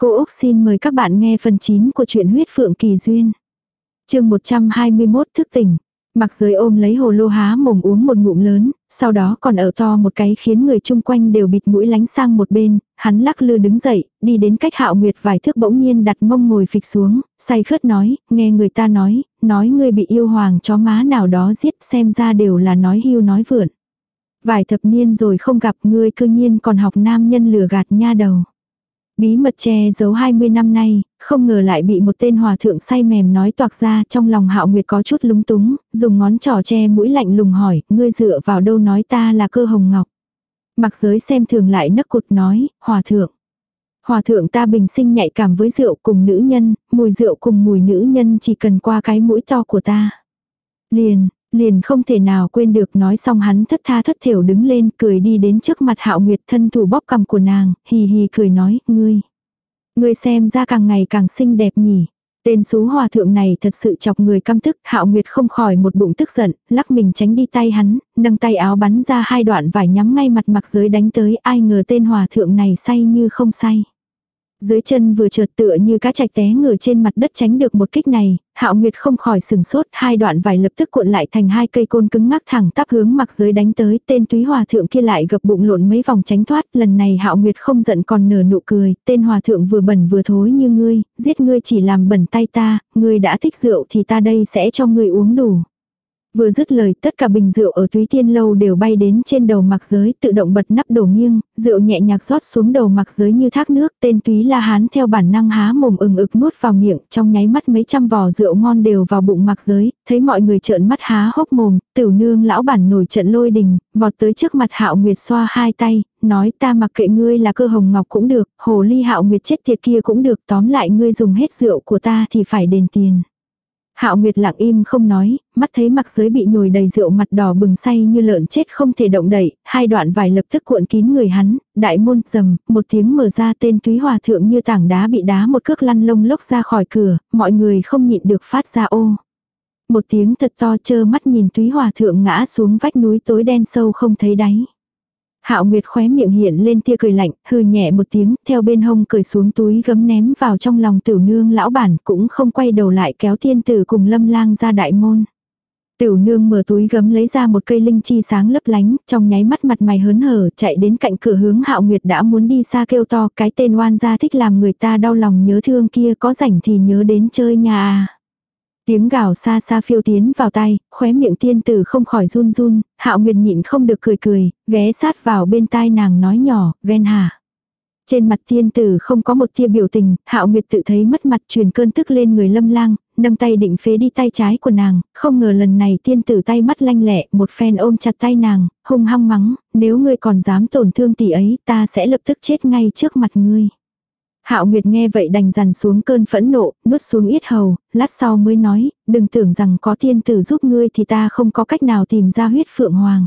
Cô Úc xin mời các bạn nghe phần 9 của truyện huyết phượng kỳ duyên. chương 121 thức tỉnh. Mặc giới ôm lấy hồ lô há mồm uống một ngụm lớn, sau đó còn ở to một cái khiến người chung quanh đều bịt mũi lánh sang một bên, hắn lắc lư đứng dậy, đi đến cách hạo nguyệt vài thước bỗng nhiên đặt mông ngồi phịch xuống, say khớt nói, nghe người ta nói, nói ngươi bị yêu hoàng chó má nào đó giết xem ra đều là nói hưu nói vượn. Vài thập niên rồi không gặp ngươi cư nhiên còn học nam nhân lừa gạt nha đầu. Bí mật che giấu 20 năm nay, không ngờ lại bị một tên hòa thượng say mềm nói toạc ra trong lòng hạo nguyệt có chút lúng túng, dùng ngón trỏ che mũi lạnh lùng hỏi, ngươi dựa vào đâu nói ta là cơ hồng ngọc. Mặc giới xem thường lại nấc cụt nói, hòa thượng. Hòa thượng ta bình sinh nhạy cảm với rượu cùng nữ nhân, mùi rượu cùng mùi nữ nhân chỉ cần qua cái mũi to của ta. Liền, Liền không thể nào quên được nói xong hắn thất tha thất thểu đứng lên cười đi đến trước mặt hạo nguyệt thân thủ bóp cầm của nàng, hì hì cười nói, ngươi. Ngươi xem ra càng ngày càng xinh đẹp nhỉ. Tên xú hòa thượng này thật sự chọc người căm tức, hạo nguyệt không khỏi một bụng tức giận, lắc mình tránh đi tay hắn, nâng tay áo bắn ra hai đoạn vải nhắm ngay mặt mặc giới đánh tới, ai ngờ tên hòa thượng này say như không say. Dưới chân vừa trượt tựa như cá chạch té ngửa trên mặt đất tránh được một kích này, Hạo Nguyệt không khỏi sừng sốt, hai đoạn vải lập tức cuộn lại thành hai cây côn cứng ngắc thẳng tắp hướng mặc dưới đánh tới, tên túy hòa thượng kia lại gập bụng lộn mấy vòng tránh thoát, lần này Hạo Nguyệt không giận còn nở nụ cười, tên hòa thượng vừa bẩn vừa thối như ngươi, giết ngươi chỉ làm bẩn tay ta, ngươi đã thích rượu thì ta đây sẽ cho ngươi uống đủ. Vừa dứt lời tất cả bình rượu ở túy tiên lâu đều bay đến trên đầu mặc giới tự động bật nắp đổ nghiêng, rượu nhẹ nhạc rót xuống đầu mặc giới như thác nước, tên túy la hán theo bản năng há mồm ừng ực nuốt vào miệng, trong nháy mắt mấy trăm vò rượu ngon đều vào bụng mặc giới, thấy mọi người trợn mắt há hốc mồm, tiểu nương lão bản nổi trận lôi đình, vọt tới trước mặt hạo nguyệt xoa hai tay, nói ta mặc kệ ngươi là cơ hồng ngọc cũng được, hồ ly hạo nguyệt chết tiệt kia cũng được, tóm lại ngươi dùng hết rượu của ta thì phải đền tiền. Hạo Nguyệt lặng im không nói, mắt thấy mặc giới bị nhồi đầy rượu mặt đỏ bừng say như lợn chết không thể động đậy, hai đoạn vải lập tức cuộn kín người hắn, đại môn rầm, một tiếng mở ra tên túy hòa thượng như tảng đá bị đá một cước lăn lông lốc ra khỏi cửa, mọi người không nhịn được phát ra ô. Một tiếng thật to chơ mắt nhìn túy hòa thượng ngã xuống vách núi tối đen sâu không thấy đáy. Hạo Nguyệt khóe miệng hiện lên tia cười lạnh, hừ nhẹ một tiếng, theo bên hông cười xuống túi gấm ném vào trong lòng tiểu nương lão bản, cũng không quay đầu lại kéo tiên tử cùng lâm lang ra đại môn. Tiểu nương mở túi gấm lấy ra một cây linh chi sáng lấp lánh, trong nháy mắt mặt mày hớn hở, chạy đến cạnh cửa hướng Hạo Nguyệt đã muốn đi xa kêu to, cái tên oan gia thích làm người ta đau lòng nhớ thương kia, có rảnh thì nhớ đến chơi nhà à. Tiếng gào xa xa phiêu tiến vào tay, khóe miệng tiên tử không khỏi run run, hạo nguyệt nhịn không được cười cười, ghé sát vào bên tai nàng nói nhỏ, ghen hả. Trên mặt tiên tử không có một tia biểu tình, hạo nguyệt tự thấy mất mặt truyền cơn tức lên người lâm lang, nâng tay định phế đi tay trái của nàng, không ngờ lần này tiên tử tay mắt lanh lẹ, một phen ôm chặt tay nàng, hung hăng mắng, nếu ngươi còn dám tổn thương tỷ ấy ta sẽ lập tức chết ngay trước mặt ngươi. Hạo Nguyệt nghe vậy đành dằn xuống cơn phẫn nộ, nuốt xuống yết hầu, lát sau mới nói, đừng tưởng rằng có tiên tử giúp ngươi thì ta không có cách nào tìm ra huyết phượng hoàng.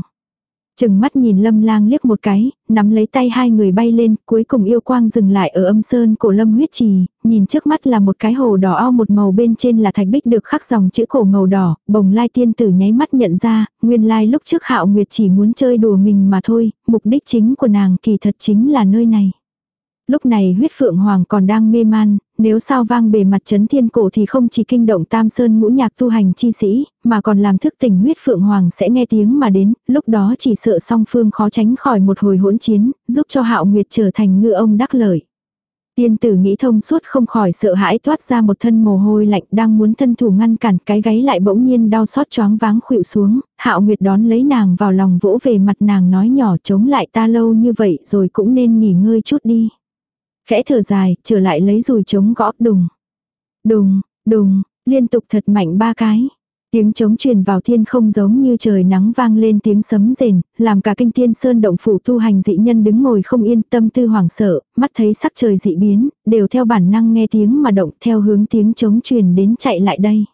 Chừng mắt nhìn lâm lang liếc một cái, nắm lấy tay hai người bay lên, cuối cùng yêu quang dừng lại ở âm sơn cổ lâm huyết trì, nhìn trước mắt là một cái hồ đỏ ao một màu bên trên là thạch bích được khắc dòng chữ cổ màu đỏ, bồng lai tiên tử nháy mắt nhận ra, nguyên lai lúc trước hạo nguyệt chỉ muốn chơi đùa mình mà thôi, mục đích chính của nàng kỳ thật chính là nơi này. Lúc này huyết phượng hoàng còn đang mê man, nếu sao vang bề mặt chấn thiên cổ thì không chỉ kinh động tam sơn ngũ nhạc tu hành chi sĩ, mà còn làm thức tỉnh huyết phượng hoàng sẽ nghe tiếng mà đến, lúc đó chỉ sợ song phương khó tránh khỏi một hồi hỗn chiến, giúp cho hạo nguyệt trở thành ngựa ông đắc lợi. Tiên tử nghĩ thông suốt không khỏi sợ hãi toát ra một thân mồ hôi lạnh đang muốn thân thủ ngăn cản cái gáy lại bỗng nhiên đau xót choáng váng khuỵu xuống, hạo nguyệt đón lấy nàng vào lòng vỗ về mặt nàng nói nhỏ chống lại ta lâu như vậy rồi cũng nên nghỉ ngơi chút đi. Khẽ thở dài, trở lại lấy rùi trống gõ đùng. Đùng, đùng, liên tục thật mạnh ba cái. Tiếng trống truyền vào thiên không giống như trời nắng vang lên tiếng sấm rền, làm cả kinh thiên sơn động phủ tu hành dị nhân đứng ngồi không yên tâm tư hoảng sợ, mắt thấy sắc trời dị biến, đều theo bản năng nghe tiếng mà động theo hướng tiếng trống truyền đến chạy lại đây.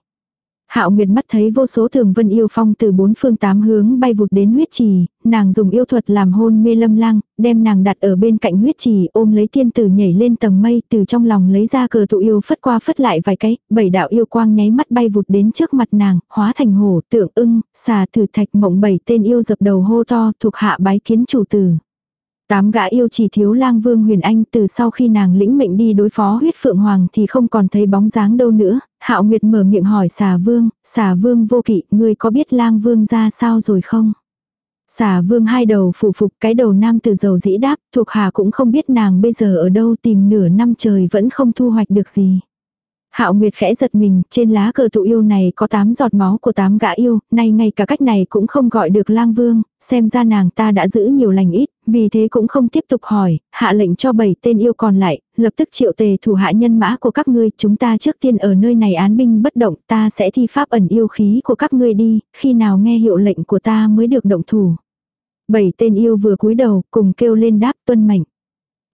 Hạo Nguyệt mắt thấy vô số thường vân yêu phong từ bốn phương tám hướng bay vụt đến huyết trì, nàng dùng yêu thuật làm hôn mê lâm lang, đem nàng đặt ở bên cạnh huyết trì ôm lấy tiên tử nhảy lên tầng mây từ trong lòng lấy ra cờ tụ yêu phất qua phất lại vài cái, bảy đạo yêu quang nháy mắt bay vụt đến trước mặt nàng, hóa thành hổ, tượng ưng, xà thử thạch mộng bảy tên yêu dập đầu hô to thuộc hạ bái kiến chủ tử. Tám gã yêu chỉ thiếu lang vương huyền anh từ sau khi nàng lĩnh mệnh đi đối phó huyết phượng hoàng thì không còn thấy bóng dáng đâu nữa. Hạo Nguyệt mở miệng hỏi xà vương, xà vương vô kỵ, ngươi có biết lang vương ra sao rồi không? Xà vương hai đầu phủ phục cái đầu nam từ dầu dĩ đáp, thuộc hà cũng không biết nàng bây giờ ở đâu tìm nửa năm trời vẫn không thu hoạch được gì. Hạo Nguyệt khẽ giật mình, trên lá cờ tụ yêu này có tám giọt máu của tám gã yêu, nay ngay cả cách này cũng không gọi được lang vương, xem ra nàng ta đã giữ nhiều lành ít, vì thế cũng không tiếp tục hỏi, hạ lệnh cho bảy tên yêu còn lại, lập tức triệu tề thủ hạ nhân mã của các ngươi, chúng ta trước tiên ở nơi này án binh bất động, ta sẽ thi pháp ẩn yêu khí của các ngươi đi, khi nào nghe hiệu lệnh của ta mới được động thủ. Bảy tên yêu vừa cúi đầu, cùng kêu lên đáp tuân mệnh.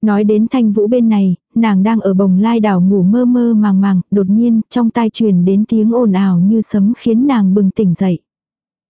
Nói đến thanh vũ bên này, nàng đang ở bồng lai đảo ngủ mơ mơ màng màng, đột nhiên trong tai truyền đến tiếng ồn ào như sấm khiến nàng bừng tỉnh dậy.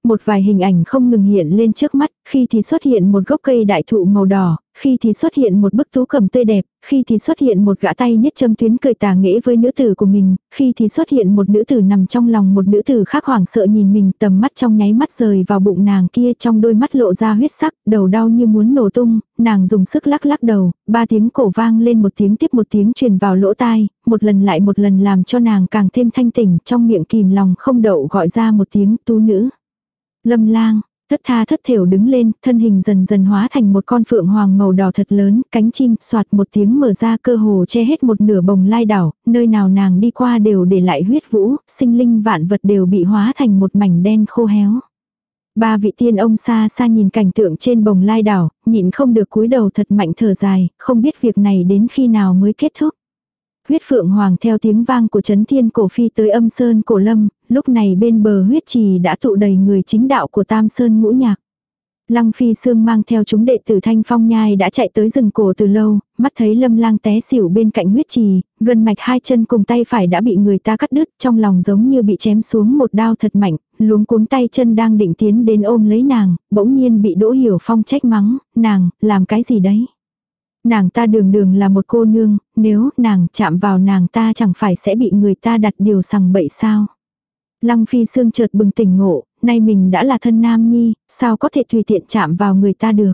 Một vài hình ảnh không ngừng hiện lên trước mắt, khi thì xuất hiện một gốc cây đại thụ màu đỏ, khi thì xuất hiện một bức tú cầm tươi đẹp, khi thì xuất hiện một gã tay nhất châm tuyến cười tà nghễ với nữ tử của mình, khi thì xuất hiện một nữ tử nằm trong lòng một nữ tử khác hoảng sợ nhìn mình tầm mắt trong nháy mắt rời vào bụng nàng kia trong đôi mắt lộ ra huyết sắc, đầu đau như muốn nổ tung, nàng dùng sức lắc lắc đầu, ba tiếng cổ vang lên một tiếng tiếp một tiếng truyền vào lỗ tai, một lần lại một lần làm cho nàng càng thêm thanh tỉnh trong miệng kìm lòng không đậu gọi ra một tiếng tú nữ. Lâm lang, thất tha thất thểu đứng lên, thân hình dần dần hóa thành một con phượng hoàng màu đỏ thật lớn, cánh chim soạt một tiếng mở ra cơ hồ che hết một nửa bồng lai đảo, nơi nào nàng đi qua đều để lại huyết vũ, sinh linh vạn vật đều bị hóa thành một mảnh đen khô héo. Ba vị tiên ông xa xa nhìn cảnh tượng trên bồng lai đảo, nhịn không được cúi đầu thật mạnh thở dài, không biết việc này đến khi nào mới kết thúc. Huyết phượng hoàng theo tiếng vang của chấn thiên cổ phi tới âm sơn cổ lâm, lúc này bên bờ huyết trì đã tụ đầy người chính đạo của tam sơn ngũ nhạc. Lăng phi sương mang theo chúng đệ tử thanh phong nhai đã chạy tới rừng cổ từ lâu, mắt thấy lâm lang té xỉu bên cạnh huyết trì, gần mạch hai chân cùng tay phải đã bị người ta cắt đứt, trong lòng giống như bị chém xuống một đao thật mạnh, luống cuống tay chân đang định tiến đến ôm lấy nàng, bỗng nhiên bị đỗ hiểu phong trách mắng, nàng, làm cái gì đấy. Nàng ta đường đường là một cô nương, nếu nàng chạm vào nàng ta chẳng phải sẽ bị người ta đặt điều sằng bậy sao. Lăng phi xương chợt bừng tỉnh ngộ, nay mình đã là thân nam nhi, sao có thể tùy tiện chạm vào người ta được.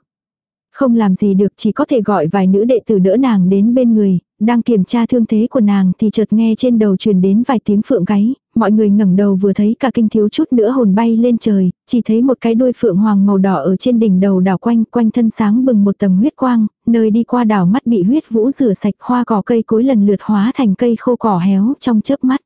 Không làm gì được chỉ có thể gọi vài nữ đệ tử đỡ nàng đến bên người, đang kiểm tra thương thế của nàng thì chợt nghe trên đầu truyền đến vài tiếng phượng gáy, mọi người ngẩng đầu vừa thấy cả kinh thiếu chút nữa hồn bay lên trời, chỉ thấy một cái đuôi phượng hoàng màu đỏ ở trên đỉnh đầu đảo quanh, quanh thân sáng bừng một tầng huyết quang, nơi đi qua đảo mắt bị huyết vũ rửa sạch hoa cỏ cây cối lần lượt hóa thành cây khô cỏ héo trong chớp mắt.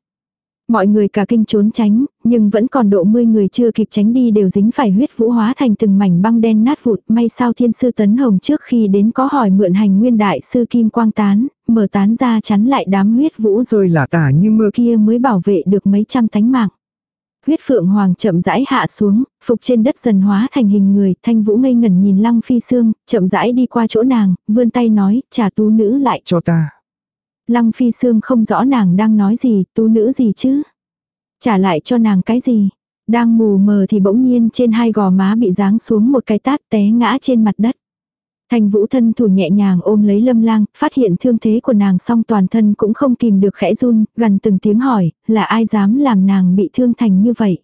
Mọi người cả kinh trốn tránh, nhưng vẫn còn độ 10 người chưa kịp tránh đi đều dính phải huyết vũ hóa thành từng mảnh băng đen nát vụt. May sao thiên sư Tấn Hồng trước khi đến có hỏi mượn hành nguyên đại sư Kim Quang Tán, mở tán ra chắn lại đám huyết vũ rồi là tả như mưa kia mới bảo vệ được mấy trăm tánh mạng. Huyết phượng hoàng chậm rãi hạ xuống, phục trên đất dần hóa thành hình người, thanh vũ ngây ngẩn nhìn lăng phi xương, chậm rãi đi qua chỗ nàng, vươn tay nói, trả tú nữ lại cho ta. Lăng phi xương không rõ nàng đang nói gì, tú nữ gì chứ. Trả lại cho nàng cái gì. Đang mù mờ thì bỗng nhiên trên hai gò má bị giáng xuống một cái tát té ngã trên mặt đất. Thành vũ thân thủ nhẹ nhàng ôm lấy lâm lang, phát hiện thương thế của nàng song toàn thân cũng không kìm được khẽ run, gần từng tiếng hỏi, là ai dám làm nàng bị thương thành như vậy.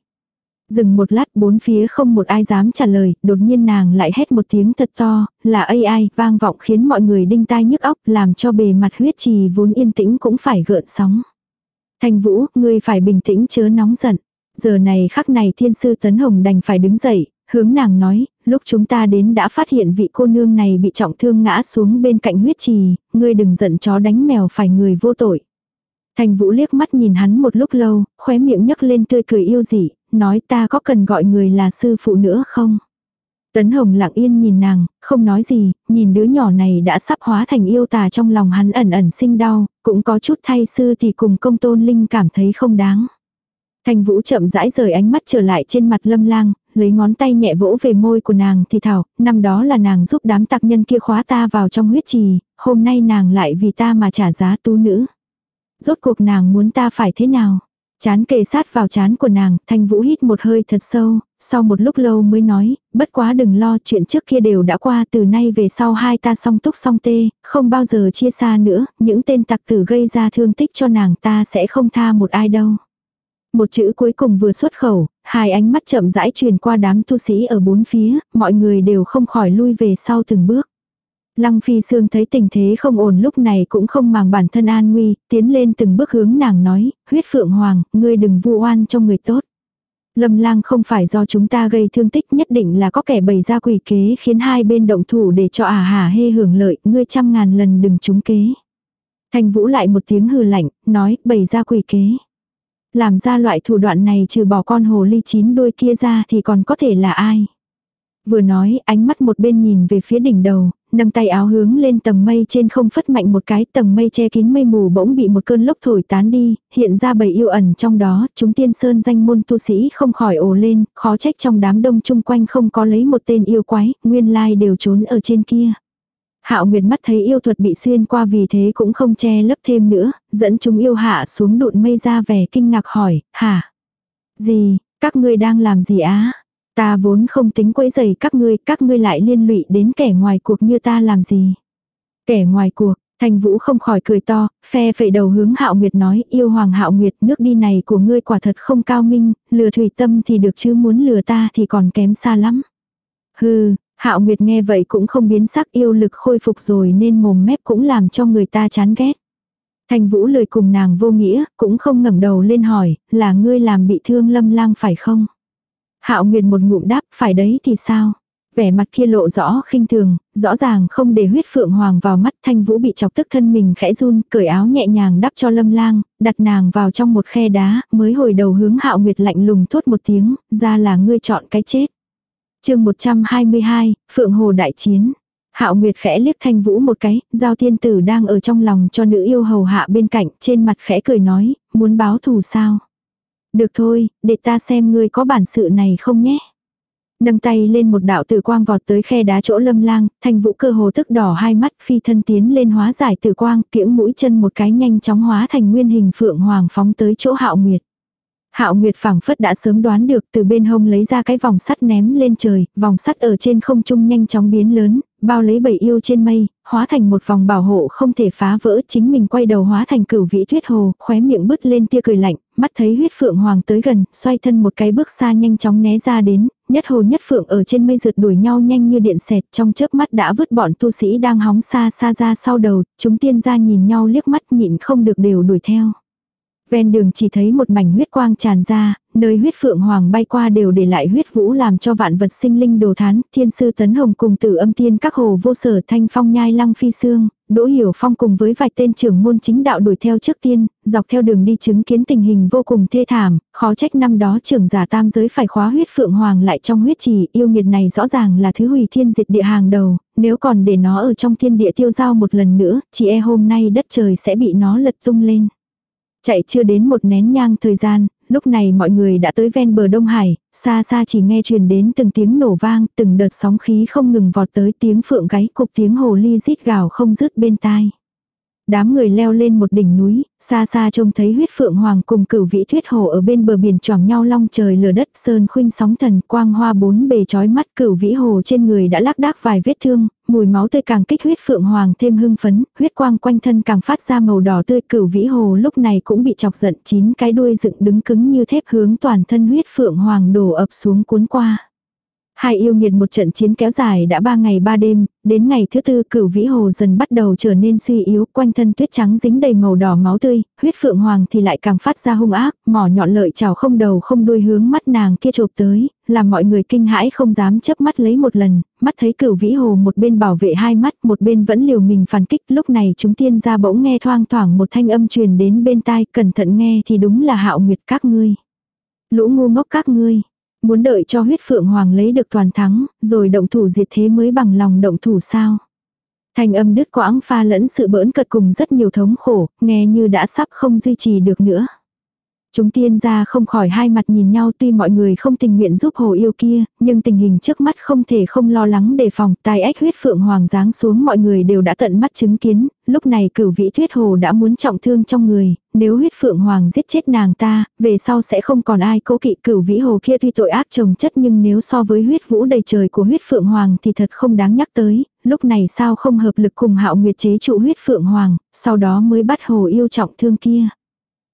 Dừng một lát bốn phía không một ai dám trả lời, đột nhiên nàng lại hét một tiếng thật to, là ai ai, vang vọng khiến mọi người đinh tai nhức óc, làm cho bề mặt huyết trì vốn yên tĩnh cũng phải gợn sóng. Thanh Vũ, ngươi phải bình tĩnh chớ nóng giận. Giờ này khắc này thiên sư Tấn Hồng đành phải đứng dậy, hướng nàng nói, lúc chúng ta đến đã phát hiện vị cô nương này bị trọng thương ngã xuống bên cạnh huyết trì, ngươi đừng giận chó đánh mèo phải người vô tội. Thành Vũ liếc mắt nhìn hắn một lúc lâu, khóe miệng nhấc lên tươi cười yêu dị, nói ta có cần gọi người là sư phụ nữa không? Tấn Hồng lặng yên nhìn nàng, không nói gì, nhìn đứa nhỏ này đã sắp hóa thành yêu tà trong lòng hắn ẩn ẩn sinh đau, cũng có chút thay sư thì cùng công tôn linh cảm thấy không đáng. Thành vũ chậm rãi rời ánh mắt trở lại trên mặt lâm lang, lấy ngón tay nhẹ vỗ về môi của nàng thì thảo, năm đó là nàng giúp đám tạc nhân kia khóa ta vào trong huyết trì, hôm nay nàng lại vì ta mà trả giá tu nữ. Rốt cuộc nàng muốn ta phải thế nào? Chán kề sát vào chán của nàng, thanh vũ hít một hơi thật sâu, sau một lúc lâu mới nói, bất quá đừng lo chuyện trước kia đều đã qua từ nay về sau hai ta song túc song tê, không bao giờ chia xa nữa, những tên tặc tử gây ra thương tích cho nàng ta sẽ không tha một ai đâu. Một chữ cuối cùng vừa xuất khẩu, hai ánh mắt chậm rãi truyền qua đám tu sĩ ở bốn phía, mọi người đều không khỏi lui về sau từng bước. Lăng Phi Sương thấy tình thế không ổn lúc này cũng không màng bản thân an nguy, tiến lên từng bước hướng nàng nói, huyết phượng hoàng, ngươi đừng vu oan cho người tốt. Lâm lang không phải do chúng ta gây thương tích nhất định là có kẻ bày ra quỷ kế khiến hai bên động thủ để cho ả à hà hê hưởng lợi, ngươi trăm ngàn lần đừng trúng kế. Thanh Vũ lại một tiếng hừ lạnh, nói, bày ra quỷ kế. Làm ra loại thủ đoạn này trừ bỏ con hồ ly chín đuôi kia ra thì còn có thể là ai. Vừa nói, ánh mắt một bên nhìn về phía đỉnh đầu, nâng tay áo hướng lên tầng mây trên không phất mạnh một cái, tầng mây che kín mây mù bỗng bị một cơn lốc thổi tán đi, hiện ra bầy yêu ẩn trong đó, chúng tiên sơn danh môn tu sĩ không khỏi ồ lên, khó trách trong đám đông chung quanh không có lấy một tên yêu quái, nguyên lai đều trốn ở trên kia. Hạo Nguyệt mắt thấy yêu thuật bị xuyên qua vì thế cũng không che lấp thêm nữa, dẫn chúng yêu hạ xuống đụn mây ra vẻ kinh ngạc hỏi, hả? Gì, các ngươi đang làm gì á? Ta vốn không tính quấy rầy các ngươi, các ngươi lại liên lụy đến kẻ ngoài cuộc như ta làm gì. Kẻ ngoài cuộc, Thành Vũ không khỏi cười to, phe phẩy đầu hướng Hạo Nguyệt nói, yêu Hoàng Hạo Nguyệt, nước đi này của ngươi quả thật không cao minh, lừa thủy tâm thì được chứ muốn lừa ta thì còn kém xa lắm. Hừ, Hạo Nguyệt nghe vậy cũng không biến sắc yêu lực khôi phục rồi nên mồm mép cũng làm cho người ta chán ghét. Thành Vũ lời cùng nàng vô nghĩa, cũng không ngẩng đầu lên hỏi, là ngươi làm bị thương lâm lang phải không? Hạo Nguyệt một ngụm đáp, phải đấy thì sao? Vẻ mặt kia lộ rõ khinh thường, rõ ràng không để huyết phượng hoàng vào mắt thanh vũ bị chọc tức thân mình khẽ run, cởi áo nhẹ nhàng đắp cho lâm lang, đặt nàng vào trong một khe đá, mới hồi đầu hướng hạo nguyệt lạnh lùng thốt một tiếng, ra là ngươi chọn cái chết. chương 122, Phượng Hồ Đại Chiến. Hạo Nguyệt khẽ liếc Thanh Vũ một cái, giao tiên tử đang ở trong lòng cho nữ yêu hầu hạ bên cạnh, trên mặt khẽ cười nói, muốn báo thù sao? Được thôi, để ta xem ngươi có bản sự này không nhé. Nâng tay lên một đạo tử quang vọt tới khe đá chỗ lâm lang, thành vũ cơ hồ tức đỏ hai mắt phi thân tiến lên hóa giải tử quang, kiễng mũi chân một cái nhanh chóng hóa thành nguyên hình phượng hoàng phóng tới chỗ hạo nguyệt. Hạo Nguyệt phảng phất đã sớm đoán được từ bên hông lấy ra cái vòng sắt ném lên trời, vòng sắt ở trên không trung nhanh chóng biến lớn, bao lấy bảy yêu trên mây, hóa thành một vòng bảo hộ không thể phá vỡ chính mình quay đầu hóa thành cửu vĩ tuyết hồ, khóe miệng bứt lên tia cười lạnh, mắt thấy huyết phượng hoàng tới gần, xoay thân một cái bước xa nhanh chóng né ra đến, nhất hồ nhất phượng ở trên mây rượt đuổi nhau nhanh như điện xẹt trong chớp mắt đã vứt bọn tu sĩ đang hóng xa xa ra sau đầu, chúng tiên ra nhìn nhau liếc mắt nhịn không được đều đuổi theo. Ven đường chỉ thấy một mảnh huyết quang tràn ra, nơi huyết phượng hoàng bay qua đều để lại huyết vũ làm cho vạn vật sinh linh đồ thán, thiên sư tấn hồng cùng tử âm tiên các hồ vô sở thanh phong nhai lăng phi xương, đỗ hiểu phong cùng với vài tên trưởng môn chính đạo đuổi theo trước tiên, dọc theo đường đi chứng kiến tình hình vô cùng thê thảm, khó trách năm đó trưởng giả tam giới phải khóa huyết phượng hoàng lại trong huyết trì, yêu nghiệt này rõ ràng là thứ hủy thiên diệt địa hàng đầu, nếu còn để nó ở trong thiên địa tiêu giao một lần nữa, chỉ e hôm nay đất trời sẽ bị nó lật tung lên. Chạy chưa đến một nén nhang thời gian, lúc này mọi người đã tới ven bờ Đông Hải, xa xa chỉ nghe truyền đến từng tiếng nổ vang, từng đợt sóng khí không ngừng vọt tới tiếng phượng gáy cục tiếng hồ ly rít gào không dứt bên tai. Đám người leo lên một đỉnh núi, xa xa trông thấy huyết phượng hoàng cùng cửu vĩ thuyết hồ ở bên bờ biển choàng nhau long trời lở đất sơn khuynh sóng thần quang hoa bốn bề chói mắt cửu vĩ hồ trên người đã lác đác vài vết thương, mùi máu tươi càng kích huyết phượng hoàng thêm hưng phấn, huyết quang quanh thân càng phát ra màu đỏ tươi cửu vĩ hồ lúc này cũng bị chọc giận chín cái đuôi dựng đứng cứng như thép hướng toàn thân huyết phượng hoàng đổ ập xuống cuốn qua. Hai yêu nghiệt một trận chiến kéo dài đã ba ngày ba đêm, đến ngày thứ tư cửu vĩ hồ dần bắt đầu trở nên suy yếu, quanh thân tuyết trắng dính đầy màu đỏ máu tươi, huyết phượng hoàng thì lại càng phát ra hung ác, mỏ nhọn lợi chảo không đầu không đuôi hướng mắt nàng kia chộp tới, làm mọi người kinh hãi không dám chớp mắt lấy một lần, mắt thấy cửu vĩ hồ một bên bảo vệ hai mắt, một bên vẫn liều mình phản kích, lúc này chúng tiên ra bỗng nghe thoang thoảng một thanh âm truyền đến bên tai, cẩn thận nghe thì đúng là hạo nguyệt các ngươi. Lũ ngu ngốc các ngươi Muốn đợi cho huyết phượng hoàng lấy được toàn thắng, rồi động thủ diệt thế mới bằng lòng động thủ sao. Thành âm đứt quãng pha lẫn sự bỡn cật cùng rất nhiều thống khổ, nghe như đã sắp không duy trì được nữa. Chúng tiên ra không khỏi hai mặt nhìn nhau tuy mọi người không tình nguyện giúp hồ yêu kia, nhưng tình hình trước mắt không thể không lo lắng đề phòng. Tai ếch huyết phượng hoàng giáng xuống mọi người đều đã tận mắt chứng kiến, lúc này cửu vĩ thuyết hồ đã muốn trọng thương trong người, nếu huyết phượng hoàng giết chết nàng ta, về sau sẽ không còn ai cố kỵ cửu vĩ hồ kia tuy tội ác trồng chất nhưng nếu so với huyết vũ đầy trời của huyết phượng hoàng thì thật không đáng nhắc tới, lúc này sao không hợp lực cùng hạo nguyệt chế trụ huyết phượng hoàng, sau đó mới bắt hồ yêu trọng thương kia.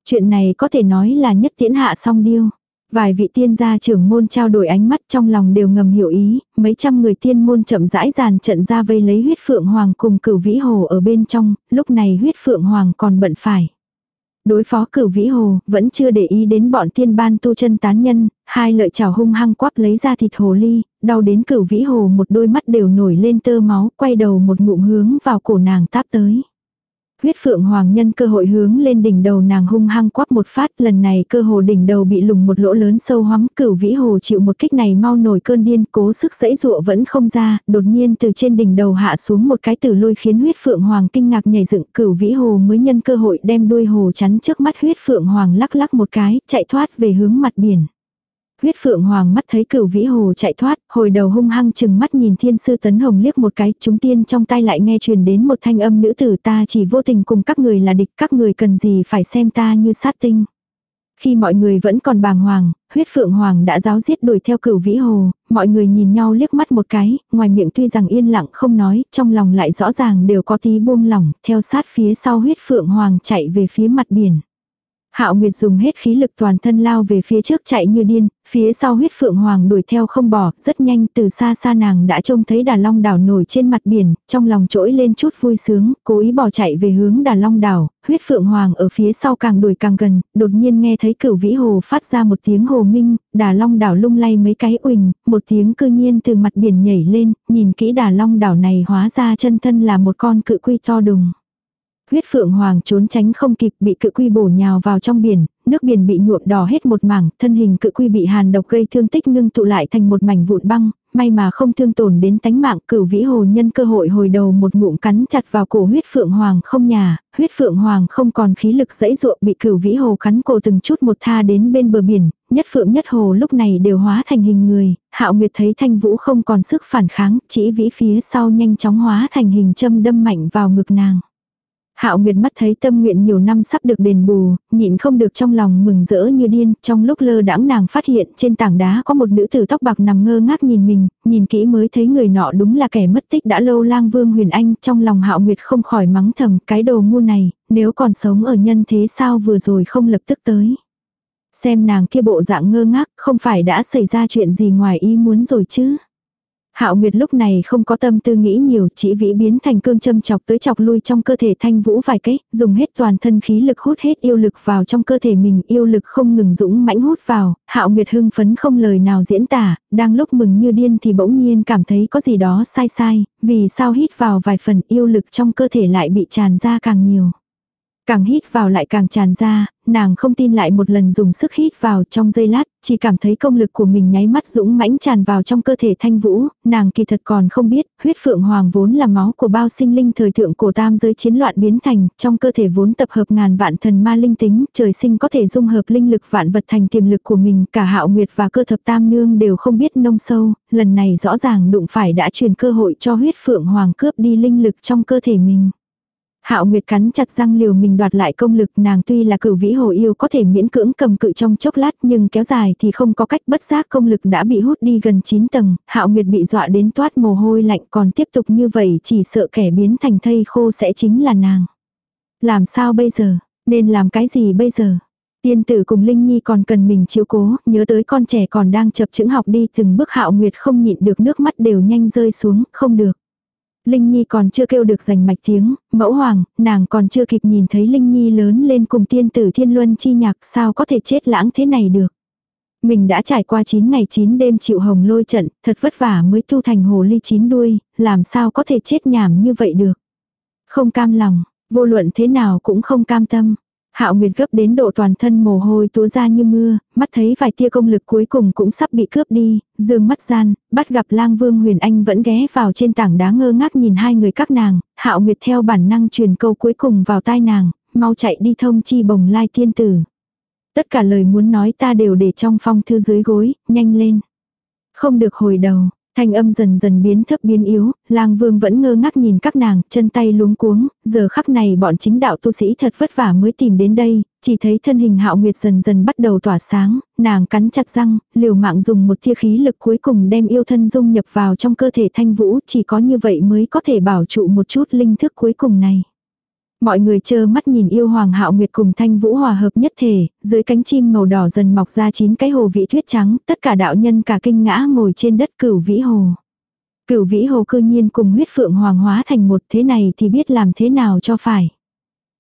Chuyện này có thể nói là nhất tiễn hạ song điêu. Vài vị tiên gia trưởng môn trao đổi ánh mắt trong lòng đều ngầm hiểu ý, mấy trăm người tiên môn chậm rãi dàn trận ra vây lấy huyết phượng hoàng cùng cửu vĩ hồ ở bên trong, lúc này huyết phượng hoàng còn bận phải. Đối phó cửu vĩ hồ, vẫn chưa để ý đến bọn tiên ban tu chân tán nhân, hai lợi chảo hung hăng quắp lấy ra thịt hồ ly, đau đến cửu vĩ hồ một đôi mắt đều nổi lên tơ máu, quay đầu một ngụm hướng vào cổ nàng táp tới. Huyết phượng hoàng nhân cơ hội hướng lên đỉnh đầu nàng hung hăng quắp một phát, lần này cơ hồ đỉnh đầu bị lùng một lỗ lớn sâu hoắm, cửu vĩ hồ chịu một kích này mau nổi cơn điên, cố sức dẫy dụa vẫn không ra, đột nhiên từ trên đỉnh đầu hạ xuống một cái tử lôi khiến huyết phượng hoàng kinh ngạc nhảy dựng, cửu vĩ hồ mới nhân cơ hội đem đuôi hồ chắn trước mắt huyết phượng hoàng lắc lắc một cái, chạy thoát về hướng mặt biển. Huyết phượng hoàng mắt thấy cửu vĩ hồ chạy thoát, hồi đầu hung hăng chừng mắt nhìn thiên sư tấn hồng liếc một cái, chúng tiên trong tay lại nghe truyền đến một thanh âm nữ tử ta chỉ vô tình cùng các người là địch, các người cần gì phải xem ta như sát tinh. Khi mọi người vẫn còn bàng hoàng, huyết phượng hoàng đã giáo giết đuổi theo cửu vĩ hồ, mọi người nhìn nhau liếc mắt một cái, ngoài miệng tuy rằng yên lặng không nói, trong lòng lại rõ ràng đều có tí buông lỏng, theo sát phía sau huyết phượng hoàng chạy về phía mặt biển. Hạo Nguyệt dùng hết khí lực toàn thân lao về phía trước chạy như điên, phía sau huyết phượng hoàng đuổi theo không bỏ, rất nhanh từ xa xa nàng đã trông thấy đà long đảo nổi trên mặt biển, trong lòng trỗi lên chút vui sướng, cố ý bỏ chạy về hướng đà long đảo, huyết phượng hoàng ở phía sau càng đuổi càng gần, đột nhiên nghe thấy cửu vĩ hồ phát ra một tiếng hồ minh, đà long đảo lung lay mấy cái uỳnh, một tiếng cư nhiên từ mặt biển nhảy lên, nhìn kỹ đà long đảo này hóa ra chân thân là một con cự quy to đùng. Huyết phượng hoàng trốn tránh không kịp bị cự quy bổ nhào vào trong biển, nước biển bị nhuộm đỏ hết một mảng, thân hình cự quy bị hàn độc gây thương tích ngưng tụ lại thành một mảnh vụn băng, may mà không thương tổn đến tánh mạng cửu vĩ hồ nhân cơ hội hồi đầu một ngụm cắn chặt vào cổ huyết phượng hoàng không nhà, huyết phượng hoàng không còn khí lực dãy ruộng bị cửu vĩ hồ cắn cổ từng chút một tha đến bên bờ biển, nhất phượng nhất hồ lúc này đều hóa thành hình người, hạo nguyệt thấy thanh vũ không còn sức phản kháng, chỉ vĩ phía sau nhanh chóng hóa thành hình châm đâm mạnh vào ngực nàng. Hạo Nguyệt mắt thấy tâm nguyện nhiều năm sắp được đền bù, nhịn không được trong lòng mừng rỡ như điên, trong lúc lơ đãng nàng phát hiện trên tảng đá có một nữ tử tóc bạc nằm ngơ ngác nhìn mình, nhìn kỹ mới thấy người nọ đúng là kẻ mất tích đã lâu lang vương huyền anh, trong lòng Hạo Nguyệt không khỏi mắng thầm cái đồ ngu này, nếu còn sống ở nhân thế sao vừa rồi không lập tức tới. Xem nàng kia bộ dạng ngơ ngác, không phải đã xảy ra chuyện gì ngoài ý muốn rồi chứ. Hạo Nguyệt lúc này không có tâm tư nghĩ nhiều, chỉ vĩ biến thành cương châm chọc tới chọc lui trong cơ thể thanh vũ vài cái, dùng hết toàn thân khí lực hút hết yêu lực vào trong cơ thể mình, yêu lực không ngừng dũng mãnh hút vào, Hạo Nguyệt hưng phấn không lời nào diễn tả, đang lúc mừng như điên thì bỗng nhiên cảm thấy có gì đó sai sai, vì sao hít vào vài phần yêu lực trong cơ thể lại bị tràn ra càng nhiều. Càng hít vào lại càng tràn ra, nàng không tin lại một lần dùng sức hít vào trong giây lát, chỉ cảm thấy công lực của mình nháy mắt dũng mãnh tràn vào trong cơ thể thanh vũ, nàng kỳ thật còn không biết, huyết phượng hoàng vốn là máu của bao sinh linh thời thượng cổ tam giới chiến loạn biến thành, trong cơ thể vốn tập hợp ngàn vạn thần ma linh tính, trời sinh có thể dung hợp linh lực vạn vật thành tiềm lực của mình, cả hạo nguyệt và cơ thập tam nương đều không biết nông sâu, lần này rõ ràng đụng phải đã truyền cơ hội cho huyết phượng hoàng cướp đi linh lực trong cơ thể mình. Hạo Nguyệt cắn chặt răng liều mình đoạt lại công lực nàng tuy là cửu vĩ hồ yêu có thể miễn cưỡng cầm cự trong chốc lát nhưng kéo dài thì không có cách bất giác công lực đã bị hút đi gần 9 tầng, Hạo Nguyệt bị dọa đến toát mồ hôi lạnh còn tiếp tục như vậy chỉ sợ kẻ biến thành thây khô sẽ chính là nàng. Làm sao bây giờ, nên làm cái gì bây giờ? Tiên tử cùng Linh Nhi còn cần mình chiếu cố, nhớ tới con trẻ còn đang chập chững học đi từng bước Hạo Nguyệt không nhịn được nước mắt đều nhanh rơi xuống, không được. Linh Nhi còn chưa kêu được giành mạch tiếng, mẫu hoàng, nàng còn chưa kịp nhìn thấy Linh Nhi lớn lên cùng tiên tử thiên luân chi nhạc sao có thể chết lãng thế này được. Mình đã trải qua 9 ngày 9 đêm chịu hồng lôi trận, thật vất vả mới tu thành hồ ly chín đuôi, làm sao có thể chết nhảm như vậy được. Không cam lòng, vô luận thế nào cũng không cam tâm. Hạo Nguyệt gấp đến độ toàn thân mồ hôi túa ra như mưa, mắt thấy vài tia công lực cuối cùng cũng sắp bị cướp đi, dương mắt gian, bắt gặp lang vương huyền anh vẫn ghé vào trên tảng đá ngơ ngác nhìn hai người các nàng, Hạo Nguyệt theo bản năng truyền câu cuối cùng vào tai nàng, mau chạy đi thông chi bồng lai tiên tử. Tất cả lời muốn nói ta đều để trong phong thư dưới gối, nhanh lên. Không được hồi đầu, Thanh âm dần dần biến thấp biến yếu, lang vương vẫn ngơ ngác nhìn các nàng, chân tay luống cuống, giờ khắc này bọn chính đạo tu sĩ thật vất vả mới tìm đến đây, chỉ thấy thân hình hạo nguyệt dần dần bắt đầu tỏa sáng, nàng cắn chặt răng, liều mạng dùng một tia khí lực cuối cùng đem yêu thân dung nhập vào trong cơ thể thanh vũ, chỉ có như vậy mới có thể bảo trụ một chút linh thức cuối cùng này. Mọi người chơ mắt nhìn yêu hoàng hạo nguyệt cùng thanh vũ hòa hợp nhất thể, dưới cánh chim màu đỏ dần mọc ra chín cái hồ vĩ thuyết trắng, tất cả đạo nhân cả kinh ngã ngồi trên đất cửu vĩ hồ. Cửu vĩ hồ cư nhiên cùng huyết phượng hoàng hóa thành một thế này thì biết làm thế nào cho phải.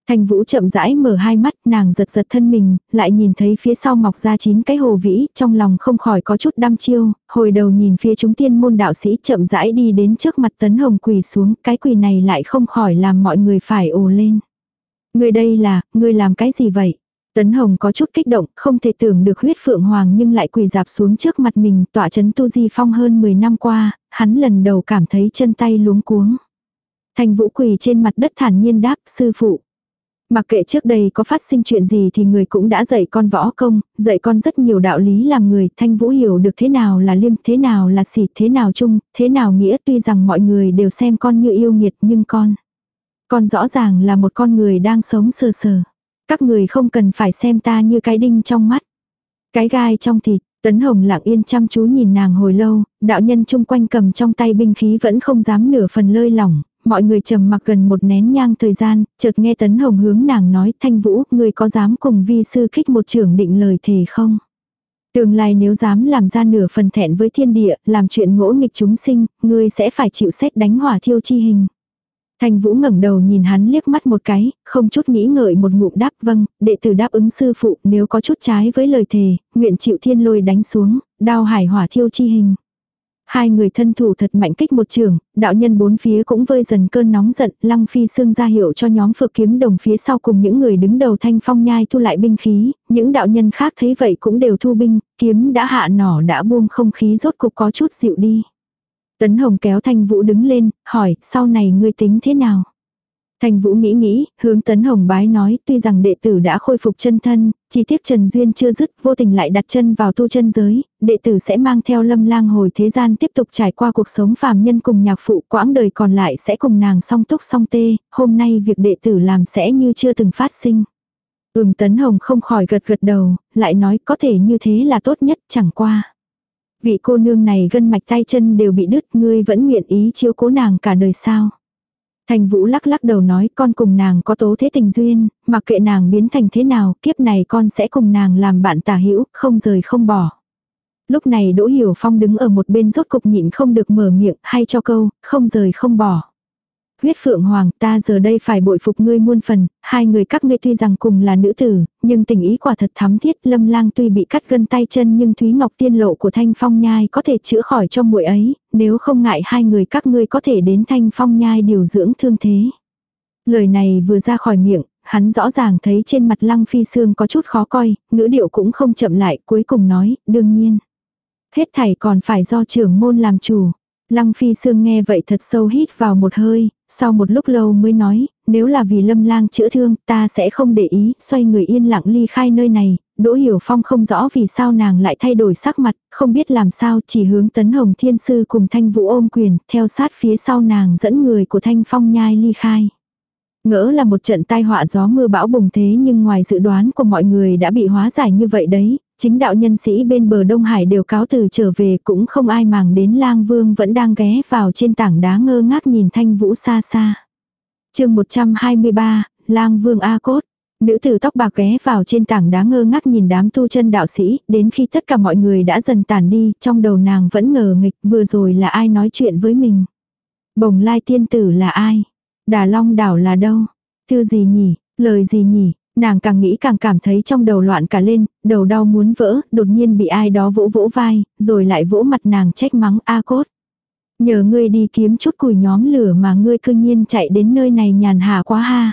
Thanh Vũ chậm rãi mở hai mắt, nàng giật giật thân mình, lại nhìn thấy phía sau mọc ra chín cái hồ vĩ, trong lòng không khỏi có chút đăm chiêu, hồi đầu nhìn phía chúng tiên môn đạo sĩ chậm rãi đi đến trước mặt tấn hồng quỳ xuống, cái quỳ này lại không khỏi làm mọi người phải ồ lên. Người đây là, người làm cái gì vậy? Tấn Hồng có chút kích động, không thể tưởng được huyết phượng hoàng nhưng lại quỳ dạp xuống trước mặt mình, tỏa chấn tu di phong hơn 10 năm qua, hắn lần đầu cảm thấy chân tay luống cuống. Thành vũ quỳ trên mặt đất thản nhiên đáp, sư phụ. Mặc kệ trước đây có phát sinh chuyện gì thì người cũng đã dạy con võ công, dạy con rất nhiều đạo lý làm người, thanh vũ hiểu được thế nào là liêm, thế nào là xịt, thế nào chung, thế nào nghĩa tuy rằng mọi người đều xem con như yêu nghiệt nhưng con. Con rõ ràng là một con người đang sống sờ sờ. Các người không cần phải xem ta như cái đinh trong mắt. Cái gai trong thịt, Tấn Hồng lặng yên chăm chú nhìn nàng hồi lâu, đạo nhân chung quanh cầm trong tay binh khí vẫn không dám nửa phần lơi lỏng, mọi người trầm mặc gần một nén nhang thời gian, chợt nghe Tấn Hồng hướng nàng nói, Thanh Vũ, người có dám cùng vi sư kích một trưởng định lời thề không? Tương lai nếu dám làm ra nửa phần thẹn với thiên địa, làm chuyện ngỗ nghịch chúng sinh, ngươi sẽ phải chịu xét đánh hỏa thiêu chi hình. Thanh Vũ ngẩng đầu nhìn hắn liếc mắt một cái, không chút nghĩ ngợi một ngụm đáp vâng, đệ tử đáp ứng sư phụ, nếu có chút trái với lời thề, nguyện chịu thiên lôi đánh xuống, đao hải hỏa thiêu chi hình. Hai người thân thủ thật mạnh kích một trường, đạo nhân bốn phía cũng vơi dần cơn nóng giận, lăng phi xương ra hiệu cho nhóm phược kiếm đồng phía sau cùng những người đứng đầu thanh phong nhai thu lại binh khí, những đạo nhân khác thấy vậy cũng đều thu binh, kiếm đã hạ nỏ đã buông không khí rốt cục có chút dịu đi. Tấn Hồng kéo Thanh Vũ đứng lên, hỏi, sau này ngươi tính thế nào? Thanh Vũ nghĩ nghĩ, hướng Tấn Hồng bái nói, tuy rằng đệ tử đã khôi phục chân thân, chỉ tiếc Trần Duyên chưa dứt, vô tình lại đặt chân vào tu chân giới, đệ tử sẽ mang theo lâm lang hồi thế gian tiếp tục trải qua cuộc sống phàm nhân cùng nhạc phụ quãng đời còn lại sẽ cùng nàng song túc song tê, hôm nay việc đệ tử làm sẽ như chưa từng phát sinh. Ừm Tấn Hồng không khỏi gật gật đầu, lại nói có thể như thế là tốt nhất chẳng qua. Vị cô nương này gân mạch tay chân đều bị đứt ngươi vẫn nguyện ý chiếu cố nàng cả đời sao. Thành Vũ lắc lắc đầu nói con cùng nàng có tố thế tình duyên, mặc kệ nàng biến thành thế nào, kiếp này con sẽ cùng nàng làm bạn tả hữu, không rời không bỏ. Lúc này Đỗ Hiểu Phong đứng ở một bên rốt cục nhịn không được mở miệng hay cho câu, không rời không bỏ. Huyết Phượng Hoàng, ta giờ đây phải bội phục ngươi muôn phần, hai người các ngươi tuy rằng cùng là nữ tử, nhưng tình ý quả thật thắm thiết, Lâm Lang tuy bị cắt gân tay chân nhưng Thúy Ngọc tiên lộ của Thanh Phong Nhai có thể chữa khỏi cho muội ấy, nếu không ngại hai người các ngươi có thể đến Thanh Phong Nhai điều dưỡng thương thế. Lời này vừa ra khỏi miệng, hắn rõ ràng thấy trên mặt Lăng Phi Sương có chút khó coi, ngữ điệu cũng không chậm lại, cuối cùng nói, đương nhiên. Hết thảy còn phải do trưởng môn làm chủ. Lăng Phi Sương nghe vậy thật sâu hít vào một hơi, sau một lúc lâu mới nói, nếu là vì lâm lang chữa thương, ta sẽ không để ý, xoay người yên lặng ly khai nơi này, Đỗ Hiểu Phong không rõ vì sao nàng lại thay đổi sắc mặt, không biết làm sao, chỉ hướng Tấn Hồng Thiên Sư cùng Thanh Vũ ôm quyền, theo sát phía sau nàng dẫn người của Thanh Phong nhai ly khai. Ngỡ là một trận tai họa gió mưa bão bùng thế nhưng ngoài dự đoán của mọi người đã bị hóa giải như vậy đấy, chính đạo nhân sĩ bên bờ Đông Hải đều cáo từ trở về cũng không ai màng đến lang vương vẫn đang ghé vào trên tảng đá ngơ ngác nhìn thanh vũ xa xa. chương 123, lang vương A Cốt. Nữ tử tóc bạc ghé vào trên tảng đá ngơ ngác nhìn đám tu chân đạo sĩ, đến khi tất cả mọi người đã dần tàn đi, trong đầu nàng vẫn ngờ nghịch vừa rồi là ai nói chuyện với mình. Bồng lai tiên tử là ai? Đà long đảo là đâu? Thư gì nhỉ? Lời gì nhỉ? Nàng càng nghĩ càng cảm thấy trong đầu loạn cả lên, đầu đau muốn vỡ, đột nhiên bị ai đó vỗ vỗ vai, rồi lại vỗ mặt nàng trách mắng A cốt. Nhờ ngươi đi kiếm chút củi nhóm lửa mà ngươi cư nhiên chạy đến nơi này nhàn hạ quá ha.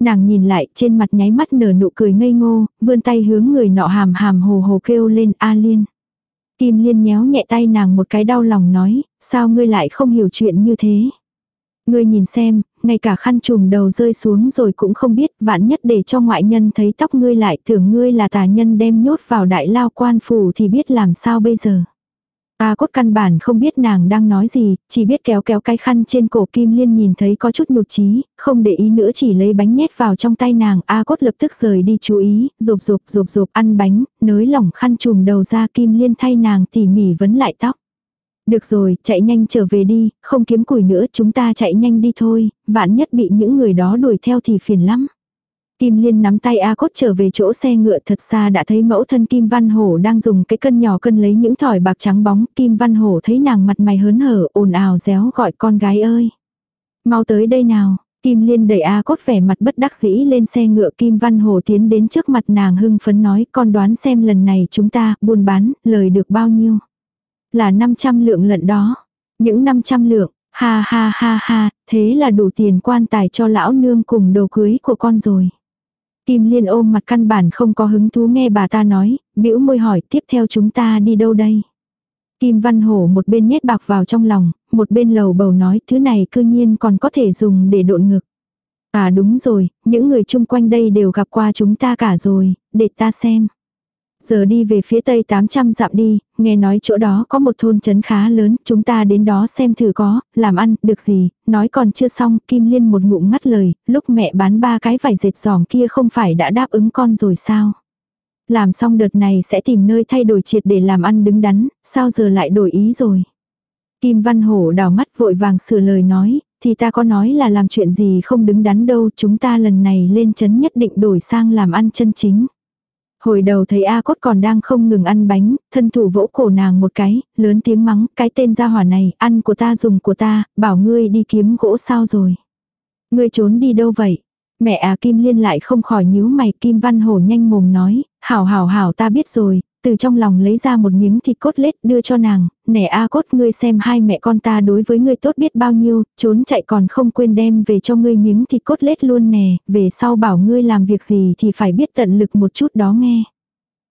Nàng nhìn lại trên mặt nháy mắt nở nụ cười ngây ngô, vươn tay hướng người nọ hàm hàm hồ hồ kêu lên A liên. Kim liên nhéo nhẹ tay nàng một cái đau lòng nói, sao ngươi lại không hiểu chuyện như thế. Ngươi nhìn xem, ngay cả khăn trùm đầu rơi xuống rồi cũng không biết, vạn nhất để cho ngoại nhân thấy tóc ngươi lại tưởng ngươi là tà nhân đem nhốt vào đại lao quan phủ thì biết làm sao bây giờ. A cốt căn bản không biết nàng đang nói gì, chỉ biết kéo kéo cái khăn trên cổ kim liên nhìn thấy có chút nhụt chí, không để ý nữa chỉ lấy bánh nhét vào trong tay nàng. A cốt lập tức rời đi chú ý, rụp rụp rụp rụp ăn bánh, nới lỏng khăn trùm đầu ra kim liên thay nàng tỉ mỉ vấn lại tóc. Được rồi, chạy nhanh trở về đi, không kiếm củi nữa chúng ta chạy nhanh đi thôi, vạn nhất bị những người đó đuổi theo thì phiền lắm. Kim Liên nắm tay A Cốt trở về chỗ xe ngựa thật xa đã thấy mẫu thân Kim Văn Hổ đang dùng cái cân nhỏ cân lấy những thỏi bạc trắng bóng. Kim Văn Hổ thấy nàng mặt mày hớn hở ồn ào réo gọi con gái ơi. Mau tới đây nào. Kim Liên đẩy A Cốt vẻ mặt bất đắc dĩ lên xe ngựa Kim Văn Hổ tiến đến trước mặt nàng hưng phấn nói con đoán xem lần này chúng ta buôn bán lời được bao nhiêu. Là 500 lượng lận đó. Những 500 lượng, ha ha ha ha, thế là đủ tiền quan tài cho lão nương cùng đồ cưới của con rồi. Kim Liên ôm mặt căn bản không có hứng thú nghe bà ta nói, bĩu môi hỏi tiếp theo chúng ta đi đâu đây. Kim Văn Hổ một bên nhét bạc vào trong lòng, một bên lầu bầu nói thứ này cư nhiên còn có thể dùng để độn ngực. À đúng rồi, những người chung quanh đây đều gặp qua chúng ta cả rồi, để ta xem. Giờ đi về phía tây 800 dặm đi, nghe nói chỗ đó có một thôn trấn khá lớn, chúng ta đến đó xem thử có, làm ăn, được gì, nói còn chưa xong, Kim Liên một ngụm ngắt lời, lúc mẹ bán ba cái vải dệt giỏm kia không phải đã đáp ứng con rồi sao? Làm xong đợt này sẽ tìm nơi thay đổi triệt để làm ăn đứng đắn, sao giờ lại đổi ý rồi? Kim Văn Hổ đào mắt vội vàng sửa lời nói, thì ta có nói là làm chuyện gì không đứng đắn đâu, chúng ta lần này lên chấn nhất định đổi sang làm ăn chân chính. Hồi đầu thấy A Cốt còn đang không ngừng ăn bánh, thân thủ vỗ cổ nàng một cái, lớn tiếng mắng, cái tên gia hỏa này, ăn của ta dùng của ta, bảo ngươi đi kiếm gỗ sao rồi. Ngươi trốn đi đâu vậy? Mẹ à Kim Liên lại không khỏi nhíu mày, Kim Văn Hổ nhanh mồm nói, hảo hảo hảo ta biết rồi, từ trong lòng lấy ra một miếng thịt cốt lết đưa cho nàng, nẻ A cốt ngươi xem hai mẹ con ta đối với ngươi tốt biết bao nhiêu, trốn chạy còn không quên đem về cho ngươi miếng thịt cốt lết luôn nè, về sau bảo ngươi làm việc gì thì phải biết tận lực một chút đó nghe.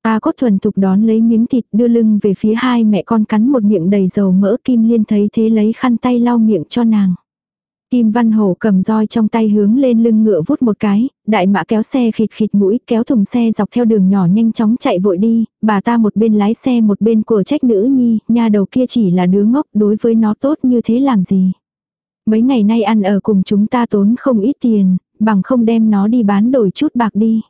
A cốt thuần thục đón lấy miếng thịt đưa lưng về phía hai mẹ con cắn một miệng đầy dầu mỡ kim liên thấy thế lấy khăn tay lau miệng cho nàng. Kim Văn Hổ cầm roi trong tay hướng lên lưng ngựa vút một cái, đại mã kéo xe khịt khịt mũi kéo thùng xe dọc theo đường nhỏ nhanh chóng chạy vội đi, bà ta một bên lái xe một bên của trách nữ nhi, nha đầu kia chỉ là đứa ngốc đối với nó tốt như thế làm gì. Mấy ngày nay ăn ở cùng chúng ta tốn không ít tiền, bằng không đem nó đi bán đổi chút bạc đi.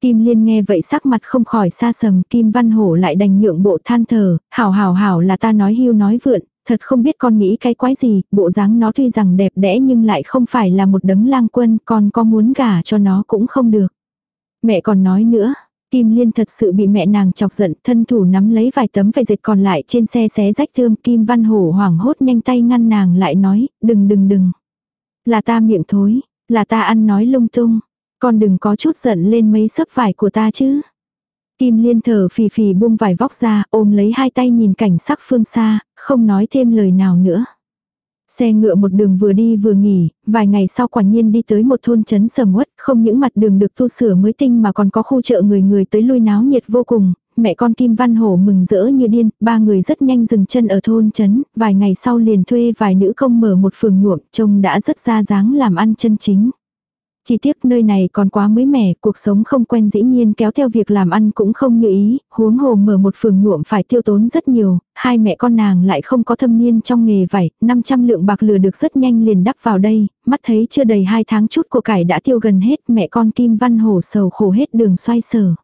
Kim Liên nghe vậy sắc mặt không khỏi xa sầm, Kim Văn Hổ lại đành nhượng bộ than thở, hảo hảo hảo là ta nói hưu nói vượn, thật không biết con nghĩ cái quái gì, bộ dáng nó tuy rằng đẹp đẽ nhưng lại không phải là một đấng lang quân, con có muốn gả cho nó cũng không được. Mẹ còn nói nữa, Kim Liên thật sự bị mẹ nàng chọc giận, thân thủ nắm lấy vài tấm vải dệt còn lại trên xe xé rách thương, Kim Văn Hổ hoảng hốt nhanh tay ngăn nàng lại nói, đừng đừng đừng. Là ta miệng thối, là ta ăn nói lung tung, con đừng có chút giận lên mấy sấp vải của ta chứ. Kim Liên thở phì phì buông vải vóc ra, ôm lấy hai tay nhìn cảnh sắc phương xa, không nói thêm lời nào nữa. Xe ngựa một đường vừa đi vừa nghỉ, vài ngày sau quả nhiên đi tới một thôn trấn sầm uất, không những mặt đường được tu sửa mới tinh mà còn có khu chợ người người tới lui náo nhiệt vô cùng. Mẹ con Kim Văn Hổ mừng rỡ như điên, ba người rất nhanh dừng chân ở thôn trấn, vài ngày sau liền thuê vài nữ công mở một phường nhuộm, trông đã rất ra dáng làm ăn chân chính. Chỉ tiếc nơi này còn quá mới mẻ, cuộc sống không quen dĩ nhiên kéo theo việc làm ăn cũng không như ý, huống hồ mở một phường nhuộm phải tiêu tốn rất nhiều, hai mẹ con nàng lại không có thâm niên trong nghề vải, 500 lượng bạc lừa được rất nhanh liền đắp vào đây, mắt thấy chưa đầy hai tháng chút của cải đã tiêu gần hết, mẹ con Kim Văn Hổ sầu khổ hết đường xoay sở.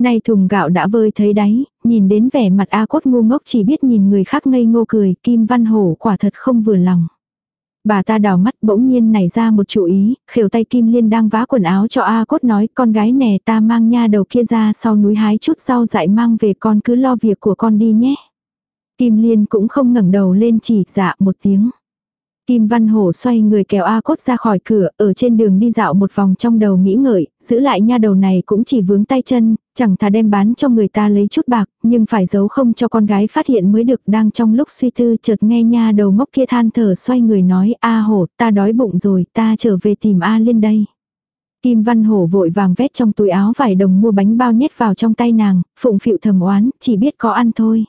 Nay thùng gạo đã vơi thấy đáy, nhìn đến vẻ mặt A cốt ngu ngốc chỉ biết nhìn người khác ngây ngô cười, Kim Văn Hổ quả thật không vừa lòng. Bà ta đào mắt bỗng nhiên nảy ra một chủ ý, khều tay Kim Liên đang vá quần áo cho A Cốt nói con gái nè ta mang nha đầu kia ra sau núi hái chút rau dại mang về con cứ lo việc của con đi nhé. Kim Liên cũng không ngẩng đầu lên chỉ dạ một tiếng. Kim Văn Hổ xoay người kéo A Cốt ra khỏi cửa, ở trên đường đi dạo một vòng trong đầu nghĩ ngợi, giữ lại nha đầu này cũng chỉ vướng tay chân, chẳng thà đem bán cho người ta lấy chút bạc, nhưng phải giấu không cho con gái phát hiện mới được đang trong lúc suy tư chợt nghe nha đầu ngốc kia than thở xoay người nói A Hổ ta đói bụng rồi ta trở về tìm A Liên đây. Kim Văn Hổ vội vàng vét trong túi áo vải đồng mua bánh bao nhét vào trong tay nàng, phụng phịu thầm oán, chỉ biết có ăn thôi.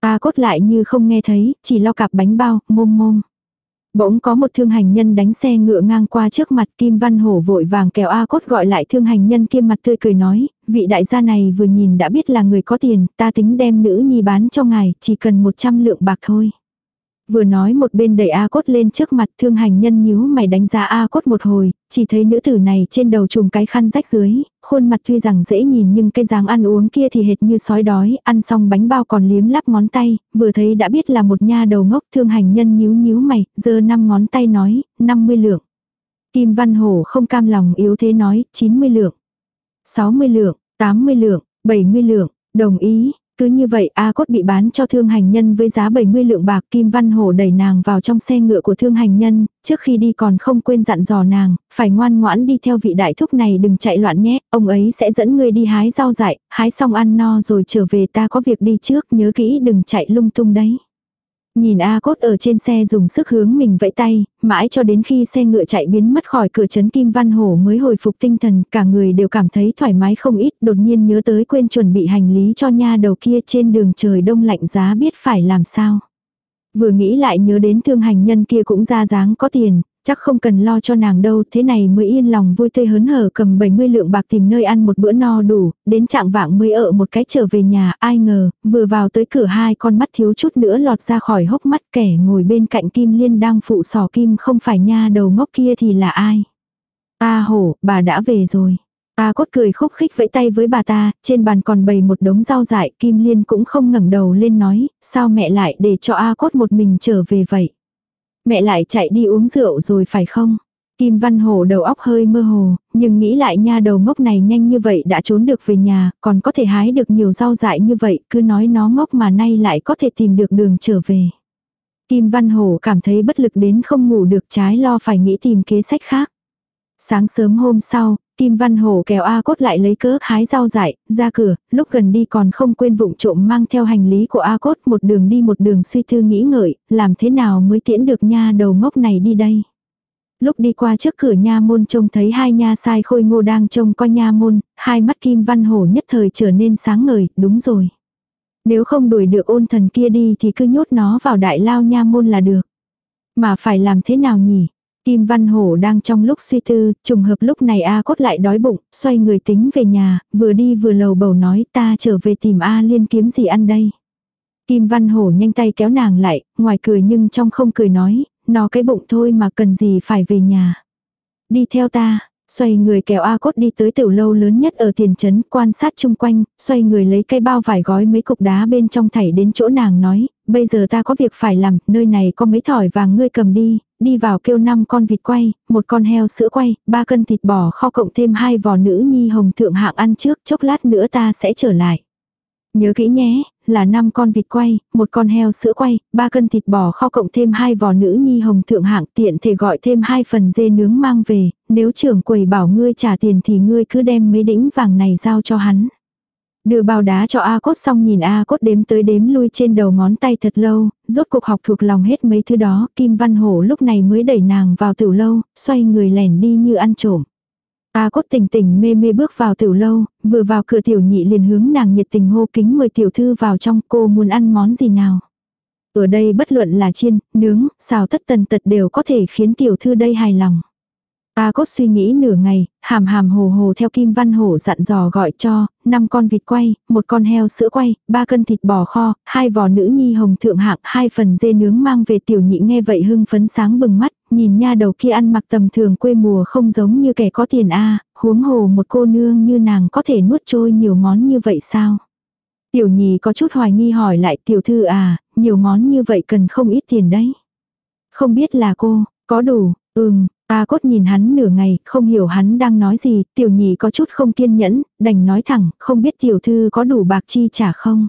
Ta cốt lại như không nghe thấy, chỉ lo cặp bánh bao, môm môm. Bỗng có một thương hành nhân đánh xe ngựa ngang qua trước mặt Kim Văn Hổ vội vàng kéo A Cốt gọi lại thương hành nhân kia mặt tươi cười nói, vị đại gia này vừa nhìn đã biết là người có tiền, ta tính đem nữ nhi bán cho ngài, chỉ cần 100 lượng bạc thôi. Vừa nói một bên đẩy A cốt lên trước mặt thương hành nhân nhíu mày đánh giá A cốt một hồi, chỉ thấy nữ tử này trên đầu trùm cái khăn rách dưới, khuôn mặt tuy rằng dễ nhìn nhưng cái dáng ăn uống kia thì hệt như sói đói, ăn xong bánh bao còn liếm lắp ngón tay, vừa thấy đã biết là một nha đầu ngốc thương hành nhân nhíu nhíu mày, giơ năm ngón tay nói, 50 lượng. Kim Văn Hổ không cam lòng yếu thế nói, 90 lượng, 60 lượng, 80 lượng, 70 lượng, đồng ý, cứ như vậy A cốt bị bán cho thương hành nhân với giá 70 lượng bạc Kim Văn Hổ đẩy nàng vào trong xe ngựa của thương hành nhân, trước khi đi còn không quên dặn dò nàng, phải ngoan ngoãn đi theo vị đại thúc này đừng chạy loạn nhé, ông ấy sẽ dẫn ngươi đi hái rau dại, hái xong ăn no rồi trở về ta có việc đi trước nhớ kỹ đừng chạy lung tung đấy. Nhìn A cốt ở trên xe dùng sức hướng mình vẫy tay, mãi cho đến khi xe ngựa chạy biến mất khỏi cửa trấn Kim Văn Hổ mới hồi phục tinh thần, cả người đều cảm thấy thoải mái không ít, đột nhiên nhớ tới quên chuẩn bị hành lý cho nha đầu kia trên đường trời đông lạnh giá biết phải làm sao. Vừa nghĩ lại nhớ đến thương hành nhân kia cũng ra dáng có tiền, chắc không cần lo cho nàng đâu, thế này mới yên lòng vui tươi hớn hở cầm 70 lượng bạc tìm nơi ăn một bữa no đủ, đến trạng vạng mới ở một cái trở về nhà, ai ngờ, vừa vào tới cửa hai con mắt thiếu chút nữa lọt ra khỏi hốc mắt kẻ ngồi bên cạnh Kim Liên đang phụ sò Kim không phải nha đầu ngốc kia thì là ai. Ta hổ, bà đã về rồi. Ta cốt cười khúc khích vẫy tay với bà ta, trên bàn còn bày một đống rau dại, Kim Liên cũng không ngẩng đầu lên nói, sao mẹ lại để cho A cốt một mình trở về vậy. Mẹ lại chạy đi uống rượu rồi phải không? Kim Văn Hồ đầu óc hơi mơ hồ, nhưng nghĩ lại nha đầu ngốc này nhanh như vậy đã trốn được về nhà, còn có thể hái được nhiều rau dại như vậy, cứ nói nó ngốc mà nay lại có thể tìm được đường trở về. Kim Văn Hồ cảm thấy bất lực đến không ngủ được trái lo phải nghĩ tìm kế sách khác. Sáng sớm hôm sau, Kim Văn Hổ kéo A Cốt lại lấy cớ hái rau dại, ra cửa, lúc gần đi còn không quên vụng trộm mang theo hành lý của A Cốt một đường đi một đường suy thư nghĩ ngợi, làm thế nào mới tiễn được nha đầu ngốc này đi đây. Lúc đi qua trước cửa nha môn trông thấy hai nha sai khôi ngô đang trông coi nha môn, hai mắt Kim Văn Hổ nhất thời trở nên sáng ngời, đúng rồi. Nếu không đuổi được ôn thần kia đi thì cứ nhốt nó vào đại lao nha môn là được. Mà phải làm thế nào nhỉ? Kim Văn Hổ đang trong lúc suy tư, trùng hợp lúc này A cốt lại đói bụng, xoay người tính về nhà, vừa đi vừa lầu bầu nói ta trở về tìm A liên kiếm gì ăn đây. Kim Văn Hổ nhanh tay kéo nàng lại, ngoài cười nhưng trong không cười nói, nó cái bụng thôi mà cần gì phải về nhà. Đi theo ta, xoay người kéo A cốt đi tới tiểu lâu lớn nhất ở tiền trấn, quan sát chung quanh, xoay người lấy cây bao vải gói mấy cục đá bên trong thảy đến chỗ nàng nói, bây giờ ta có việc phải làm, nơi này có mấy thỏi vàng ngươi cầm đi, đi vào kêu năm con vịt quay, một con heo sữa quay, ba cân thịt bò kho cộng thêm hai vò nữ nhi hồng thượng hạng ăn trước, chốc lát nữa ta sẽ trở lại. Nhớ kỹ nhé, là 5 con vịt quay, một con heo sữa quay, 3 cân thịt bò kho cộng thêm hai vò nữ nhi hồng thượng hạng tiện thể gọi thêm hai phần dê nướng mang về, nếu trưởng quầy bảo ngươi trả tiền thì ngươi cứ đem mấy đĩnh vàng này giao cho hắn. Đưa bao đá cho A cốt xong nhìn A cốt đếm tới đếm lui trên đầu ngón tay thật lâu, rốt cuộc học thuộc lòng hết mấy thứ đó, Kim Văn Hổ lúc này mới đẩy nàng vào tiểu lâu, xoay người lẻn đi như ăn trộm. A cốt tỉnh tỉnh mê mê bước vào tiểu lâu, vừa vào cửa tiểu nhị liền hướng nàng nhiệt tình hô kính mời tiểu thư vào trong cô muốn ăn món gì nào. Ở đây bất luận là chiên, nướng, xào tất tần tật đều có thể khiến tiểu thư đây hài lòng. A cốt suy nghĩ nửa ngày, hàm hàm hồ hồ theo Kim Văn Hổ dặn dò gọi cho, năm con vịt quay, một con heo sữa quay, ba cân thịt bò kho, hai vò nữ nhi hồng thượng hạng, hai phần dê nướng mang về tiểu nhị nghe vậy hưng phấn sáng bừng mắt, nhìn nha đầu kia ăn mặc tầm thường quê mùa không giống như kẻ có tiền a huống hồ một cô nương như nàng có thể nuốt trôi nhiều món như vậy sao? Tiểu nhị có chút hoài nghi hỏi lại tiểu thư à, nhiều món như vậy cần không ít tiền đấy. Không biết là cô, có đủ, ừm, Ta cốt nhìn hắn nửa ngày, không hiểu hắn đang nói gì, tiểu nhị có chút không kiên nhẫn, đành nói thẳng, không biết tiểu thư có đủ bạc chi trả không.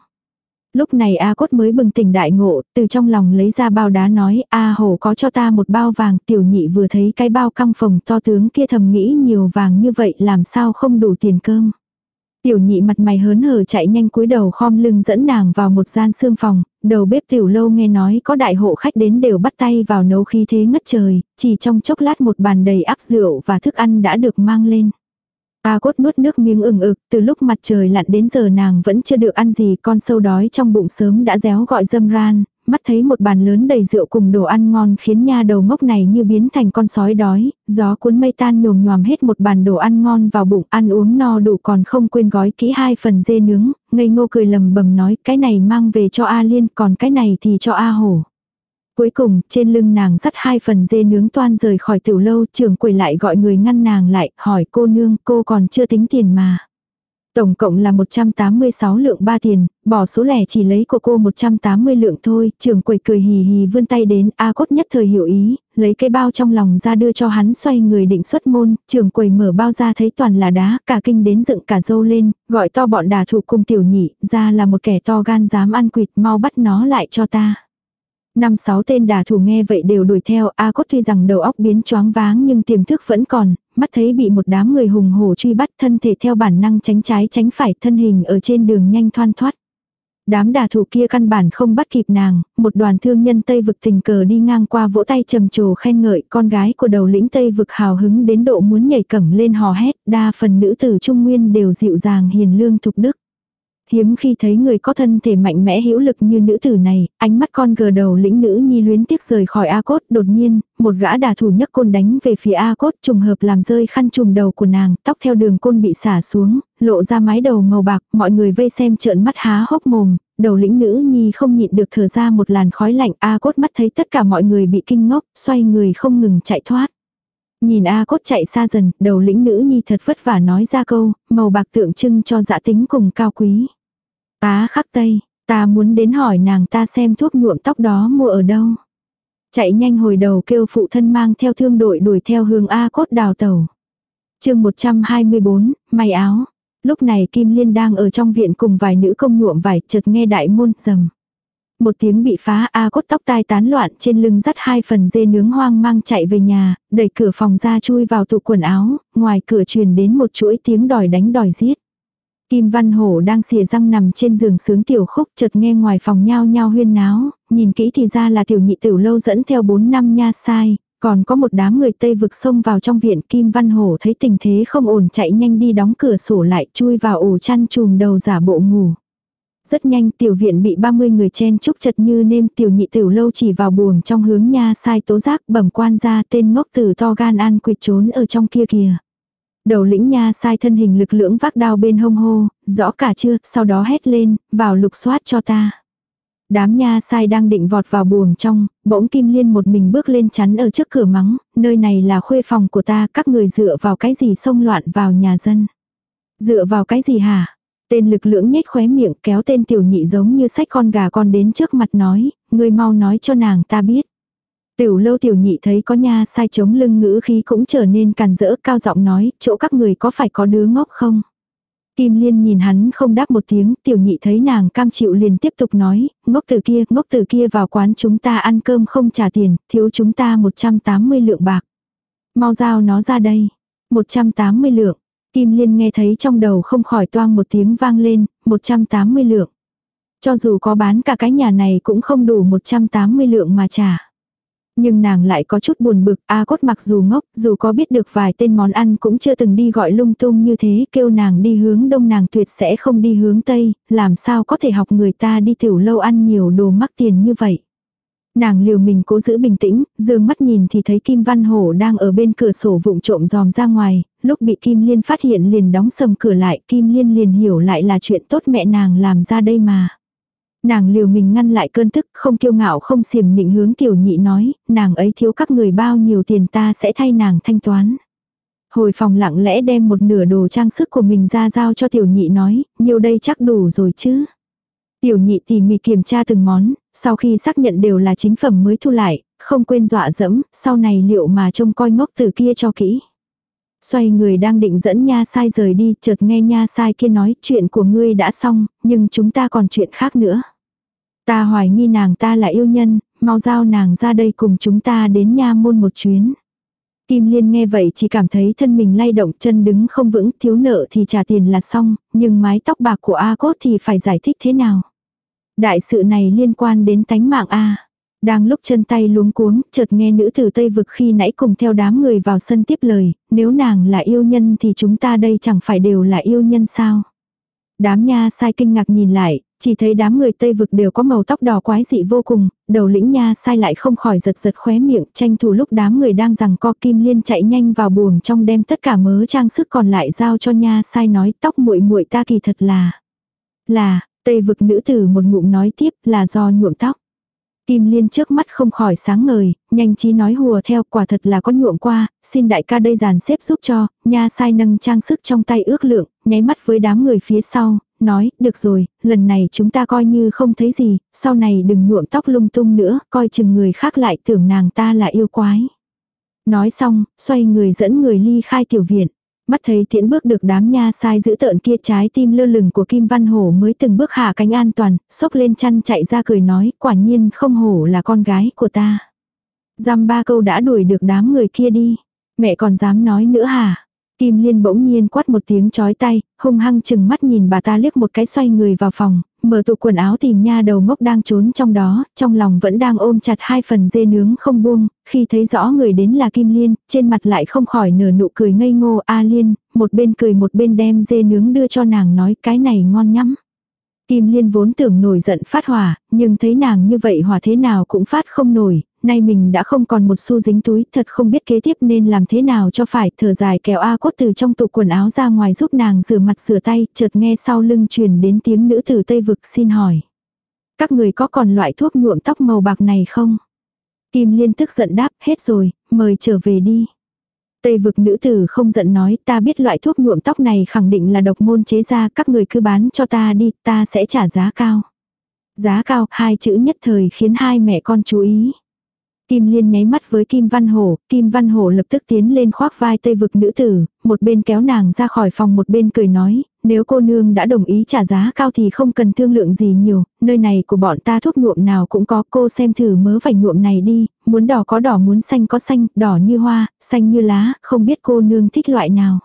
Lúc này A cốt mới bừng tỉnh đại ngộ, từ trong lòng lấy ra bao đá nói, A hổ có cho ta một bao vàng, tiểu nhị vừa thấy cái bao căng phòng to tướng kia thầm nghĩ nhiều vàng như vậy làm sao không đủ tiền cơm. Tiểu nhị mặt mày hớn hở chạy nhanh cúi đầu khom lưng dẫn nàng vào một gian xương phòng, đầu bếp tiểu lâu nghe nói có đại hộ khách đến đều bắt tay vào nấu khí thế ngất trời, chỉ trong chốc lát một bàn đầy áp rượu và thức ăn đã được mang lên. Ta cốt nuốt nước miếng ửng ực, từ lúc mặt trời lặn đến giờ nàng vẫn chưa được ăn gì, con sâu đói trong bụng sớm đã réo gọi dâm ran, mắt thấy một bàn lớn đầy rượu cùng đồ ăn ngon khiến nha đầu ngốc này như biến thành con sói đói, gió cuốn mây tan nhồm nhòm hết một bàn đồ ăn ngon vào bụng, ăn uống no đủ còn không quên gói kỹ hai phần dê nướng, ngây ngô cười lầm bầm nói cái này mang về cho A Liên còn cái này thì cho A Hổ. Cuối cùng, trên lưng nàng dắt hai phần dê nướng toan rời khỏi tiểu lâu, trưởng quầy lại gọi người ngăn nàng lại, hỏi cô nương, cô còn chưa tính tiền mà. Tổng cộng là 186 lượng ba tiền, bỏ số lẻ chỉ lấy của cô 180 lượng thôi, trưởng quầy cười hì hì vươn tay đến, A cốt nhất thời hiểu ý, lấy cái bao trong lòng ra đưa cho hắn xoay người định xuất môn, trưởng quầy mở bao ra thấy toàn là đá, cả kinh đến dựng cả dâu lên, gọi to bọn đà thủ cùng tiểu nhị, ra là một kẻ to gan dám ăn quỵt, mau bắt nó lại cho ta. Năm sáu tên đả thủ nghe vậy đều đuổi theo, A Cốt tuy rằng đầu óc biến choáng váng nhưng tiềm thức vẫn còn, mắt thấy bị một đám người hùng hổ truy bắt thân thể theo bản năng tránh trái tránh phải thân hình ở trên đường nhanh thoăn thoát. Đám đả thủ kia căn bản không bắt kịp nàng, một đoàn thương nhân Tây vực tình cờ đi ngang qua vỗ tay trầm trồ khen ngợi con gái của đầu lĩnh Tây vực hào hứng đến độ muốn nhảy cẩm lên hò hét, đa phần nữ tử Trung Nguyên đều dịu dàng hiền lương thục đức. Hiếm khi thấy người có thân thể mạnh mẽ hữu lực như nữ tử này, ánh mắt con gờ đầu lĩnh nữ nhi luyến tiếc rời khỏi A cốt, đột nhiên, một gã đà thủ nhấc côn đánh về phía A cốt trùng hợp làm rơi khăn trùm đầu của nàng, tóc theo đường côn bị xả xuống, lộ ra mái đầu màu bạc, mọi người vây xem trợn mắt há hốc mồm, đầu lĩnh nữ nhi không nhịn được thở ra một làn khói lạnh, A cốt mắt thấy tất cả mọi người bị kinh ngốc, xoay người không ngừng chạy thoát. Nhìn A cốt chạy xa dần, đầu lĩnh nữ nhi thật vất vả nói ra câu, màu bạc tượng trưng cho dạ tính cùng cao quý. Tá khắc tây, ta muốn đến hỏi nàng ta xem thuốc nhuộm tóc đó mua ở đâu. Chạy nhanh hồi đầu kêu phụ thân mang theo thương đội đuổi theo hướng A cốt đào tàu. chương 124, may áo. Lúc này Kim Liên đang ở trong viện cùng vài nữ công nhuộm vải chợt nghe đại môn rầm. Một tiếng bị phá A cốt tóc tai tán loạn trên lưng dắt hai phần dê nướng hoang mang chạy về nhà, đẩy cửa phòng ra chui vào tủ quần áo, ngoài cửa truyền đến một chuỗi tiếng đòi đánh đòi giết. Kim Văn Hổ đang xìa răng nằm trên giường sướng tiểu khúc chợt nghe ngoài phòng nhao nhao huyên náo, nhìn kỹ thì ra là tiểu nhị tiểu lâu dẫn theo 4 năm nha sai, còn có một đám người Tây vực xông vào trong viện Kim Văn Hổ thấy tình thế không ổn chạy nhanh đi đóng cửa sổ lại chui vào ổ chăn chùm đầu giả bộ ngủ. Rất nhanh tiểu viện bị 30 người chen chúc chật như nêm tiểu nhị tiểu lâu chỉ vào buồng trong hướng nha sai tố giác bẩm quan ra tên ngốc tử to gan an quỵt trốn ở trong kia kìa. Đầu lĩnh nha sai thân hình lực lưỡng vác đao bên hông hô, rõ cả chưa, sau đó hét lên, vào lục soát cho ta. Đám nha sai đang định vọt vào buồng trong, bỗng Kim Liên một mình bước lên chắn ở trước cửa mắng, nơi này là khuê phòng của ta, các người dựa vào cái gì xông loạn vào nhà dân. Dựa vào cái gì hả? Tên lực lưỡng nhếch khóe miệng kéo tên tiểu nhị giống như sách con gà con đến trước mặt nói, người mau nói cho nàng ta biết. Tiểu lâu tiểu nhị thấy có nha sai chống lưng ngữ khí cũng trở nên càn rỡ cao giọng nói, chỗ các người có phải có đứa ngốc không? Kim Liên nhìn hắn không đáp một tiếng, tiểu nhị thấy nàng cam chịu liền tiếp tục nói, ngốc từ kia, ngốc từ kia vào quán chúng ta ăn cơm không trả tiền, thiếu chúng ta 180 lượng bạc. Mau giao nó ra đây. 180 lượng. Kim Liên nghe thấy trong đầu không khỏi toang một tiếng vang lên, 180 lượng. Cho dù có bán cả cái nhà này cũng không đủ 180 lượng mà trả. Nhưng nàng lại có chút buồn bực, A cốt mặc dù ngốc, dù có biết được vài tên món ăn cũng chưa từng đi gọi lung tung như thế, kêu nàng đi hướng đông nàng tuyệt sẽ không đi hướng tây, làm sao có thể học người ta đi tiểu lâu ăn nhiều đồ mắc tiền như vậy. Nàng liều mình cố giữ bình tĩnh, dương mắt nhìn thì thấy Kim Văn Hổ đang ở bên cửa sổ vụng trộm dòm ra ngoài, lúc bị Kim Liên phát hiện liền đóng sầm cửa lại, Kim Liên liền hiểu lại là chuyện tốt mẹ nàng làm ra đây mà. Nàng liều mình ngăn lại cơn tức, không kiêu ngạo không xiểm nịnh hướng tiểu nhị nói, nàng ấy thiếu các người bao nhiêu tiền ta sẽ thay nàng thanh toán. Hồi phòng lặng lẽ đem một nửa đồ trang sức của mình ra giao cho tiểu nhị nói, nhiều đây chắc đủ rồi chứ. Tiểu nhị tỉ mỉ kiểm tra từng món, sau khi xác nhận đều là chính phẩm mới thu lại, không quên dọa dẫm, sau này liệu mà trông coi ngốc từ kia cho kỹ. Xoay người đang định dẫn nha sai rời đi, chợt nghe nha sai kia nói chuyện của ngươi đã xong, nhưng chúng ta còn chuyện khác nữa. Ta hoài nghi nàng ta là yêu nhân, mau giao nàng ra đây cùng chúng ta đến nha môn một chuyến. Kim Liên nghe vậy chỉ cảm thấy thân mình lay động chân đứng không vững, thiếu nợ thì trả tiền là xong, nhưng mái tóc bạc của A Cốt thì phải giải thích thế nào. Đại sự này liên quan đến tánh mạng A. Đang lúc chân tay luống cuống, chợt nghe nữ tử Tây Vực khi nãy cùng theo đám người vào sân tiếp lời, nếu nàng là yêu nhân thì chúng ta đây chẳng phải đều là yêu nhân sao. Đám nha sai kinh ngạc nhìn lại, chỉ thấy đám người Tây Vực đều có màu tóc đỏ quái dị vô cùng, đầu lĩnh nha sai lại không khỏi giật giật khóe miệng, tranh thủ lúc đám người đang rằng co kim liên chạy nhanh vào buồng trong đem tất cả mớ trang sức còn lại giao cho nha sai nói tóc muội muội ta kỳ thật là. Là, Tây Vực nữ tử một ngụm nói tiếp là do nhuộm tóc. Kim Liên trước mắt không khỏi sáng ngời, nhanh trí nói hùa theo quả thật là có nhuộm qua, xin đại ca đây dàn xếp giúp cho, nha sai nâng trang sức trong tay ước lượng, nháy mắt với đám người phía sau, nói, được rồi, lần này chúng ta coi như không thấy gì, sau này đừng nhuộm tóc lung tung nữa, coi chừng người khác lại tưởng nàng ta là yêu quái. Nói xong, xoay người dẫn người ly khai tiểu viện. Mắt thấy tiễn bước được đám nha sai giữ tợn kia trái tim lơ lửng của Kim Văn Hổ mới từng bước hạ cánh an toàn, sốc lên chăn chạy ra cười nói, quả nhiên không hổ là con gái của ta. Dăm ba câu đã đuổi được đám người kia đi. Mẹ còn dám nói nữa hả? Kim Liên bỗng nhiên quát một tiếng chói tay, hung hăng chừng mắt nhìn bà ta liếc một cái xoay người vào phòng, mở tủ quần áo tìm nha đầu ngốc đang trốn trong đó, trong lòng vẫn đang ôm chặt hai phần dê nướng không buông, khi thấy rõ người đến là Kim Liên, trên mặt lại không khỏi nở nụ cười ngây ngô A Liên, một bên cười một bên đem dê nướng đưa cho nàng nói cái này ngon nhắm. Kim Liên vốn tưởng nổi giận phát hỏa, nhưng thấy nàng như vậy hỏa thế nào cũng phát không nổi, nay mình đã không còn một xu dính túi, thật không biết kế tiếp nên làm thế nào cho phải, thở dài kéo A cốt từ trong tủ quần áo ra ngoài giúp nàng rửa mặt rửa tay, chợt nghe sau lưng truyền đến tiếng nữ tử Tây Vực xin hỏi. Các người có còn loại thuốc nhuộm tóc màu bạc này không? Kim Liên tức giận đáp, hết rồi, mời trở về đi. Tây vực nữ tử không giận nói, ta biết loại thuốc nhuộm tóc này khẳng định là độc môn chế ra, các người cứ bán cho ta đi, ta sẽ trả giá cao. Giá cao, hai chữ nhất thời khiến hai mẹ con chú ý. Kim Liên nháy mắt với Kim Văn Hổ, Kim Văn Hổ lập tức tiến lên khoác vai tây vực nữ tử, một bên kéo nàng ra khỏi phòng một bên cười nói, nếu cô nương đã đồng ý trả giá cao thì không cần thương lượng gì nhiều, nơi này của bọn ta thuốc nhuộm nào cũng có, cô xem thử mớ vải nhuộm này đi, muốn đỏ có đỏ muốn xanh có xanh, đỏ như hoa, xanh như lá, không biết cô nương thích loại nào.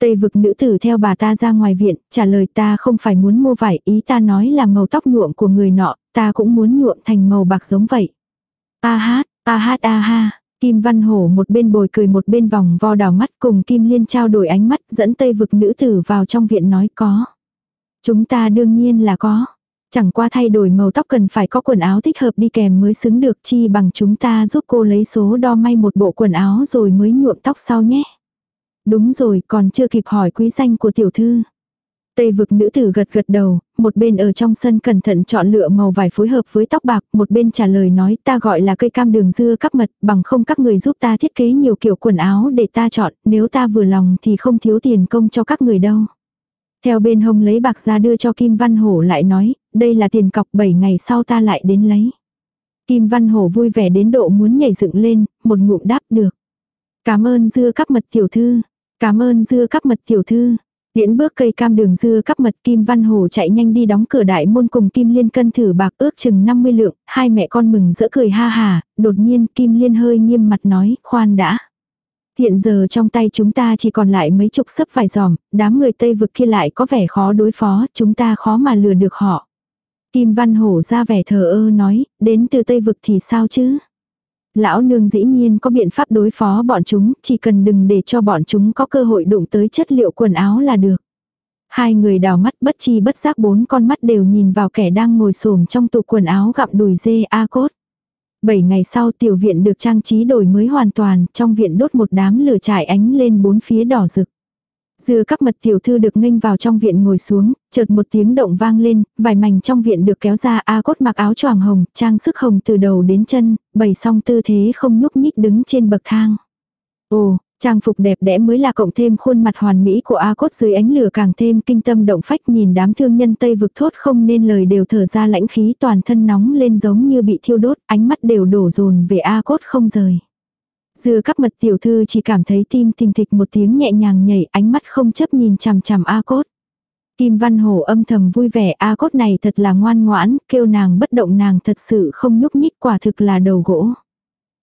Tây vực nữ tử theo bà ta ra ngoài viện, trả lời ta không phải muốn mua vải, ý ta nói là màu tóc nhuộm của người nọ, ta cũng muốn nhuộm thành màu bạc giống vậy. A hát, a hát a ha. Kim Văn Hổ một bên bồi cười một bên vòng vo đảo mắt cùng Kim Liên trao đổi ánh mắt dẫn Tây vực nữ tử vào trong viện nói có. Chúng ta đương nhiên là có. Chẳng qua thay đổi màu tóc cần phải có quần áo thích hợp đi kèm mới xứng được chi bằng chúng ta giúp cô lấy số đo may một bộ quần áo rồi mới nhuộm tóc sau nhé. Đúng rồi còn chưa kịp hỏi quý danh của tiểu thư. Tây vực nữ tử gật gật đầu, một bên ở trong sân cẩn thận chọn lựa màu vải phối hợp với tóc bạc, một bên trả lời nói ta gọi là cây cam đường dưa cắp mật, bằng không các người giúp ta thiết kế nhiều kiểu quần áo để ta chọn, nếu ta vừa lòng thì không thiếu tiền công cho các người đâu. Theo bên hông lấy bạc ra đưa cho Kim Văn Hổ lại nói, đây là tiền cọc 7 ngày sau ta lại đến lấy. Kim Văn Hổ vui vẻ đến độ muốn nhảy dựng lên, một ngụm đáp được. Cảm ơn dưa cắp mật tiểu thư. Cảm ơn dưa cắp mật tiểu thư. Điễn bước cây cam đường dưa cắp mật Kim Văn Hồ chạy nhanh đi đóng cửa đại môn cùng Kim Liên cân thử bạc ước chừng 50 lượng, hai mẹ con mừng rỡ cười ha hà, đột nhiên Kim Liên hơi nghiêm mặt nói, khoan đã. Hiện giờ trong tay chúng ta chỉ còn lại mấy chục sấp vải giòm, đám người Tây vực kia lại có vẻ khó đối phó, chúng ta khó mà lừa được họ. Kim Văn Hổ ra vẻ thờ ơ nói, đến từ Tây vực thì sao chứ? Lão nương dĩ nhiên có biện pháp đối phó bọn chúng, chỉ cần đừng để cho bọn chúng có cơ hội đụng tới chất liệu quần áo là được. Hai người đào mắt bất chi bất giác bốn con mắt đều nhìn vào kẻ đang ngồi xổm trong tủ quần áo gặm đùi dê A cốt. Bảy ngày sau tiểu viện được trang trí đổi mới hoàn toàn, trong viện đốt một đám lửa trải ánh lên bốn phía đỏ rực. Dưa các mật tiểu thư được nghênh vào trong viện ngồi xuống, chợt một tiếng động vang lên, vài mảnh trong viện được kéo ra A cốt mặc áo choàng hồng, trang sức hồng từ đầu đến chân, bày xong tư thế không nhúc nhích đứng trên bậc thang. Ồ, trang phục đẹp đẽ mới là cộng thêm khuôn mặt hoàn mỹ của A cốt dưới ánh lửa càng thêm kinh tâm động phách nhìn đám thương nhân Tây vực thốt không nên lời đều thở ra lãnh khí toàn thân nóng lên giống như bị thiêu đốt, ánh mắt đều đổ dồn về A cốt không rời. Dưa cắp mật tiểu thư chỉ cảm thấy tim thình thịch một tiếng nhẹ nhàng nhảy ánh mắt không chấp nhìn chằm chằm A cốt. Kim Văn Hổ âm thầm vui vẻ A cốt này thật là ngoan ngoãn, kêu nàng bất động nàng thật sự không nhúc nhích quả thực là đầu gỗ.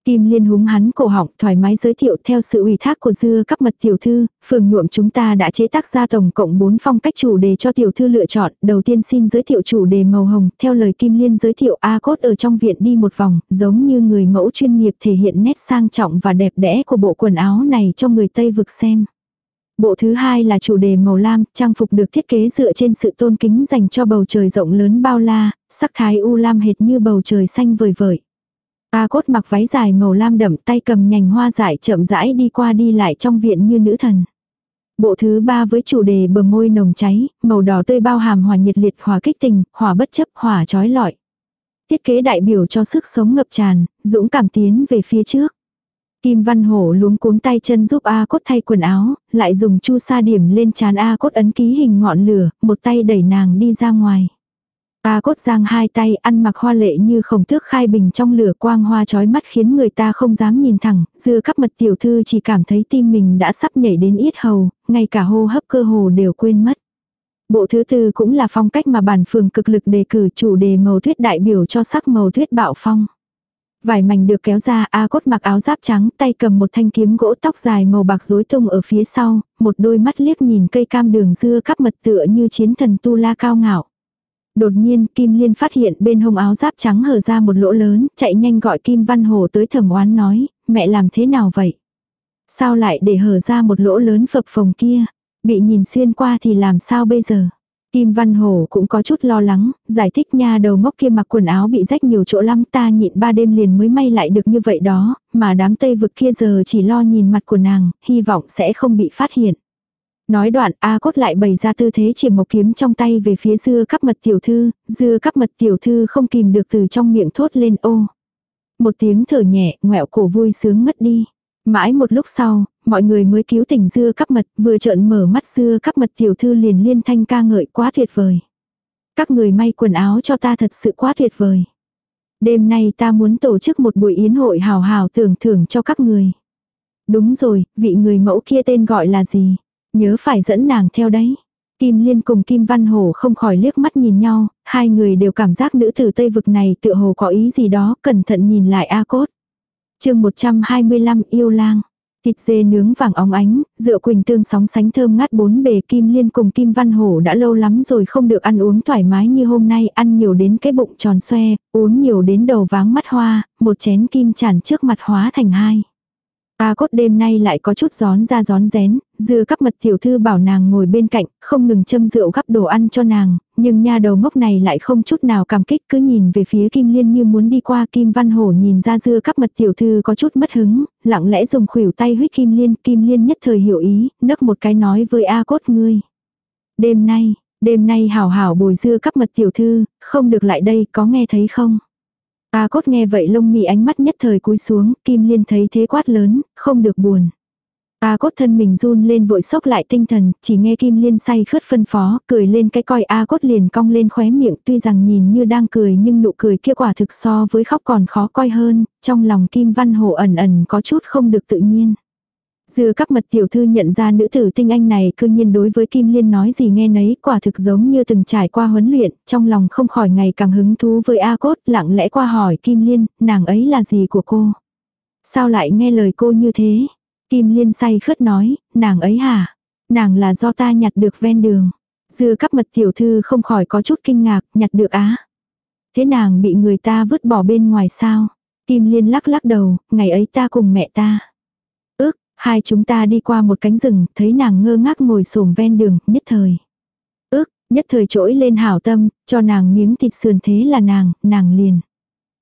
Kim Liên húng hắn cổ họng thoải mái giới thiệu theo sự ủy thác của dưa cấp mật tiểu thư, phường nhuộm chúng ta đã chế tác ra tổng cộng 4 phong cách chủ đề cho tiểu thư lựa chọn. Đầu tiên xin giới thiệu chủ đề màu hồng, theo lời Kim Liên giới thiệu A cốt ở trong viện đi một vòng, giống như người mẫu chuyên nghiệp thể hiện nét sang trọng và đẹp đẽ của bộ quần áo này cho người Tây vực xem. Bộ thứ hai là chủ đề màu lam, trang phục được thiết kế dựa trên sự tôn kính dành cho bầu trời rộng lớn bao la, sắc thái u lam hệt như bầu trời xanh vời vợi. A cốt mặc váy dài màu lam đậm tay cầm nhành hoa dại chậm rãi đi qua đi lại trong viện như nữ thần. Bộ thứ ba với chủ đề bờ môi nồng cháy, màu đỏ tươi bao hàm hòa nhiệt liệt, hòa kích tình, hòa bất chấp, hòa trói lọi. Thiết kế đại biểu cho sức sống ngập tràn, dũng cảm tiến về phía trước. Kim Văn Hổ luống cuống tay chân giúp A Cốt thay quần áo, lại dùng chu sa điểm lên chán A Cốt ấn ký hình ngọn lửa, một tay đẩy nàng đi ra ngoài. Ta Cốt giang hai tay ăn mặc hoa lệ như khổng tước khai bình trong lửa quang hoa chói mắt khiến người ta không dám nhìn thẳng, dưa cắp mật tiểu thư chỉ cảm thấy tim mình đã sắp nhảy đến yết hầu, ngay cả hô hấp cơ hồ đều quên mất. Bộ thứ tư cũng là phong cách mà bản phường cực lực đề cử chủ đề màu thuyết đại biểu cho sắc màu thuyết bạo phong. Vải mảnh được kéo ra A cốt mặc áo giáp trắng tay cầm một thanh kiếm gỗ tóc dài màu bạc rối tung ở phía sau, một đôi mắt liếc nhìn cây cam đường dưa cắp mật tựa như chiến thần tu la cao ngạo. Đột nhiên Kim Liên phát hiện bên hông áo giáp trắng hở ra một lỗ lớn, chạy nhanh gọi Kim Văn Hồ tới thẩm oán nói, mẹ làm thế nào vậy? Sao lại để hở ra một lỗ lớn phập phồng kia? Bị nhìn xuyên qua thì làm sao bây giờ? Kim Văn Hổ cũng có chút lo lắng, giải thích nha đầu ngốc kia mặc quần áo bị rách nhiều chỗ lắm ta nhịn ba đêm liền mới may lại được như vậy đó, mà đám tây vực kia giờ chỉ lo nhìn mặt của nàng, hy vọng sẽ không bị phát hiện. Nói đoạn A cốt lại bày ra tư thế chỉ một kiếm trong tay về phía dưa cắp mật tiểu thư, dưa cắp mật tiểu thư không kìm được từ trong miệng thốt lên ô. Một tiếng thở nhẹ, ngẹo cổ vui sướng mất đi. Mãi một lúc sau, mọi người mới cứu tỉnh dưa cắp mật, vừa trợn mở mắt dưa cắp mật tiểu thư liền liên thanh ca ngợi quá tuyệt vời. Các người may quần áo cho ta thật sự quá tuyệt vời. Đêm nay ta muốn tổ chức một buổi yến hội hào hào tưởng thưởng cho các người. Đúng rồi, vị người mẫu kia tên gọi là gì? Nhớ phải dẫn nàng theo đấy. Kim Liên cùng Kim Văn Hổ không khỏi liếc mắt nhìn nhau, hai người đều cảm giác nữ tử Tây Vực này tựa hồ có ý gì đó, cẩn thận nhìn lại A Cốt. chương 125 yêu lang. Thịt dê nướng vàng óng ánh, rượu quỳnh tương sóng sánh thơm ngát bốn bề Kim Liên cùng Kim Văn Hổ đã lâu lắm rồi không được ăn uống thoải mái như hôm nay, ăn nhiều đến cái bụng tròn xoe, uống nhiều đến đầu váng mắt hoa, một chén kim chản trước mặt hóa thành hai. A cốt đêm nay lại có chút gión ra gión rén, dưa cắp mật tiểu thư bảo nàng ngồi bên cạnh, không ngừng châm rượu gắp đồ ăn cho nàng, nhưng nha đầu ngốc này lại không chút nào cảm kích cứ nhìn về phía Kim Liên như muốn đi qua Kim Văn Hổ nhìn ra dưa cắp mật tiểu thư có chút mất hứng, lặng lẽ dùng khuỷu tay huyết Kim Liên, Kim Liên nhất thời hiểu ý, nấc một cái nói với A cốt ngươi. Đêm nay, đêm nay hảo hảo bồi dưa cắp mật tiểu thư, không được lại đây có nghe thấy không? A cốt nghe vậy lông mi ánh mắt nhất thời cúi xuống, Kim Liên thấy thế quát lớn, không được buồn. A cốt thân mình run lên vội sốc lại tinh thần, chỉ nghe Kim Liên say khớt phân phó, cười lên cái coi A cốt liền cong lên khóe miệng tuy rằng nhìn như đang cười nhưng nụ cười kia quả thực so với khóc còn khó coi hơn, trong lòng Kim Văn Hồ ẩn ẩn có chút không được tự nhiên. Dưa các mật tiểu thư nhận ra nữ tử tinh anh này cương nhiên đối với Kim Liên nói gì nghe nấy quả thực giống như từng trải qua huấn luyện, trong lòng không khỏi ngày càng hứng thú với A Cốt, lặng lẽ qua hỏi Kim Liên, nàng ấy là gì của cô? Sao lại nghe lời cô như thế? Kim Liên say khớt nói, nàng ấy hả? Nàng là do ta nhặt được ven đường. Dưa các mật tiểu thư không khỏi có chút kinh ngạc, nhặt được á. Thế nàng bị người ta vứt bỏ bên ngoài sao? Kim Liên lắc lắc đầu, ngày ấy ta cùng mẹ ta. Hai chúng ta đi qua một cánh rừng, thấy nàng ngơ ngác ngồi xổm ven đường, nhất thời. Ước, nhất thời trỗi lên hảo tâm, cho nàng miếng thịt sườn thế là nàng, nàng liền.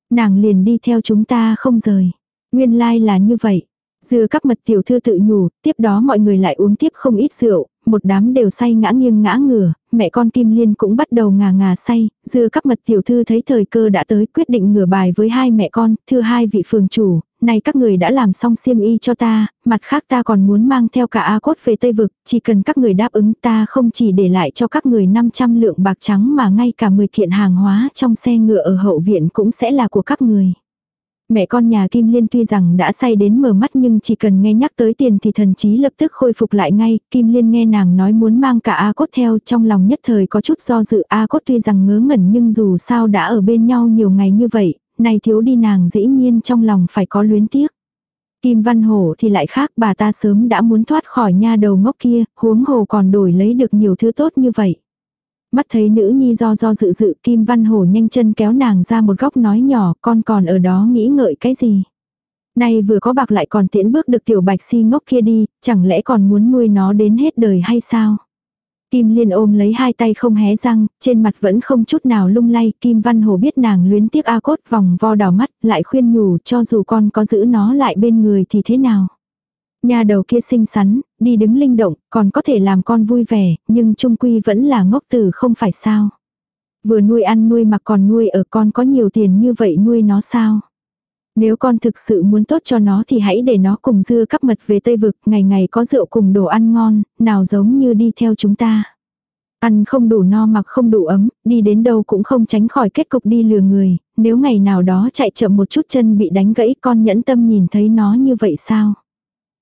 Nàng liền đi theo chúng ta không rời. Nguyên lai like là như vậy. Dưa cắp mật tiểu thư tự nhủ, tiếp đó mọi người lại uống tiếp không ít rượu, một đám đều say ngã nghiêng ngã ngửa, mẹ con Kim Liên cũng bắt đầu ngà ngà say, dưa các mật tiểu thư thấy thời cơ đã tới quyết định ngửa bài với hai mẹ con, thưa hai vị phường chủ, này các người đã làm xong xiêm y cho ta, mặt khác ta còn muốn mang theo cả A cốt về Tây Vực, chỉ cần các người đáp ứng ta không chỉ để lại cho các người 500 lượng bạc trắng mà ngay cả 10 kiện hàng hóa trong xe ngựa ở hậu viện cũng sẽ là của các người. Mẹ con nhà Kim Liên tuy rằng đã say đến mở mắt nhưng chỉ cần nghe nhắc tới tiền thì thần trí lập tức khôi phục lại ngay. Kim Liên nghe nàng nói muốn mang cả A Cốt theo trong lòng nhất thời có chút do dự A Cốt tuy rằng ngớ ngẩn nhưng dù sao đã ở bên nhau nhiều ngày như vậy, này thiếu đi nàng dĩ nhiên trong lòng phải có luyến tiếc. Kim Văn Hổ thì lại khác bà ta sớm đã muốn thoát khỏi nha đầu ngốc kia, huống hồ còn đổi lấy được nhiều thứ tốt như vậy. Mắt thấy nữ nhi do do dự dự Kim Văn Hổ nhanh chân kéo nàng ra một góc nói nhỏ con còn ở đó nghĩ ngợi cái gì. Này vừa có bạc lại còn tiễn bước được tiểu bạch si ngốc kia đi, chẳng lẽ còn muốn nuôi nó đến hết đời hay sao? Kim Liên ôm lấy hai tay không hé răng, trên mặt vẫn không chút nào lung lay, Kim Văn Hồ biết nàng luyến tiếc A cốt vòng vo đỏ mắt, lại khuyên nhủ cho dù con có giữ nó lại bên người thì thế nào. Nhà đầu kia xinh xắn, đi đứng linh động, còn có thể làm con vui vẻ, nhưng trung quy vẫn là ngốc tử không phải sao. Vừa nuôi ăn nuôi mà còn nuôi ở con có nhiều tiền như vậy nuôi nó sao? Nếu con thực sự muốn tốt cho nó thì hãy để nó cùng dưa cắp mật về Tây Vực, ngày ngày có rượu cùng đồ ăn ngon, nào giống như đi theo chúng ta. Ăn không đủ no mặc không đủ ấm, đi đến đâu cũng không tránh khỏi kết cục đi lừa người, nếu ngày nào đó chạy chậm một chút chân bị đánh gãy con nhẫn tâm nhìn thấy nó như vậy sao?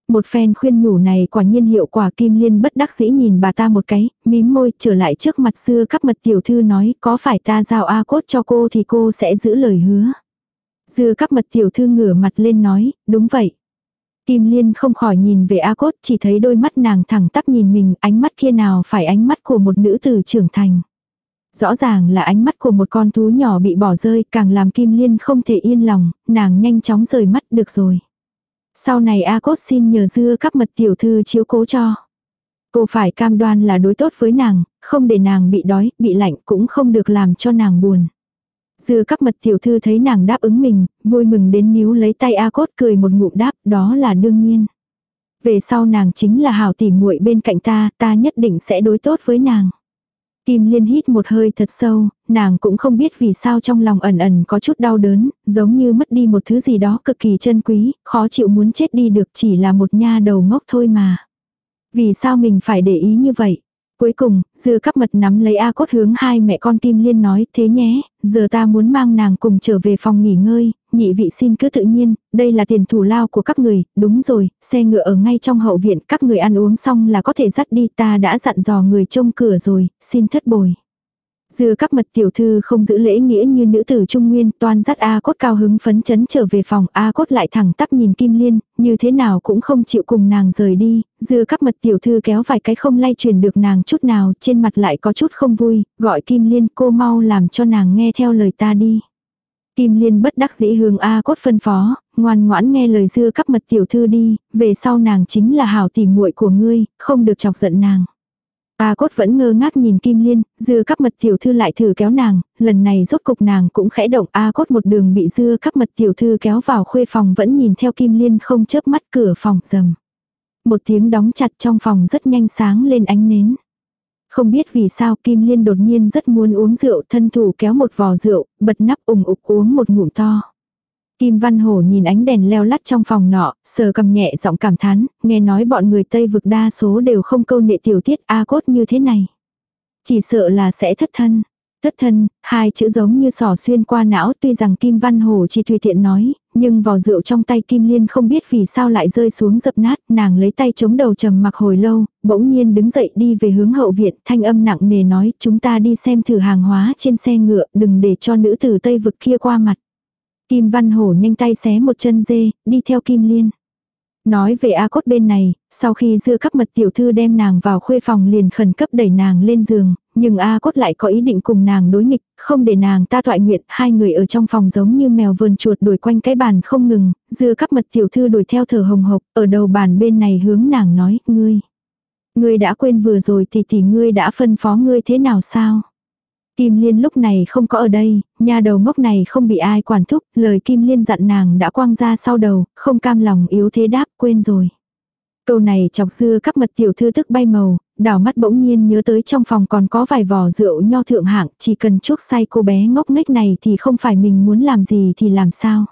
Một phen khuyên nhủ này quả nhiên hiệu quả Kim Liên bất đắc dĩ nhìn bà ta một cái, mím môi trở lại trước mặt xưa các mật tiểu thư nói có phải ta giao A cốt cho cô thì cô sẽ giữ lời hứa. Dưa các mật tiểu thư ngửa mặt lên nói, đúng vậy. Kim Liên không khỏi nhìn về A Cốt, chỉ thấy đôi mắt nàng thẳng tắp nhìn mình, ánh mắt kia nào phải ánh mắt của một nữ tử trưởng thành. Rõ ràng là ánh mắt của một con thú nhỏ bị bỏ rơi, càng làm Kim Liên không thể yên lòng, nàng nhanh chóng rời mắt được rồi. Sau này A Cốt xin nhờ dưa các mật tiểu thư chiếu cố cho. Cô phải cam đoan là đối tốt với nàng, không để nàng bị đói, bị lạnh cũng không được làm cho nàng buồn. Dưa các mật tiểu thư thấy nàng đáp ứng mình, vui mừng đến níu lấy tay A cốt cười một ngụm đáp, đó là đương nhiên. Về sau nàng chính là hảo tỉ muội bên cạnh ta, ta nhất định sẽ đối tốt với nàng. Kim Liên hít một hơi thật sâu, nàng cũng không biết vì sao trong lòng ẩn ẩn có chút đau đớn, giống như mất đi một thứ gì đó cực kỳ chân quý, khó chịu muốn chết đi được chỉ là một nha đầu ngốc thôi mà. Vì sao mình phải để ý như vậy? Cuối cùng, dưa cắp mật nắm lấy A cốt hướng hai mẹ con Kim Liên nói, thế nhé, giờ ta muốn mang nàng cùng trở về phòng nghỉ ngơi, nhị vị xin cứ tự nhiên, đây là tiền thủ lao của các người, đúng rồi, xe ngựa ở ngay trong hậu viện, các người ăn uống xong là có thể dắt đi, ta đã dặn dò người trông cửa rồi, xin thất bồi. Dưa các mật tiểu thư không giữ lễ nghĩa như nữ tử trung nguyên, toan dắt A cốt cao hứng phấn chấn trở về phòng, A cốt lại thẳng tắp nhìn Kim Liên, như thế nào cũng không chịu cùng nàng rời đi, dưa các mật tiểu thư kéo vài cái không lay truyền được nàng chút nào, trên mặt lại có chút không vui, gọi Kim Liên cô mau làm cho nàng nghe theo lời ta đi. Kim Liên bất đắc dĩ hướng A cốt phân phó, ngoan ngoãn nghe lời dưa cắp mật tiểu thư đi, về sau nàng chính là hảo tỉ muội của ngươi, không được chọc giận nàng. A cốt vẫn ngơ ngác nhìn Kim Liên, dưa cắp mật tiểu thư lại thử kéo nàng, lần này rốt cục nàng cũng khẽ động A cốt một đường bị dưa cắp mật tiểu thư kéo vào khuê phòng vẫn nhìn theo Kim Liên không chớp mắt cửa phòng rầm. Một tiếng đóng chặt trong phòng rất nhanh sáng lên ánh nến. Không biết vì sao Kim Liên đột nhiên rất muốn uống rượu thân thủ kéo một vò rượu, bật nắp ủng ục uống một ngụm to. Kim Văn Hổ nhìn ánh đèn leo lắt trong phòng nọ, sờ cầm nhẹ giọng cảm thán, nghe nói bọn người Tây vực đa số đều không câu nệ tiểu tiết A cốt như thế này. Chỉ sợ là sẽ thất thân. Thất thân, hai chữ giống như sỏ xuyên qua não tuy rằng Kim Văn Hổ chỉ tùy tiện nói, nhưng vò rượu trong tay Kim Liên không biết vì sao lại rơi xuống dập nát, nàng lấy tay chống đầu trầm mặc hồi lâu, bỗng nhiên đứng dậy đi về hướng hậu viện, thanh âm nặng nề nói chúng ta đi xem thử hàng hóa trên xe ngựa, đừng để cho nữ tử Tây vực kia qua mặt. Kim Văn Hổ nhanh tay xé một chân dê, đi theo Kim Liên. Nói về A cốt bên này, sau khi dưa cắp mật tiểu thư đem nàng vào khuê phòng liền khẩn cấp đẩy nàng lên giường, nhưng A cốt lại có ý định cùng nàng đối nghịch, không để nàng ta thoại nguyện, hai người ở trong phòng giống như mèo vườn chuột đuổi quanh cái bàn không ngừng, dưa cắp mật tiểu thư đuổi theo thở hồng hộc, ở đầu bàn bên này hướng nàng nói, ngươi. Ngươi đã quên vừa rồi thì thì ngươi đã phân phó ngươi thế nào sao? Kim Liên lúc này không có ở đây, nhà đầu ngốc này không bị ai quản thúc, lời Kim Liên dặn nàng đã quang ra sau đầu, không cam lòng yếu thế đáp quên rồi. Câu này chọc dưa cắp mật tiểu thư tức bay màu, đảo mắt bỗng nhiên nhớ tới trong phòng còn có vài vò rượu nho thượng hạng, chỉ cần chuốc say cô bé ngốc nghếch này thì không phải mình muốn làm gì thì làm sao.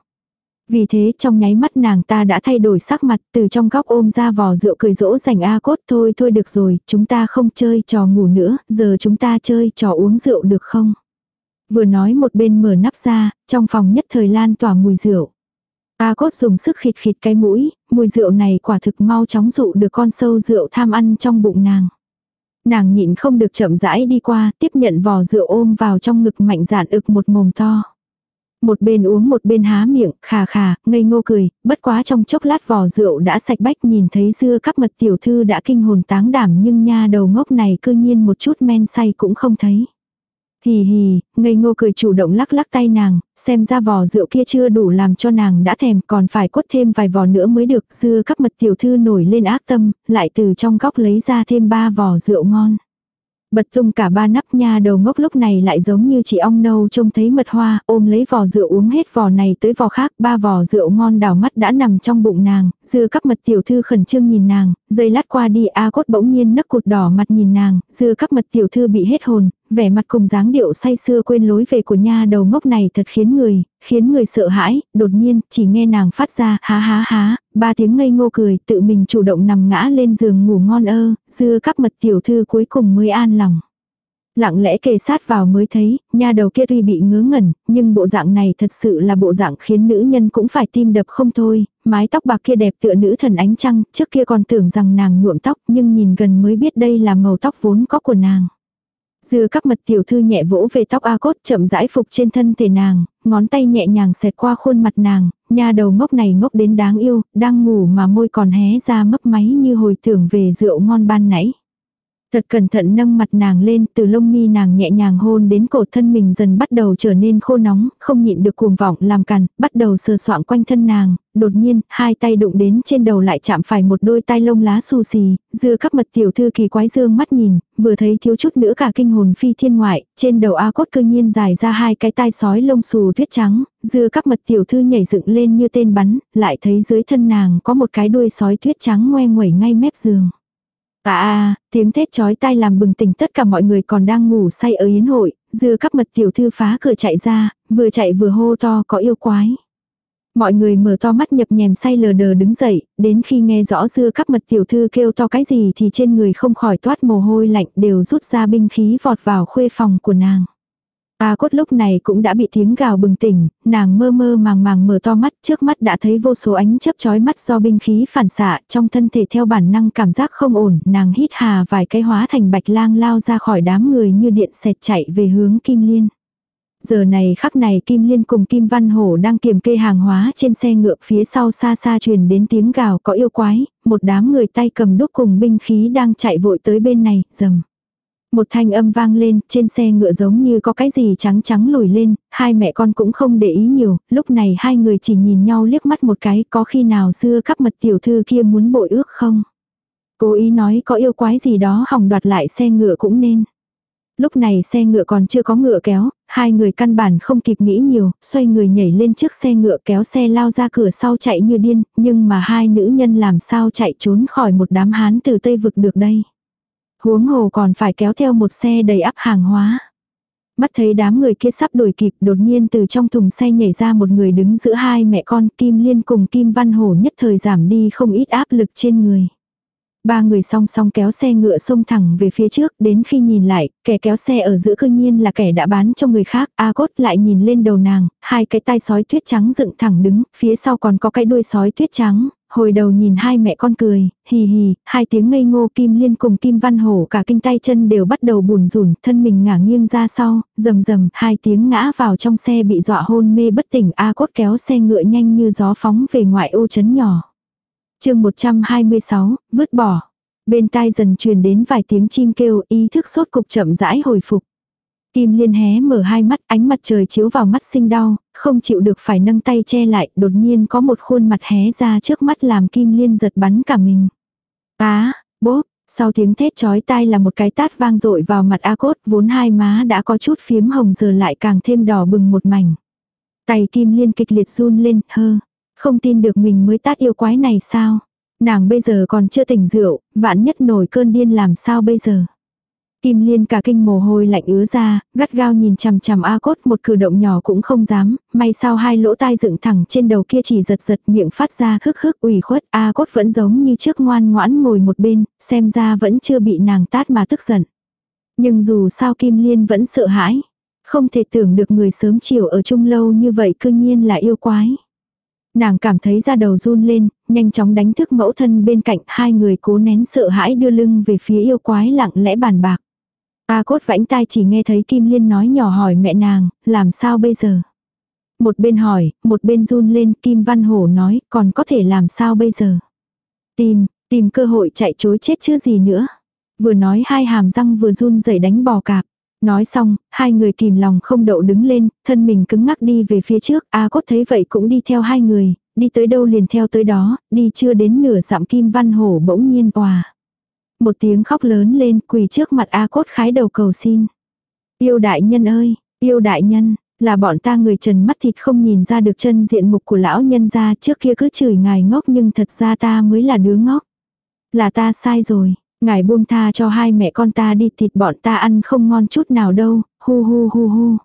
Vì thế trong nháy mắt nàng ta đã thay đổi sắc mặt từ trong góc ôm ra vò rượu cười dỗ dành A cốt thôi thôi được rồi, chúng ta không chơi trò ngủ nữa, giờ chúng ta chơi trò uống rượu được không? Vừa nói một bên mở nắp ra, trong phòng nhất thời lan tỏa mùi rượu. A cốt dùng sức khịt khịt cái mũi, mùi rượu này quả thực mau chóng dụ được con sâu rượu tham ăn trong bụng nàng. Nàng nhịn không được chậm rãi đi qua, tiếp nhận vò rượu ôm vào trong ngực mạnh dạn ực một mồm to. Một bên uống một bên há miệng, khà khà, ngây ngô cười, bất quá trong chốc lát vò rượu đã sạch bách nhìn thấy dưa cắp mật tiểu thư đã kinh hồn táng đảm nhưng nha đầu ngốc này cư nhiên một chút men say cũng không thấy. Hì hì, ngây ngô cười chủ động lắc lắc tay nàng, xem ra vò rượu kia chưa đủ làm cho nàng đã thèm còn phải quất thêm vài vò nữa mới được. Dưa cắp mật tiểu thư nổi lên ác tâm, lại từ trong góc lấy ra thêm ba vò rượu ngon. Bật tung cả ba nắp nha đầu ngốc lúc này lại giống như chị ong nâu trông thấy mật hoa, ôm lấy vò rượu uống hết vò này tới vò khác, ba vò rượu ngon đảo mắt đã nằm trong bụng nàng, dưa cắp mật tiểu thư khẩn trương nhìn nàng, dây lát qua đi A cốt bỗng nhiên nấc cụt đỏ mặt nhìn nàng, dưa cắp mật tiểu thư bị hết hồn, vẻ mặt cùng dáng điệu say xưa quên lối về của nha đầu ngốc này thật khiến người, khiến người sợ hãi, đột nhiên, chỉ nghe nàng phát ra, há há há, ba tiếng ngây ngô cười, tự mình chủ động nằm ngã lên giường ngủ ngon ơ, dưa cắp mật tiểu thư cuối cùng mới an lòng lặng lẽ kề sát vào mới thấy, nha đầu kia tuy bị ngớ ngẩn, nhưng bộ dạng này thật sự là bộ dạng khiến nữ nhân cũng phải tim đập không thôi, mái tóc bạc kia đẹp tựa nữ thần ánh trăng, trước kia còn tưởng rằng nàng nhuộm tóc nhưng nhìn gần mới biết đây là màu tóc vốn có của nàng dư các mật tiểu thư nhẹ vỗ về tóc A cốt chậm rãi phục trên thân thể nàng, ngón tay nhẹ nhàng xẹt qua khuôn mặt nàng, nha đầu ngốc này ngốc đến đáng yêu, đang ngủ mà môi còn hé ra mấp máy như hồi tưởng về rượu ngon ban nãy. Thật cẩn thận nâng mặt nàng lên, từ lông mi nàng nhẹ nhàng hôn đến cổ thân mình dần bắt đầu trở nên khô nóng, không nhịn được cuồng vọng làm cằn, bắt đầu sờ soạng quanh thân nàng, đột nhiên, hai tay đụng đến trên đầu lại chạm phải một đôi tai lông lá xù xì, dưa các mật tiểu thư kỳ quái dương mắt nhìn, vừa thấy thiếu chút nữa cả kinh hồn phi thiên ngoại, trên đầu A cốt cơ nhiên dài ra hai cái tai sói lông xù tuyết trắng, dưa các mật tiểu thư nhảy dựng lên như tên bắn, lại thấy dưới thân nàng có một cái đuôi sói tuyết trắng ngoe nguẩy ngay mép giường. À à, tiếng thét chói tai làm bừng tỉnh tất cả mọi người còn đang ngủ say ở yến hội, dưa cắp mật tiểu thư phá cửa chạy ra, vừa chạy vừa hô to có yêu quái. Mọi người mở to mắt nhập nhèm say lờ đờ đứng dậy, đến khi nghe rõ dưa cắp mật tiểu thư kêu to cái gì thì trên người không khỏi toát mồ hôi lạnh đều rút ra binh khí vọt vào khuê phòng của nàng. A cốt lúc này cũng đã bị tiếng gào bừng tỉnh, nàng mơ mơ màng màng mở to mắt, trước mắt đã thấy vô số ánh chớp chói mắt do binh khí phản xạ, trong thân thể theo bản năng cảm giác không ổn, nàng hít hà vài cái hóa thành bạch lang lao ra khỏi đám người như điện xẹt chạy về hướng Kim Liên. Giờ này khắc này Kim Liên cùng Kim Văn Hổ đang kiểm kê hàng hóa trên xe ngựa phía sau xa xa truyền đến tiếng gào có yêu quái, một đám người tay cầm đúc cùng binh khí đang chạy vội tới bên này, dầm. Một thanh âm vang lên, trên xe ngựa giống như có cái gì trắng trắng lùi lên, hai mẹ con cũng không để ý nhiều, lúc này hai người chỉ nhìn nhau liếc mắt một cái, có khi nào xưa cắp mật tiểu thư kia muốn bội ước không? Cố ý nói có yêu quái gì đó hỏng đoạt lại xe ngựa cũng nên. Lúc này xe ngựa còn chưa có ngựa kéo, hai người căn bản không kịp nghĩ nhiều, xoay người nhảy lên trước xe ngựa kéo xe lao ra cửa sau chạy như điên, nhưng mà hai nữ nhân làm sao chạy trốn khỏi một đám hán từ Tây vực được đây. Huống hồ còn phải kéo theo một xe đầy ắp hàng hóa. Mắt thấy đám người kia sắp đuổi kịp, đột nhiên từ trong thùng xe nhảy ra một người đứng giữa hai mẹ con Kim Liên cùng Kim Văn Hổ nhất thời giảm đi không ít áp lực trên người. Ba người song song kéo xe ngựa xông thẳng về phía trước, đến khi nhìn lại, kẻ kéo xe ở giữa cương nhiên là kẻ đã bán cho người khác, A cốt lại nhìn lên đầu nàng, hai cái tai sói tuyết trắng dựng thẳng đứng, phía sau còn có cái đuôi sói tuyết trắng, hồi đầu nhìn hai mẹ con cười, hì hì, hai tiếng ngây ngô kim liên cùng kim văn hổ cả kinh tay chân đều bắt đầu buồn rùn, thân mình ngả nghiêng ra sau, rầm rầm, hai tiếng ngã vào trong xe bị dọa hôn mê bất tỉnh, A cốt kéo xe ngựa nhanh như gió phóng về ngoại ô chấn nhỏ chương 126, vứt bỏ. Bên tai dần truyền đến vài tiếng chim kêu ý thức sốt cục chậm rãi hồi phục. Kim liên hé mở hai mắt ánh mặt trời chiếu vào mắt sinh đau, không chịu được phải nâng tay che lại, đột nhiên có một khuôn mặt hé ra trước mắt làm kim liên giật bắn cả mình. Á, bốp, sau tiếng thét chói tai là một cái tát vang dội vào mặt A cốt vốn hai má đã có chút phiếm hồng giờ lại càng thêm đỏ bừng một mảnh. Tay kim liên kịch liệt run lên, hơ, không tin được mình mới tát yêu quái này sao? Nàng bây giờ còn chưa tỉnh rượu, vạn nhất nổi cơn điên làm sao bây giờ? Kim Liên cả kinh mồ hôi lạnh ứa ra, gắt gao nhìn chằm chằm A Cốt một cử động nhỏ cũng không dám, may sao hai lỗ tai dựng thẳng trên đầu kia chỉ giật giật miệng phát ra hức hức ủy khuất, A Cốt vẫn giống như trước ngoan ngoãn ngồi một bên, xem ra vẫn chưa bị nàng tát mà tức giận. Nhưng dù sao Kim Liên vẫn sợ hãi, không thể tưởng được người sớm chiều ở chung lâu như vậy cương nhiên là yêu quái. Nàng cảm thấy da đầu run lên, nhanh chóng đánh thức mẫu thân bên cạnh hai người cố nén sợ hãi đưa lưng về phía yêu quái lặng lẽ bàn bạc. A cốt vãnh tai chỉ nghe thấy Kim Liên nói nhỏ hỏi mẹ nàng, làm sao bây giờ? Một bên hỏi, một bên run lên, Kim Văn Hổ nói, còn có thể làm sao bây giờ? Tìm, tìm cơ hội chạy chối chết chứ gì nữa. Vừa nói hai hàm răng vừa run rẩy đánh bò cạp. Nói xong, hai người kìm lòng không đậu đứng lên, thân mình cứng ngắc đi về phía trước, A cốt thấy vậy cũng đi theo hai người, đi tới đâu liền theo tới đó, đi chưa đến nửa dặm kim văn hổ bỗng nhiên òa. Một tiếng khóc lớn lên quỳ trước mặt A cốt khái đầu cầu xin. Yêu đại nhân ơi, yêu đại nhân, là bọn ta người trần mắt thịt không nhìn ra được chân diện mục của lão nhân ra trước kia cứ chửi ngài ngốc nhưng thật ra ta mới là đứa ngốc. Là ta sai rồi, Ngài buông tha cho hai mẹ con ta đi thịt bọn ta ăn không ngon chút nào đâu, hu hu hu hu.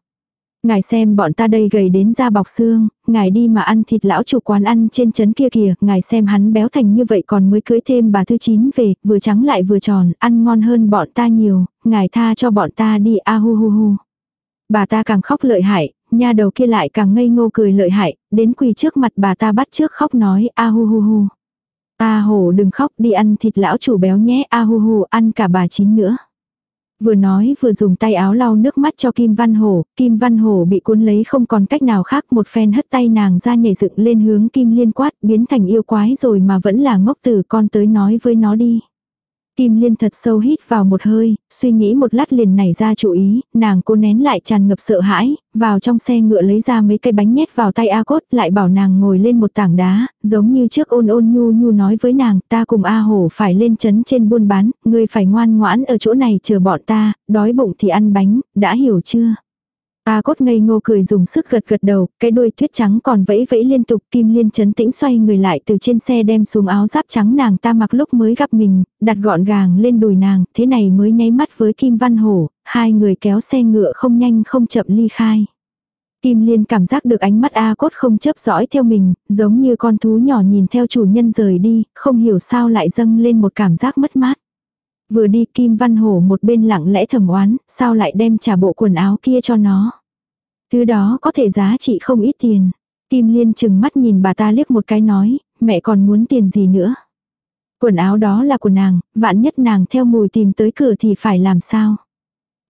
Ngài xem bọn ta đây gầy đến da bọc xương, ngài đi mà ăn thịt lão chủ quán ăn trên chấn kia kìa, ngài xem hắn béo thành như vậy còn mới cưới thêm bà thứ chín về, vừa trắng lại vừa tròn, ăn ngon hơn bọn ta nhiều, ngài tha cho bọn ta đi a hu hu hu. Bà ta càng khóc lợi hại, nha đầu kia lại càng ngây ngô cười lợi hại, đến quỳ trước mặt bà ta bắt trước khóc nói a hu hu hu. A hổ đừng khóc đi ăn thịt lão chủ béo nhé a hu hu ăn cả bà chín nữa. Vừa nói vừa dùng tay áo lau nước mắt cho Kim Văn Hổ, Kim Văn Hổ bị cuốn lấy không còn cách nào khác một phen hất tay nàng ra nhảy dựng lên hướng Kim Liên quát biến thành yêu quái rồi mà vẫn là ngốc tử con tới nói với nó đi. Kim Liên thật sâu hít vào một hơi, suy nghĩ một lát liền nảy ra chủ ý, nàng cố nén lại tràn ngập sợ hãi, vào trong xe ngựa lấy ra mấy cây bánh nhét vào tay A Cốt, lại bảo nàng ngồi lên một tảng đá, giống như trước ôn ôn nhu nhu nói với nàng, ta cùng A Hổ phải lên chấn trên buôn bán, ngươi phải ngoan ngoãn ở chỗ này chờ bọn ta, đói bụng thì ăn bánh, đã hiểu chưa? A cốt ngây ngô cười dùng sức gật gật đầu, cái đuôi tuyết trắng còn vẫy vẫy liên tục kim liên chấn tĩnh xoay người lại từ trên xe đem xuống áo giáp trắng nàng ta mặc lúc mới gặp mình, đặt gọn gàng lên đùi nàng, thế này mới nháy mắt với Kim Văn Hổ, hai người kéo xe ngựa không nhanh không chậm ly khai. Kim Liên cảm giác được ánh mắt A cốt không chấp dõi theo mình, giống như con thú nhỏ nhìn theo chủ nhân rời đi, không hiểu sao lại dâng lên một cảm giác mất mát. Vừa đi Kim Văn Hổ một bên lặng lẽ thầm oán, sao lại đem trả bộ quần áo kia cho nó. Thứ đó có thể giá trị không ít tiền. Kim Liên chừng mắt nhìn bà ta liếc một cái nói, mẹ còn muốn tiền gì nữa. Quần áo đó là của nàng, vạn nhất nàng theo mùi tìm tới cửa thì phải làm sao.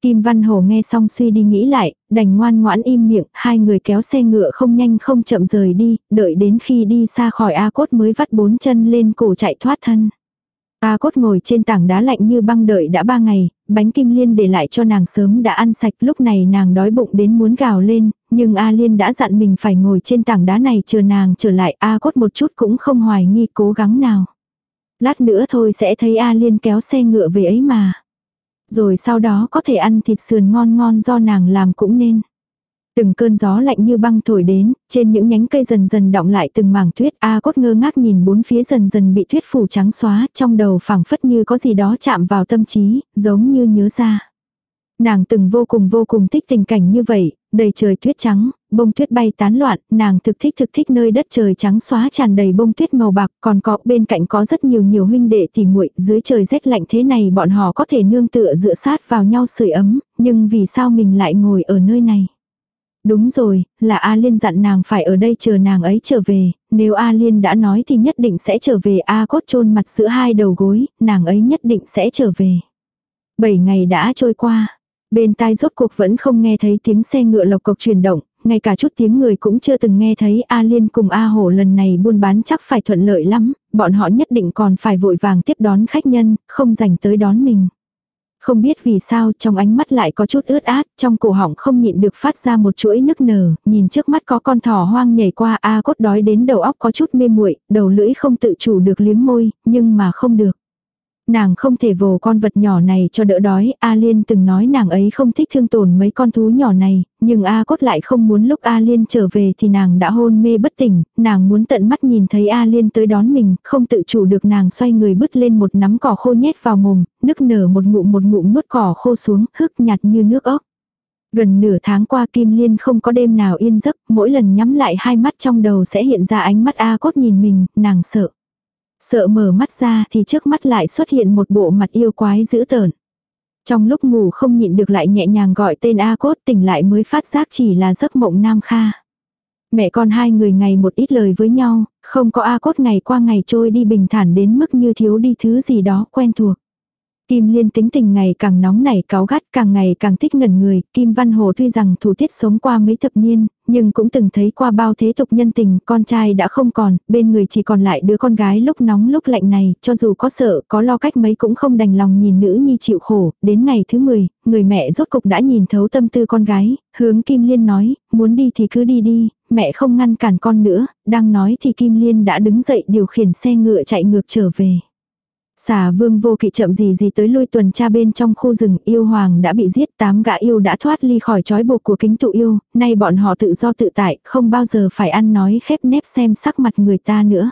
Kim Văn Hổ nghe xong suy đi nghĩ lại, đành ngoan ngoãn im miệng, hai người kéo xe ngựa không nhanh không chậm rời đi, đợi đến khi đi xa khỏi A Cốt mới vắt bốn chân lên cổ chạy thoát thân. A cốt ngồi trên tảng đá lạnh như băng đợi đã ba ngày, bánh kim liên để lại cho nàng sớm đã ăn sạch lúc này nàng đói bụng đến muốn gào lên, nhưng A liên đã dặn mình phải ngồi trên tảng đá này chờ nàng trở lại A cốt một chút cũng không hoài nghi cố gắng nào. Lát nữa thôi sẽ thấy A liên kéo xe ngựa về ấy mà. Rồi sau đó có thể ăn thịt sườn ngon ngon do nàng làm cũng nên. Từng cơn gió lạnh như băng thổi đến, trên những nhánh cây dần dần đọng lại từng mảng tuyết, A cốt ngơ ngác nhìn bốn phía dần dần bị tuyết phủ trắng xóa, trong đầu phảng phất như có gì đó chạm vào tâm trí, giống như nhớ ra. Nàng từng vô cùng vô cùng thích tình cảnh như vậy, đầy trời tuyết trắng, bông tuyết bay tán loạn, nàng thực thích thực thích nơi đất trời trắng xóa tràn đầy bông tuyết màu bạc, còn có bên cạnh có rất nhiều nhiều huynh đệ tỉ muội, dưới trời rét lạnh thế này bọn họ có thể nương tựa dựa sát vào nhau sưởi ấm, nhưng vì sao mình lại ngồi ở nơi này? Đúng rồi, là A Liên dặn nàng phải ở đây chờ nàng ấy trở về, nếu A Liên đã nói thì nhất định sẽ trở về A cốt chôn mặt giữa hai đầu gối, nàng ấy nhất định sẽ trở về. Bảy ngày đã trôi qua, bên tai rốt cuộc vẫn không nghe thấy tiếng xe ngựa lộc cộc chuyển động, ngay cả chút tiếng người cũng chưa từng nghe thấy A Liên cùng A Hổ lần này buôn bán chắc phải thuận lợi lắm, bọn họ nhất định còn phải vội vàng tiếp đón khách nhân, không dành tới đón mình. Không biết vì sao trong ánh mắt lại có chút ướt át, trong cổ họng không nhịn được phát ra một chuỗi nức nở, nhìn trước mắt có con thỏ hoang nhảy qua A cốt đói đến đầu óc có chút mê muội đầu lưỡi không tự chủ được liếm môi, nhưng mà không được. Nàng không thể vồ con vật nhỏ này cho đỡ đói, A Liên từng nói nàng ấy không thích thương tổn mấy con thú nhỏ này, nhưng A Cốt lại không muốn lúc A Liên trở về thì nàng đã hôn mê bất tỉnh, nàng muốn tận mắt nhìn thấy A Liên tới đón mình, không tự chủ được nàng xoay người bứt lên một nắm cỏ khô nhét vào mồm, nức nở một ngụm một ngụm nuốt cỏ khô xuống, hức nhạt như nước ốc. Gần nửa tháng qua Kim Liên không có đêm nào yên giấc, mỗi lần nhắm lại hai mắt trong đầu sẽ hiện ra ánh mắt A Cốt nhìn mình, nàng sợ. Sợ mở mắt ra thì trước mắt lại xuất hiện một bộ mặt yêu quái dữ tợn. Trong lúc ngủ không nhịn được lại nhẹ nhàng gọi tên A Cốt tỉnh lại mới phát giác chỉ là giấc mộng Nam Kha. Mẹ con hai người ngày một ít lời với nhau, không có A Cốt ngày qua ngày trôi đi bình thản đến mức như thiếu đi thứ gì đó quen thuộc. Kim Liên tính tình ngày càng nóng nảy cáo gắt càng ngày càng thích ngẩn người, Kim Văn Hồ tuy rằng thủ tiết sống qua mấy thập niên, nhưng cũng từng thấy qua bao thế tục nhân tình, con trai đã không còn, bên người chỉ còn lại đứa con gái lúc nóng lúc lạnh này, cho dù có sợ, có lo cách mấy cũng không đành lòng nhìn nữ nhi chịu khổ, đến ngày thứ 10, người mẹ rốt cục đã nhìn thấu tâm tư con gái, hướng Kim Liên nói, muốn đi thì cứ đi đi, mẹ không ngăn cản con nữa, đang nói thì Kim Liên đã đứng dậy điều khiển xe ngựa chạy ngược trở về. Xà vương vô kỵ chậm gì gì tới lui tuần tra bên trong khu rừng yêu hoàng đã bị giết tám gã yêu đã thoát ly khỏi trói buộc của kính tụ yêu, nay bọn họ tự do tự tại, không bao giờ phải ăn nói khép nép xem sắc mặt người ta nữa.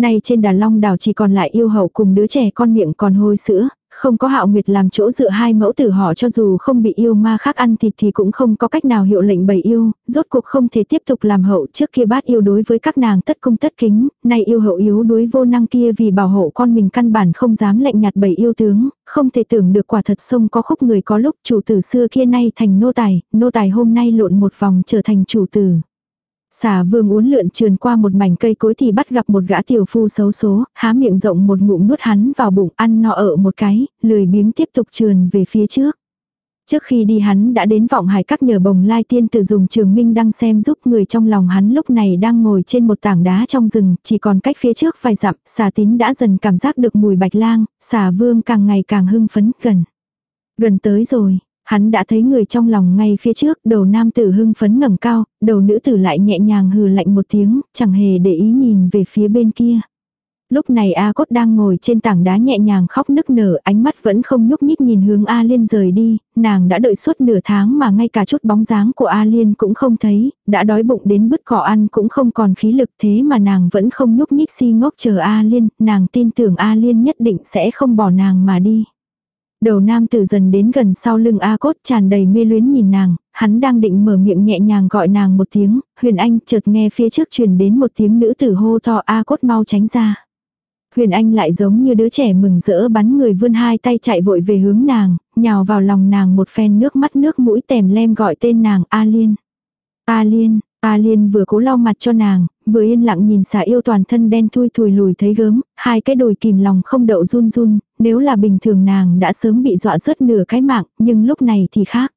Nay trên đàn long đảo chỉ còn lại yêu hậu cùng đứa trẻ con miệng còn hôi sữa, không có hạo nguyệt làm chỗ dựa hai mẫu tử họ cho dù không bị yêu ma khác ăn thịt thì cũng không có cách nào hiệu lệnh bầy yêu, rốt cuộc không thể tiếp tục làm hậu trước kia bát yêu đối với các nàng tất cung tất kính, nay yêu hậu yếu đuối vô năng kia vì bảo hộ con mình căn bản không dám lệnh nhạt bầy yêu tướng, không thể tưởng được quả thật sông có khúc người có lúc chủ tử xưa kia nay thành nô tài, nô tài hôm nay lộn một vòng trở thành chủ tử. Xà vương uốn lượn trườn qua một mảnh cây cối thì bắt gặp một gã tiểu phu xấu số, há miệng rộng một ngụm nuốt hắn vào bụng ăn no ở một cái, lười biếng tiếp tục trườn về phía trước. Trước khi đi hắn đã đến vọng hải các nhờ bồng lai tiên tử dùng trường minh đăng xem giúp người trong lòng hắn lúc này đang ngồi trên một tảng đá trong rừng, chỉ còn cách phía trước vài dặm, xà tín đã dần cảm giác được mùi bạch lang, xà vương càng ngày càng hưng phấn, gần. Gần tới rồi, Hắn đã thấy người trong lòng ngay phía trước, đầu nam tử hưng phấn ngẩng cao, đầu nữ tử lại nhẹ nhàng hừ lạnh một tiếng, chẳng hề để ý nhìn về phía bên kia. Lúc này A Cốt đang ngồi trên tảng đá nhẹ nhàng khóc nức nở, ánh mắt vẫn không nhúc nhích nhìn hướng A Liên rời đi, nàng đã đợi suốt nửa tháng mà ngay cả chút bóng dáng của A Liên cũng không thấy, đã đói bụng đến bứt cỏ ăn cũng không còn khí lực thế mà nàng vẫn không nhúc nhích si ngốc chờ A Liên, nàng tin tưởng A Liên nhất định sẽ không bỏ nàng mà đi. Đầu nam tử dần đến gần sau lưng A cốt tràn đầy mê luyến nhìn nàng, hắn đang định mở miệng nhẹ nhàng gọi nàng một tiếng, huyền anh chợt nghe phía trước truyền đến một tiếng nữ tử hô to A cốt mau tránh ra. Huyền anh lại giống như đứa trẻ mừng rỡ bắn người vươn hai tay chạy vội về hướng nàng, nhào vào lòng nàng một phen nước mắt nước mũi tèm lem gọi tên nàng A liên. A liên, A liên vừa cố lau mặt cho nàng, vừa yên lặng nhìn xà yêu toàn thân đen thui thùi lùi thấy gớm, hai cái đồi kìm lòng không đậu run run, nếu là bình thường nàng đã sớm bị dọa rớt nửa cái mạng, nhưng lúc này thì khác.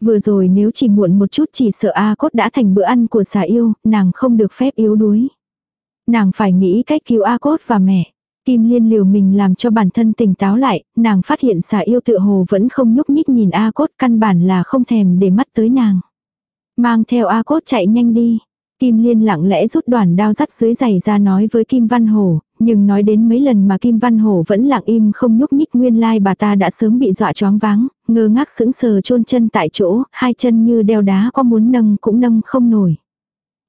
Vừa rồi nếu chỉ muộn một chút chỉ sợ A cốt đã thành bữa ăn của xà yêu, nàng không được phép yếu đuối. Nàng phải nghĩ cách cứu A cốt và mẹ. Kim liên liều mình làm cho bản thân tỉnh táo lại, nàng phát hiện xà yêu tự hồ vẫn không nhúc nhích nhìn A cốt căn bản là không thèm để mắt tới nàng. Mang theo A cốt chạy nhanh đi. Kim Liên lặng lẽ rút đoàn đao dắt dưới giày ra nói với Kim Văn Hổ, nhưng nói đến mấy lần mà Kim Văn Hổ vẫn lặng im không nhúc nhích nguyên lai bà ta đã sớm bị dọa choáng váng, ngơ ngác sững sờ chôn chân tại chỗ, hai chân như đeo đá có muốn nâng cũng nâng không nổi.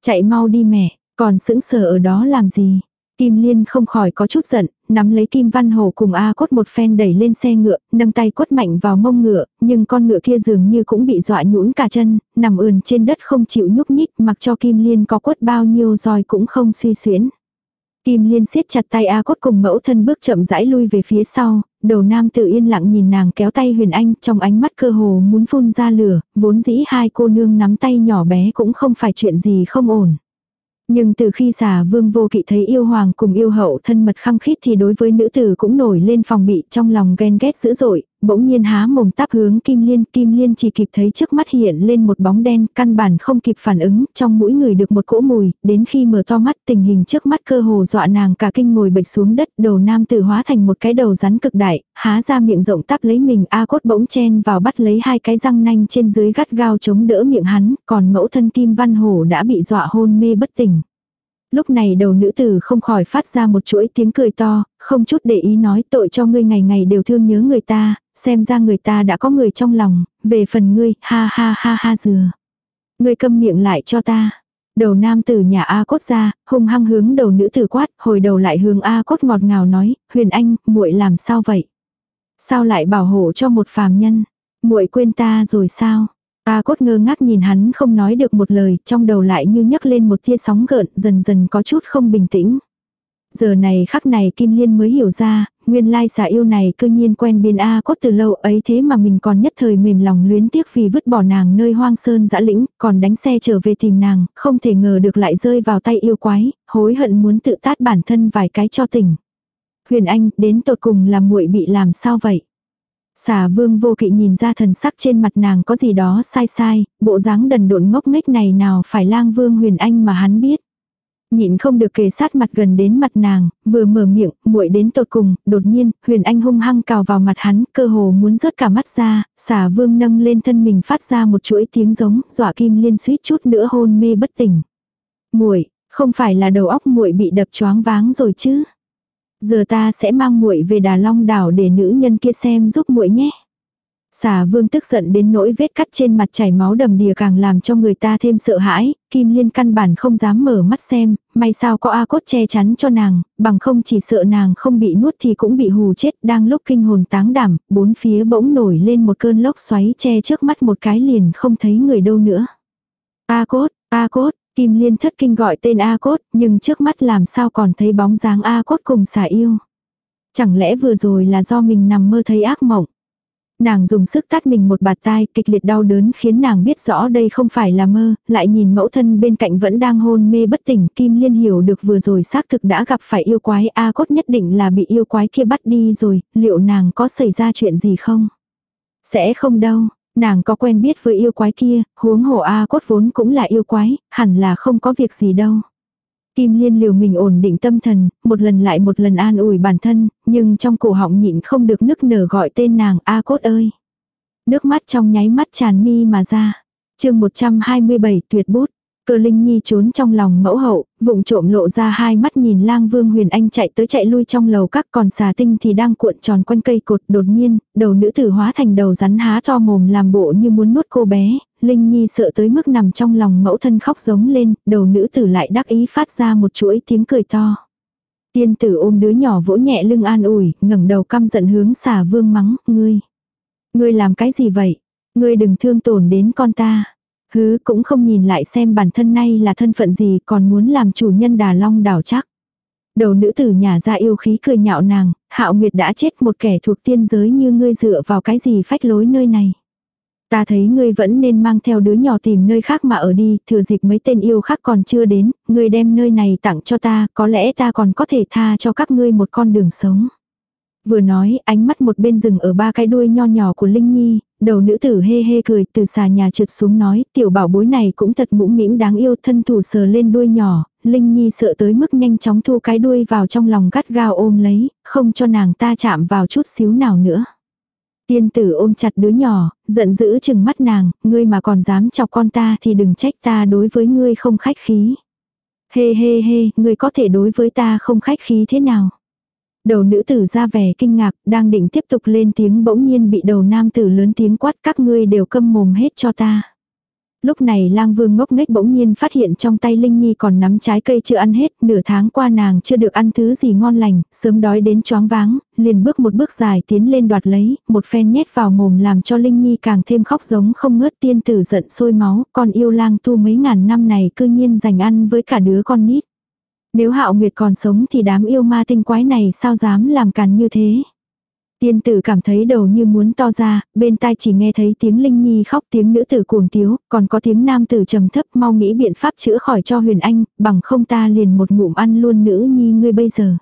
Chạy mau đi mẹ, còn sững sờ ở đó làm gì? Kim Liên không khỏi có chút giận, nắm lấy Kim Văn Hồ cùng A cốt một phen đẩy lên xe ngựa, nâng tay quất mạnh vào mông ngựa, nhưng con ngựa kia dường như cũng bị dọa nhũn cả chân, nằm ườn trên đất không chịu nhúc nhích, mặc cho Kim Liên có quất bao nhiêu roi cũng không suy xuyến. Kim Liên siết chặt tay A cốt cùng mẫu thân bước chậm rãi lui về phía sau, đầu nam tự yên lặng nhìn nàng kéo tay Huyền Anh trong ánh mắt cơ hồ muốn phun ra lửa, vốn dĩ hai cô nương nắm tay nhỏ bé cũng không phải chuyện gì không ổn. Nhưng từ khi xà vương vô kỵ thấy yêu hoàng cùng yêu hậu thân mật khăng khít thì đối với nữ tử cũng nổi lên phòng bị trong lòng ghen ghét dữ dội, bỗng nhiên há mồm táp hướng kim liên, kim liên chỉ kịp thấy trước mắt hiện lên một bóng đen, căn bản không kịp phản ứng, trong mũi người được một cỗ mùi, đến khi mở to mắt tình hình trước mắt cơ hồ dọa nàng cả kinh ngồi bệch xuống đất, đầu nam tử hóa thành một cái đầu rắn cực đại, há ra miệng rộng táp lấy mình, A cốt bỗng chen vào bắt lấy hai cái răng nanh trên dưới gắt gao chống đỡ miệng hắn, còn mẫu thân kim văn hổ đã bị dọa hôn mê bất tỉnh. Lúc này đầu nữ tử không khỏi phát ra một chuỗi tiếng cười to, không chút để ý nói tội cho ngươi ngày ngày đều thương nhớ người ta, xem ra người ta đã có người trong lòng, về phần ngươi, ha ha ha ha dừa. Ngươi câm miệng lại cho ta. Đầu nam tử nhà A cốt ra, hung hăng hướng đầu nữ tử quát, hồi đầu lại hướng A cốt ngọt ngào nói, huyền anh, muội làm sao vậy? Sao lại bảo hộ cho một phàm nhân? muội quên ta rồi sao? A cốt ngơ ngác nhìn hắn không nói được một lời, trong đầu lại như nhấc lên một tia sóng gợn, dần dần có chút không bình tĩnh. Giờ này khắc này Kim Liên mới hiểu ra, nguyên lai xà yêu này cư nhiên quen biên A cốt từ lâu ấy thế mà mình còn nhất thời mềm lòng luyến tiếc vì vứt bỏ nàng nơi hoang sơn dã lĩnh, còn đánh xe trở về tìm nàng, không thể ngờ được lại rơi vào tay yêu quái, hối hận muốn tự tát bản thân vài cái cho tỉnh. Huyền Anh, đến tột cùng là muội bị làm sao vậy? Xà vương vô kỵ nhìn ra thần sắc trên mặt nàng có gì đó sai sai, bộ dáng đần độn ngốc nghếch này nào phải lang vương huyền anh mà hắn biết. Nhịn không được kề sát mặt gần đến mặt nàng, vừa mở miệng, muội đến tột cùng, đột nhiên, huyền anh hung hăng cào vào mặt hắn, cơ hồ muốn rớt cả mắt ra, xà vương nâng lên thân mình phát ra một chuỗi tiếng giống, dọa kim liên suýt chút nữa hôn mê bất tỉnh. muội không phải là đầu óc muội bị đập choáng váng rồi chứ. Giờ ta sẽ mang muội về Đà Long đảo để nữ nhân kia xem giúp muội nhé. Xà vương tức giận đến nỗi vết cắt trên mặt chảy máu đầm đìa càng làm cho người ta thêm sợ hãi, Kim Liên căn bản không dám mở mắt xem, may sao có A cốt che chắn cho nàng, bằng không chỉ sợ nàng không bị nuốt thì cũng bị hù chết, đang lúc kinh hồn táng đảm, bốn phía bỗng nổi lên một cơn lốc xoáy che trước mắt một cái liền không thấy người đâu nữa. A cốt, A cốt, Kim Liên thất kinh gọi tên A cốt, nhưng trước mắt làm sao còn thấy bóng dáng A cốt cùng xà yêu. Chẳng lẽ vừa rồi là do mình nằm mơ thấy ác mộng. Nàng dùng sức tát mình một bạt tai, kịch liệt đau đớn khiến nàng biết rõ đây không phải là mơ, lại nhìn mẫu thân bên cạnh vẫn đang hôn mê bất tỉnh, Kim Liên hiểu được vừa rồi xác thực đã gặp phải yêu quái A cốt nhất định là bị yêu quái kia bắt đi rồi, liệu nàng có xảy ra chuyện gì không? Sẽ không đâu, nàng có quen biết với yêu quái kia, huống hồ A cốt vốn cũng là yêu quái, hẳn là không có việc gì đâu. Kim Liên liều mình ổn định tâm thần, một lần lại một lần an ủi bản thân, nhưng trong cổ họng nhịn không được nức nở gọi tên nàng A cốt ơi. Nước mắt trong nháy mắt tràn mi mà ra. chương 127 tuyệt bút. Cơ Linh Nhi trốn trong lòng mẫu hậu, vụng trộm lộ ra hai mắt nhìn lang vương huyền anh chạy tới chạy lui trong lầu các còn xà tinh thì đang cuộn tròn quanh cây cột đột nhiên, đầu nữ tử hóa thành đầu rắn há to mồm làm bộ như muốn nuốt cô bé, Linh Nhi sợ tới mức nằm trong lòng mẫu thân khóc giống lên, đầu nữ tử lại đắc ý phát ra một chuỗi tiếng cười to. Tiên tử ôm đứa nhỏ vỗ nhẹ lưng an ủi, ngẩng đầu căm giận hướng xà vương mắng, ngươi. Ngươi làm cái gì vậy? Ngươi đừng thương tổn đến con ta. Hứ cũng không nhìn lại xem bản thân nay là thân phận gì còn muốn làm chủ nhân đà long đảo chắc. Đầu nữ tử nhà ra yêu khí cười nhạo nàng, hạo nguyệt đã chết một kẻ thuộc tiên giới như ngươi dựa vào cái gì phách lối nơi này. Ta thấy ngươi vẫn nên mang theo đứa nhỏ tìm nơi khác mà ở đi, thừa dịp mấy tên yêu khác còn chưa đến, ngươi đem nơi này tặng cho ta, có lẽ ta còn có thể tha cho các ngươi một con đường sống. Vừa nói, ánh mắt một bên rừng ở ba cái đuôi nho nhỏ của Linh Nhi, đầu nữ tử hê hê cười từ xà nhà trượt xuống nói, tiểu bảo bối này cũng thật mũm mĩm đáng yêu thân thủ sờ lên đuôi nhỏ, Linh Nhi sợ tới mức nhanh chóng thu cái đuôi vào trong lòng gắt gao ôm lấy, không cho nàng ta chạm vào chút xíu nào nữa. Tiên tử ôm chặt đứa nhỏ, giận dữ chừng mắt nàng, ngươi mà còn dám chọc con ta thì đừng trách ta đối với ngươi không khách khí. Hê hê hê, ngươi có thể đối với ta không khách khí thế nào? Đầu nữ tử ra vẻ kinh ngạc, đang định tiếp tục lên tiếng bỗng nhiên bị đầu nam tử lớn tiếng quát các ngươi đều câm mồm hết cho ta. Lúc này lang vương ngốc nghếch bỗng nhiên phát hiện trong tay Linh Nhi còn nắm trái cây chưa ăn hết, nửa tháng qua nàng chưa được ăn thứ gì ngon lành, sớm đói đến choáng váng, liền bước một bước dài tiến lên đoạt lấy, một phen nhét vào mồm làm cho Linh Nhi càng thêm khóc giống không ngớt tiên tử giận sôi máu, còn yêu lang tu mấy ngàn năm này cư nhiên dành ăn với cả đứa con nít. Nếu hạo nguyệt còn sống thì đám yêu ma tinh quái này sao dám làm càn như thế. Tiên tử cảm thấy đầu như muốn to ra, bên tai chỉ nghe thấy tiếng Linh Nhi khóc tiếng nữ tử cuồng tiếu, còn có tiếng nam tử trầm thấp mau nghĩ biện pháp chữa khỏi cho huyền anh, bằng không ta liền một ngụm ăn luôn nữ nhi ngươi bây giờ.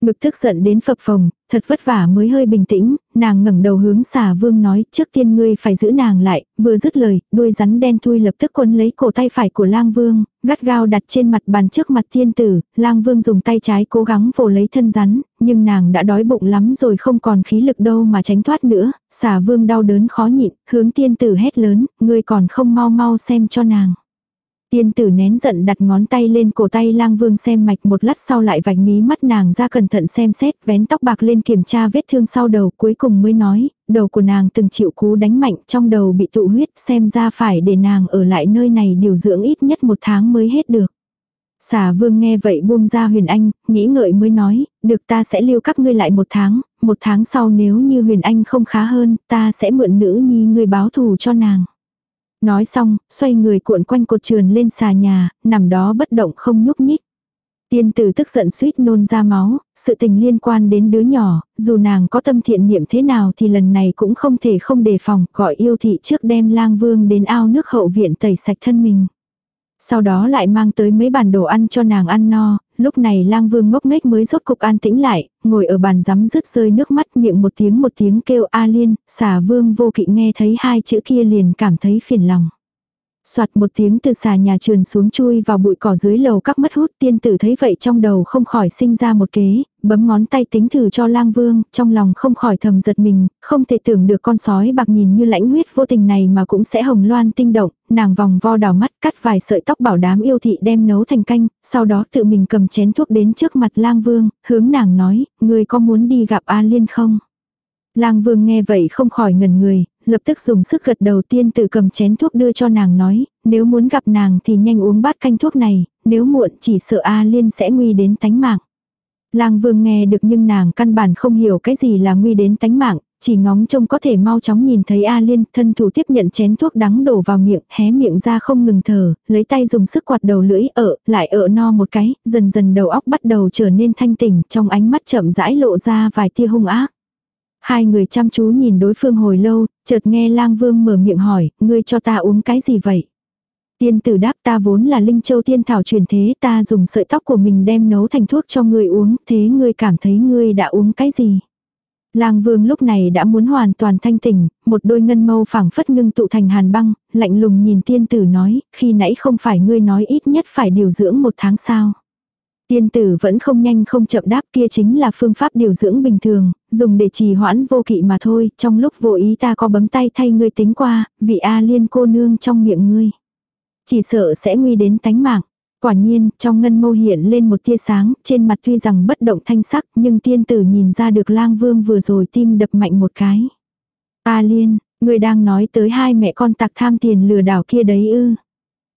Ngực tức giận đến phập phồng, thật vất vả mới hơi bình tĩnh, nàng ngẩng đầu hướng xà vương nói, trước tiên ngươi phải giữ nàng lại, vừa dứt lời, đuôi rắn đen thui lập tức quấn lấy cổ tay phải của lang vương, gắt gao đặt trên mặt bàn trước mặt tiên tử, lang vương dùng tay trái cố gắng vồ lấy thân rắn, nhưng nàng đã đói bụng lắm rồi không còn khí lực đâu mà tránh thoát nữa, xà vương đau đớn khó nhịn, hướng tiên tử hét lớn, ngươi còn không mau mau xem cho nàng. Tiên tử nén giận đặt ngón tay lên cổ tay lang vương xem mạch một lát sau lại vạch mí mắt nàng ra cẩn thận xem xét vén tóc bạc lên kiểm tra vết thương sau đầu cuối cùng mới nói, đầu của nàng từng chịu cú đánh mạnh trong đầu bị tụ huyết xem ra phải để nàng ở lại nơi này điều dưỡng ít nhất một tháng mới hết được. Xà vương nghe vậy buông ra huyền anh, nghĩ ngợi mới nói, được ta sẽ lưu các ngươi lại một tháng, một tháng sau nếu như huyền anh không khá hơn, ta sẽ mượn nữ nhi người báo thù cho nàng. Nói xong, xoay người cuộn quanh cột trườn lên xà nhà, nằm đó bất động không nhúc nhích. Tiên tử tức giận suýt nôn ra máu, sự tình liên quan đến đứa nhỏ, dù nàng có tâm thiện niệm thế nào thì lần này cũng không thể không đề phòng, gọi yêu thị trước đem lang vương đến ao nước hậu viện tẩy sạch thân mình. Sau đó lại mang tới mấy bàn đồ ăn cho nàng ăn no, lúc này lang vương ngốc nghếch mới rốt cục an tĩnh lại, ngồi ở bàn rắm rứt rơi nước mắt miệng một tiếng một tiếng kêu a liên, xà vương vô kỵ nghe thấy hai chữ kia liền cảm thấy phiền lòng. Soạt một tiếng từ xà nhà trườn xuống chui vào bụi cỏ dưới lầu các mất hút tiên tử thấy vậy trong đầu không khỏi sinh ra một kế, bấm ngón tay tính thử cho lang vương, trong lòng không khỏi thầm giật mình, không thể tưởng được con sói bạc nhìn như lãnh huyết vô tình này mà cũng sẽ hồng loan tinh động, nàng vòng vo đào mắt cắt vài sợi tóc bảo đám yêu thị đem nấu thành canh, sau đó tự mình cầm chén thuốc đến trước mặt lang vương, hướng nàng nói, người có muốn đi gặp A Liên không? Lang vương nghe vậy không khỏi ngần người, lập tức dùng sức gật đầu tiên tự cầm chén thuốc đưa cho nàng nói, nếu muốn gặp nàng thì nhanh uống bát canh thuốc này, nếu muộn chỉ sợ A Liên sẽ nguy đến tánh mạng. Lang Vương nghe được nhưng nàng căn bản không hiểu cái gì là nguy đến tánh mạng, chỉ ngóng trông có thể mau chóng nhìn thấy A Liên, thân thủ tiếp nhận chén thuốc đắng đổ vào miệng, hé miệng ra không ngừng thở, lấy tay dùng sức quạt đầu lưỡi ợ, lại ợ no một cái, dần dần đầu óc bắt đầu trở nên thanh tỉnh, trong ánh mắt chậm rãi lộ ra vài tia hung ác. Hai người chăm chú nhìn đối phương hồi lâu, chợt nghe lang vương mở miệng hỏi, ngươi cho ta uống cái gì vậy? Tiên tử đáp ta vốn là linh châu tiên thảo truyền thế ta dùng sợi tóc của mình đem nấu thành thuốc cho ngươi uống, thế ngươi cảm thấy ngươi đã uống cái gì? Lang vương lúc này đã muốn hoàn toàn thanh tỉnh, một đôi ngân mâu phảng phất ngưng tụ thành hàn băng, lạnh lùng nhìn tiên tử nói, khi nãy không phải ngươi nói ít nhất phải điều dưỡng một tháng sao. Tiên tử vẫn không nhanh không chậm đáp kia chính là phương pháp điều dưỡng bình thường, dùng để trì hoãn vô kỵ mà thôi, trong lúc vô ý ta có bấm tay thay ngươi tính qua, vị A liên cô nương trong miệng ngươi. Chỉ sợ sẽ nguy đến tánh mạng. Quả nhiên, trong ngân mâu hiện lên một tia sáng, trên mặt tuy rằng bất động thanh sắc, nhưng tiên tử nhìn ra được lang vương vừa rồi tim đập mạnh một cái. A liên, người đang nói tới hai mẹ con tặc tham tiền lừa đảo kia đấy ư.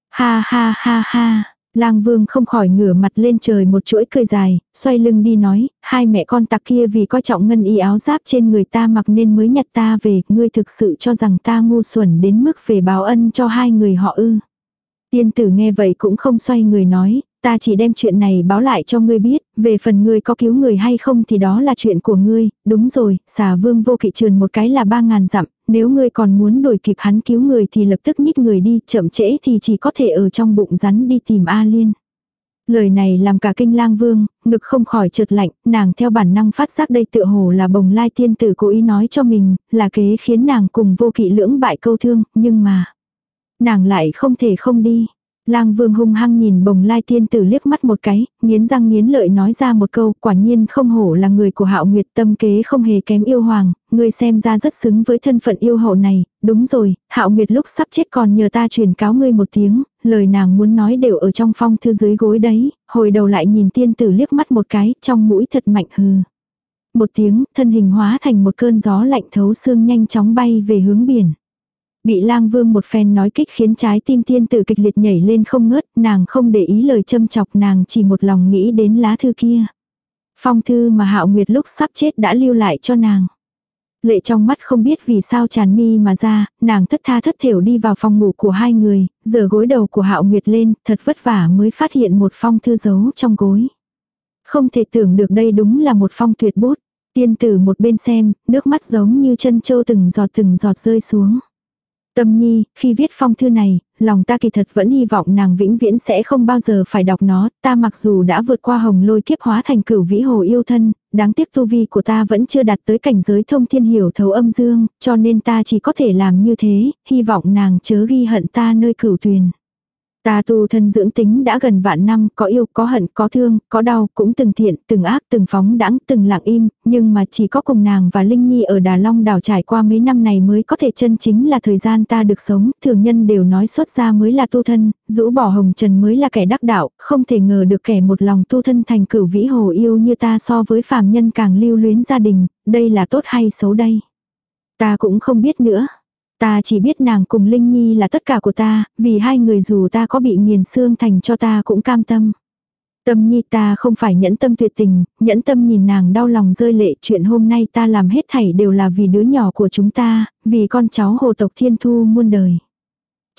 Ha ha ha ha. Lang Vương không khỏi ngửa mặt lên trời một chuỗi cười dài, xoay lưng đi nói, hai mẹ con tặc kia vì coi trọng ngân y áo giáp trên người ta mặc nên mới nhặt ta về, ngươi thực sự cho rằng ta ngu xuẩn đến mức về báo ân cho hai người họ ư. Tiên tử nghe vậy cũng không xoay người nói, ta chỉ đem chuyện này báo lại cho ngươi biết, về phần ngươi có cứu người hay không thì đó là chuyện của ngươi, đúng rồi, xà vương vô kỵ trườn một cái là ba ngàn dặm, nếu ngươi còn muốn đuổi kịp hắn cứu người thì lập tức nhích người đi, chậm trễ thì chỉ có thể ở trong bụng rắn đi tìm A Liên. Lời này làm cả kinh lang vương, ngực không khỏi trượt lạnh, nàng theo bản năng phát giác đây tựa hồ là bồng lai tiên tử cố ý nói cho mình, là kế khiến nàng cùng vô kỵ lưỡng bại câu thương, nhưng mà, nàng lại không thể không đi. Lang vương hung hăng nhìn bồng lai tiên tử liếc mắt một cái, nghiến răng nghiến lợi nói ra một câu, quả nhiên không hổ là người của hạo nguyệt tâm kế không hề kém yêu hoàng, người xem ra rất xứng với thân phận yêu hậu này, đúng rồi, hạo nguyệt lúc sắp chết còn nhờ ta truyền cáo ngươi một tiếng, lời nàng muốn nói đều ở trong phong thư dưới gối đấy, hồi đầu lại nhìn tiên tử liếc mắt một cái, trong mũi thật mạnh hừ. Một tiếng, thân hình hóa thành một cơn gió lạnh thấu xương nhanh chóng bay về hướng biển. Bị lang vương một phen nói kích khiến trái tim tiên tử kịch liệt nhảy lên không ngớt, nàng không để ý lời châm chọc nàng chỉ một lòng nghĩ đến lá thư kia. Phong thư mà hạo nguyệt lúc sắp chết đã lưu lại cho nàng. Lệ trong mắt không biết vì sao tràn mi mà ra, nàng thất tha thất thểu đi vào phòng ngủ của hai người, giờ gối đầu của hạo nguyệt lên, thật vất vả mới phát hiện một phong thư giấu trong gối. Không thể tưởng được đây đúng là một phong tuyệt bút. Tiên tử một bên xem, nước mắt giống như chân châu từng giọt từng giọt rơi xuống. Tâm nhi, khi viết phong thư này, lòng ta kỳ thật vẫn hy vọng nàng vĩnh viễn sẽ không bao giờ phải đọc nó, ta mặc dù đã vượt qua hồng lôi kiếp hóa thành cửu vĩ hồ yêu thân, đáng tiếc tu vi của ta vẫn chưa đạt tới cảnh giới thông thiên hiểu thấu âm dương, cho nên ta chỉ có thể làm như thế, hy vọng nàng chớ ghi hận ta nơi cửu tuyền. Ta tu thân dưỡng tính đã gần vạn năm, có yêu, có hận, có thương, có đau, cũng từng thiện, từng ác, từng phóng đãng, từng lặng im, nhưng mà chỉ có cùng nàng và Linh Nhi ở Đà Long đảo trải qua mấy năm này mới có thể chân chính là thời gian ta được sống, thường nhân đều nói xuất ra mới là tu thân, rũ bỏ hồng trần mới là kẻ đắc đạo, không thể ngờ được kẻ một lòng tu thân thành cửu vĩ hồ yêu như ta so với phàm nhân càng lưu luyến gia đình, đây là tốt hay xấu đây. Ta cũng không biết nữa. Ta chỉ biết nàng cùng Linh Nhi là tất cả của ta, vì hai người dù ta có bị nghiền xương thành cho ta cũng cam tâm. Tâm nhi ta không phải nhẫn tâm tuyệt tình, nhẫn tâm nhìn nàng đau lòng rơi lệ chuyện hôm nay ta làm hết thảy đều là vì đứa nhỏ của chúng ta, vì con cháu hồ tộc thiên thu muôn đời.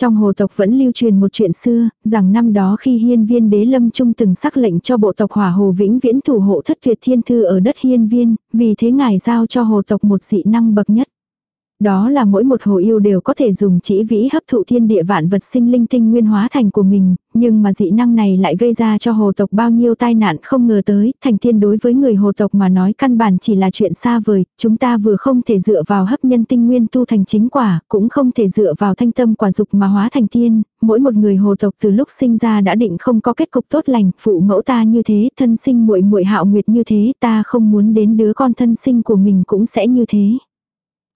Trong hồ tộc vẫn lưu truyền một chuyện xưa, rằng năm đó khi hiên viên đế lâm trung từng sắc lệnh cho bộ tộc hỏa hồ vĩnh viễn thủ hộ thất tuyệt thiên thư ở đất hiên viên, vì thế ngài giao cho hồ tộc một dị năng bậc nhất. Đó là mỗi một hồ yêu đều có thể dùng chỉ vĩ hấp thụ thiên địa vạn vật sinh linh tinh nguyên hóa thành của mình, nhưng mà dị năng này lại gây ra cho hồ tộc bao nhiêu tai nạn không ngờ tới, thành thiên đối với người hồ tộc mà nói căn bản chỉ là chuyện xa vời, chúng ta vừa không thể dựa vào hấp nhân tinh nguyên tu thành chính quả, cũng không thể dựa vào thanh tâm quả dục mà hóa thành thiên, mỗi một người hồ tộc từ lúc sinh ra đã định không có kết cục tốt lành, phụ mẫu ta như thế, thân sinh muội muội hạo nguyệt như thế, ta không muốn đến đứa con thân sinh của mình cũng sẽ như thế.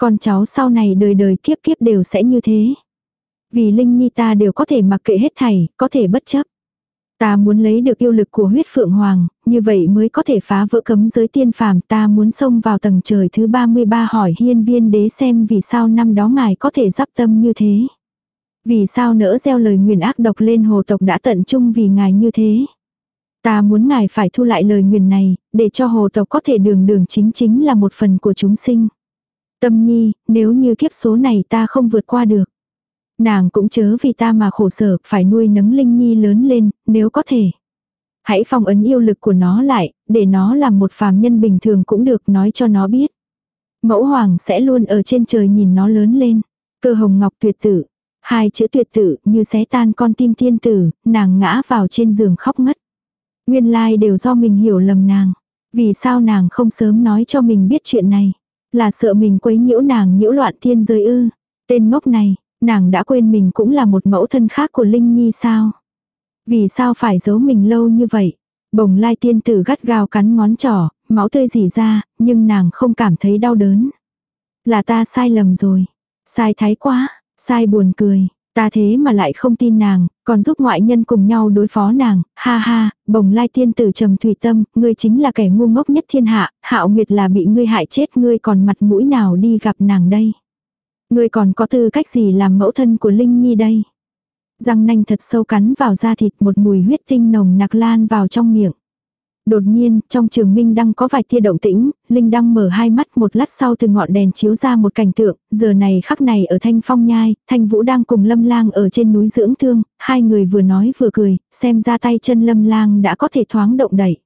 Con cháu sau này đời đời kiếp kiếp đều sẽ như thế. Vì Linh Nhi ta đều có thể mặc kệ hết thảy, có thể bất chấp. Ta muốn lấy được yêu lực của huyết phượng hoàng, như vậy mới có thể phá vỡ cấm giới tiên phàm. Ta muốn xông vào tầng trời thứ 33 hỏi hiên viên đế xem vì sao năm đó ngài có thể giáp tâm như thế. Vì sao nỡ gieo lời nguyền ác độc lên hồ tộc đã tận trung vì ngài như thế. Ta muốn ngài phải thu lại lời nguyền này, để cho hồ tộc có thể đường đường chính chính là một phần của chúng sinh. Tâm nhi, nếu như kiếp số này ta không vượt qua được. Nàng cũng chớ vì ta mà khổ sở, phải nuôi nấng Linh Nhi lớn lên, nếu có thể. Hãy phong ấn yêu lực của nó lại, để nó làm một phàm nhân bình thường cũng được nói cho nó biết. Mẫu hoàng sẽ luôn ở trên trời nhìn nó lớn lên. Cơ hồng ngọc tuyệt tử. Hai chữ tuyệt tử như xé tan con tim thiên tử, nàng ngã vào trên giường khóc ngất. Nguyên lai đều do mình hiểu lầm nàng. Vì sao nàng không sớm nói cho mình biết chuyện này? Là sợ mình quấy nhiễu nàng nhiễu loạn thiên giới ư. Tên ngốc này, nàng đã quên mình cũng là một mẫu thân khác của Linh Nhi sao? Vì sao phải giấu mình lâu như vậy? Bồng lai tiên tử gắt gao cắn ngón trỏ, máu tươi dì ra, nhưng nàng không cảm thấy đau đớn. Là ta sai lầm rồi. Sai thái quá, sai buồn cười. Ta thế mà lại không tin nàng, còn giúp ngoại nhân cùng nhau đối phó nàng, ha ha, bồng lai tiên tử trầm thủy tâm, ngươi chính là kẻ ngu ngốc nhất thiên hạ, hạo nguyệt là bị ngươi hại chết ngươi còn mặt mũi nào đi gặp nàng đây. Ngươi còn có tư cách gì làm mẫu thân của Linh Nhi đây. Răng nanh thật sâu cắn vào da thịt một mùi huyết tinh nồng nặc lan vào trong miệng. Đột nhiên, trong trường Minh Đăng có vài tia động tĩnh, Linh Đăng mở hai mắt một lát sau từ ngọn đèn chiếu ra một cảnh tượng, giờ này khắc này ở Thanh Phong Nhai, Thanh Vũ đang cùng Lâm Lang ở trên núi dưỡng thương, hai người vừa nói vừa cười, xem ra tay chân Lâm Lang đã có thể thoáng động đẩy.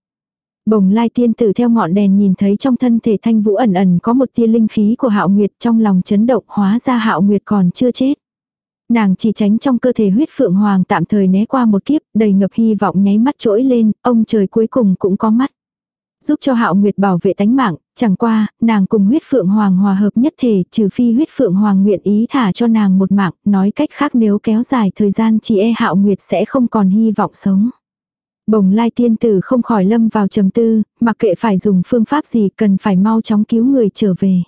Bồng lai tiên tử theo ngọn đèn nhìn thấy trong thân thể Thanh Vũ ẩn ẩn có một tia linh khí của Hạo Nguyệt trong lòng chấn động hóa ra Hạo Nguyệt còn chưa chết. Nàng chỉ tránh trong cơ thể huyết phượng hoàng tạm thời né qua một kiếp, đầy ngập hy vọng nháy mắt trỗi lên, ông trời cuối cùng cũng có mắt. Giúp cho hạo nguyệt bảo vệ tánh mạng, chẳng qua, nàng cùng huyết phượng hoàng hòa hợp nhất thể, trừ phi huyết phượng hoàng nguyện ý thả cho nàng một mạng, nói cách khác nếu kéo dài thời gian chỉ e hạo nguyệt sẽ không còn hy vọng sống. Bồng lai tiên tử không khỏi lâm vào trầm tư, mặc kệ phải dùng phương pháp gì cần phải mau chóng cứu người trở về.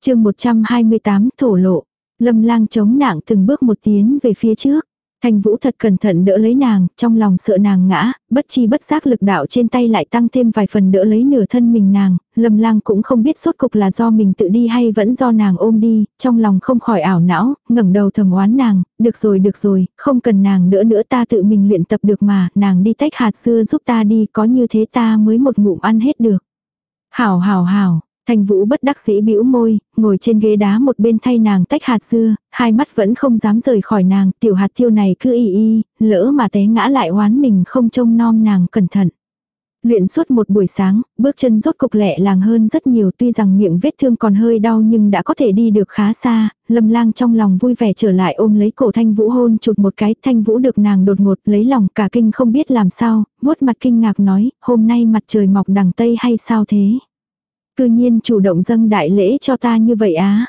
chương 128 thổ lộ. Lâm lang chống nạng từng bước một tiến về phía trước. Thanh Vũ thật cẩn thận đỡ lấy nàng, trong lòng sợ nàng ngã, bất chi bất giác lực đạo trên tay lại tăng thêm vài phần đỡ lấy nửa thân mình nàng, Lâm Lang cũng không biết sốt cục là do mình tự đi hay vẫn do nàng ôm đi, trong lòng không khỏi ảo não, ngẩng đầu thầm oán nàng, được rồi được rồi, không cần nàng đỡ nữa ta tự mình luyện tập được mà, nàng đi tách hạt dưa giúp ta đi, có như thế ta mới một ngụm ăn hết được. Hảo hảo hảo, Thanh Vũ bất đắc dĩ bĩu môi, ngồi trên ghế đá một bên thay nàng tách hạt dưa, hai mắt vẫn không dám rời khỏi nàng, tiểu hạt tiêu này cứ y y, lỡ mà té ngã lại oán mình không trông nom nàng cẩn thận. Luyện suốt một buổi sáng, bước chân rốt cục lẹ làng hơn rất nhiều tuy rằng miệng vết thương còn hơi đau nhưng đã có thể đi được khá xa, lâm lang trong lòng vui vẻ trở lại ôm lấy cổ thanh vũ hôn chụt một cái, thanh vũ được nàng đột ngột lấy lòng cả kinh không biết làm sao, vuốt mặt kinh ngạc nói, hôm nay mặt trời mọc đằng tây hay sao thế. Cư nhiên chủ động dâng đại lễ cho ta như vậy á.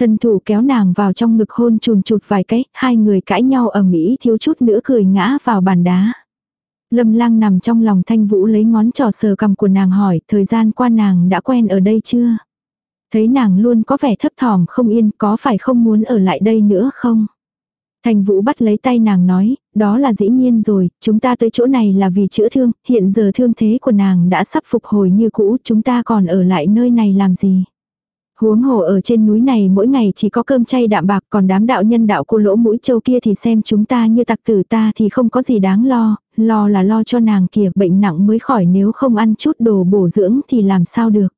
Thân thủ kéo nàng vào trong ngực hôn chùn chụt vài cái, hai người cãi nhau ở Mỹ thiếu chút nữa cười ngã vào bàn đá. Lâm lang nằm trong lòng thanh vũ lấy ngón trò sờ cầm của nàng hỏi thời gian qua nàng đã quen ở đây chưa? Thấy nàng luôn có vẻ thấp thỏm không yên có phải không muốn ở lại đây nữa không? Thành Vũ bắt lấy tay nàng nói, đó là dĩ nhiên rồi, chúng ta tới chỗ này là vì chữa thương, hiện giờ thương thế của nàng đã sắp phục hồi như cũ, chúng ta còn ở lại nơi này làm gì. Huống hồ ở trên núi này mỗi ngày chỉ có cơm chay đạm bạc còn đám đạo nhân đạo cô lỗ mũi châu kia thì xem chúng ta như tặc tử ta thì không có gì đáng lo, lo là lo cho nàng kìa bệnh nặng mới khỏi nếu không ăn chút đồ bổ dưỡng thì làm sao được.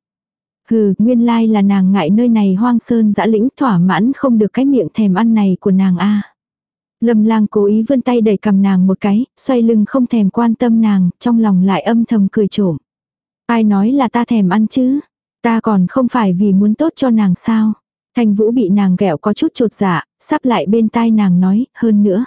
Hừ, nguyên lai là nàng ngại nơi này hoang sơn dã lĩnh thỏa mãn không được cái miệng thèm ăn này của nàng a Lâm lang cố ý vươn tay đẩy cầm nàng một cái, xoay lưng không thèm quan tâm nàng, trong lòng lại âm thầm cười trộm. Ai nói là ta thèm ăn chứ? Ta còn không phải vì muốn tốt cho nàng sao? Thanh Vũ bị nàng ghẹo có chút trột dạ, sắp lại bên tai nàng nói, hơn nữa.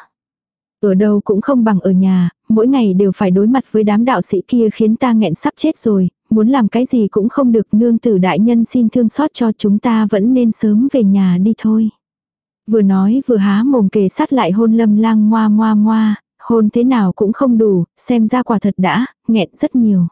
Ở đâu cũng không bằng ở nhà, mỗi ngày đều phải đối mặt với đám đạo sĩ kia khiến ta nghẹn sắp chết rồi, muốn làm cái gì cũng không được nương tử đại nhân xin thương xót cho chúng ta vẫn nên sớm về nhà đi thôi. Vừa nói vừa há mồm kề sát lại hôn lâm lang moa moa moa, hôn thế nào cũng không đủ, xem ra quả thật đã, nghẹn rất nhiều.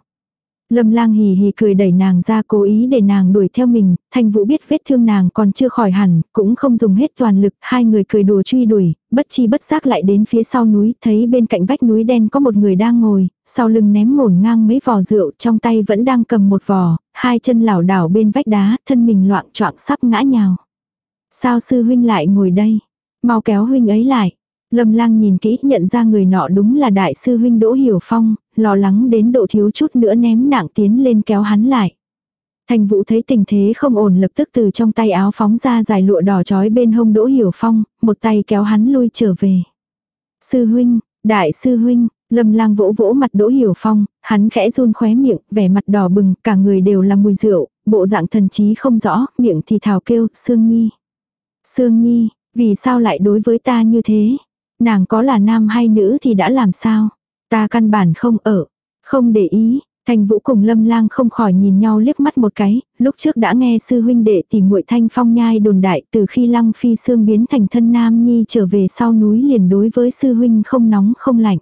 Lâm lang hì hì cười đẩy nàng ra cố ý để nàng đuổi theo mình, thanh vũ biết vết thương nàng còn chưa khỏi hẳn, cũng không dùng hết toàn lực, hai người cười đùa truy đuổi, bất chi bất giác lại đến phía sau núi, thấy bên cạnh vách núi đen có một người đang ngồi, sau lưng ném ngổn ngang mấy vò rượu, trong tay vẫn đang cầm một vò, hai chân lảo đảo bên vách đá, thân mình loạn choạng sắp ngã nhào. Sao sư huynh lại ngồi đây? Mau kéo huynh ấy lại. Lâm lang nhìn kỹ nhận ra người nọ đúng là đại sư huynh Đỗ Hiểu Phong, lo lắng đến độ thiếu chút nữa ném nặng tiến lên kéo hắn lại. Thành vũ thấy tình thế không ổn lập tức từ trong tay áo phóng ra dài lụa đỏ trói bên hông Đỗ Hiểu Phong, một tay kéo hắn lui trở về. Sư huynh, đại sư huynh, Lâm lang vỗ vỗ mặt Đỗ Hiểu Phong, hắn khẽ run khóe miệng, vẻ mặt đỏ bừng, cả người đều là mùi rượu, bộ dạng thần trí không rõ, miệng thì thào kêu, Sương Nhi. Sương Nhi, vì sao lại đối với ta như thế? Nàng có là nam hay nữ thì đã làm sao? Ta căn bản không ở, không để ý. Thành Vũ cùng Lâm Lang không khỏi nhìn nhau liếc mắt một cái, lúc trước đã nghe sư huynh đệ tìm muội Thanh Phong nhai đồn đại từ khi Lăng Phi Sương biến thành thân nam nhi trở về sau núi liền đối với sư huynh không nóng không lạnh.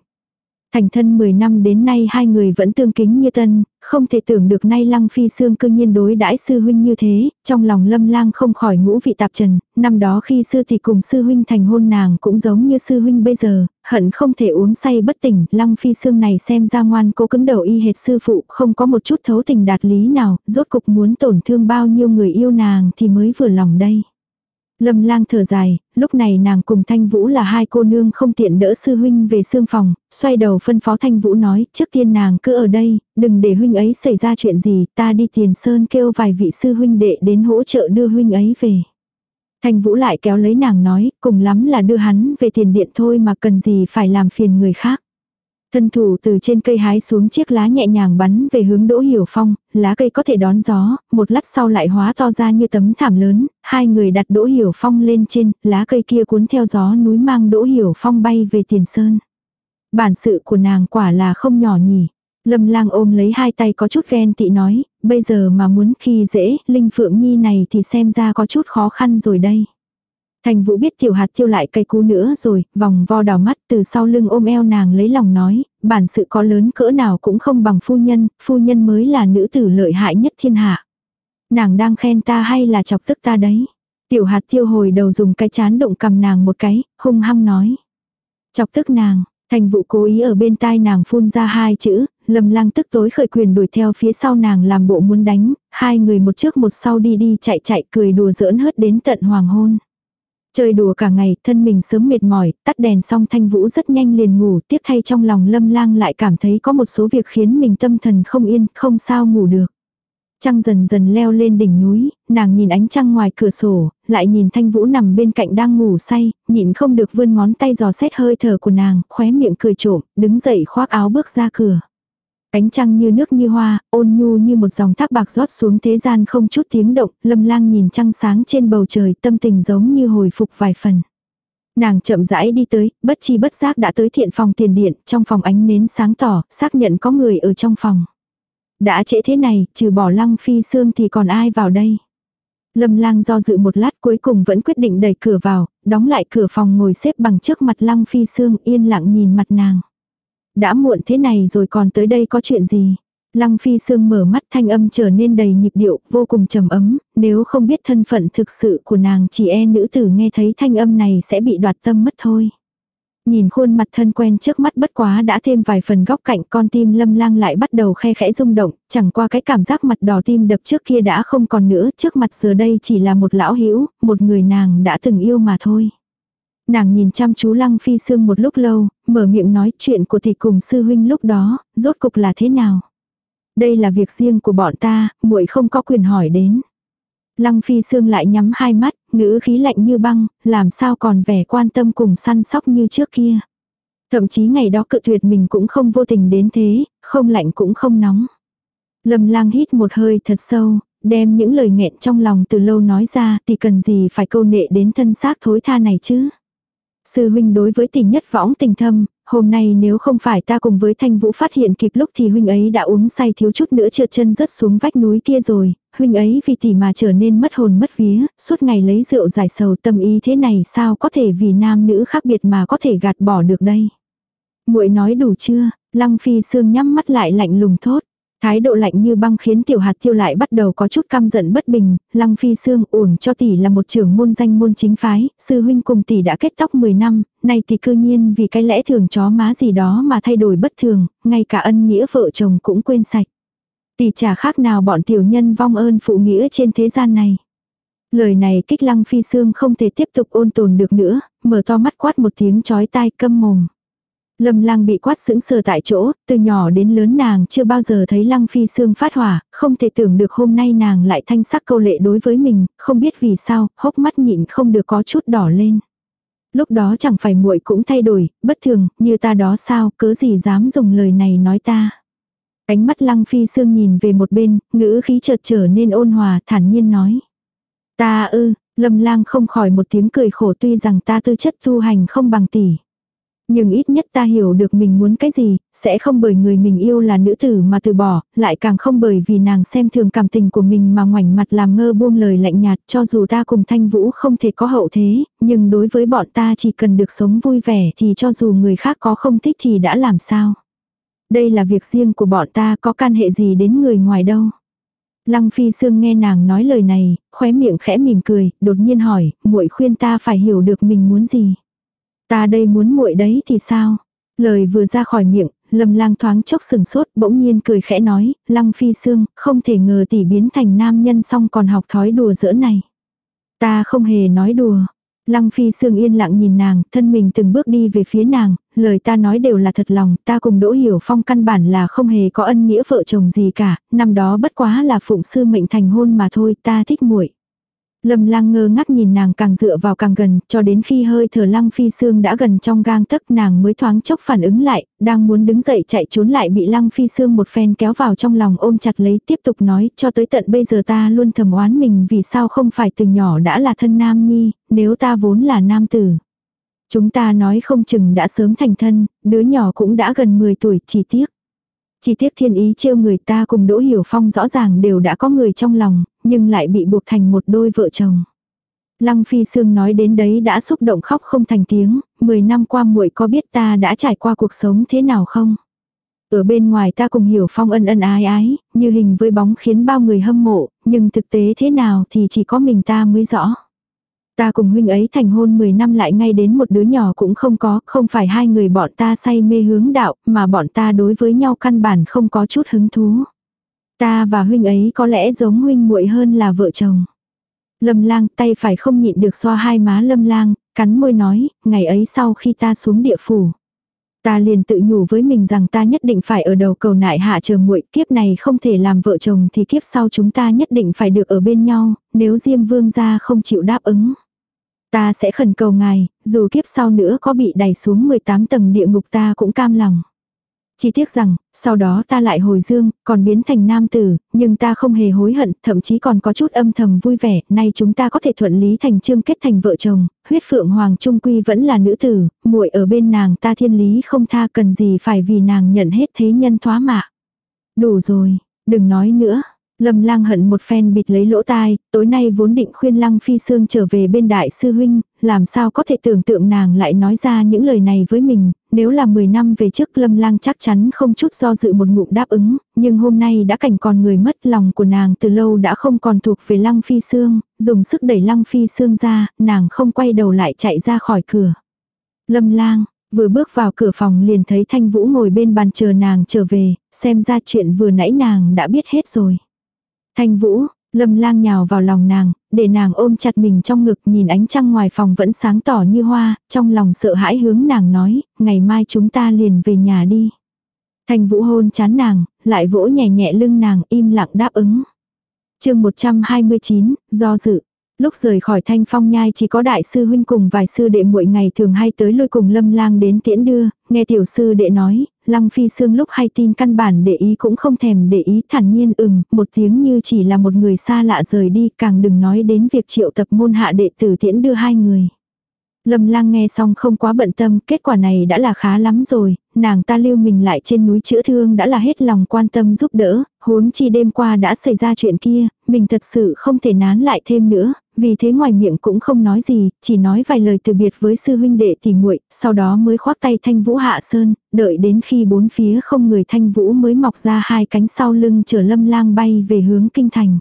Thành thân 10 năm đến nay hai người vẫn tương kính như tân, không thể tưởng được nay Lăng Phi Sương cương nhiên đối đãi sư huynh như thế, trong lòng Lâm Lang không khỏi ngũ vị tạp trần, năm đó khi sư thì cùng sư huynh thành hôn nàng cũng giống như sư huynh bây giờ, hận không thể uống say bất tỉnh, Lăng Phi Sương này xem ra ngoan cố cứng đầu y hệt sư phụ, không có một chút thấu tình đạt lý nào, rốt cục muốn tổn thương bao nhiêu người yêu nàng thì mới vừa lòng đây. Lâm lang thở dài, lúc này nàng cùng Thanh Vũ là hai cô nương không tiện đỡ sư huynh về xương phòng, xoay đầu phân phó Thanh Vũ nói, trước tiên nàng cứ ở đây, đừng để huynh ấy xảy ra chuyện gì, ta đi tiền sơn kêu vài vị sư huynh đệ đến hỗ trợ đưa huynh ấy về. Thanh Vũ lại kéo lấy nàng nói, cùng lắm là đưa hắn về tiền điện thôi mà cần gì phải làm phiền người khác. Thân thủ từ trên cây hái xuống chiếc lá nhẹ nhàng bắn về hướng Đỗ Hiểu Phong, lá cây có thể đón gió, một lát sau lại hóa to ra như tấm thảm lớn, hai người đặt Đỗ Hiểu Phong lên trên, lá cây kia cuốn theo gió núi mang Đỗ Hiểu Phong bay về tiền sơn. Bản sự của nàng quả là không nhỏ nhỉ. Lâm lang ôm lấy hai tay có chút ghen tị nói, bây giờ mà muốn khi dễ, Linh Phượng Nhi này thì xem ra có chút khó khăn rồi đây. Thành vũ biết tiểu hạt tiêu lại cây cú nữa rồi, vòng vo đào mắt từ sau lưng ôm eo nàng lấy lòng nói, bản sự có lớn cỡ nào cũng không bằng phu nhân, phu nhân mới là nữ tử lợi hại nhất thiên hạ. Nàng đang khen ta hay là chọc tức ta đấy. Tiểu hạt tiêu hồi đầu dùng cái chán động cầm nàng một cái, hung hăng nói. Chọc tức nàng, thành vụ cố ý ở bên tai nàng phun ra hai chữ, lầm lang tức tối khởi quyền đuổi theo phía sau nàng làm bộ muốn đánh, hai người một trước một sau đi đi chạy chạy cười đùa giỡn hớt đến tận hoàng hôn. Chơi đùa cả ngày, thân mình sớm mệt mỏi, tắt đèn xong thanh vũ rất nhanh liền ngủ, tiếp thay trong lòng lâm lang lại cảm thấy có một số việc khiến mình tâm thần không yên, không sao ngủ được. Trăng dần dần leo lên đỉnh núi, nàng nhìn ánh trăng ngoài cửa sổ, lại nhìn thanh vũ nằm bên cạnh đang ngủ say, nhịn không được vươn ngón tay dò xét hơi thở của nàng, khóe miệng cười trộm, đứng dậy khoác áo bước ra cửa. Cánh trăng như nước như hoa, ôn nhu như một dòng thác bạc rót xuống thế gian không chút tiếng động, lâm lang nhìn trăng sáng trên bầu trời tâm tình giống như hồi phục vài phần. Nàng chậm rãi đi tới, bất chi bất giác đã tới thiện phòng tiền điện, trong phòng ánh nến sáng tỏ, xác nhận có người ở trong phòng. Đã trễ thế này, trừ bỏ lăng phi xương thì còn ai vào đây. Lâm lang do dự một lát cuối cùng vẫn quyết định đẩy cửa vào, đóng lại cửa phòng ngồi xếp bằng trước mặt lăng phi xương yên lặng nhìn mặt nàng đã muộn thế này rồi còn tới đây có chuyện gì. Lăng phi sương mở mắt thanh âm trở nên đầy nhịp điệu, vô cùng trầm ấm, nếu không biết thân phận thực sự của nàng chỉ e nữ tử nghe thấy thanh âm này sẽ bị đoạt tâm mất thôi. Nhìn khuôn mặt thân quen trước mắt bất quá đã thêm vài phần góc cạnh con tim lâm lang lại bắt đầu khe khẽ rung động, chẳng qua cái cảm giác mặt đỏ tim đập trước kia đã không còn nữa, trước mặt giờ đây chỉ là một lão hữu một người nàng đã từng yêu mà thôi. Nàng nhìn chăm chú Lăng Phi Sương một lúc lâu, mở miệng nói chuyện của thì cùng sư huynh lúc đó, rốt cục là thế nào. Đây là việc riêng của bọn ta, muội không có quyền hỏi đến. Lăng Phi Sương lại nhắm hai mắt, ngữ khí lạnh như băng, làm sao còn vẻ quan tâm cùng săn sóc như trước kia. Thậm chí ngày đó cự tuyệt mình cũng không vô tình đến thế, không lạnh cũng không nóng. Lâm lang hít một hơi thật sâu, đem những lời nghẹn trong lòng từ lâu nói ra thì cần gì phải câu nệ đến thân xác thối tha này chứ. Sư huynh đối với tình nhất võng tình thâm, hôm nay nếu không phải ta cùng với thanh vũ phát hiện kịp lúc thì huynh ấy đã uống say thiếu chút nữa trượt chân rớt xuống vách núi kia rồi, huynh ấy vì tỷ mà trở nên mất hồn mất vía, suốt ngày lấy rượu giải sầu tâm ý thế này sao có thể vì nam nữ khác biệt mà có thể gạt bỏ được đây. muội nói đủ chưa, lăng phi sương nhắm mắt lại lạnh lùng thốt, Thái độ lạnh như băng khiến tiểu hạt tiêu lại bắt đầu có chút căm giận bất bình, lăng phi xương uổng cho tỷ là một trưởng môn danh môn chính phái, sư huynh cùng tỷ đã kết tóc 10 năm, nay thì cư nhiên vì cái lẽ thường chó má gì đó mà thay đổi bất thường, ngay cả ân nghĩa vợ chồng cũng quên sạch. Tỷ chả khác nào bọn tiểu nhân vong ơn phụ nghĩa trên thế gian này. Lời này kích lăng phi xương không thể tiếp tục ôn tồn được nữa, mở to mắt quát một tiếng chói tai câm mồm. Lâm lang bị quát sững sờ tại chỗ, từ nhỏ đến lớn nàng chưa bao giờ thấy lăng phi xương phát hỏa, không thể tưởng được hôm nay nàng lại thanh sắc câu lệ đối với mình, không biết vì sao, hốc mắt nhịn không được có chút đỏ lên. Lúc đó chẳng phải muội cũng thay đổi, bất thường, như ta đó sao, cớ gì dám dùng lời này nói ta. Ánh mắt lăng phi xương nhìn về một bên, ngữ khí chợt trở nên ôn hòa, thản nhiên nói. Ta ư, lâm lang không khỏi một tiếng cười khổ tuy rằng ta tư chất tu hành không bằng tỷ. Nhưng ít nhất ta hiểu được mình muốn cái gì, sẽ không bởi người mình yêu là nữ tử mà từ bỏ, lại càng không bởi vì nàng xem thường cảm tình của mình mà ngoảnh mặt làm ngơ buông lời lạnh nhạt cho dù ta cùng thanh vũ không thể có hậu thế, nhưng đối với bọn ta chỉ cần được sống vui vẻ thì cho dù người khác có không thích thì đã làm sao. Đây là việc riêng của bọn ta có can hệ gì đến người ngoài đâu. Lăng Phi Sương nghe nàng nói lời này, khóe miệng khẽ mỉm cười, đột nhiên hỏi, muội khuyên ta phải hiểu được mình muốn gì. Ta đây muốn muội đấy thì sao? Lời vừa ra khỏi miệng, Lâm Lang thoáng chốc sừng sốt, bỗng nhiên cười khẽ nói, Lăng Phi Sương, không thể ngờ tỷ biến thành nam nhân xong còn học thói đùa giỡn này. Ta không hề nói đùa. Lăng Phi Sương yên lặng nhìn nàng, thân mình từng bước đi về phía nàng, lời ta nói đều là thật lòng, ta cùng Đỗ Hiểu Phong căn bản là không hề có ân nghĩa vợ chồng gì cả, năm đó bất quá là phụng sư mệnh thành hôn mà thôi, ta thích muội. Lâm lang ngơ ngác nhìn nàng càng dựa vào càng gần, cho đến khi hơi thở lăng phi xương đã gần trong gang tấc nàng mới thoáng chốc phản ứng lại, đang muốn đứng dậy chạy trốn lại bị lăng phi xương một phen kéo vào trong lòng ôm chặt lấy tiếp tục nói cho tới tận bây giờ ta luôn thầm oán mình vì sao không phải từ nhỏ đã là thân nam nhi, nếu ta vốn là nam tử. Chúng ta nói không chừng đã sớm thành thân, đứa nhỏ cũng đã gần 10 tuổi chỉ tiếc. Chỉ tiếc thiên ý trêu người ta cùng Đỗ Hiểu Phong rõ ràng đều đã có người trong lòng, nhưng lại bị buộc thành một đôi vợ chồng. Lăng Phi Sương nói đến đấy đã xúc động khóc không thành tiếng, 10 năm qua muội có biết ta đã trải qua cuộc sống thế nào không? Ở bên ngoài ta cùng hiểu phong ân ân ái ái, như hình với bóng khiến bao người hâm mộ, nhưng thực tế thế nào thì chỉ có mình ta mới rõ. Ta cùng huynh ấy thành hôn 10 năm lại ngay đến một đứa nhỏ cũng không có, không phải hai người bọn ta say mê hướng đạo, mà bọn ta đối với nhau căn bản không có chút hứng thú. Ta và huynh ấy có lẽ giống huynh muội hơn là vợ chồng. Lâm lang tay phải không nhịn được xoa hai má lâm lang, cắn môi nói, ngày ấy sau khi ta xuống địa phủ. Ta liền tự nhủ với mình rằng ta nhất định phải ở đầu cầu nại hạ chờ muội kiếp này không thể làm vợ chồng thì kiếp sau chúng ta nhất định phải được ở bên nhau, nếu Diêm Vương gia không chịu đáp ứng. Ta sẽ khẩn cầu ngài, dù kiếp sau nữa có bị đẩy xuống 18 tầng địa ngục ta cũng cam lòng. Chỉ tiếc rằng, sau đó ta lại hồi dương, còn biến thành nam tử, nhưng ta không hề hối hận, thậm chí còn có chút âm thầm vui vẻ, nay chúng ta có thể thuận lý thành trương kết thành vợ chồng, huyết phượng hoàng trung quy vẫn là nữ tử, muội ở bên nàng ta thiên lý không tha cần gì phải vì nàng nhận hết thế nhân thoá mạ. Đủ rồi, đừng nói nữa, Lâm lang hận một phen bịt lấy lỗ tai, tối nay vốn định khuyên lăng phi sương trở về bên đại sư huynh, làm sao có thể tưởng tượng nàng lại nói ra những lời này với mình, nếu là 10 năm về trước lâm lang chắc chắn không chút do dự một ngụm đáp ứng, nhưng hôm nay đã cảnh còn người mất lòng của nàng từ lâu đã không còn thuộc về lăng phi sương, dùng sức đẩy lăng phi sương ra, nàng không quay đầu lại chạy ra khỏi cửa. Lâm lang, Vừa bước vào cửa phòng liền thấy Thanh Vũ ngồi bên bàn chờ nàng trở về, xem ra chuyện vừa nãy nàng đã biết hết rồi. Thanh Vũ, Lâm lang nhào vào lòng nàng, để nàng ôm chặt mình trong ngực nhìn ánh trăng ngoài phòng vẫn sáng tỏ như hoa, trong lòng sợ hãi hướng nàng nói, ngày mai chúng ta liền về nhà đi. Thanh Vũ hôn chán nàng, lại vỗ nhẹ nhẹ lưng nàng im lặng đáp ứng. chương 129, do dự. Lúc rời khỏi thanh phong nhai chỉ có đại sư huynh cùng vài sư đệ mỗi ngày thường hay tới lôi cùng lâm lang đến tiễn đưa, nghe tiểu sư đệ nói, lăng phi xương lúc hay tin căn bản để ý cũng không thèm để ý thản nhiên ừm, một tiếng như chỉ là một người xa lạ rời đi càng đừng nói đến việc triệu tập môn hạ đệ tử tiễn đưa hai người. Lâm lang nghe xong không quá bận tâm, kết quả này đã là khá lắm rồi, nàng ta lưu mình lại trên núi chữa thương đã là hết lòng quan tâm giúp đỡ, huống chi đêm qua đã xảy ra chuyện kia, mình thật sự không thể nán lại thêm nữa, vì thế ngoài miệng cũng không nói gì, chỉ nói vài lời từ biệt với sư huynh đệ tỉ muội, sau đó mới khoác tay thanh vũ hạ sơn, đợi đến khi bốn phía không người thanh vũ mới mọc ra hai cánh sau lưng chở lâm lang bay về hướng kinh thành.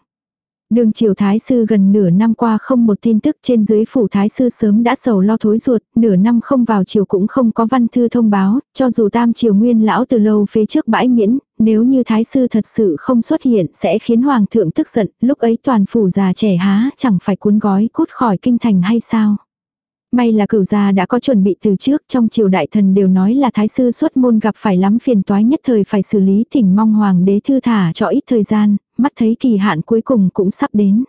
Đường triều thái sư gần nửa năm qua không một tin tức trên dưới phủ thái sư sớm đã sầu lo thối ruột, nửa năm không vào triều cũng không có văn thư thông báo, cho dù tam triều nguyên lão từ lâu phía trước bãi miễn, nếu như thái sư thật sự không xuất hiện sẽ khiến hoàng thượng tức giận, lúc ấy toàn phủ già trẻ há chẳng phải cuốn gói cút khỏi kinh thành hay sao. May là cửu gia đã có chuẩn bị từ trước, trong triều đại thần đều nói là thái sư xuất môn gặp phải lắm phiền toái nhất thời phải xử lý thỉnh mong hoàng đế thư thả cho ít thời gian, mắt thấy kỳ hạn cuối cùng cũng sắp đến.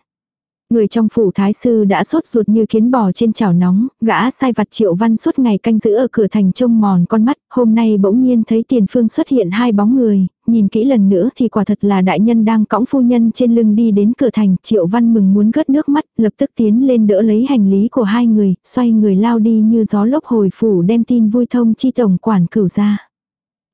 Người trong phủ thái sư đã sốt ruột như kiến bò trên chảo nóng, gã sai vặt triệu văn suốt ngày canh giữ ở cửa thành trông mòn con mắt, hôm nay bỗng nhiên thấy tiền phương xuất hiện hai bóng người, nhìn kỹ lần nữa thì quả thật là đại nhân đang cõng phu nhân trên lưng đi đến cửa thành, triệu văn mừng muốn gớt nước mắt, lập tức tiến lên đỡ lấy hành lý của hai người, xoay người lao đi như gió lốc hồi phủ đem tin vui thông chi tổng quản cửu ra.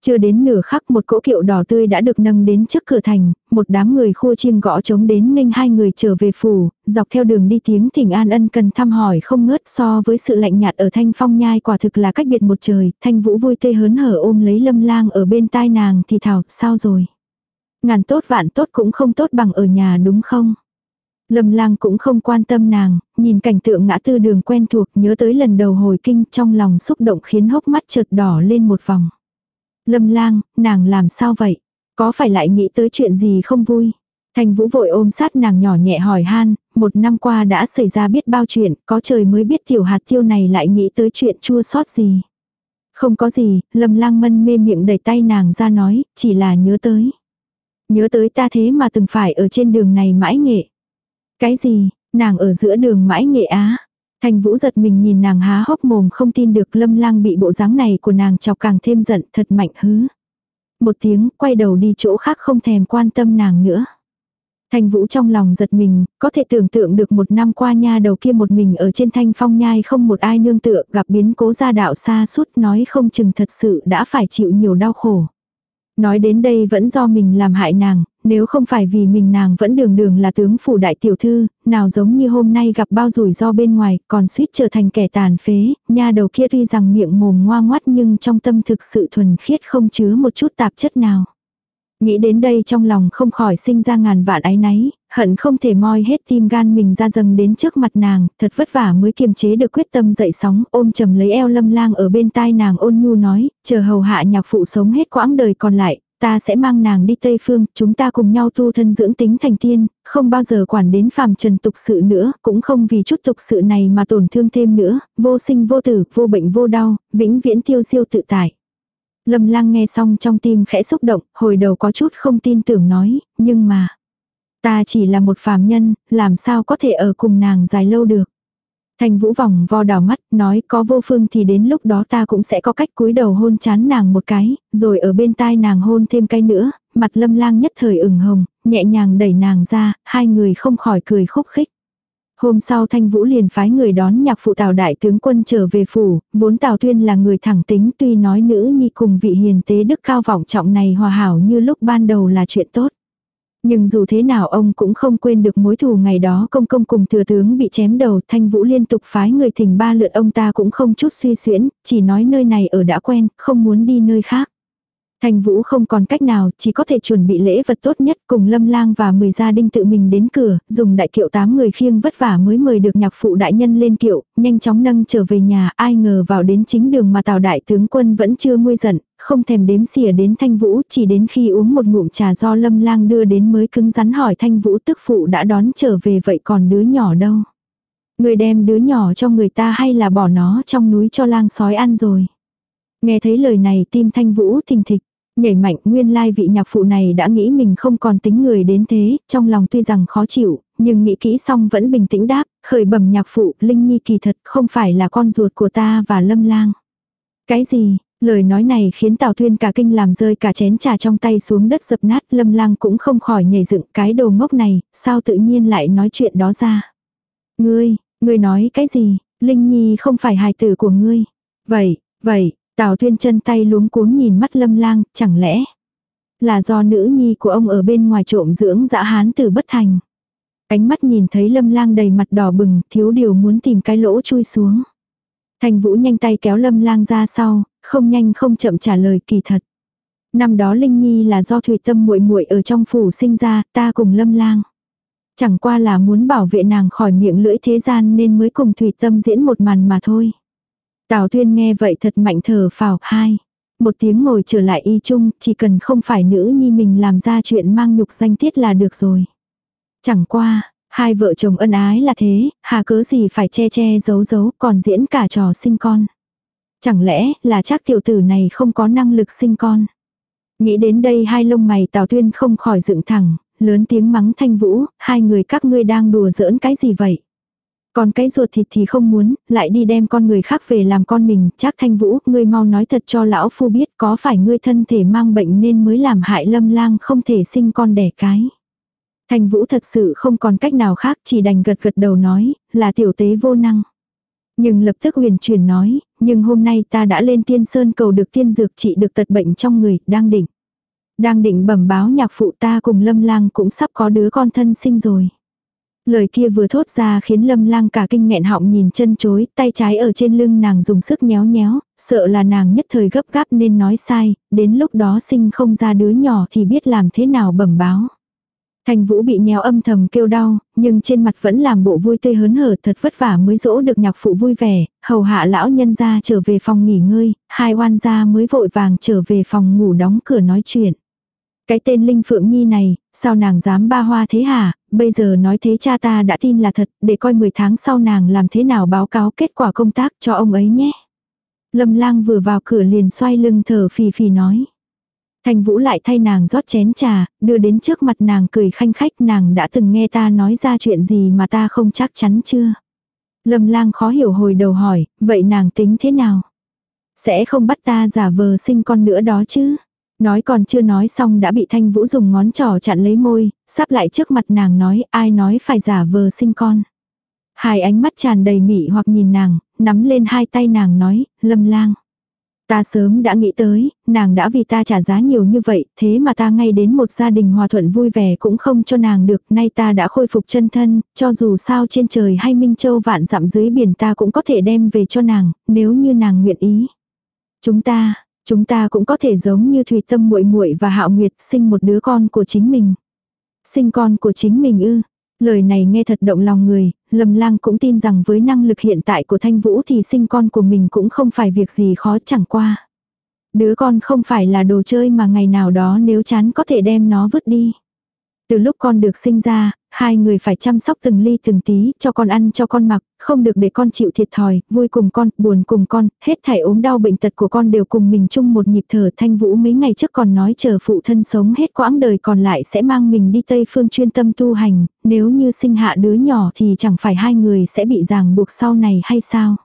Chưa đến nửa khắc một cỗ kiệu đỏ tươi đã được nâng đến trước cửa thành, một đám người khua chiêng gõ trống đến nghênh hai người trở về phủ, dọc theo đường đi tiếng thỉnh an ân cần thăm hỏi không ngớt so với sự lạnh nhạt ở thanh phong nhai quả thực là cách biệt một trời, thanh vũ vui tê hớn hở ôm lấy lâm lang ở bên tai nàng thì thảo, sao rồi? Ngàn tốt vạn tốt cũng không tốt bằng ở nhà đúng không? Lâm lang cũng không quan tâm nàng, nhìn cảnh tượng ngã tư đường quen thuộc nhớ tới lần đầu hồi kinh trong lòng xúc động khiến hốc mắt chợt đỏ lên một vòng. Lâm lang, nàng làm sao vậy? Có phải lại nghĩ tới chuyện gì không vui? Thành vũ vội ôm sát nàng nhỏ nhẹ hỏi han, một năm qua đã xảy ra biết bao chuyện, có trời mới biết tiểu hạt tiêu này lại nghĩ tới chuyện chua xót gì. Không có gì, lâm lang mân mê miệng đẩy tay nàng ra nói, chỉ là nhớ tới. Nhớ tới ta thế mà từng phải ở trên đường này mãi nghệ. Cái gì, nàng ở giữa đường mãi nghệ á. Thành Vũ giật mình nhìn nàng há hốc mồm không tin được lâm lang bị bộ dáng này của nàng chọc càng thêm giận thật mạnh hứ. Một tiếng quay đầu đi chỗ khác không thèm quan tâm nàng nữa. Thành Vũ trong lòng giật mình, có thể tưởng tượng được một năm qua nha đầu kia một mình ở trên thanh phong nhai không một ai nương tựa gặp biến cố gia đạo xa suốt nói không chừng thật sự đã phải chịu nhiều đau khổ. Nói đến đây vẫn do mình làm hại nàng, nếu không phải vì mình nàng vẫn đường đường là tướng phủ đại tiểu thư, nào giống như hôm nay gặp bao rủi ro bên ngoài, còn suýt trở thành kẻ tàn phế, nha đầu kia tuy rằng miệng mồm ngoa ngoắt nhưng trong tâm thực sự thuần khiết không chứa một chút tạp chất nào. Nghĩ đến đây trong lòng không khỏi sinh ra ngàn vạn ái náy, hận không thể moi hết tim gan mình ra dâng đến trước mặt nàng, thật vất vả mới kiềm chế được quyết tâm dậy sóng, ôm chầm lấy eo lâm lang ở bên tai nàng ôn nhu nói, chờ hầu hạ nhạc phụ sống hết quãng đời còn lại, ta sẽ mang nàng đi Tây Phương, chúng ta cùng nhau tu thân dưỡng tính thành tiên, không bao giờ quản đến phàm trần tục sự nữa, cũng không vì chút tục sự này mà tổn thương thêm nữa, vô sinh vô tử, vô bệnh vô đau, vĩnh viễn tiêu diêu tự tại. Lâm lang nghe xong trong tim khẽ xúc động, hồi đầu có chút không tin tưởng nói, nhưng mà, ta chỉ là một phàm nhân, làm sao có thể ở cùng nàng dài lâu được. Thành vũ vòng vo đào mắt, nói có vô phương thì đến lúc đó ta cũng sẽ có cách cúi đầu hôn chán nàng một cái, rồi ở bên tai nàng hôn thêm cái nữa, mặt lâm lang nhất thời ửng hồng, nhẹ nhàng đẩy nàng ra, hai người không khỏi cười khúc khích. Hôm sau Thanh Vũ liền phái người đón nhạc phụ Tào đại tướng quân trở về phủ, vốn Tào Tuyên là người thẳng tính tuy nói nữ nhi cùng vị hiền tế đức cao vọng trọng này hòa hảo như lúc ban đầu là chuyện tốt. Nhưng dù thế nào ông cũng không quên được mối thù ngày đó công công cùng thừa tướng bị chém đầu, thanh vũ liên tục phái người thỉnh ba lượt ông ta cũng không chút suy xuyễn, chỉ nói nơi này ở đã quen, không muốn đi nơi khác. Thanh Vũ không còn cách nào, chỉ có thể chuẩn bị lễ vật tốt nhất cùng Lâm Lang và 10 gia đình tự mình đến cửa, dùng đại kiệu tám người khiêng vất vả mới mời được nhạc phụ đại nhân lên kiệu, nhanh chóng nâng trở về nhà, ai ngờ vào đến chính đường mà Tào đại tướng quân vẫn chưa nguôi giận, không thèm đếm xỉa đến Thanh Vũ, chỉ đến khi uống một ngụm trà do Lâm Lang đưa đến mới cứng rắn hỏi Thanh Vũ tức phụ đã đón trở về vậy còn đứa nhỏ đâu. Người đem đứa nhỏ cho người ta hay là bỏ nó trong núi cho lang sói ăn rồi. Nghe thấy lời này tim Thanh Vũ thình thịch. Nhảy mạnh nguyên lai vị nhạc phụ này đã nghĩ mình không còn tính người đến thế, trong lòng tuy rằng khó chịu, nhưng nghĩ kỹ xong vẫn bình tĩnh đáp, khởi bẩm nhạc phụ, Linh Nhi kỳ thật không phải là con ruột của ta và Lâm Lang. Cái gì, lời nói này khiến Tào Thuyên cả kinh làm rơi cả chén trà trong tay xuống đất dập nát, Lâm Lang cũng không khỏi nhảy dựng cái đồ ngốc này, sao tự nhiên lại nói chuyện đó ra. Ngươi, ngươi nói cái gì, Linh Nhi không phải hài tử của ngươi. Vậy, vậy, Tào Tuyên chân tay luống cuống nhìn mắt lâm lang, chẳng lẽ là do nữ nhi của ông ở bên ngoài trộm dưỡng dã hán từ bất thành. Ánh mắt nhìn thấy lâm lang đầy mặt đỏ bừng, thiếu điều muốn tìm cái lỗ chui xuống. Thành vũ nhanh tay kéo lâm lang ra sau, không nhanh không chậm trả lời kỳ thật. Năm đó Linh Nhi là do Thủy Tâm muội muội ở trong phủ sinh ra, ta cùng Lâm Lang. Chẳng qua là muốn bảo vệ nàng khỏi miệng lưỡi thế gian nên mới cùng Thủy Tâm diễn một màn mà thôi. Tào Tuyên nghe vậy thật mạnh thở phào, hai. Một tiếng ngồi trở lại y chung, chỉ cần không phải nữ nhi mình làm ra chuyện mang nhục danh tiết là được rồi. Chẳng qua, hai vợ chồng ân ái là thế, hà cớ gì phải che che giấu giấu còn diễn cả trò sinh con. Chẳng lẽ là chắc tiểu tử này không có năng lực sinh con. Nghĩ đến đây hai lông mày Tào Tuyên không khỏi dựng thẳng, lớn tiếng mắng Thanh Vũ, hai người các ngươi đang đùa giỡn cái gì vậy? Còn cái ruột thịt thì không muốn, lại đi đem con người khác về làm con mình, chắc Thanh Vũ, ngươi mau nói thật cho lão phu biết có phải ngươi thân thể mang bệnh nên mới làm hại lâm lang không thể sinh con đẻ cái. Thanh Vũ thật sự không còn cách nào khác chỉ đành gật gật đầu nói, là tiểu tế vô năng. Nhưng lập tức huyền truyền nói, nhưng hôm nay ta đã lên tiên sơn cầu được tiên dược trị được tật bệnh trong người, đang định. Đang định bẩm báo nhạc phụ ta cùng lâm lang cũng sắp có đứa con thân sinh rồi. Lời kia vừa thốt ra khiến lâm lang cả kinh nghẹn họng nhìn chân chối, tay trái ở trên lưng nàng dùng sức nhéo nhéo, sợ là nàng nhất thời gấp gáp nên nói sai, đến lúc đó sinh không ra đứa nhỏ thì biết làm thế nào bẩm báo. Thành Vũ bị nhéo âm thầm kêu đau, nhưng trên mặt vẫn làm bộ vui tươi hớn hở thật vất vả mới dỗ được nhạc phụ vui vẻ, hầu hạ lão nhân ra trở về phòng nghỉ ngơi, hai oan gia mới vội vàng trở về phòng ngủ đóng cửa nói chuyện. Cái tên Linh Phượng Nhi này, sao nàng dám ba hoa thế hả, bây giờ nói thế cha ta đã tin là thật, để coi 10 tháng sau nàng làm thế nào báo cáo kết quả công tác cho ông ấy nhé. Lâm lang vừa vào cửa liền xoay lưng thở phì phì nói. Thành Vũ lại thay nàng rót chén trà, đưa đến trước mặt nàng cười khanh khách nàng đã từng nghe ta nói ra chuyện gì mà ta không chắc chắn chưa. Lâm lang khó hiểu hồi đầu hỏi, vậy nàng tính thế nào? Sẽ không bắt ta giả vờ sinh con nữa đó chứ? Nói còn chưa nói xong đã bị Thanh Vũ dùng ngón trỏ chặn lấy môi, sắp lại trước mặt nàng nói ai nói phải giả vờ sinh con. Hai ánh mắt tràn đầy mị hoặc nhìn nàng, nắm lên hai tay nàng nói, lâm lang. Ta sớm đã nghĩ tới, nàng đã vì ta trả giá nhiều như vậy, thế mà ta ngay đến một gia đình hòa thuận vui vẻ cũng không cho nàng được, nay ta đã khôi phục chân thân, cho dù sao trên trời hay Minh Châu vạn dặm dưới biển ta cũng có thể đem về cho nàng, nếu như nàng nguyện ý. Chúng ta, chúng ta cũng có thể giống như Thủy Tâm muội muội và Hạo Nguyệt sinh một đứa con của chính mình. Sinh con của chính mình ư? Lời này nghe thật động lòng người, Lâm Lang cũng tin rằng với năng lực hiện tại của Thanh Vũ thì sinh con của mình cũng không phải việc gì khó chẳng qua. Đứa con không phải là đồ chơi mà ngày nào đó nếu chán có thể đem nó vứt đi. Từ lúc con được sinh ra, hai người phải chăm sóc từng ly từng tí, cho con ăn cho con mặc, không được để con chịu thiệt thòi, vui cùng con, buồn cùng con, hết thảy ốm đau bệnh tật của con đều cùng mình chung một nhịp thở thanh vũ mấy ngày trước còn nói chờ phụ thân sống hết quãng đời còn lại sẽ mang mình đi Tây Phương chuyên tâm tu hành, nếu như sinh hạ đứa nhỏ thì chẳng phải hai người sẽ bị ràng buộc sau này hay sao.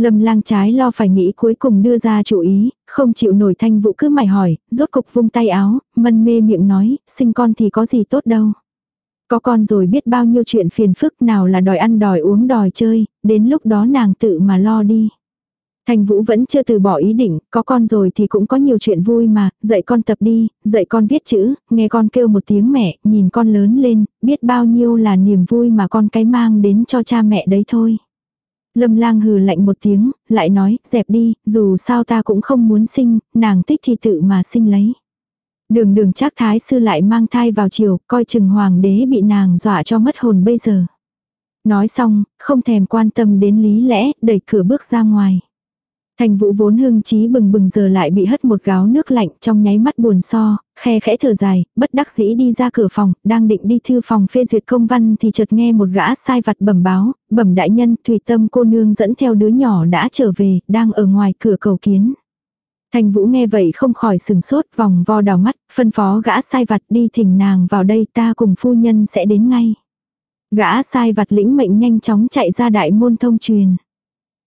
Lâm lang trái lo phải nghĩ cuối cùng đưa ra chủ ý, không chịu nổi thanh vũ cứ mày hỏi, rốt cục vung tay áo, mân mê miệng nói, sinh con thì có gì tốt đâu. Có con rồi biết bao nhiêu chuyện phiền phức nào là đòi ăn đòi uống đòi chơi, đến lúc đó nàng tự mà lo đi. Thành Vũ vẫn chưa từ bỏ ý định, có con rồi thì cũng có nhiều chuyện vui mà, dạy con tập đi, dạy con viết chữ, nghe con kêu một tiếng mẹ, nhìn con lớn lên, biết bao nhiêu là niềm vui mà con cái mang đến cho cha mẹ đấy thôi. Lâm lang hừ lạnh một tiếng, lại nói, dẹp đi, dù sao ta cũng không muốn sinh, nàng thích thì tự mà sinh lấy. Đường đường chắc thái sư lại mang thai vào chiều, coi chừng hoàng đế bị nàng dọa cho mất hồn bây giờ. Nói xong, không thèm quan tâm đến lý lẽ, đẩy cửa bước ra ngoài. Thành vũ vốn hưng trí bừng bừng giờ lại bị hất một gáo nước lạnh trong nháy mắt buồn so, khe khẽ thở dài, bất đắc dĩ đi ra cửa phòng, đang định đi thư phòng phê duyệt công văn thì chợt nghe một gã sai vặt bẩm báo, bẩm đại nhân, thủy tâm cô nương dẫn theo đứa nhỏ đã trở về, đang ở ngoài cửa cầu kiến. Thành vũ nghe vậy không khỏi sừng sốt vòng vo đào mắt, phân phó gã sai vặt đi thỉnh nàng vào đây ta cùng phu nhân sẽ đến ngay. Gã sai vặt lĩnh mệnh nhanh chóng chạy ra đại môn thông truyền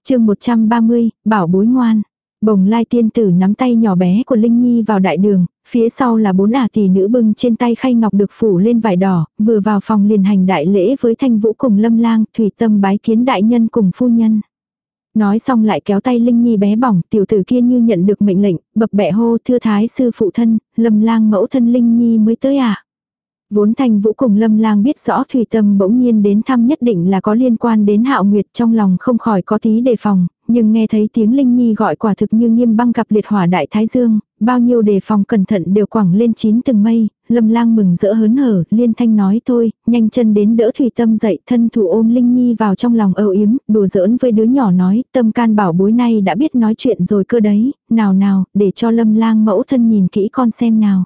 chương 130, bảo bối ngoan. Bồng lai tiên tử nắm tay nhỏ bé của Linh Nhi vào đại đường, phía sau là bốn ả tỷ nữ bưng trên tay khay ngọc được phủ lên vải đỏ, vừa vào phòng liền hành đại lễ với thanh vũ cùng lâm lang, thủy tâm bái kiến đại nhân cùng phu nhân. Nói xong lại kéo tay Linh Nhi bé bỏng, tiểu tử kia như nhận được mệnh lệnh, bập bẹ hô thưa thái sư phụ thân, lâm lang mẫu thân Linh Nhi mới tới à. Vốn Thanh Vũ cùng Lâm Lang biết rõ Thủy Tâm bỗng nhiên đến thăm nhất định là có liên quan đến Hạo Nguyệt trong lòng không khỏi có tí đề phòng, nhưng nghe thấy tiếng Linh Nhi gọi quả thực như nghiêm băng cặp liệt hỏa đại thái dương, bao nhiêu đề phòng cẩn thận đều quẳng lên chín từng mây, Lâm Lang mừng rỡ hớn hở, liên thanh nói thôi, nhanh chân đến đỡ Thủy Tâm dậy, thân thủ ôm Linh Nhi vào trong lòng âu yếm, đùa giỡn với đứa nhỏ nói, tâm can bảo bối nay đã biết nói chuyện rồi cơ đấy, nào nào, để cho Lâm Lang mẫu thân nhìn kỹ con xem nào.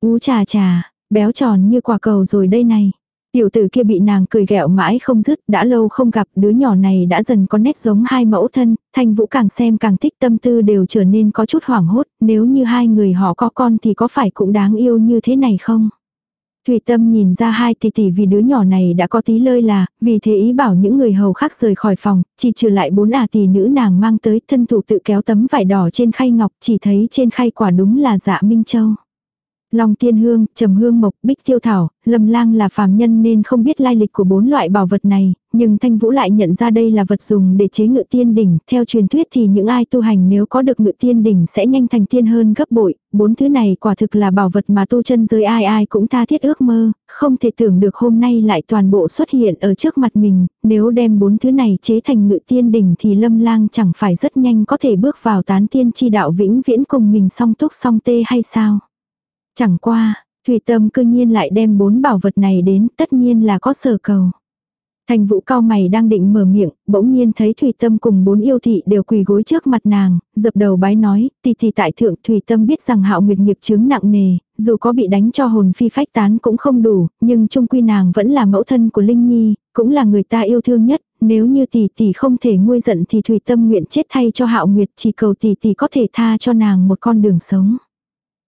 Ú trà trà, béo tròn như quả cầu rồi đây này. Tiểu tử kia bị nàng cười ghẹo mãi không dứt, đã lâu không gặp đứa nhỏ này đã dần có nét giống hai mẫu thân, thanh vũ càng xem càng thích tâm tư đều trở nên có chút hoảng hốt, nếu như hai người họ có con thì có phải cũng đáng yêu như thế này không? Thủy tâm nhìn ra hai tỷ tỷ vì đứa nhỏ này đã có tí lơi là, vì thế ý bảo những người hầu khác rời khỏi phòng, chỉ trừ lại bốn ả tỷ nữ nàng mang tới thân thủ tự kéo tấm vải đỏ trên khay ngọc chỉ thấy trên khay quả đúng là dạ Minh Châu. Long tiên hương, trầm hương mộc, bích tiêu thảo, lâm lang là phàm nhân nên không biết lai lịch của bốn loại bảo vật này, nhưng thanh vũ lại nhận ra đây là vật dùng để chế ngự tiên đỉnh, theo truyền thuyết thì những ai tu hành nếu có được ngự tiên đỉnh sẽ nhanh thành tiên hơn gấp bội, bốn thứ này quả thực là bảo vật mà tu chân giới ai ai cũng tha thiết ước mơ, không thể tưởng được hôm nay lại toàn bộ xuất hiện ở trước mặt mình, nếu đem bốn thứ này chế thành ngự tiên đỉnh thì lâm lang chẳng phải rất nhanh có thể bước vào tán tiên chi đạo vĩnh viễn cùng mình song túc song tê hay sao. Chẳng qua, Thủy Tâm cư nhiên lại đem bốn bảo vật này đến, tất nhiên là có sở cầu. Thành vũ cao mày đang định mở miệng, bỗng nhiên thấy Thủy Tâm cùng bốn yêu thị đều quỳ gối trước mặt nàng, dập đầu bái nói, tỷ tỷ tại thượng Thủy Tâm biết rằng hạo nguyệt nghiệp chướng nặng nề, dù có bị đánh cho hồn phi phách tán cũng không đủ, nhưng trung quy nàng vẫn là mẫu thân của Linh Nhi, cũng là người ta yêu thương nhất, nếu như tỷ tỷ không thể nguôi giận thì Thủy Tâm nguyện chết thay cho hạo nguyệt chỉ cầu tỷ tỷ có thể tha cho nàng một con đường sống.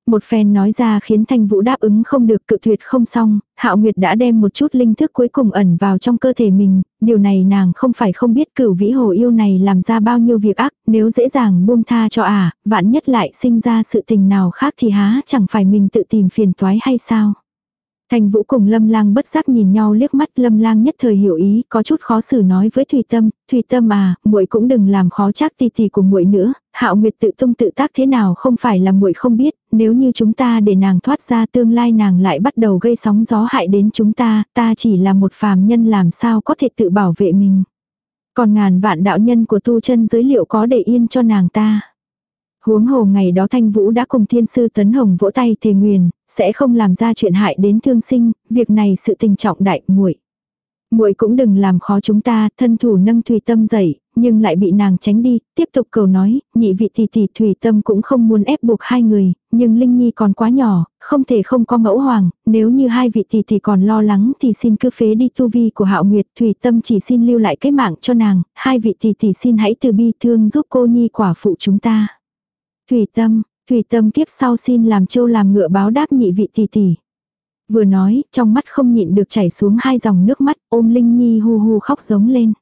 Một phen nói ra khiến Thanh Vũ đáp ứng không được cự tuyệt không xong, Hạo Nguyệt đã đem một chút linh thức cuối cùng ẩn vào trong cơ thể mình, điều này nàng không phải không biết cửu vĩ hồ yêu này làm ra bao nhiêu việc ác, nếu dễ dàng buông tha cho à, vạn nhất lại sinh ra sự tình nào khác thì há chẳng phải mình tự tìm phiền toái hay sao. Thành Vũ cùng Lâm Lang bất giác nhìn nhau liếc mắt, Lâm Lang nhất thời hiểu ý, có chút khó xử nói với Thủy Tâm, "Thủy Tâm à, muội cũng đừng làm khó chắc tì tì của muội nữa, Hạo Nguyệt tự tung tự tác thế nào không phải là muội không biết, nếu như chúng ta để nàng thoát ra tương lai nàng lại bắt đầu gây sóng gió hại đến chúng ta, ta chỉ là một phàm nhân làm sao có thể tự bảo vệ mình. Còn ngàn vạn đạo nhân của tu chân giới liệu có để yên cho nàng ta?" Huống hồ ngày đó Thanh Vũ đã cùng thiên sư Tấn Hồng vỗ tay thề nguyền, sẽ không làm ra chuyện hại đến thương sinh, việc này sự tình trọng đại muội. Muội cũng đừng làm khó chúng ta, thân thủ nâng Thủy Tâm dậy, nhưng lại bị nàng tránh đi, tiếp tục cầu nói, nhị vị tỷ tỷ Thủy Tâm cũng không muốn ép buộc hai người, nhưng Linh Nhi còn quá nhỏ, không thể không có mẫu hoàng, nếu như hai vị tỷ tỷ còn lo lắng thì xin cứ phế đi tu vi của Hạo Nguyệt, Thủy Tâm chỉ xin lưu lại cái mạng cho nàng, hai vị tỷ tỷ xin hãy từ bi thương giúp cô nhi quả phụ chúng ta. Thủy Tâm, Thủy Tâm kiếp sau xin làm châu làm ngựa báo đáp nhị vị tỷ tỷ. Vừa nói, trong mắt không nhịn được chảy xuống hai dòng nước mắt, ôm Linh Nhi hu hu khóc giống lên.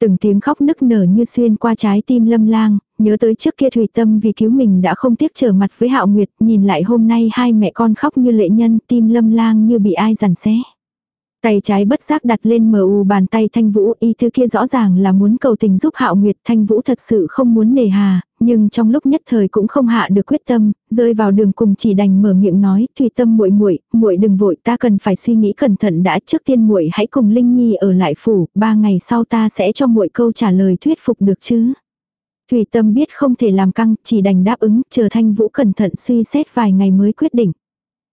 Từng tiếng khóc nức nở như xuyên qua trái tim lâm lang, nhớ tới trước kia Thủy Tâm vì cứu mình đã không tiếc trở mặt với Hạo Nguyệt, nhìn lại hôm nay hai mẹ con khóc như lệ nhân, tim lâm lang như bị ai giằn xé. Tay trái bất giác đặt lên mờ u bàn tay Thanh Vũ, y thứ kia rõ ràng là muốn cầu tình giúp Hạo Nguyệt, Thanh Vũ thật sự không muốn nề hà, nhưng trong lúc nhất thời cũng không hạ được quyết tâm, rơi vào đường cùng chỉ đành mở miệng nói, "Thủy Tâm muội muội, muội đừng vội, ta cần phải suy nghĩ cẩn thận đã, trước tiên muội hãy cùng Linh Nhi ở lại phủ, ba ngày sau ta sẽ cho muội câu trả lời thuyết phục được chứ?" Thủy Tâm biết không thể làm căng, chỉ đành đáp ứng, chờ Thanh Vũ cẩn thận suy xét vài ngày mới quyết định.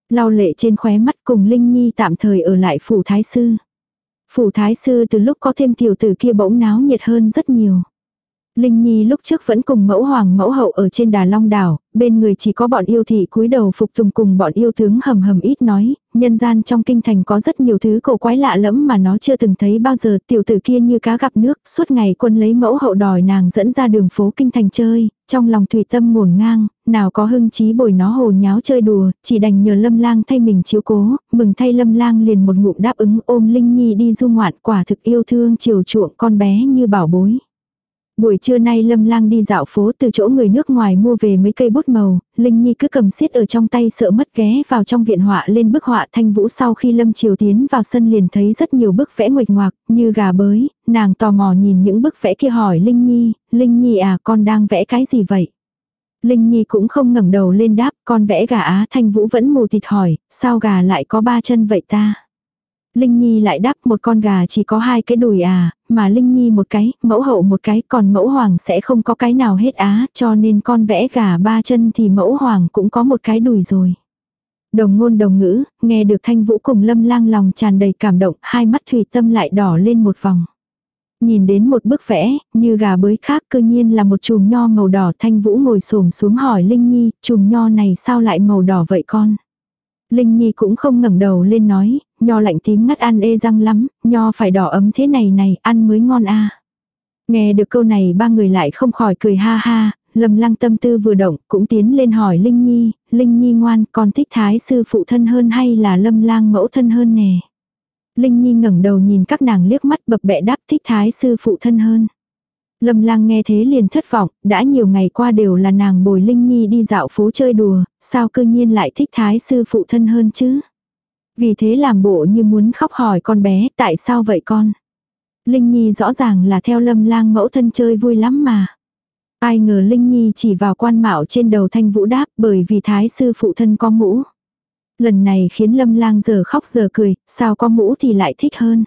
Lau lệ trên khóe mắt cùng Linh Nhi tạm thời ở lại phủ thái sư. Phủ thái sư từ lúc có thêm tiểu tử kia bỗng náo nhiệt hơn rất nhiều. Linh Nhi lúc trước vẫn cùng mẫu hoàng mẫu hậu ở trên đà long đảo, bên người chỉ có bọn yêu thị cúi đầu phục tùng cùng bọn yêu tướng hầm hầm ít nói, nhân gian trong kinh thành có rất nhiều thứ cổ quái lạ lẫm mà nó chưa từng thấy bao giờ tiểu tử kia như cá gặp nước, suốt ngày quân lấy mẫu hậu đòi nàng dẫn ra đường phố kinh thành chơi, trong lòng thủy tâm ngổn ngang, nào có hưng trí bồi nó hồ nháo chơi đùa, chỉ đành nhờ lâm lang thay mình chiếu cố, mừng thay lâm lang liền một ngụm đáp ứng ôm Linh Nhi đi du ngoạn quả thực yêu thương chiều chuộng con bé như bảo bối. Buổi trưa nay Lâm Lang đi dạo phố từ chỗ người nước ngoài mua về mấy cây bút màu, Linh Nhi cứ cầm xiết ở trong tay sợ mất ghé vào trong viện họa lên bức họa thanh vũ sau khi Lâm Triều tiến vào sân liền thấy rất nhiều bức vẽ nguệch ngoạc, như gà bới, nàng tò mò nhìn những bức vẽ kia hỏi Linh Nhi, Linh Nhi à con đang vẽ cái gì vậy? Linh Nhi cũng không ngẩng đầu lên đáp, con vẽ gà á thanh vũ vẫn mù thịt hỏi, sao gà lại có ba chân vậy ta? Linh Nhi lại đáp một con gà chỉ có hai cái đùi à, mà Linh Nhi một cái, mẫu hậu một cái, còn mẫu hoàng sẽ không có cái nào hết á, cho nên con vẽ gà ba chân thì mẫu hoàng cũng có một cái đùi rồi. Đồng ngôn đồng ngữ, nghe được thanh vũ cùng lâm lang lòng tràn đầy cảm động, hai mắt thủy tâm lại đỏ lên một vòng. Nhìn đến một bức vẽ, như gà bới khác cơ nhiên là một chùm nho màu đỏ thanh vũ ngồi xổm xuống hỏi Linh Nhi, chùm nho này sao lại màu đỏ vậy con? Linh Nhi cũng không ngẩng đầu lên nói, nho lạnh tím ngắt ăn ê răng lắm, nho phải đỏ ấm thế này này, ăn mới ngon a. Nghe được câu này ba người lại không khỏi cười ha ha, Lâm Lăng tâm tư vừa động, cũng tiến lên hỏi Linh Nhi, Linh Nhi ngoan, con thích thái sư phụ thân hơn hay là Lâm Lang mẫu thân hơn nè? Linh Nhi ngẩng đầu nhìn các nàng liếc mắt bập bẹ đáp thích thái sư phụ thân hơn. Lâm lang nghe thế liền thất vọng, đã nhiều ngày qua đều là nàng bồi Linh Nhi đi dạo phố chơi đùa, sao cư nhiên lại thích thái sư phụ thân hơn chứ? Vì thế làm bộ như muốn khóc hỏi con bé, tại sao vậy con? Linh Nhi rõ ràng là theo lâm lang mẫu thân chơi vui lắm mà. Ai ngờ Linh Nhi chỉ vào quan mạo trên đầu thanh vũ đáp bởi vì thái sư phụ thân có mũ. Lần này khiến lâm lang giờ khóc giờ cười, sao có mũ thì lại thích hơn.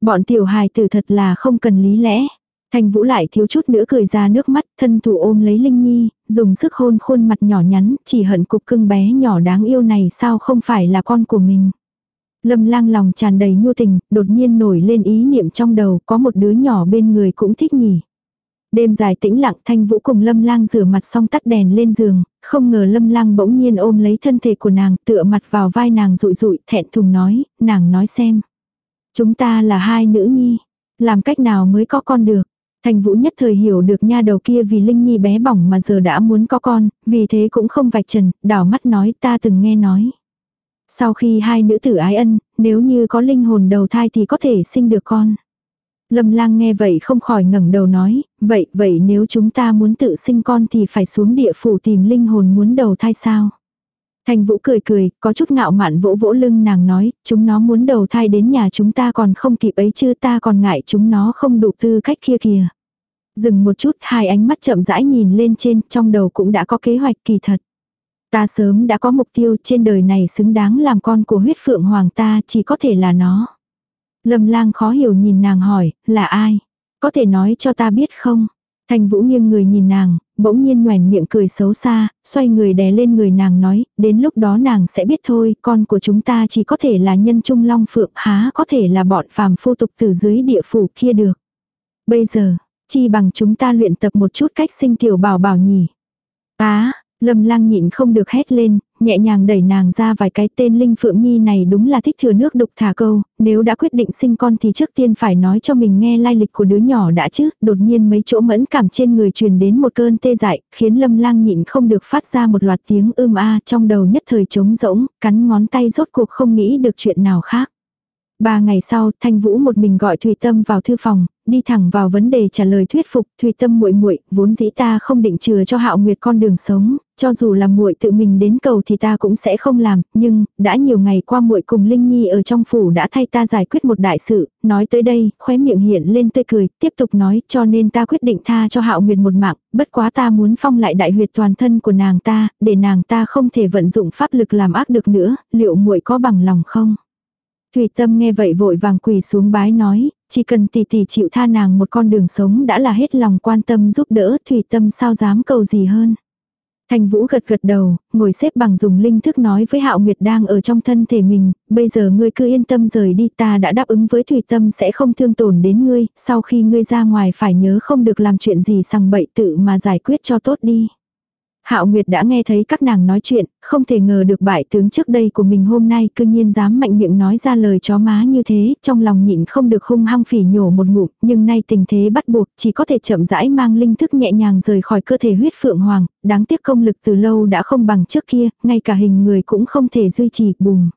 Bọn tiểu hài tử thật là không cần lý lẽ. Thanh Vũ lại thiếu chút nữa cười ra nước mắt, thân thủ ôm lấy Linh Nhi, dùng sức hôn khuôn mặt nhỏ nhắn, chỉ hận cục cưng bé nhỏ đáng yêu này sao không phải là con của mình. Lâm lang lòng tràn đầy nhu tình, đột nhiên nổi lên ý niệm trong đầu có một đứa nhỏ bên người cũng thích nhỉ. Đêm dài tĩnh lặng thanh vũ cùng lâm lang rửa mặt xong tắt đèn lên giường, không ngờ lâm lang bỗng nhiên ôm lấy thân thể của nàng tựa mặt vào vai nàng rụi rụi thẹn thùng nói, nàng nói xem. Chúng ta là hai nữ nhi, làm cách nào mới có con được. Thành Vũ nhất thời hiểu được nha đầu kia vì Linh Nhi bé bỏng mà giờ đã muốn có con, vì thế cũng không vạch trần, đảo mắt nói ta từng nghe nói. Sau khi hai nữ tử ái ân, nếu như có linh hồn đầu thai thì có thể sinh được con. Lâm lang nghe vậy không khỏi ngẩng đầu nói, vậy, vậy nếu chúng ta muốn tự sinh con thì phải xuống địa phủ tìm linh hồn muốn đầu thai sao? Thành Vũ cười cười, có chút ngạo mạn vỗ vỗ lưng nàng nói, chúng nó muốn đầu thai đến nhà chúng ta còn không kịp ấy chứ ta còn ngại chúng nó không đủ tư cách kia kìa. Dừng một chút, hai ánh mắt chậm rãi nhìn lên trên, trong đầu cũng đã có kế hoạch kỳ thật. Ta sớm đã có mục tiêu trên đời này xứng đáng làm con của huyết phượng hoàng ta chỉ có thể là nó. Lâm lang khó hiểu nhìn nàng hỏi, là ai? Có thể nói cho ta biết không? Thành vũ nghiêng người nhìn nàng, bỗng nhiên nhoèn miệng cười xấu xa, xoay người đè lên người nàng nói, đến lúc đó nàng sẽ biết thôi, con của chúng ta chỉ có thể là nhân trung long phượng há có thể là bọn phàm phu tục từ dưới địa phủ kia được. Bây giờ, chi bằng chúng ta luyện tập một chút cách sinh tiểu bảo bảo nhỉ. Á, Lâm lang nhịn không được hét lên, nhẹ nhàng đẩy nàng ra vài cái tên Linh Phượng Nhi này đúng là thích thừa nước đục thả câu, nếu đã quyết định sinh con thì trước tiên phải nói cho mình nghe lai lịch của đứa nhỏ đã chứ, đột nhiên mấy chỗ mẫn cảm trên người truyền đến một cơn tê dại, khiến Lâm lang nhịn không được phát ra một loạt tiếng ưm a trong đầu nhất thời trống rỗng, cắn ngón tay rốt cuộc không nghĩ được chuyện nào khác. Ba ngày sau, Thanh Vũ một mình gọi thủy Tâm vào thư phòng, đi thẳng vào vấn đề trả lời thuyết phục, Thùy Tâm muội muội, vốn dĩ ta không định chừa cho Hạo Nguyệt con đường sống, cho dù là muội tự mình đến cầu thì ta cũng sẽ không làm, nhưng đã nhiều ngày qua muội cùng Linh Nhi ở trong phủ đã thay ta giải quyết một đại sự, nói tới đây, khóe miệng hiện lên tươi cười, tiếp tục nói, cho nên ta quyết định tha cho Hạo Nguyệt một mạng, bất quá ta muốn phong lại đại huyệt toàn thân của nàng ta, để nàng ta không thể vận dụng pháp lực làm ác được nữa, liệu muội có bằng lòng không? Thủy Tâm nghe vậy vội vàng quỳ xuống bái nói, chỉ cần tỷ tỷ chịu tha nàng một con đường sống đã là hết lòng quan tâm giúp đỡ, Thủy Tâm sao dám cầu gì hơn. Thành Vũ gật gật đầu, ngồi xếp bằng dùng linh thức nói với Hạo Nguyệt đang ở trong thân thể mình, bây giờ ngươi cứ yên tâm rời đi ta đã đáp ứng với Thủy Tâm sẽ không thương tổn đến ngươi, sau khi ngươi ra ngoài phải nhớ không được làm chuyện gì sằng bậy tự mà giải quyết cho tốt đi. Hạo Nguyệt đã nghe thấy các nàng nói chuyện, không thể ngờ được bại tướng trước đây của mình hôm nay cư nhiên dám mạnh miệng nói ra lời chó má như thế, trong lòng nhịn không được hung hăng phỉ nhổ một ngụm, nhưng nay tình thế bắt buộc, chỉ có thể chậm rãi mang linh thức nhẹ nhàng rời khỏi cơ thể huyết phượng hoàng, đáng tiếc công lực từ lâu đã không bằng trước kia, ngay cả hình người cũng không thể duy trì, bùng.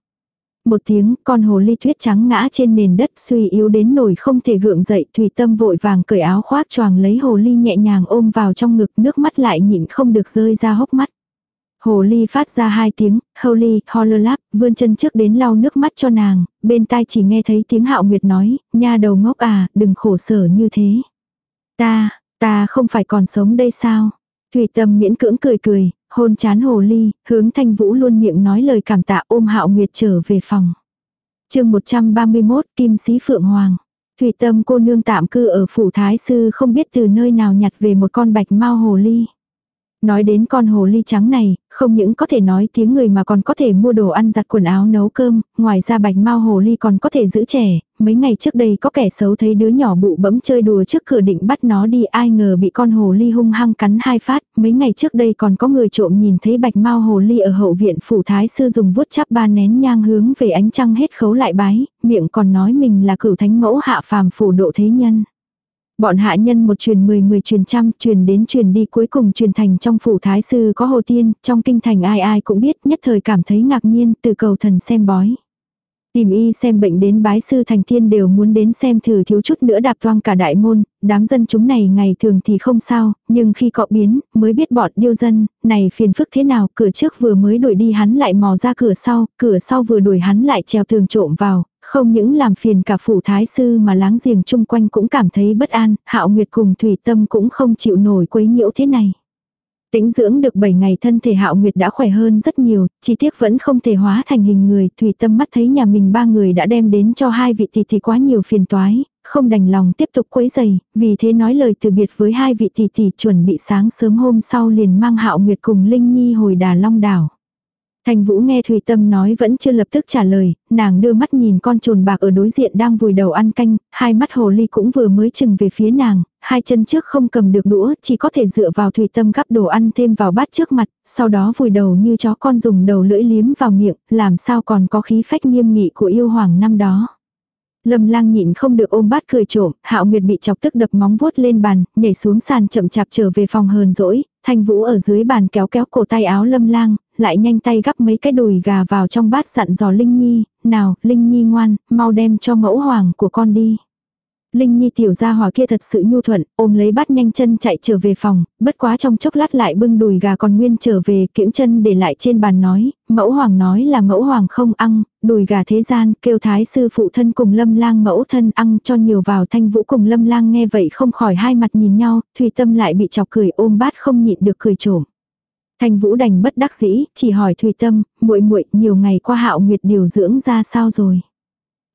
Một tiếng, con hồ ly tuyết trắng ngã trên nền đất suy yếu đến nổi không thể gượng dậy. Thủy tâm vội vàng cởi áo khoác choàng lấy hồ ly nhẹ nhàng ôm vào trong ngực nước mắt lại nhịn không được rơi ra hốc mắt. Hồ ly phát ra hai tiếng, holy, hololap, vươn chân trước đến lau nước mắt cho nàng, bên tai chỉ nghe thấy tiếng hạo nguyệt nói, nha đầu ngốc à, đừng khổ sở như thế. Ta, ta không phải còn sống đây sao? Thủy tâm miễn cưỡng cười cười, hôn chán hồ ly, hướng thanh vũ luôn miệng nói lời cảm tạ ôm hạo nguyệt trở về phòng. chương 131 Kim Sĩ Phượng Hoàng. Thủy tâm cô nương tạm cư ở phủ thái sư không biết từ nơi nào nhặt về một con bạch mau hồ ly. Nói đến con hồ ly trắng này, không những có thể nói tiếng người mà còn có thể mua đồ ăn giặt quần áo nấu cơm, ngoài ra bạch mau hồ ly còn có thể giữ trẻ. Mấy ngày trước đây có kẻ xấu thấy đứa nhỏ bụ bẫm chơi đùa trước cửa định bắt nó đi ai ngờ bị con hồ ly hung hăng cắn hai phát. Mấy ngày trước đây còn có người trộm nhìn thấy bạch mau hồ ly ở hậu viện phủ thái sư dùng vuốt chắp ba nén nhang hướng về ánh trăng hết khấu lại bái, miệng còn nói mình là cửu thánh mẫu hạ phàm phủ độ thế nhân. Bọn hạ nhân một truyền mười mười truyền trăm, truyền đến truyền đi cuối cùng truyền thành trong phủ thái sư có hồ tiên, trong kinh thành ai ai cũng biết, nhất thời cảm thấy ngạc nhiên, từ cầu thần xem bói. Tìm y xem bệnh đến bái sư thành thiên đều muốn đến xem thử thiếu chút nữa đạp toang cả đại môn, đám dân chúng này ngày thường thì không sao, nhưng khi cọ biến, mới biết bọn điêu dân, này phiền phức thế nào, cửa trước vừa mới đuổi đi hắn lại mò ra cửa sau, cửa sau vừa đuổi hắn lại treo tường trộm vào, không những làm phiền cả phủ thái sư mà láng giềng chung quanh cũng cảm thấy bất an, hạo nguyệt cùng thủy tâm cũng không chịu nổi quấy nhiễu thế này. Tĩnh dưỡng được 7 ngày thân thể hạo nguyệt đã khỏe hơn rất nhiều, chi tiết vẫn không thể hóa thành hình người, thủy tâm mắt thấy nhà mình ba người đã đem đến cho hai vị tỷ tỷ quá nhiều phiền toái, không đành lòng tiếp tục quấy giày, vì thế nói lời từ biệt với hai vị tỷ tỷ chuẩn bị sáng sớm hôm sau liền mang hạo nguyệt cùng Linh Nhi hồi đà long đảo. Thành Vũ nghe thủy Tâm nói vẫn chưa lập tức trả lời, nàng đưa mắt nhìn con trồn bạc ở đối diện đang vùi đầu ăn canh, hai mắt hồ ly cũng vừa mới chừng về phía nàng, hai chân trước không cầm được đũa, chỉ có thể dựa vào thủy Tâm gắp đồ ăn thêm vào bát trước mặt, sau đó vùi đầu như chó con dùng đầu lưỡi liếm vào miệng, làm sao còn có khí phách nghiêm nghị của yêu hoàng năm đó. Lâm lang nhịn không được ôm bát cười trộm, hạo nguyệt bị chọc tức đập móng vuốt lên bàn, nhảy xuống sàn chậm chạp trở về phòng hờn dỗi, thanh vũ ở dưới bàn kéo kéo cổ tay áo lâm lang, lại nhanh tay gắp mấy cái đùi gà vào trong bát dặn dò Linh Nhi, nào, Linh Nhi ngoan, mau đem cho mẫu hoàng của con đi. Linh Nhi tiểu gia hòa kia thật sự nhu thuận, ôm lấy bát nhanh chân chạy trở về phòng, bất quá trong chốc lát lại bưng đùi gà còn nguyên trở về, kiễng chân để lại trên bàn nói, mẫu hoàng nói là mẫu hoàng không ăn, đùi gà thế gian, kêu thái sư phụ thân cùng lâm lang mẫu thân ăn cho nhiều vào thanh vũ cùng lâm lang nghe vậy không khỏi hai mặt nhìn nhau, thủy tâm lại bị chọc cười ôm bát không nhịn được cười trộm. Thanh Vũ đành bất đắc dĩ, chỉ hỏi Thùy Tâm, muội muội nhiều ngày qua Hạo Nguyệt điều dưỡng ra sao rồi?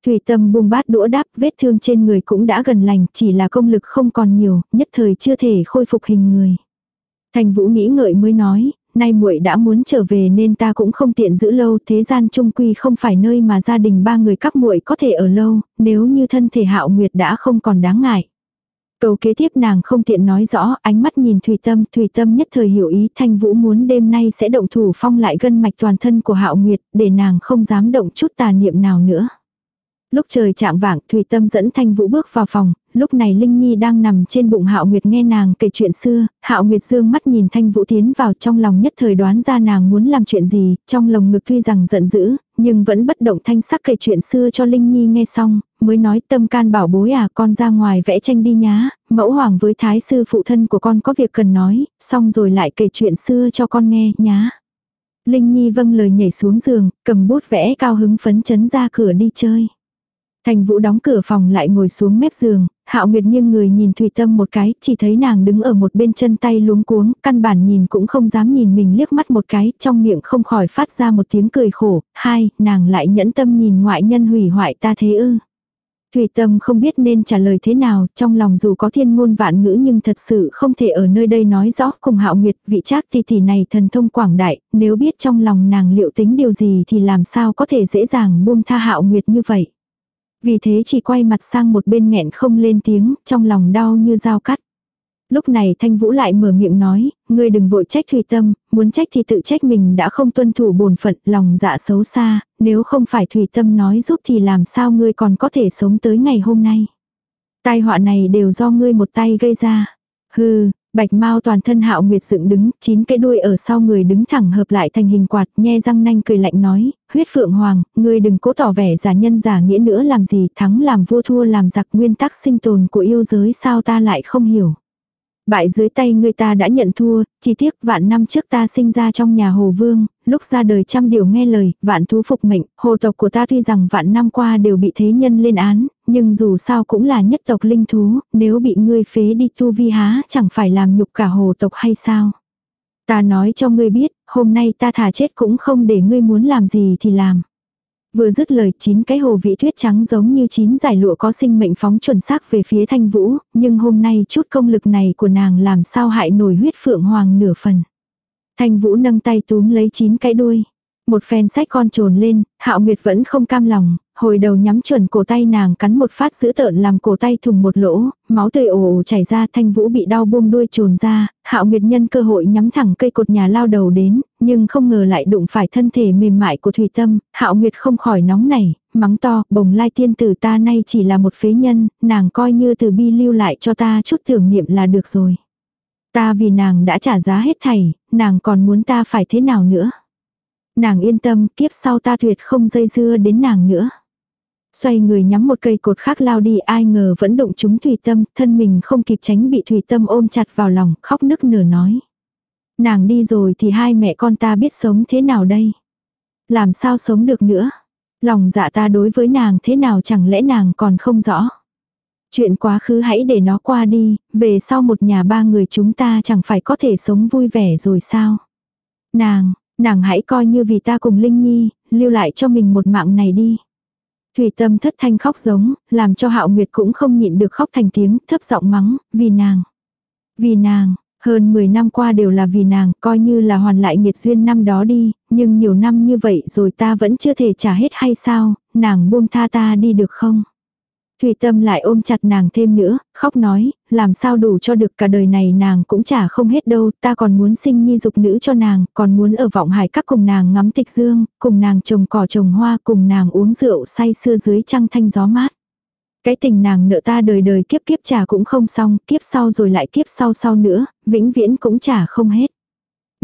Thủy Tâm buông bát đũa đáp, vết thương trên người cũng đã gần lành, chỉ là công lực không còn nhiều, nhất thời chưa thể khôi phục hình người. Thanh Vũ nghĩ ngợi mới nói, nay muội đã muốn trở về nên ta cũng không tiện giữ lâu, thế gian trung quy không phải nơi mà gia đình ba người các muội có thể ở lâu, nếu như thân thể Hạo Nguyệt đã không còn đáng ngại. Câu kế tiếp nàng không tiện nói rõ, ánh mắt nhìn Thùy Tâm, Thùy Tâm nhất thời hiểu ý Thanh Vũ muốn đêm nay sẽ động thủ phong lại gân mạch toàn thân của Hạo Nguyệt, để nàng không dám động chút tà niệm nào nữa. Lúc trời trạng vạng, thủy Tâm dẫn Thanh Vũ bước vào phòng, lúc này Linh Nhi đang nằm trên bụng Hạo Nguyệt nghe nàng kể chuyện xưa, Hạo Nguyệt dương mắt nhìn Thanh Vũ tiến vào trong lòng nhất thời đoán ra nàng muốn làm chuyện gì, trong lòng ngực tuy rằng giận dữ, nhưng vẫn bất động thanh sắc kể chuyện xưa cho Linh Nhi nghe xong, mới nói tâm can bảo bối à con ra ngoài vẽ tranh đi nhá, mẫu hoàng với thái sư phụ thân của con có việc cần nói, xong rồi lại kể chuyện xưa cho con nghe nhá. Linh Nhi vâng lời nhảy xuống giường, cầm bút vẽ cao hứng phấn chấn ra cửa đi chơi. Thành Vũ đóng cửa phòng lại ngồi xuống mép giường, Hạo Nguyệt nghiêng người nhìn Thủy Tâm một cái, chỉ thấy nàng đứng ở một bên chân tay luống cuống, căn bản nhìn cũng không dám nhìn mình liếc mắt một cái, trong miệng không khỏi phát ra một tiếng cười khổ, hai, nàng lại nhẫn tâm nhìn ngoại nhân hủy hoại ta thế ư. Thủy Tâm không biết nên trả lời thế nào, trong lòng dù có thiên ngôn vạn ngữ nhưng thật sự không thể ở nơi đây nói rõ cùng Hạo Nguyệt, vị trác tỷ tỷ này thần thông quảng đại, nếu biết trong lòng nàng liệu tính điều gì thì làm sao có thể dễ dàng buông tha Hạo Nguyệt như vậy. Vì thế chỉ quay mặt sang một bên nghẹn không lên tiếng, trong lòng đau như dao cắt. Lúc này Thanh Vũ lại mở miệng nói, ngươi đừng vội trách thủy Tâm, muốn trách thì tự trách mình đã không tuân thủ bổn phận, lòng dạ xấu xa, nếu không phải thủy Tâm nói giúp thì làm sao ngươi còn có thể sống tới ngày hôm nay. Tai họa này đều do ngươi một tay gây ra. Hừ, Bạch Mao toàn thân Hạo Nguyệt dựng đứng, chín cái đuôi ở sau người đứng thẳng hợp lại thành hình quạt, nhe răng nanh cười lạnh nói, huyết phượng hoàng, ngươi đừng cố tỏ vẻ giả nhân giả nghĩa nữa làm gì, thắng làm vua thua làm giặc nguyên tắc sinh tồn của yêu giới sao ta lại không hiểu. Bại dưới tay người ta đã nhận thua, chỉ tiếc vạn năm trước ta sinh ra trong nhà hồ vương, lúc ra đời trăm điều nghe lời, vạn thú phục mệnh, hồ tộc của ta tuy rằng vạn năm qua đều bị thế nhân lên án, nhưng dù sao cũng là nhất tộc linh thú, nếu bị ngươi phế đi tu vi há chẳng phải làm nhục cả hồ tộc hay sao. Ta nói cho ngươi biết, hôm nay ta thả chết cũng không để ngươi muốn làm gì thì làm. Vừa dứt lời chín cái hồ vị tuyết trắng giống như chín giải lụa có sinh mệnh phóng chuẩn xác về phía thanh vũ, nhưng hôm nay chút công lực này của nàng làm sao hại nổi huyết phượng hoàng nửa phần. Thanh vũ nâng tay túm lấy chín cái đuôi. Một phen sách con trồn lên, hạo nguyệt vẫn không cam lòng, hồi đầu nhắm chuẩn cổ tay nàng cắn một phát giữ tợn làm cổ tay thùng một lỗ, máu tươi ồ ồ chảy ra thanh vũ bị đau buông đuôi trồn ra, hạo nguyệt nhân cơ hội nhắm thẳng cây cột nhà lao đầu đến, nhưng không ngờ lại đụng phải thân thể mềm mại của thủy tâm, hạo nguyệt không khỏi nóng nảy, mắng to, bồng lai tiên tử ta nay chỉ là một phế nhân, nàng coi như từ bi lưu lại cho ta chút tưởng niệm là được rồi. Ta vì nàng đã trả giá hết thảy, nàng còn muốn ta phải thế nào nữa. Nàng yên tâm, kiếp sau ta tuyệt không dây dưa đến nàng nữa. Xoay người nhắm một cây cột khác lao đi ai ngờ vẫn đụng chúng Thủy Tâm, thân mình không kịp tránh bị Thủy Tâm ôm chặt vào lòng, khóc nức nở nói. Nàng đi rồi thì hai mẹ con ta biết sống thế nào đây? Làm sao sống được nữa? Lòng dạ ta đối với nàng thế nào chẳng lẽ nàng còn không rõ? Chuyện quá khứ hãy để nó qua đi, về sau một nhà ba người chúng ta chẳng phải có thể sống vui vẻ rồi sao? Nàng, nàng hãy coi như vì ta cùng Linh Nhi, lưu lại cho mình một mạng này đi. Thủy tâm thất thanh khóc giống, làm cho hạo nguyệt cũng không nhịn được khóc thành tiếng, thấp giọng mắng, vì nàng. Vì nàng, hơn 10 năm qua đều là vì nàng, coi như là hoàn lại nghiệt duyên năm đó đi, nhưng nhiều năm như vậy rồi ta vẫn chưa thể trả hết hay sao, nàng buông tha ta đi được không? Thủy tâm lại ôm chặt nàng thêm nữa, khóc nói, làm sao đủ cho được cả đời này nàng cũng chả không hết đâu, ta còn muốn sinh nhi dục nữ cho nàng, còn muốn ở vọng hải các cùng nàng ngắm tịch dương, cùng nàng trồng cỏ trồng hoa, cùng nàng uống rượu say sưa dưới trăng thanh gió mát. Cái tình nàng nợ ta đời đời kiếp kiếp trả cũng không xong, kiếp sau rồi lại kiếp sau sau nữa, vĩnh viễn cũng trả không hết.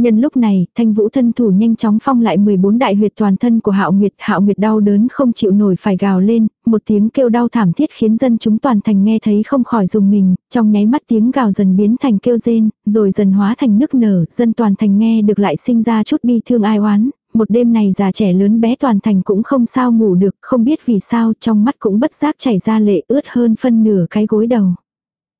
Nhân lúc này, thanh vũ thân thủ nhanh chóng phong lại 14 đại huyệt toàn thân của hạo nguyệt. Hạo nguyệt đau đớn không chịu nổi phải gào lên, một tiếng kêu đau thảm thiết khiến dân chúng toàn thành nghe thấy không khỏi dùng mình, trong nháy mắt tiếng gào dần biến thành kêu rên, rồi dần hóa thành nức nở, dân toàn thành nghe được lại sinh ra chút bi thương ai oán. Một đêm này già trẻ lớn bé toàn thành cũng không sao ngủ được, không biết vì sao trong mắt cũng bất giác chảy ra lệ ướt hơn phân nửa cái gối đầu.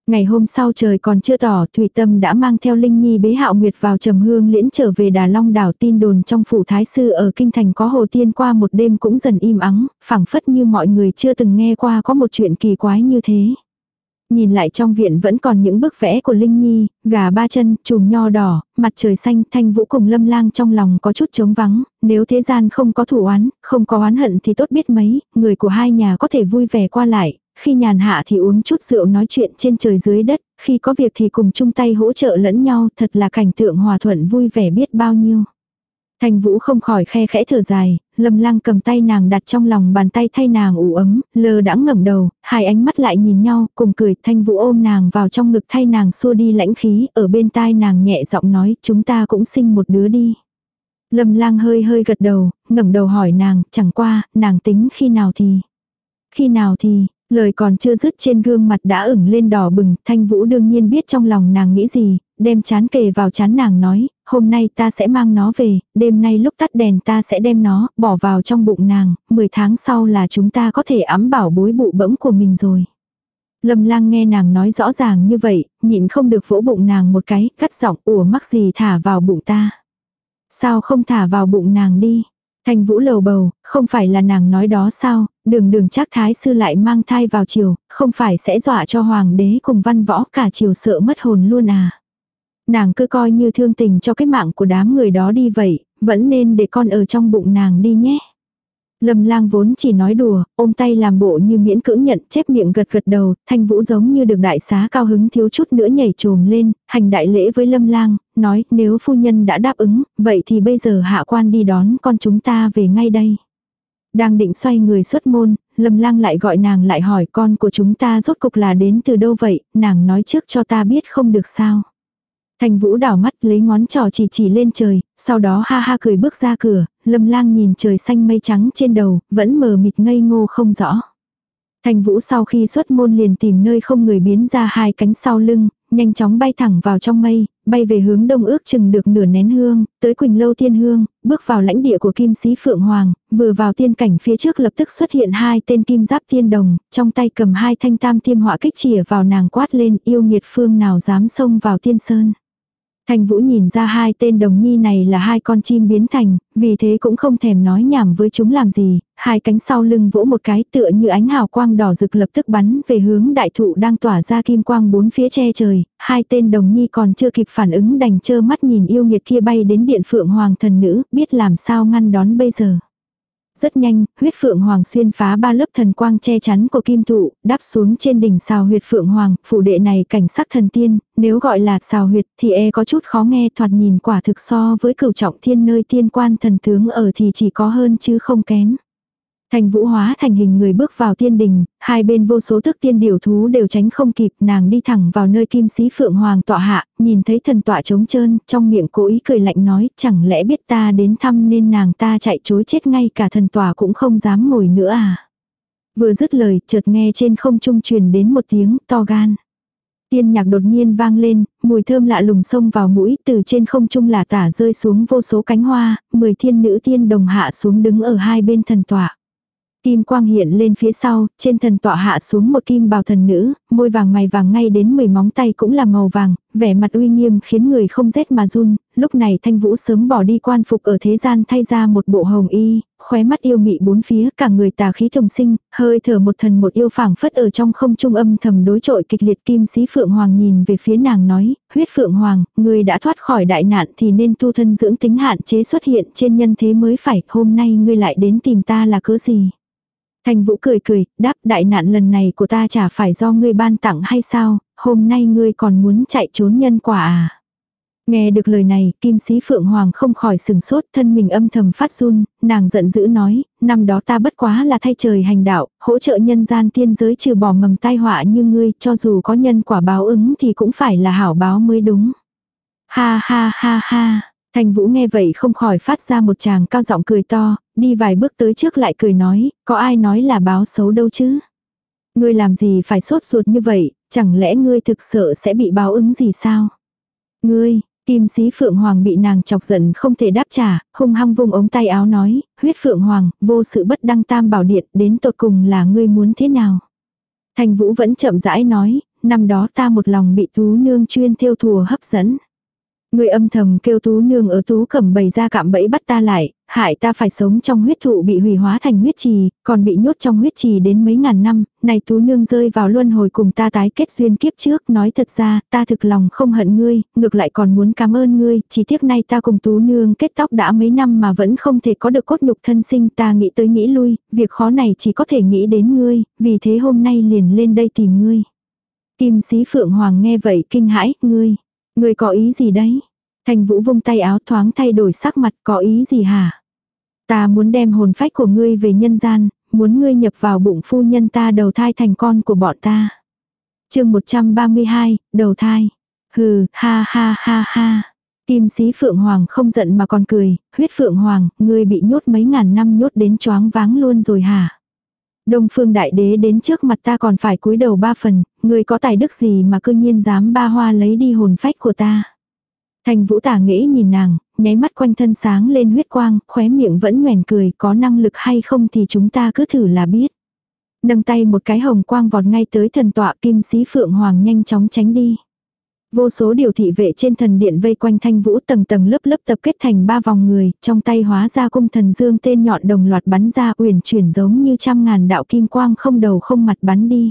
Ngày hôm sau trời còn chưa tỏ, Thủy Tâm đã mang theo Linh Nhi bế hạo nguyệt vào trầm hương liễn trở về Đà Long đảo tin đồn trong phủ thái sư ở Kinh Thành có hồ tiên qua một đêm cũng dần im ắng, phảng phất như mọi người chưa từng nghe qua có một chuyện kỳ quái như thế. Nhìn lại trong viện vẫn còn những bức vẽ của Linh Nhi, gà ba chân, chùm nho đỏ, mặt trời xanh, thanh vũ cùng lâm lang trong lòng có chút trống vắng, nếu thế gian không có thủ oán, không có oán hận thì tốt biết mấy, người của hai nhà có thể vui vẻ qua lại, khi nhàn hạ thì uống chút rượu nói chuyện trên trời dưới đất, khi có việc thì cùng chung tay hỗ trợ lẫn nhau, thật là cảnh tượng hòa thuận vui vẻ biết bao nhiêu. Thanh Vũ không khỏi khe khẽ thở dài, Lâm Lang cầm tay nàng đặt trong lòng bàn tay thay nàng ủ ấm, lơ đãng ngẩng đầu, hai ánh mắt lại nhìn nhau, cùng cười, Thanh Vũ ôm nàng vào trong ngực thay nàng xua đi lãnh khí, ở bên tai nàng nhẹ giọng nói, chúng ta cũng sinh một đứa đi. Lâm Lang hơi hơi gật đầu, ngẩng đầu hỏi nàng, chẳng qua, nàng tính khi nào thì. Khi nào thì, Lời còn chưa dứt trên gương mặt đã ửng lên đỏ bừng, Thanh Vũ đương nhiên biết trong lòng nàng nghĩ gì, đem chán kề vào chán nàng nói, hôm nay ta sẽ mang nó về, đêm nay lúc tắt đèn ta sẽ đem nó, bỏ vào trong bụng nàng, 10 tháng sau là chúng ta có thể ấm bảo bối bụ bẫm của mình rồi. Lâm lang nghe nàng nói rõ ràng như vậy, nhịn không được vỗ bụng nàng một cái, cắt giọng ủa mắc gì thả vào bụng ta. Sao không thả vào bụng nàng đi. Thanh vũ lầu bầu, không phải là nàng nói đó sao, đường đường chắc thái sư lại mang thai vào chiều, không phải sẽ dọa cho hoàng đế cùng văn võ cả chiều sợ mất hồn luôn à. Nàng cứ coi như thương tình cho cái mạng của đám người đó đi vậy, vẫn nên để con ở trong bụng nàng đi nhé. Lâm lang vốn chỉ nói đùa, ôm tay làm bộ như miễn cưỡng nhận, chép miệng gật gật đầu, thanh vũ giống như được đại xá cao hứng thiếu chút nữa nhảy trồm lên, hành đại lễ với lâm lang, nói nếu phu nhân đã đáp ứng, vậy thì bây giờ hạ quan đi đón con chúng ta về ngay đây. Đang định xoay người xuất môn, lâm lang lại gọi nàng lại hỏi con của chúng ta rốt cục là đến từ đâu vậy, nàng nói trước cho ta biết không được sao. Thành Vũ đảo mắt lấy ngón trỏ chỉ chỉ lên trời, sau đó ha ha cười bước ra cửa, lâm lang nhìn trời xanh mây trắng trên đầu, vẫn mờ mịt ngây ngô không rõ. Thành Vũ sau khi xuất môn liền tìm nơi không người biến ra hai cánh sau lưng, nhanh chóng bay thẳng vào trong mây, bay về hướng đông ước chừng được nửa nén hương, tới Quỳnh Lâu Tiên Hương, bước vào lãnh địa của Kim Sĩ Phượng Hoàng, vừa vào tiên cảnh phía trước lập tức xuất hiện hai tên kim giáp tiên đồng, trong tay cầm hai thanh tam tiêm họa kích chìa vào nàng quát lên yêu nghiệt phương nào dám xông vào tiên sơn. Thành Vũ nhìn ra hai tên đồng nhi này là hai con chim biến thành, vì thế cũng không thèm nói nhảm với chúng làm gì, hai cánh sau lưng vỗ một cái tựa như ánh hào quang đỏ rực lập tức bắn về hướng đại thụ đang tỏa ra kim quang bốn phía che trời, hai tên đồng nhi còn chưa kịp phản ứng đành trơ mắt nhìn yêu nghiệt kia bay đến điện phượng hoàng thần nữ, biết làm sao ngăn đón bây giờ. Rất nhanh, huyết phượng hoàng xuyên phá ba lớp thần quang che chắn của kim thụ, đáp xuống trên đỉnh xào huyệt phượng hoàng, phủ đệ này cảnh sắc thần tiên, nếu gọi là xào huyệt thì e có chút khó nghe thoạt nhìn quả thực so với cửu trọng thiên nơi tiên quan thần tướng ở thì chỉ có hơn chứ không kém. Thành vũ hóa thành hình người bước vào tiên đình, hai bên vô số thức tiên điều thú đều tránh không kịp, nàng đi thẳng vào nơi kim sĩ phượng hoàng tọa hạ, nhìn thấy thần tọa trống trơn, trong miệng cố ý cười lạnh nói, chẳng lẽ biết ta đến thăm nên nàng ta chạy chối chết ngay cả thần tọa cũng không dám ngồi nữa à. Vừa dứt lời, chợt nghe trên không trung truyền đến một tiếng to gan. Tiên nhạc đột nhiên vang lên, mùi thơm lạ lùng xông vào mũi, từ trên không trung là tả rơi xuống vô số cánh hoa, mười thiên nữ tiên đồng hạ xuống đứng ở hai bên thần tọa. Kim quang hiện lên phía sau, trên thần tọa hạ xuống một kim bào thần nữ, môi vàng mày vàng ngay đến mười móng tay cũng là màu vàng, vẻ mặt uy nghiêm khiến người không rét mà run, lúc này thanh vũ sớm bỏ đi quan phục ở thế gian thay ra một bộ hồng y, khóe mắt yêu mị bốn phía, cả người tà khí thồng sinh, hơi thở một thần một yêu phảng phất ở trong không trung âm thầm đối trội kịch liệt kim sĩ phượng hoàng nhìn về phía nàng nói, huyết phượng hoàng, người đã thoát khỏi đại nạn thì nên tu thân dưỡng tính hạn chế xuất hiện trên nhân thế mới phải, hôm nay ngươi lại đến tìm ta là cớ gì. Thành Vũ cười cười, đáp đại nạn lần này của ta chả phải do ngươi ban tặng hay sao, hôm nay ngươi còn muốn chạy trốn nhân quả à. Nghe được lời này, kim sĩ Phượng Hoàng không khỏi sừng sốt, thân mình âm thầm phát run, nàng giận dữ nói, năm đó ta bất quá là thay trời hành đạo, hỗ trợ nhân gian tiên giới trừ bỏ mầm tai họa như ngươi, cho dù có nhân quả báo ứng thì cũng phải là hảo báo mới đúng. Ha ha ha ha. Thành Vũ nghe vậy không khỏi phát ra một chàng cao giọng cười to, đi vài bước tới trước lại cười nói, có ai nói là báo xấu đâu chứ. Ngươi làm gì phải sốt ruột như vậy, chẳng lẽ ngươi thực sự sẽ bị báo ứng gì sao? Ngươi, Kim sĩ Phượng Hoàng bị nàng chọc giận không thể đáp trả, hung hăng vung ống tay áo nói, huyết Phượng Hoàng, vô sự bất đăng tam bảo điện, đến tột cùng là ngươi muốn thế nào? Thành Vũ vẫn chậm rãi nói, năm đó ta một lòng bị tú nương chuyên theo thùa hấp dẫn. ngươi âm thầm kêu tú nương ở tú cẩm bày ra cạm bẫy bắt ta lại, hại ta phải sống trong huyết thụ bị hủy hóa thành huyết trì, còn bị nhốt trong huyết trì đến mấy ngàn năm, này tú nương rơi vào luân hồi cùng ta tái kết duyên kiếp trước, nói thật ra, ta thực lòng không hận ngươi, ngược lại còn muốn cảm ơn ngươi, chỉ tiếc nay ta cùng tú nương kết tóc đã mấy năm mà vẫn không thể có được cốt nhục thân sinh, ta nghĩ tới nghĩ lui, việc khó này chỉ có thể nghĩ đến ngươi, vì thế hôm nay liền lên đây tìm ngươi. Kim sĩ Phượng Hoàng nghe vậy kinh hãi, ngươi. ngươi có ý gì đấy? Thành vũ vung tay áo thoáng thay đổi sắc mặt có ý gì hả? Ta muốn đem hồn phách của ngươi về nhân gian, muốn ngươi nhập vào bụng phu nhân ta đầu thai thành con của bọn ta. chương 132, đầu thai. Hừ, ha ha ha ha. Kim sĩ Phượng Hoàng không giận mà còn cười, huyết Phượng Hoàng, ngươi bị nhốt mấy ngàn năm nhốt đến choáng váng luôn rồi hả? Đông phương đại đế đến trước mặt ta còn phải cúi đầu ba phần, ngươi có tài đức gì mà cư nhiên dám ba hoa lấy đi hồn phách của ta. Thành vũ tả nghĩ nhìn nàng, nháy mắt quanh thân sáng lên huyết quang, khóe miệng vẫn nhoèn cười, có năng lực hay không thì chúng ta cứ thử là biết. Nâng tay một cái hồng quang vọt ngay tới thần tọa kim sĩ phượng hoàng nhanh chóng tránh đi. Vô số điều thị vệ trên thần điện vây quanh thanh vũ tầng tầng lớp lớp tập kết thành ba vòng người, trong tay hóa ra cung thần dương tên nhọn đồng loạt bắn ra uyển chuyển giống như trăm ngàn đạo kim quang không đầu không mặt bắn đi.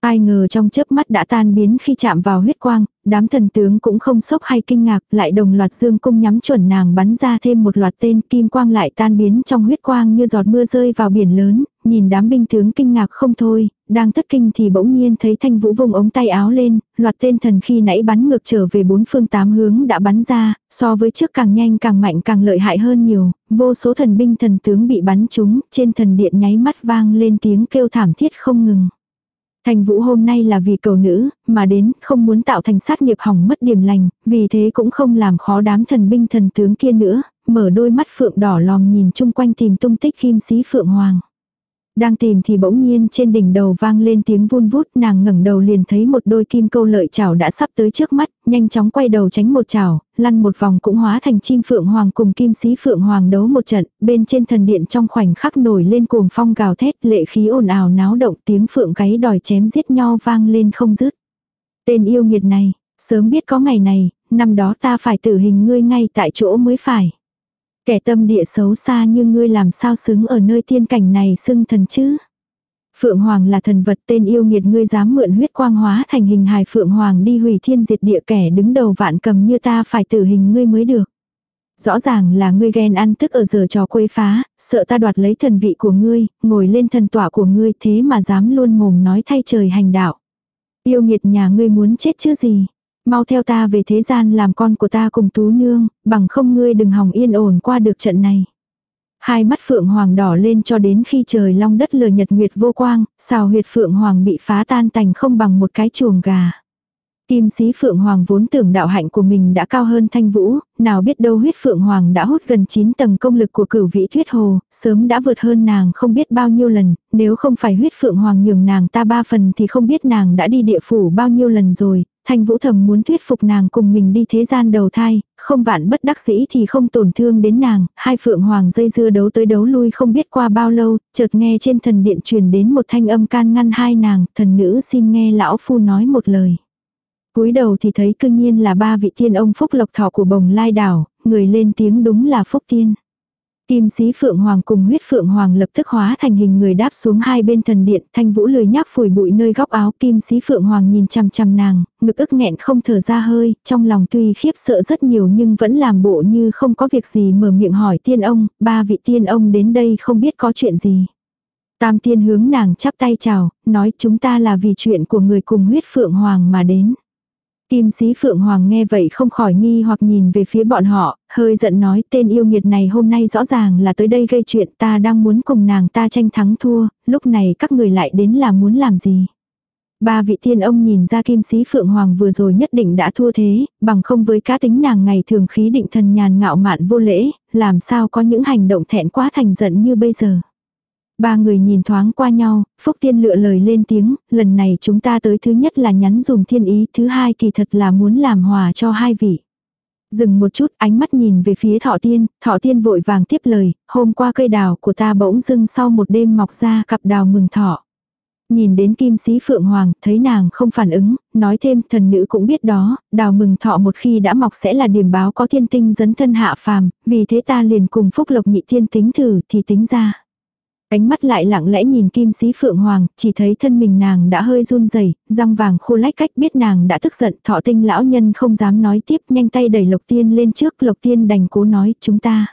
Ai ngờ trong chớp mắt đã tan biến khi chạm vào huyết quang, đám thần tướng cũng không sốc hay kinh ngạc, lại đồng loạt dương cung nhắm chuẩn nàng bắn ra thêm một loạt tên kim quang lại tan biến trong huyết quang như giọt mưa rơi vào biển lớn, nhìn đám binh tướng kinh ngạc không thôi, đang thất kinh thì bỗng nhiên thấy thanh vũ vùng ống tay áo lên, loạt tên thần khi nãy bắn ngược trở về bốn phương tám hướng đã bắn ra, so với trước càng nhanh càng mạnh càng lợi hại hơn nhiều, vô số thần binh thần tướng bị bắn trúng, trên thần điện nháy mắt vang lên tiếng kêu thảm thiết không ngừng. Thành Vũ hôm nay là vì cầu nữ, mà đến, không muốn tạo thành sát nghiệp hỏng mất điểm lành, vì thế cũng không làm khó đám thần binh thần tướng kia nữa, mở đôi mắt phượng đỏ lòm nhìn chung quanh tìm tung tích kim sĩ phượng hoàng. Đang tìm thì bỗng nhiên trên đỉnh đầu vang lên tiếng vun vút nàng ngẩng đầu liền thấy một đôi kim câu lợi chảo đã sắp tới trước mắt, nhanh chóng quay đầu tránh một chảo, lăn một vòng cũng hóa thành chim phượng hoàng cùng kim sĩ phượng hoàng đấu một trận, bên trên thần điện trong khoảnh khắc nổi lên cuồng phong gào thét lệ khí ồn ào náo động tiếng phượng gáy đòi chém giết nho vang lên không dứt. Tên yêu nghiệt này, sớm biết có ngày này, năm đó ta phải tử hình ngươi ngay tại chỗ mới phải. Kẻ tâm địa xấu xa như ngươi làm sao xứng ở nơi tiên cảnh này xưng thần chứ. Phượng Hoàng là thần vật tên yêu nghiệt ngươi dám mượn huyết quang hóa thành hình hài Phượng Hoàng đi hủy thiên diệt địa kẻ đứng đầu vạn cầm như ta phải tử hình ngươi mới được. Rõ ràng là ngươi ghen ăn tức ở giờ trò quấy phá, sợ ta đoạt lấy thần vị của ngươi, ngồi lên thần tỏa của ngươi thế mà dám luôn mồm nói thay trời hành đạo. Yêu nghiệt nhà ngươi muốn chết chứ gì. Mau theo ta về thế gian làm con của ta cùng tú nương, bằng không ngươi đừng hòng yên ổn qua được trận này. Hai mắt phượng hoàng đỏ lên cho đến khi trời long đất lờ nhật nguyệt vô quang, xào huyệt phượng hoàng bị phá tan tành không bằng một cái chuồng gà. Kim sĩ Phượng Hoàng vốn tưởng đạo hạnh của mình đã cao hơn Thanh Vũ, nào biết đâu huyết Phượng Hoàng đã hút gần 9 tầng công lực của cửu vĩ thuyết hồ, sớm đã vượt hơn nàng không biết bao nhiêu lần, nếu không phải huyết Phượng Hoàng nhường nàng ta ba phần thì không biết nàng đã đi địa phủ bao nhiêu lần rồi, Thanh Vũ thầm muốn thuyết phục nàng cùng mình đi thế gian đầu thai, không vạn bất đắc dĩ thì không tổn thương đến nàng, hai phượng hoàng dây dưa đấu tới đấu lui không biết qua bao lâu, chợt nghe trên thần điện truyền đến một thanh âm can ngăn hai nàng, thần nữ xin nghe lão phu nói một lời. cúi đầu thì thấy cương nhiên là ba vị tiên ông phúc lộc thọ của bồng lai đảo, người lên tiếng đúng là phúc tiên. Kim sĩ Phượng Hoàng cùng huyết Phượng Hoàng lập tức hóa thành hình người đáp xuống hai bên thần điện, thanh vũ lười nhác phủi bụi nơi góc áo kim sĩ Phượng Hoàng nhìn chằm chằm nàng, ngực ức nghẹn không thở ra hơi, trong lòng tuy khiếp sợ rất nhiều nhưng vẫn làm bộ như không có việc gì mở miệng hỏi tiên ông, ba vị tiên ông đến đây không biết có chuyện gì. Tam tiên hướng nàng chắp tay chào, nói chúng ta là vì chuyện của người cùng huyết Phượng Hoàng mà đến. Kim sĩ Phượng Hoàng nghe vậy không khỏi nghi hoặc nhìn về phía bọn họ, hơi giận nói tên yêu nghiệt này hôm nay rõ ràng là tới đây gây chuyện ta đang muốn cùng nàng ta tranh thắng thua, lúc này các người lại đến là muốn làm gì. Ba vị tiên ông nhìn ra kim sĩ Phượng Hoàng vừa rồi nhất định đã thua thế, bằng không với cá tính nàng ngày thường khí định thần nhàn ngạo mạn vô lễ, làm sao có những hành động thẹn quá thành giận như bây giờ. Ba người nhìn thoáng qua nhau, Phúc Tiên lựa lời lên tiếng, lần này chúng ta tới thứ nhất là nhắn dùng thiên ý, thứ hai kỳ thật là muốn làm hòa cho hai vị. Dừng một chút ánh mắt nhìn về phía thọ tiên, thọ tiên vội vàng tiếp lời, hôm qua cây đào của ta bỗng dưng sau một đêm mọc ra cặp đào mừng thọ. Nhìn đến kim sĩ phượng hoàng, thấy nàng không phản ứng, nói thêm thần nữ cũng biết đó, đào mừng thọ một khi đã mọc sẽ là điểm báo có thiên tinh dấn thân hạ phàm, vì thế ta liền cùng phúc lộc nhị thiên tính thử thì tính ra. Ánh mắt lại lặng lẽ nhìn kim sĩ phượng hoàng, chỉ thấy thân mình nàng đã hơi run rẩy răng vàng khô lách cách biết nàng đã tức giận, thọ tinh lão nhân không dám nói tiếp, nhanh tay đẩy lộc tiên lên trước, lộc tiên đành cố nói, chúng ta.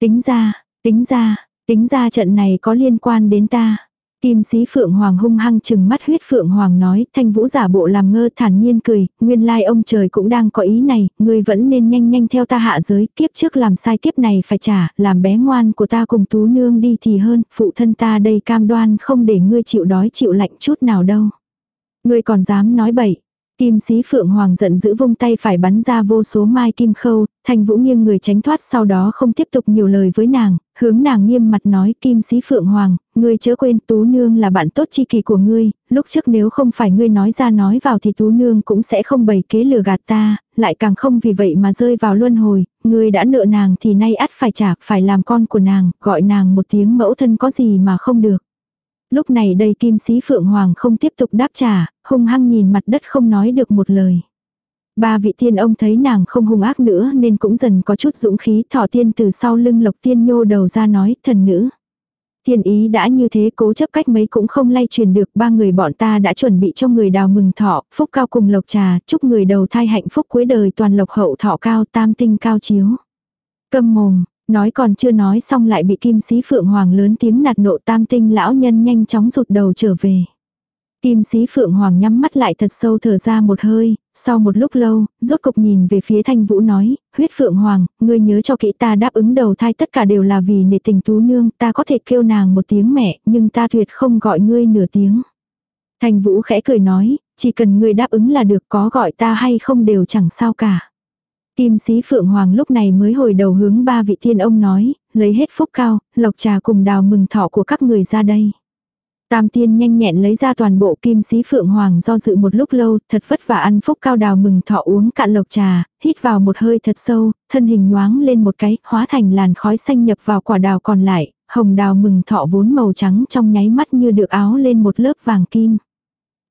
Tính ra, tính ra, tính ra trận này có liên quan đến ta. Kim sĩ Phượng Hoàng hung hăng chừng mắt huyết Phượng Hoàng nói, thanh vũ giả bộ làm ngơ thản nhiên cười, nguyên lai ông trời cũng đang có ý này, ngươi vẫn nên nhanh nhanh theo ta hạ giới, kiếp trước làm sai kiếp này phải trả, làm bé ngoan của ta cùng tú nương đi thì hơn, phụ thân ta đây cam đoan không để ngươi chịu đói chịu lạnh chút nào đâu. Ngươi còn dám nói bậy, Kim sĩ Phượng Hoàng giận dữ vung tay phải bắn ra vô số mai kim khâu, Thanh Vũ nghiêng người tránh thoát sau đó không tiếp tục nhiều lời với nàng, hướng nàng nghiêm mặt nói Kim sĩ Phượng Hoàng, ngươi chớ quên Tú Nương là bạn tốt chi kỳ của ngươi, lúc trước nếu không phải ngươi nói ra nói vào thì Tú Nương cũng sẽ không bày kế lừa gạt ta, lại càng không vì vậy mà rơi vào luân hồi, ngươi đã nợ nàng thì nay ắt phải trả, phải làm con của nàng, gọi nàng một tiếng mẫu thân có gì mà không được. Lúc này đây kim sĩ Phượng Hoàng không tiếp tục đáp trả, hung hăng nhìn mặt đất không nói được một lời. Ba vị tiên ông thấy nàng không hung ác nữa nên cũng dần có chút dũng khí thỏ tiên từ sau lưng lộc tiên nhô đầu ra nói thần nữ. Tiên ý đã như thế cố chấp cách mấy cũng không lay truyền được ba người bọn ta đã chuẩn bị cho người đào mừng thọ, phúc cao cùng lộc trà, chúc người đầu thai hạnh phúc cuối đời toàn lộc hậu thọ cao tam tinh cao chiếu. Câm mồm, Nói còn chưa nói xong lại bị kim sĩ phượng hoàng lớn tiếng nạt nộ tam tinh lão nhân nhanh chóng rụt đầu trở về. Kim sĩ phượng hoàng nhắm mắt lại thật sâu thở ra một hơi, sau một lúc lâu, rốt cục nhìn về phía thanh vũ nói, huyết phượng hoàng, ngươi nhớ cho kỹ ta đáp ứng đầu thai tất cả đều là vì nể tình tú nương, ta có thể kêu nàng một tiếng mẹ, nhưng ta tuyệt không gọi ngươi nửa tiếng. Thanh Vũ khẽ cười nói, chỉ cần ngươi đáp ứng là được có gọi ta hay không đều chẳng sao cả. Kim sĩ Phượng Hoàng lúc này mới hồi đầu hướng ba vị thiên ông nói, lấy hết phúc cao, lộc trà cùng đào mừng thọ của các người ra đây. Tam tiên nhanh nhẹn lấy ra toàn bộ kim sĩ phượng hoàng do dự một lúc lâu, thật vất vả ăn phúc cao đào mừng thọ uống cạn lộc trà, hít vào một hơi thật sâu, thân hình nhoáng lên một cái, hóa thành làn khói xanh nhập vào quả đào còn lại, hồng đào mừng thọ vốn màu trắng trong nháy mắt như được áo lên một lớp vàng kim.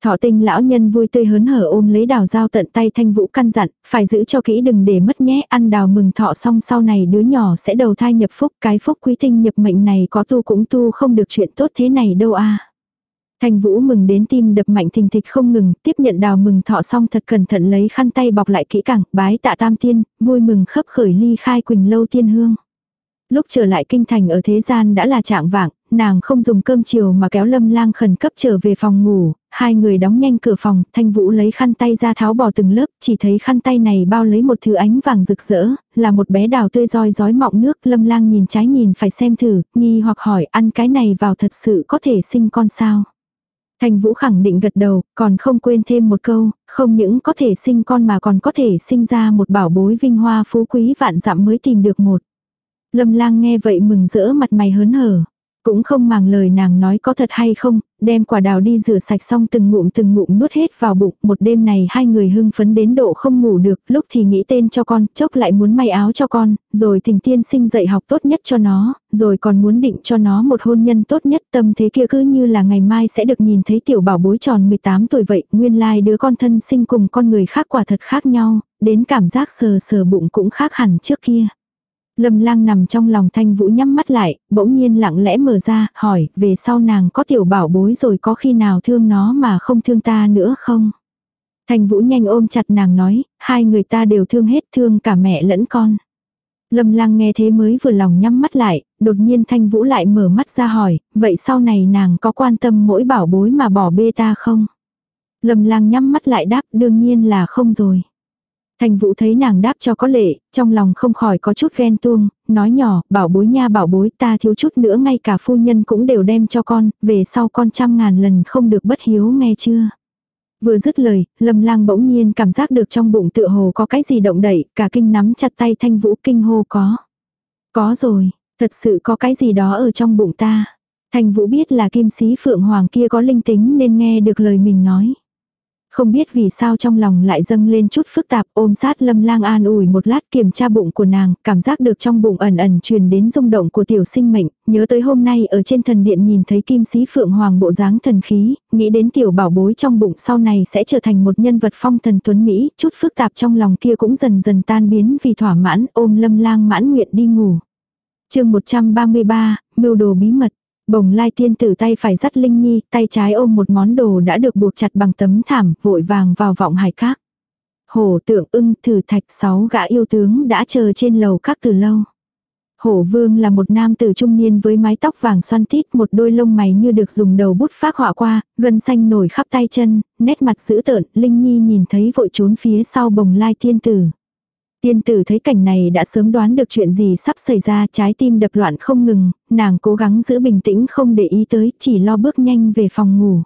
Thọ tinh lão nhân vui tươi hớn hở ôm lấy đào dao tận tay thanh vũ căn dặn, phải giữ cho kỹ đừng để mất nhé, ăn đào mừng thọ xong sau này đứa nhỏ sẽ đầu thai nhập phúc, cái phúc quý tinh nhập mệnh này có tu cũng tu không được chuyện tốt thế này đâu a. Thanh Vũ mừng đến tim đập mạnh thình thịch không ngừng, tiếp nhận đào mừng thọ xong thật cẩn thận lấy khăn tay bọc lại kỹ càng, bái tạ tam tiên, vui mừng khấp khởi ly khai quỳnh lâu tiên hương. Lúc trở lại kinh thành ở thế gian đã là trạng vạng, nàng không dùng cơm chiều mà kéo lâm lang khẩn cấp trở về phòng ngủ, hai người đóng nhanh cửa phòng, thanh vũ lấy khăn tay ra tháo bỏ từng lớp, chỉ thấy khăn tay này bao lấy một thứ ánh vàng rực rỡ, là một bé đào tươi roi rói mọng nước, lâm lang nhìn trái nhìn phải xem thử, nghi hoặc hỏi ăn cái này vào thật sự có thể sinh con sao. Thanh Vũ khẳng định gật đầu, còn không quên thêm một câu, không những có thể sinh con mà còn có thể sinh ra một bảo bối vinh hoa phú quý vạn dặm mới tìm được một. Lâm lang nghe vậy mừng rỡ mặt mày hớn hở. Cũng không màng lời nàng nói có thật hay không, đem quả đào đi rửa sạch xong từng ngụm từng ngụm nuốt hết vào bụng. Một đêm này hai người hưng phấn đến độ không ngủ được, lúc thì nghĩ tên cho con, chốc lại muốn may áo cho con, rồi thỉnh tiên sinh dạy học tốt nhất cho nó, rồi còn muốn định cho nó một hôn nhân tốt nhất. Tâm thế kia cứ như là ngày mai sẽ được nhìn thấy tiểu bảo bối tròn 18 tuổi vậy, nguyên lai like đứa con thân sinh cùng con người khác quả thật khác nhau, đến cảm giác sờ sờ bụng cũng khác hẳn trước kia. Lâm lang nằm trong lòng thanh vũ nhắm mắt lại, bỗng nhiên lặng lẽ mở ra, hỏi, về sau nàng có tiểu bảo bối rồi có khi nào thương nó mà không thương ta nữa không? Thanh vũ nhanh ôm chặt nàng nói, hai người ta đều thương hết thương cả mẹ lẫn con. Lâm lang nghe thế mới vừa lòng nhắm mắt lại, đột nhiên thanh vũ lại mở mắt ra hỏi, vậy sau này nàng có quan tâm mỗi bảo bối mà bỏ bê ta không? Lâm lang nhắm mắt lại đáp đương nhiên là không rồi. Thành Vũ thấy nàng đáp cho có lệ, trong lòng không khỏi có chút ghen tuông, nói nhỏ, bảo bối nha bảo bối ta thiếu chút nữa ngay cả phu nhân cũng đều đem cho con, về sau con trăm ngàn lần không được bất hiếu nghe chưa. Vừa dứt lời, lâm lang bỗng nhiên cảm giác được trong bụng tựa hồ có cái gì động đậy cả kinh nắm chặt tay thanh vũ kinh hô có. Có rồi, thật sự có cái gì đó ở trong bụng ta. Thanh vũ biết là kim sĩ phượng hoàng kia có linh tính nên nghe được lời mình nói. Không biết vì sao trong lòng lại dâng lên chút phức tạp ôm sát lâm lang an ủi một lát kiểm tra bụng của nàng, cảm giác được trong bụng ẩn ẩn truyền đến rung động của tiểu sinh mệnh, nhớ tới hôm nay ở trên thần điện nhìn thấy kim sĩ phượng hoàng bộ dáng thần khí, nghĩ đến tiểu bảo bối trong bụng sau này sẽ trở thành một nhân vật phong thần tuấn Mỹ, chút phức tạp trong lòng kia cũng dần dần tan biến vì thỏa mãn ôm lâm lang mãn nguyện đi ngủ. chương 133, mưu đồ bí mật. Bồng lai tiên tử tay phải dắt Linh Nhi, tay trái ôm một món đồ đã được buộc chặt bằng tấm thảm, vội vàng vào vọng hải các. Hổ tượng ưng thử thạch sáu gã yêu tướng đã chờ trên lầu các từ lâu. Hổ vương là một nam tử trung niên với mái tóc vàng xoăn tít một đôi lông mày như được dùng đầu bút phác họa qua, gân xanh nổi khắp tay chân, nét mặt dữ tợn, Linh Nhi nhìn thấy vội trốn phía sau bồng lai tiên tử. Tiên tử thấy cảnh này đã sớm đoán được chuyện gì sắp xảy ra trái tim đập loạn không ngừng, nàng cố gắng giữ bình tĩnh không để ý tới, chỉ lo bước nhanh về phòng ngủ.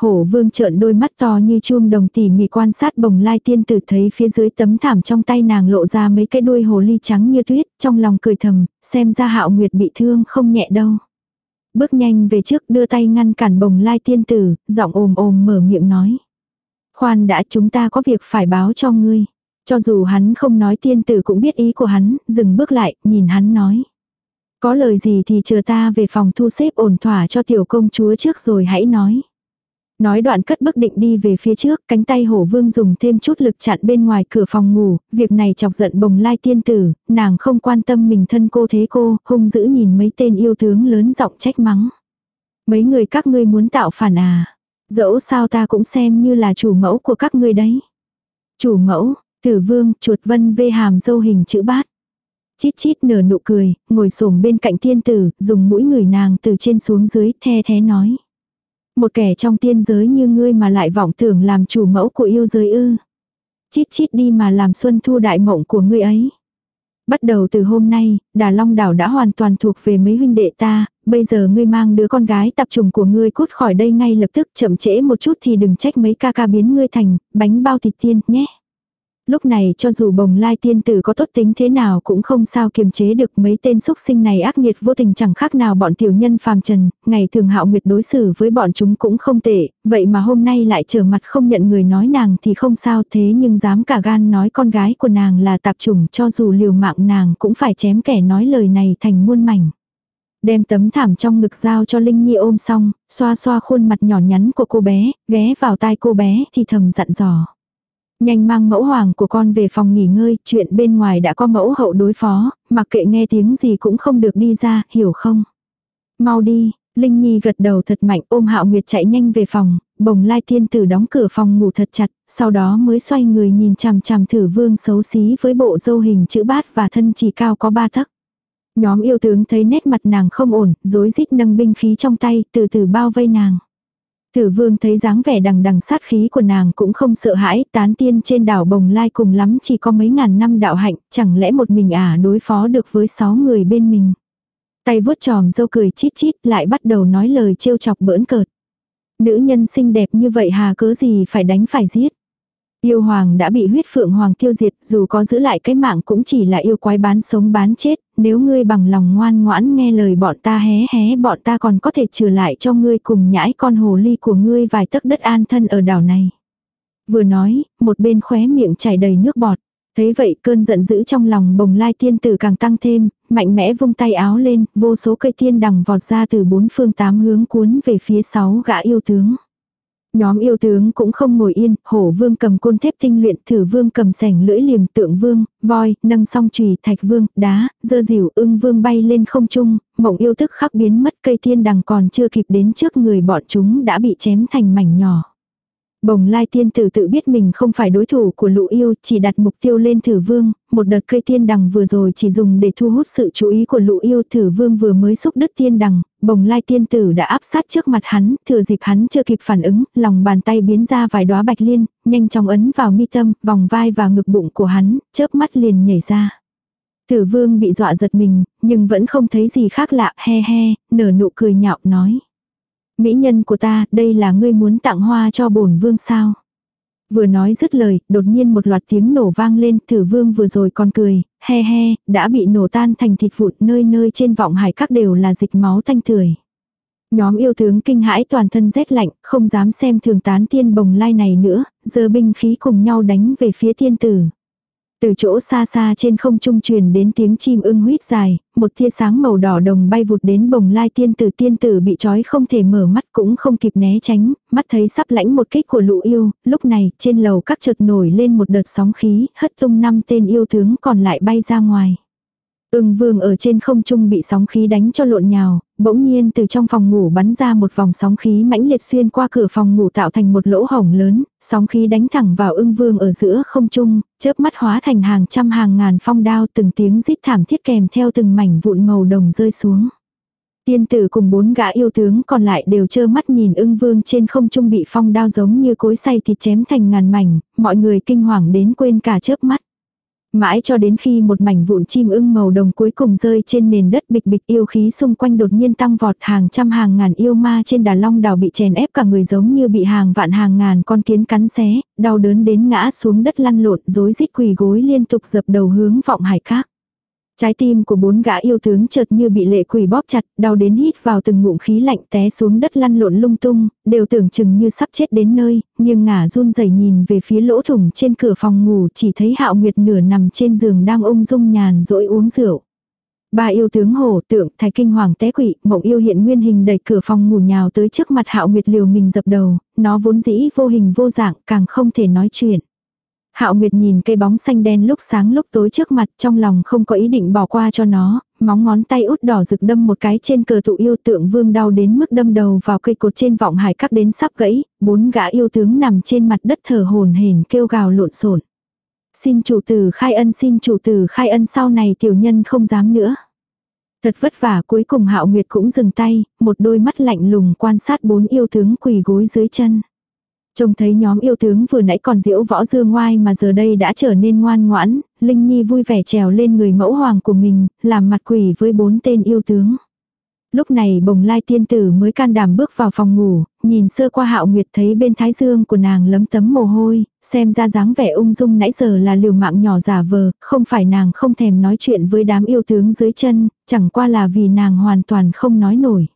Hổ vương trợn đôi mắt to như chuông đồng tỉ mỉ quan sát bồng lai tiên tử thấy phía dưới tấm thảm trong tay nàng lộ ra mấy cái đuôi hồ ly trắng như tuyết, trong lòng cười thầm, xem ra hạo nguyệt bị thương không nhẹ đâu. Bước nhanh về trước đưa tay ngăn cản bồng lai tiên tử, giọng ồm ồm mở miệng nói. Khoan đã chúng ta có việc phải báo cho ngươi. Cho dù hắn không nói tiên tử cũng biết ý của hắn, dừng bước lại, nhìn hắn nói. Có lời gì thì chờ ta về phòng thu xếp ổn thỏa cho tiểu công chúa trước rồi hãy nói. Nói đoạn cất bước định đi về phía trước, cánh tay hổ vương dùng thêm chút lực chặn bên ngoài cửa phòng ngủ, việc này chọc giận bồng lai tiên tử, nàng không quan tâm mình thân cô thế cô, hung dữ nhìn mấy tên yêu tướng lớn giọng trách mắng. Mấy người các ngươi muốn tạo phản à, dẫu sao ta cũng xem như là chủ mẫu của các ngươi đấy. Chủ mẫu, Tử vương, chuột vân vê hàm dâu hình chữ bát. Chít chít nở nụ cười, ngồi xổm bên cạnh tiên tử, dùng mũi người nàng từ trên xuống dưới, the thế nói. Một kẻ trong tiên giới như ngươi mà lại vọng tưởng làm chủ mẫu của yêu giới ư. Chít chít đi mà làm xuân thu đại mộng của ngươi ấy. Bắt đầu từ hôm nay, Đà Long đảo đã hoàn toàn thuộc về mấy huynh đệ ta, bây giờ ngươi mang đứa con gái tập trùng của ngươi cút khỏi đây ngay lập tức chậm trễ một chút thì đừng trách mấy ca ca biến ngươi thành bánh bao thịt tiên nhé. Lúc này cho dù bồng lai tiên tử có tốt tính thế nào cũng không sao kiềm chế được mấy tên xúc sinh này ác nghiệt vô tình chẳng khác nào bọn tiểu nhân phàm trần, ngày thường hạo nguyệt đối xử với bọn chúng cũng không tệ, vậy mà hôm nay lại trở mặt không nhận người nói nàng thì không sao thế nhưng dám cả gan nói con gái của nàng là tạp chủng cho dù liều mạng nàng cũng phải chém kẻ nói lời này thành muôn mảnh. Đem tấm thảm trong ngực giao cho Linh Nhi ôm xong, xoa xoa khuôn mặt nhỏ nhắn của cô bé, ghé vào tai cô bé thì thầm dặn dò. Nhanh mang mẫu hoàng của con về phòng nghỉ ngơi, chuyện bên ngoài đã có mẫu hậu đối phó, mặc kệ nghe tiếng gì cũng không được đi ra, hiểu không? Mau đi, Linh Nhi gật đầu thật mạnh ôm Hạo Nguyệt chạy nhanh về phòng, bồng lai tiên tử đóng cửa phòng ngủ thật chặt, sau đó mới xoay người nhìn chằm chằm thử vương xấu xí với bộ dâu hình chữ bát và thân chỉ cao có ba thấc. Nhóm yêu tướng thấy nét mặt nàng không ổn, rối rít nâng binh khí trong tay, từ từ bao vây nàng. Tử vương thấy dáng vẻ đằng đằng sát khí của nàng cũng không sợ hãi, tán tiên trên đảo bồng lai cùng lắm chỉ có mấy ngàn năm đạo hạnh, chẳng lẽ một mình à đối phó được với sáu người bên mình. Tay vuốt tròm dâu cười chít chít lại bắt đầu nói lời trêu chọc bỡn cợt. Nữ nhân xinh đẹp như vậy hà cớ gì phải đánh phải giết. Yêu hoàng đã bị huyết phượng hoàng tiêu diệt, dù có giữ lại cái mạng cũng chỉ là yêu quái bán sống bán chết, nếu ngươi bằng lòng ngoan ngoãn nghe lời bọn ta hé hé bọn ta còn có thể trừ lại cho ngươi cùng nhãi con hồ ly của ngươi vài tấc đất an thân ở đảo này. Vừa nói, một bên khóe miệng chảy đầy nước bọt. Thấy vậy cơn giận dữ trong lòng bồng lai tiên tử càng tăng thêm, mạnh mẽ vung tay áo lên, vô số cây tiên đằng vọt ra từ bốn phương tám hướng cuốn về phía sáu gã yêu tướng. Nhóm yêu tướng cũng không ngồi yên, hổ vương cầm côn thép tinh luyện, thử vương cầm sảnh lưỡi liềm tượng vương, voi, nâng song chùy thạch vương, đá, dơ dìu ưng vương bay lên không trung, mộng yêu thức khắc biến mất cây thiên đằng còn chưa kịp đến trước người bọn chúng đã bị chém thành mảnh nhỏ. Bồng lai tiên tử tự biết mình không phải đối thủ của lũ yêu, chỉ đặt mục tiêu lên thử vương, một đợt cây tiên đằng vừa rồi chỉ dùng để thu hút sự chú ý của lũ yêu thử vương vừa mới xúc đứt tiên đằng, bồng lai tiên tử đã áp sát trước mặt hắn, thừa dịp hắn chưa kịp phản ứng, lòng bàn tay biến ra vài đóa bạch liên, nhanh chóng ấn vào mi tâm, vòng vai và ngực bụng của hắn, chớp mắt liền nhảy ra. Tử vương bị dọa giật mình, nhưng vẫn không thấy gì khác lạ, he he, nở nụ cười nhạo nói. Mỹ nhân của ta, đây là ngươi muốn tặng hoa cho bổn vương sao? Vừa nói dứt lời, đột nhiên một loạt tiếng nổ vang lên, thử vương vừa rồi còn cười, he he, đã bị nổ tan thành thịt vụn nơi nơi trên vọng hải các đều là dịch máu thanh tưởi. Nhóm yêu tướng kinh hãi toàn thân rét lạnh, không dám xem thường tán tiên bồng lai này nữa, giờ binh khí cùng nhau đánh về phía tiên tử. Từ chỗ xa xa trên không trung truyền đến tiếng chim ưng huýt dài, một tia sáng màu đỏ đồng bay vụt đến bồng lai tiên tử tiên tử bị trói không thể mở mắt cũng không kịp né tránh, mắt thấy sắp lãnh một kích của lũ yêu, lúc này trên lầu các chợt nổi lên một đợt sóng khí, hất tung năm tên yêu tướng còn lại bay ra ngoài. Ưng vương ở trên không trung bị sóng khí đánh cho lộn nhào, bỗng nhiên từ trong phòng ngủ bắn ra một vòng sóng khí mãnh liệt xuyên qua cửa phòng ngủ tạo thành một lỗ hổng lớn, sóng khí đánh thẳng vào ưng vương ở giữa không trung, chớp mắt hóa thành hàng trăm hàng ngàn phong đao từng tiếng rít thảm thiết kèm theo từng mảnh vụn màu đồng rơi xuống. Tiên tử cùng bốn gã yêu tướng còn lại đều trơ mắt nhìn ưng vương trên không trung bị phong đao giống như cối xay thịt chém thành ngàn mảnh, mọi người kinh hoàng đến quên cả chớp mắt. Mãi cho đến khi một mảnh vụn chim ưng màu đồng cuối cùng rơi trên nền đất bịch bịch yêu khí xung quanh đột nhiên tăng vọt hàng trăm hàng ngàn yêu ma trên đà long đảo bị chèn ép cả người giống như bị hàng vạn hàng ngàn con kiến cắn xé, đau đớn đến ngã xuống đất lăn lộn rối rít quỳ gối liên tục dập đầu hướng vọng hải khác. Trái tim của bốn gã yêu tướng chợt như bị lệ quỷ bóp chặt, đau đến hít vào từng ngụm khí lạnh té xuống đất lăn lộn lung tung, đều tưởng chừng như sắp chết đến nơi, nhưng ngả run rẩy nhìn về phía lỗ thủng trên cửa phòng ngủ chỉ thấy hạo nguyệt nửa nằm trên giường đang ung dung nhàn rỗi uống rượu. Ba yêu tướng hổ tượng thái kinh hoàng té quỷ, mộng yêu hiện nguyên hình đẩy cửa phòng ngủ nhào tới trước mặt hạo nguyệt liều mình dập đầu, nó vốn dĩ vô hình vô dạng càng không thể nói chuyện. Hạo Nguyệt nhìn cây bóng xanh đen lúc sáng lúc tối trước mặt trong lòng không có ý định bỏ qua cho nó, móng ngón tay út đỏ rực đâm một cái trên cờ tụ yêu tượng vương đau đến mức đâm đầu vào cây cột trên vọng hải cắt đến sắp gãy, bốn gã yêu tướng nằm trên mặt đất thở hồn hển kêu gào lộn xộn. Xin chủ tử khai ân xin chủ tử khai ân sau này tiểu nhân không dám nữa. Thật vất vả cuối cùng Hạo Nguyệt cũng dừng tay, một đôi mắt lạnh lùng quan sát bốn yêu tướng quỳ gối dưới chân. Trông thấy nhóm yêu tướng vừa nãy còn diễu võ dương ngoai mà giờ đây đã trở nên ngoan ngoãn, Linh Nhi vui vẻ trèo lên người mẫu hoàng của mình, làm mặt quỷ với bốn tên yêu tướng. Lúc này bồng lai tiên tử mới can đảm bước vào phòng ngủ, nhìn sơ qua hạo nguyệt thấy bên thái dương của nàng lấm tấm mồ hôi, xem ra dáng vẻ ung dung nãy giờ là liều mạng nhỏ giả vờ, không phải nàng không thèm nói chuyện với đám yêu tướng dưới chân, chẳng qua là vì nàng hoàn toàn không nói nổi.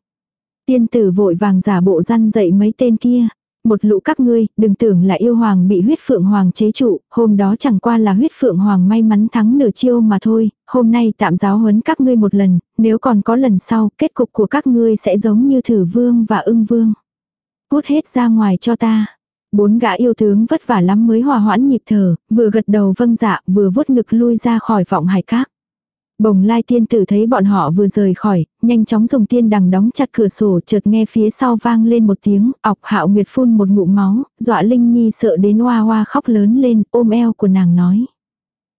Tiên tử vội vàng giả bộ răn dậy mấy tên kia. Một lũ các ngươi, đừng tưởng là yêu hoàng bị huyết phượng hoàng chế trụ, hôm đó chẳng qua là huyết phượng hoàng may mắn thắng nửa chiêu mà thôi, hôm nay tạm giáo huấn các ngươi một lần, nếu còn có lần sau, kết cục của các ngươi sẽ giống như thử vương và ưng vương. Cút hết ra ngoài cho ta. Bốn gã yêu tướng vất vả lắm mới hòa hoãn nhịp thở, vừa gật đầu vâng dạ, vừa vuốt ngực lui ra khỏi vọng hải các. Bồng lai tiên tử thấy bọn họ vừa rời khỏi, nhanh chóng dùng tiên đằng đóng chặt cửa sổ chợt nghe phía sau vang lên một tiếng, ọc hạo nguyệt phun một ngụm máu, dọa Linh Nhi sợ đến hoa hoa khóc lớn lên, ôm eo của nàng nói.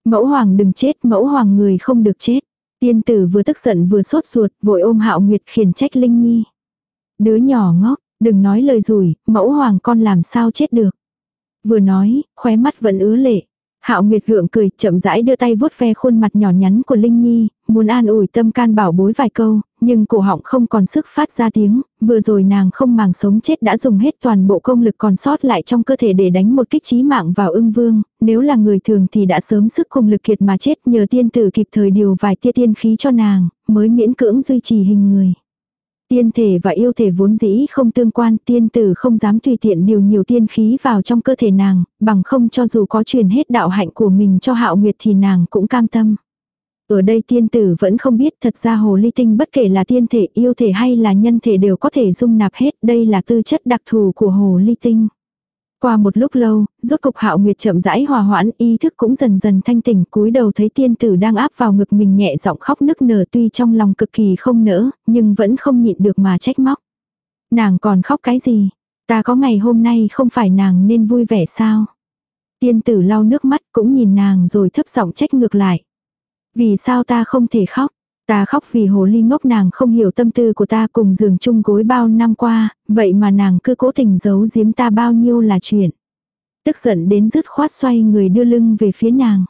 Mẫu hoàng đừng chết, mẫu hoàng người không được chết. Tiên tử vừa tức giận vừa sốt ruột, vội ôm hạo nguyệt khiển trách Linh Nhi. Đứa nhỏ ngốc, đừng nói lời rủi, mẫu hoàng con làm sao chết được. Vừa nói, khóe mắt vẫn ứa lệ. Hạo Nguyệt gượng cười, chậm rãi đưa tay vuốt ve khuôn mặt nhỏ nhắn của Linh Nhi, muốn an ủi tâm can bảo bối vài câu, nhưng cổ họng không còn sức phát ra tiếng, vừa rồi nàng không màng sống chết đã dùng hết toàn bộ công lực còn sót lại trong cơ thể để đánh một kích chí mạng vào ưng vương, nếu là người thường thì đã sớm sức cùng lực kiệt mà chết nhờ tiên tử kịp thời điều vài tia tiên khí cho nàng, mới miễn cưỡng duy trì hình người. Tiên thể và yêu thể vốn dĩ không tương quan, tiên tử không dám tùy tiện điều nhiều tiên khí vào trong cơ thể nàng, bằng không cho dù có truyền hết đạo hạnh của mình cho hạo nguyệt thì nàng cũng cam tâm. Ở đây tiên tử vẫn không biết thật ra hồ ly tinh bất kể là tiên thể, yêu thể hay là nhân thể đều có thể dung nạp hết, đây là tư chất đặc thù của hồ ly tinh. Qua một lúc lâu, rốt cục hạo nguyệt chậm rãi hòa hoãn, ý thức cũng dần dần thanh tỉnh, cúi đầu thấy tiên tử đang áp vào ngực mình nhẹ giọng khóc nức nở tuy trong lòng cực kỳ không nỡ, nhưng vẫn không nhịn được mà trách móc. Nàng còn khóc cái gì? Ta có ngày hôm nay không phải nàng nên vui vẻ sao? Tiên tử lau nước mắt cũng nhìn nàng rồi thấp giọng trách ngược lại. Vì sao ta không thể khóc? Ta khóc vì hồ ly ngốc nàng không hiểu tâm tư của ta cùng giường chung gối bao năm qua, vậy mà nàng cứ cố tình giấu giếm ta bao nhiêu là chuyện. Tức giận đến dứt khoát xoay người đưa lưng về phía nàng.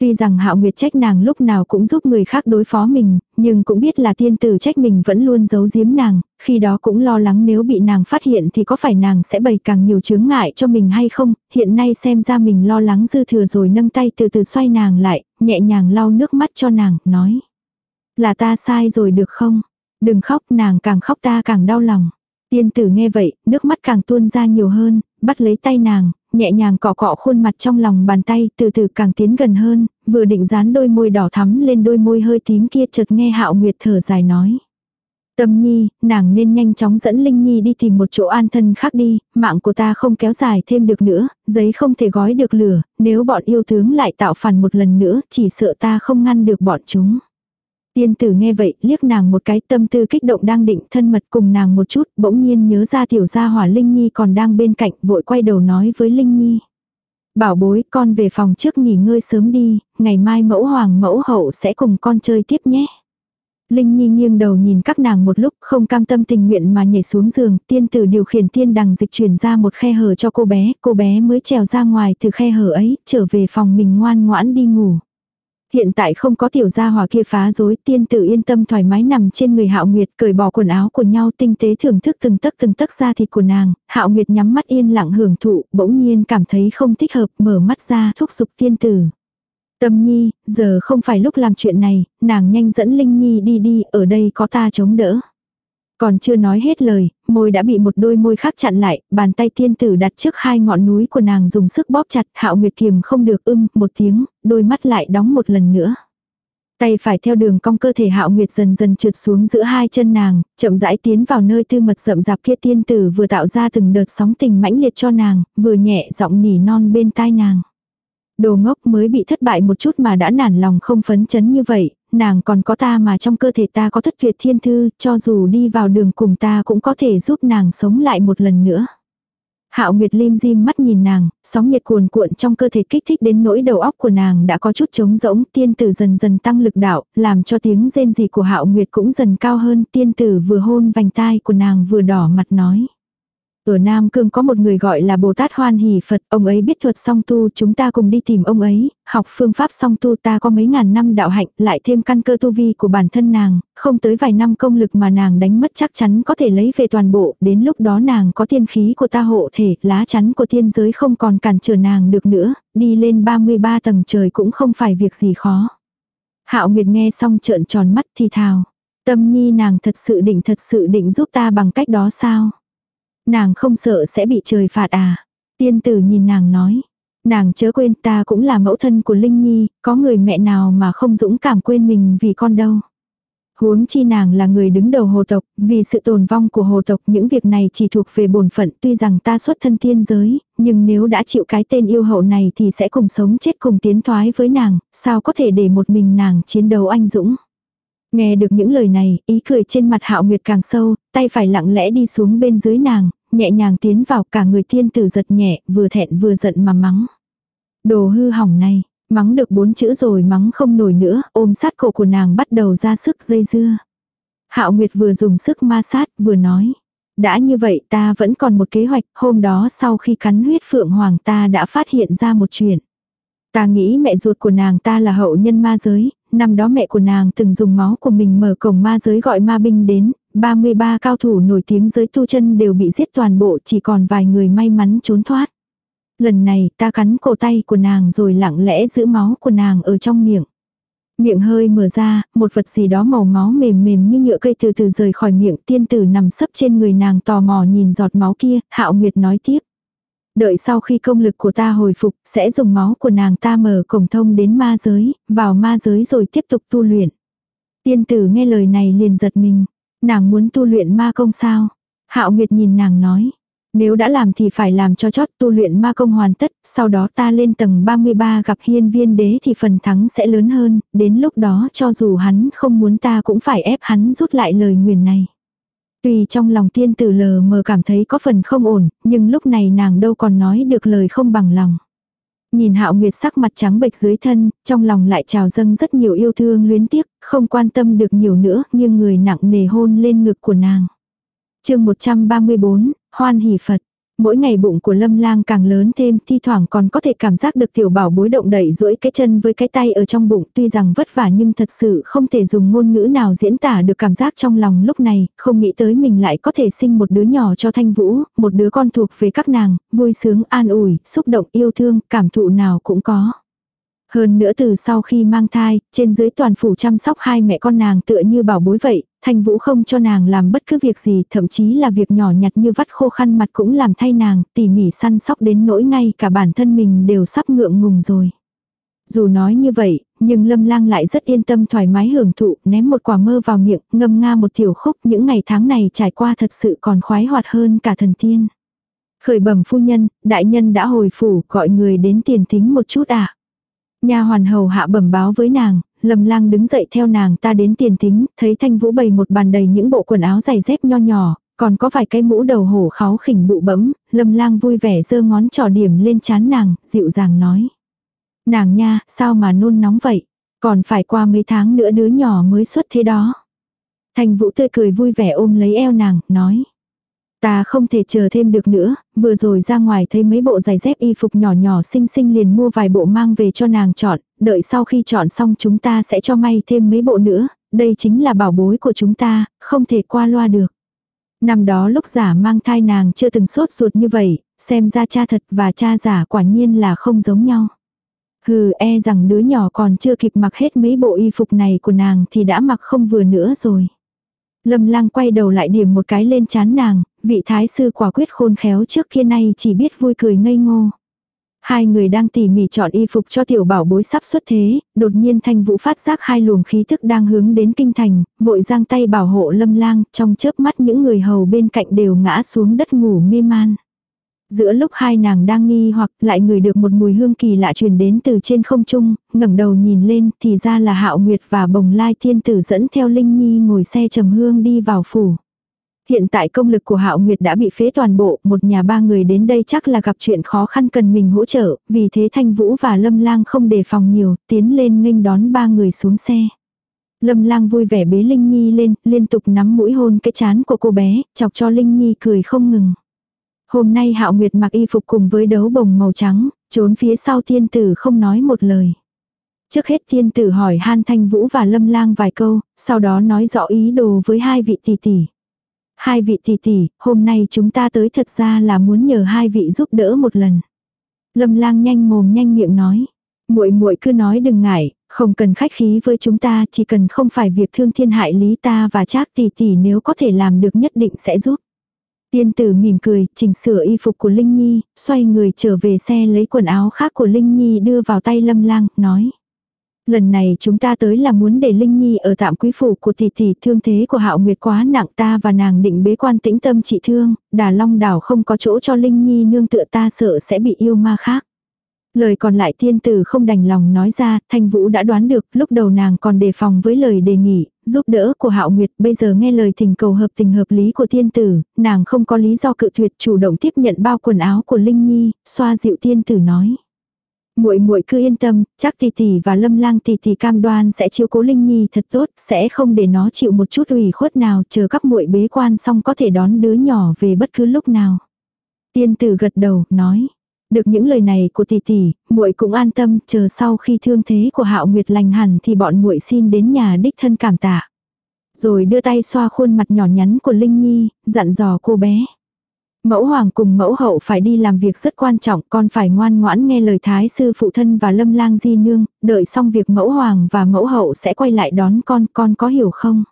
Tuy rằng hạo nguyệt trách nàng lúc nào cũng giúp người khác đối phó mình, nhưng cũng biết là tiên tử trách mình vẫn luôn giấu giếm nàng, khi đó cũng lo lắng nếu bị nàng phát hiện thì có phải nàng sẽ bày càng nhiều chướng ngại cho mình hay không, hiện nay xem ra mình lo lắng dư thừa rồi nâng tay từ từ xoay nàng lại, nhẹ nhàng lau nước mắt cho nàng, nói. Là ta sai rồi được không? Đừng khóc nàng càng khóc ta càng đau lòng. Tiên tử nghe vậy, nước mắt càng tuôn ra nhiều hơn, bắt lấy tay nàng, nhẹ nhàng cọ cọ khuôn mặt trong lòng bàn tay, từ từ càng tiến gần hơn, vừa định dán đôi môi đỏ thắm lên đôi môi hơi tím kia chợt nghe hạo nguyệt thở dài nói. Tâm nhi, nàng nên nhanh chóng dẫn Linh Nhi đi tìm một chỗ an thân khác đi, mạng của ta không kéo dài thêm được nữa, giấy không thể gói được lửa, nếu bọn yêu tướng lại tạo phản một lần nữa, chỉ sợ ta không ngăn được bọn chúng. Tiên tử nghe vậy, liếc nàng một cái tâm tư kích động đang định thân mật cùng nàng một chút, bỗng nhiên nhớ ra tiểu gia hỏa Linh Nhi còn đang bên cạnh, vội quay đầu nói với Linh Nhi. Bảo bối, con về phòng trước nghỉ ngơi sớm đi, ngày mai mẫu hoàng mẫu hậu sẽ cùng con chơi tiếp nhé. Linh Nhi nghiêng đầu nhìn các nàng một lúc không cam tâm tình nguyện mà nhảy xuống giường, tiên tử điều khiển tiên đằng dịch chuyển ra một khe hở cho cô bé, cô bé mới trèo ra ngoài từ khe hở ấy, trở về phòng mình ngoan ngoãn đi ngủ. Hiện tại không có tiểu gia hòa kia phá rối, tiên tử yên tâm thoải mái nằm trên người Hạo Nguyệt, cởi bỏ quần áo của nhau tinh tế thưởng thức từng tấc từng tấc da thịt của nàng, Hạo Nguyệt nhắm mắt yên lặng hưởng thụ, bỗng nhiên cảm thấy không thích hợp, mở mắt ra thúc giục tiên tử. Tâm Nhi, giờ không phải lúc làm chuyện này, nàng nhanh dẫn Linh Nhi đi đi, ở đây có ta chống đỡ. Còn chưa nói hết lời, môi đã bị một đôi môi khác chặn lại, bàn tay tiên tử đặt trước hai ngọn núi của nàng dùng sức bóp chặt, hạo nguyệt kiềm không được ưng, một tiếng, đôi mắt lại đóng một lần nữa. Tay phải theo đường cong cơ thể hạo nguyệt dần dần trượt xuống giữa hai chân nàng, chậm rãi tiến vào nơi tư mật rậm rạp kia tiên tử vừa tạo ra từng đợt sóng tình mãnh liệt cho nàng, vừa nhẹ giọng nỉ non bên tai nàng. Đồ ngốc mới bị thất bại một chút mà đã nản lòng không phấn chấn như vậy, nàng còn có ta mà trong cơ thể ta có thất tuyệt thiên thư, cho dù đi vào đường cùng ta cũng có thể giúp nàng sống lại một lần nữa. Hạo Nguyệt lim dim mắt nhìn nàng, sóng nhiệt cuồn cuộn trong cơ thể kích thích đến nỗi đầu óc của nàng đã có chút trống rỗng, tiên tử dần dần tăng lực đạo, làm cho tiếng rên rỉ của Hạo Nguyệt cũng dần cao hơn, tiên tử vừa hôn vành tai của nàng vừa đỏ mặt nói. Ở Nam Cương có một người gọi là Bồ Tát Hoan Hỷ Phật, ông ấy biết thuật song tu, chúng ta cùng đi tìm ông ấy, học phương pháp song tu ta có mấy ngàn năm đạo hạnh, lại thêm căn cơ tu vi của bản thân nàng, không tới vài năm công lực mà nàng đánh mất chắc chắn có thể lấy về toàn bộ, đến lúc đó nàng có tiên khí của ta hộ thể, lá chắn của tiên giới không còn cản trở nàng được nữa, đi lên 33 tầng trời cũng không phải việc gì khó. Hạo Nguyệt nghe xong trợn tròn mắt thì thào. Tâm nhi nàng thật sự định thật sự định giúp ta bằng cách đó sao? Nàng không sợ sẽ bị trời phạt à? Tiên tử nhìn nàng nói. Nàng chớ quên ta cũng là mẫu thân của Linh Nhi, có người mẹ nào mà không dũng cảm quên mình vì con đâu. Huống chi nàng là người đứng đầu hồ tộc, vì sự tồn vong của hồ tộc những việc này chỉ thuộc về bổn phận tuy rằng ta xuất thân thiên giới, nhưng nếu đã chịu cái tên yêu hậu này thì sẽ cùng sống chết cùng tiến thoái với nàng, sao có thể để một mình nàng chiến đấu anh dũng. Nghe được những lời này, ý cười trên mặt hạo nguyệt càng sâu, tay phải lặng lẽ đi xuống bên dưới nàng, nhẹ nhàng tiến vào cả người tiên tử giật nhẹ, vừa thẹn vừa giận mà mắng. Đồ hư hỏng này, mắng được bốn chữ rồi mắng không nổi nữa, ôm sát cổ của nàng bắt đầu ra sức dây dưa. Hạo Nguyệt vừa dùng sức ma sát, vừa nói. Đã như vậy ta vẫn còn một kế hoạch, hôm đó sau khi cắn huyết phượng hoàng ta đã phát hiện ra một chuyện. Ta nghĩ mẹ ruột của nàng ta là hậu nhân ma giới, năm đó mẹ của nàng từng dùng máu của mình mở cổng ma giới gọi ma binh đến, 33 cao thủ nổi tiếng giới tu chân đều bị giết toàn bộ chỉ còn vài người may mắn trốn thoát. Lần này ta cắn cổ tay của nàng rồi lặng lẽ giữ máu của nàng ở trong miệng. Miệng hơi mở ra, một vật gì đó màu máu mềm mềm như nhựa cây từ từ rời khỏi miệng tiên tử nằm sấp trên người nàng tò mò nhìn giọt máu kia, hạo nguyệt nói tiếp. Đợi sau khi công lực của ta hồi phục, sẽ dùng máu của nàng ta mở cổng thông đến ma giới, vào ma giới rồi tiếp tục tu luyện. Tiên tử nghe lời này liền giật mình. Nàng muốn tu luyện ma công sao? Hạo Nguyệt nhìn nàng nói. Nếu đã làm thì phải làm cho chót tu luyện ma công hoàn tất, sau đó ta lên tầng 33 gặp hiên viên đế thì phần thắng sẽ lớn hơn, đến lúc đó cho dù hắn không muốn ta cũng phải ép hắn rút lại lời nguyền này. Tuy trong lòng tiên tử lờ mờ cảm thấy có phần không ổn, nhưng lúc này nàng đâu còn nói được lời không bằng lòng. Nhìn hạo nguyệt sắc mặt trắng bệch dưới thân, trong lòng lại trào dâng rất nhiều yêu thương luyến tiếc, không quan tâm được nhiều nữa, nhưng người nặng nề hôn lên ngực của nàng. chương 134, Hoan hỷ Phật. Mỗi ngày bụng của lâm lang càng lớn thêm, thi thoảng còn có thể cảm giác được tiểu bảo bối động đẩy duỗi cái chân với cái tay ở trong bụng. Tuy rằng vất vả nhưng thật sự không thể dùng ngôn ngữ nào diễn tả được cảm giác trong lòng lúc này, không nghĩ tới mình lại có thể sinh một đứa nhỏ cho thanh vũ, một đứa con thuộc về các nàng, vui sướng, an ủi, xúc động, yêu thương, cảm thụ nào cũng có. Hơn nữa từ sau khi mang thai, trên dưới toàn phủ chăm sóc hai mẹ con nàng tựa như bảo bối vậy, Thanh Vũ không cho nàng làm bất cứ việc gì, thậm chí là việc nhỏ nhặt như vắt khô khăn mặt cũng làm thay nàng, tỉ mỉ săn sóc đến nỗi ngay cả bản thân mình đều sắp ngượng ngùng rồi. Dù nói như vậy, nhưng Lâm Lang lại rất yên tâm thoải mái hưởng thụ, ném một quả mơ vào miệng, ngâm nga một tiểu khúc, những ngày tháng này trải qua thật sự còn khoái hoạt hơn cả thần tiên. Khởi bẩm phu nhân, đại nhân đã hồi phủ, gọi người đến tiền tính một chút ạ. À. Nhà hoàn hầu hạ bẩm báo với nàng, Lâm Lang đứng dậy theo nàng ta đến tiền tính, thấy Thanh Vũ bày một bàn đầy những bộ quần áo giày dép nho nhỏ, còn có vài cái mũ đầu hổ kháo khỉnh bụ bẫm, Lâm Lang vui vẻ giơ ngón trỏ điểm lên chán nàng, dịu dàng nói: "Nàng nha, sao mà nôn nóng vậy? Còn phải qua mấy tháng nữa đứa nhỏ mới xuất thế đó." Thanh Vũ tươi cười vui vẻ ôm lấy eo nàng, nói: Ta không thể chờ thêm được nữa, vừa rồi ra ngoài thấy mấy bộ giày dép y phục nhỏ nhỏ xinh xinh liền mua vài bộ mang về cho nàng chọn, đợi sau khi chọn xong chúng ta sẽ cho may thêm mấy bộ nữa, đây chính là bảo bối của chúng ta, không thể qua loa được. Năm đó lúc giả mang thai nàng chưa từng sốt ruột như vậy, xem ra cha thật và cha giả quả nhiên là không giống nhau. Hừ e rằng đứa nhỏ còn chưa kịp mặc hết mấy bộ y phục này của nàng thì đã mặc không vừa nữa rồi. Lâm lang quay đầu lại điểm một cái lên chán nàng, vị thái sư quả quyết khôn khéo trước kia nay chỉ biết vui cười ngây ngô. Hai người đang tỉ mỉ chọn y phục cho tiểu bảo bối sắp xuất thế, đột nhiên thanh vũ phát giác hai luồng khí thức đang hướng đến kinh thành, vội giang tay bảo hộ lâm lang, trong chớp mắt những người hầu bên cạnh đều ngã xuống đất ngủ mê man. Giữa lúc hai nàng đang nghi hoặc lại người được một mùi hương kỳ lạ truyền đến từ trên không trung, ngẩng đầu nhìn lên thì ra là hạo nguyệt và bồng lai thiên tử dẫn theo Linh Nhi ngồi xe trầm hương đi vào phủ. Hiện tại công lực của Hạo Nguyệt đã bị phế toàn bộ, một nhà ba người đến đây chắc là gặp chuyện khó khăn cần mình hỗ trợ, vì thế Thanh Vũ và Lâm Lang không đề phòng nhiều, tiến lên nghênh đón ba người xuống xe. Lâm Lang vui vẻ bế Linh Nhi lên, liên tục nắm mũi hôn cái chán của cô bé, chọc cho Linh Nhi cười không ngừng. Hôm nay Hạo Nguyệt mặc y phục cùng với đấu bồng màu trắng, trốn phía sau Thiên tử không nói một lời. Trước hết Thiên tử hỏi Han Thanh Vũ và Lâm Lang vài câu, sau đó nói rõ ý đồ với hai vị tỷ tỷ. Hai vị tỷ tỷ, hôm nay chúng ta tới thật ra là muốn nhờ hai vị giúp đỡ một lần. Lâm Lang nhanh mồm nhanh miệng nói. Muội muội cứ nói đừng ngại, không cần khách khí với chúng ta, chỉ cần không phải việc thương thiên hại lý ta và Trác tỷ tỷ nếu có thể làm được nhất định sẽ giúp. Tiên tử mỉm cười, chỉnh sửa y phục của Linh Nhi, xoay người trở về xe lấy quần áo khác của Linh Nhi đưa vào tay Lâm Lang, nói. Lần này chúng ta tới là muốn để Linh Nhi ở tạm quý phủ của tỷ tỷ thương thế của Hạo Nguyệt quá nặng ta và nàng định bế quan tĩnh tâm trị thương, đà long đảo không có chỗ cho Linh Nhi nương tựa ta sợ sẽ bị yêu ma khác. Lời còn lại tiên tử không đành lòng nói ra, Thanh Vũ đã đoán được, lúc đầu nàng còn đề phòng với lời đề nghị, giúp đỡ của Hạo Nguyệt, bây giờ nghe lời thỉnh cầu hợp tình hợp lý của tiên tử, nàng không có lý do cự tuyệt chủ động tiếp nhận bao quần áo của Linh Nhi, xoa dịu tiên tử nói. Muội muội cứ yên tâm, chắc tỷ tỷ và Lâm Lang tỷ tỷ cam đoan sẽ chiếu cố Linh Nhi thật tốt, sẽ không để nó chịu một chút ủy khuất nào, chờ các muội bế quan xong có thể đón đứa nhỏ về bất cứ lúc nào. Tiên tử gật đầu, nói: được những lời này của tỷ tỷ, muội cũng an tâm, chờ sau khi thương thế của Hạo Nguyệt lành hẳn thì bọn muội xin đến nhà đích thân cảm tạ. Rồi đưa tay xoa khuôn mặt nhỏ nhắn của Linh Nhi, dặn dò cô bé. Mẫu hoàng cùng mẫu hậu phải đi làm việc rất quan trọng, con phải ngoan ngoãn nghe lời thái sư phụ thân và lâm lang di nương, đợi xong việc mẫu hoàng và mẫu hậu sẽ quay lại đón con, con có hiểu không?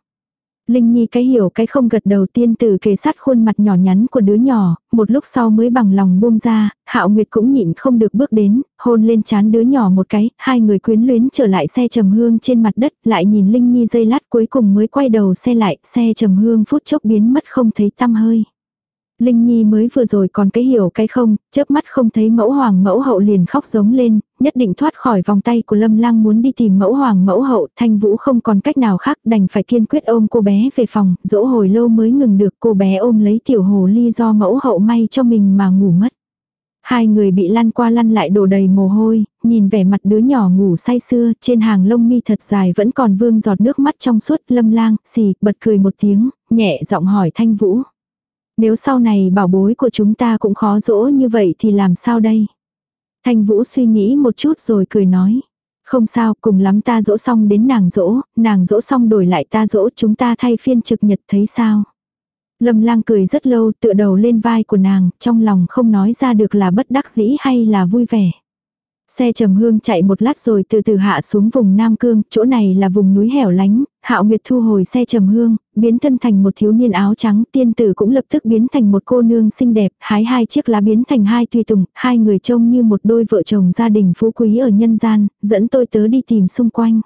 Linh Nhi cái hiểu cái không gật đầu tiên từ kề sát khuôn mặt nhỏ nhắn của đứa nhỏ, một lúc sau mới bằng lòng buông ra, Hạo Nguyệt cũng nhịn không được bước đến, hôn lên chán đứa nhỏ một cái, hai người quyến luyến trở lại xe trầm hương trên mặt đất, lại nhìn Linh Nhi dây lát cuối cùng mới quay đầu xe lại, xe trầm hương phút chốc biến mất không thấy tăm hơi. Linh Nhi mới vừa rồi còn cái hiểu cái không, chớp mắt không thấy mẫu hoàng mẫu hậu liền khóc giống lên, nhất định thoát khỏi vòng tay của Lâm Lang muốn đi tìm mẫu hoàng mẫu hậu, Thanh Vũ không còn cách nào khác đành phải kiên quyết ôm cô bé về phòng, dỗ hồi lâu mới ngừng được cô bé ôm lấy tiểu hồ ly do mẫu hậu may cho mình mà ngủ mất. Hai người bị lăn qua lăn lại đổ đầy mồ hôi, nhìn vẻ mặt đứa nhỏ ngủ say sưa, trên hàng lông mi thật dài vẫn còn vương giọt nước mắt trong suốt lâm lang, xì, bật cười một tiếng, nhẹ giọng hỏi Thanh Vũ. Nếu sau này bảo bối của chúng ta cũng khó dỗ như vậy thì làm sao đây? Thanh Vũ suy nghĩ một chút rồi cười nói. Không sao, cùng lắm ta dỗ xong đến nàng dỗ, nàng dỗ xong đổi lại ta dỗ chúng ta thay phiên trực nhật thấy sao. Lâm lang cười rất lâu tựa đầu lên vai của nàng, trong lòng không nói ra được là bất đắc dĩ hay là vui vẻ. Xe trầm hương chạy một lát rồi từ từ hạ xuống vùng Nam Cương, chỗ này là vùng núi hẻo lánh, Hạo Nguyệt thu hồi xe trầm hương, biến thân thành một thiếu niên áo trắng, tiên tử cũng lập tức biến thành một cô nương xinh đẹp, hái hai chiếc lá biến thành hai tùy tùng, hai người trông như một đôi vợ chồng gia đình phú quý ở nhân gian, dẫn tôi tớ đi tìm xung quanh.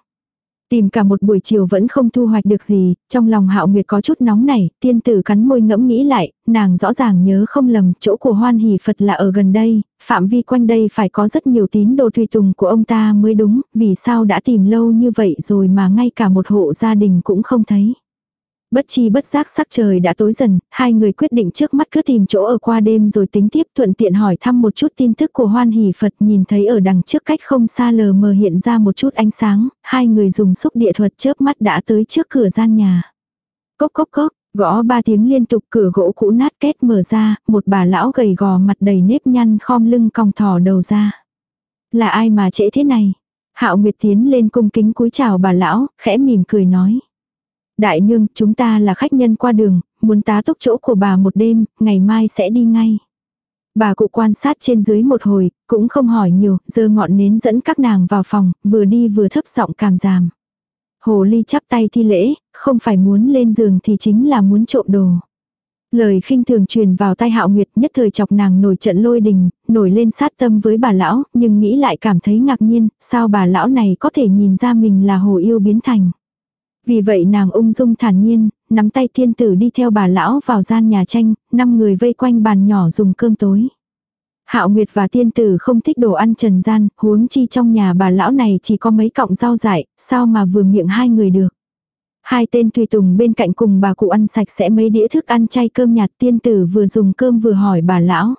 Tìm cả một buổi chiều vẫn không thu hoạch được gì, trong lòng hạo nguyệt có chút nóng này, tiên tử cắn môi ngẫm nghĩ lại, nàng rõ ràng nhớ không lầm, chỗ của hoan hỷ Phật là ở gần đây, phạm vi quanh đây phải có rất nhiều tín đồ tùy tùng của ông ta mới đúng, vì sao đã tìm lâu như vậy rồi mà ngay cả một hộ gia đình cũng không thấy. Bất chi bất giác sắc trời đã tối dần, hai người quyết định trước mắt cứ tìm chỗ ở qua đêm rồi tính tiếp thuận tiện hỏi thăm một chút tin tức của hoan hỷ Phật nhìn thấy ở đằng trước cách không xa lờ mờ hiện ra một chút ánh sáng, hai người dùng xúc địa thuật chớp mắt đã tới trước cửa gian nhà. Cốc cốc cốc, gõ ba tiếng liên tục cửa gỗ cũ nát két mở ra, một bà lão gầy gò mặt đầy nếp nhăn khom lưng còng thỏ đầu ra. Là ai mà trễ thế này? Hạo Nguyệt tiến lên cung kính cúi chào bà lão, khẽ mỉm cười nói. Đại nương, chúng ta là khách nhân qua đường, muốn tá túc chỗ của bà một đêm, ngày mai sẽ đi ngay. Bà cụ quan sát trên dưới một hồi, cũng không hỏi nhiều, giờ ngọn nến dẫn các nàng vào phòng, vừa đi vừa thấp giọng cảm giảm. Hồ ly chắp tay thi lễ, không phải muốn lên giường thì chính là muốn trộm đồ. Lời khinh thường truyền vào tai hạo nguyệt nhất thời chọc nàng nổi trận lôi đình, nổi lên sát tâm với bà lão, nhưng nghĩ lại cảm thấy ngạc nhiên, sao bà lão này có thể nhìn ra mình là hồ yêu biến thành. Vì vậy nàng ung dung thản nhiên, nắm tay thiên tử đi theo bà lão vào gian nhà tranh, năm người vây quanh bàn nhỏ dùng cơm tối. Hạo Nguyệt và tiên tử không thích đồ ăn trần gian, huống chi trong nhà bà lão này chỉ có mấy cọng rau dại, sao mà vừa miệng hai người được. Hai tên tùy tùng bên cạnh cùng bà cụ ăn sạch sẽ mấy đĩa thức ăn chay cơm nhạt tiên tử vừa dùng cơm vừa hỏi bà lão.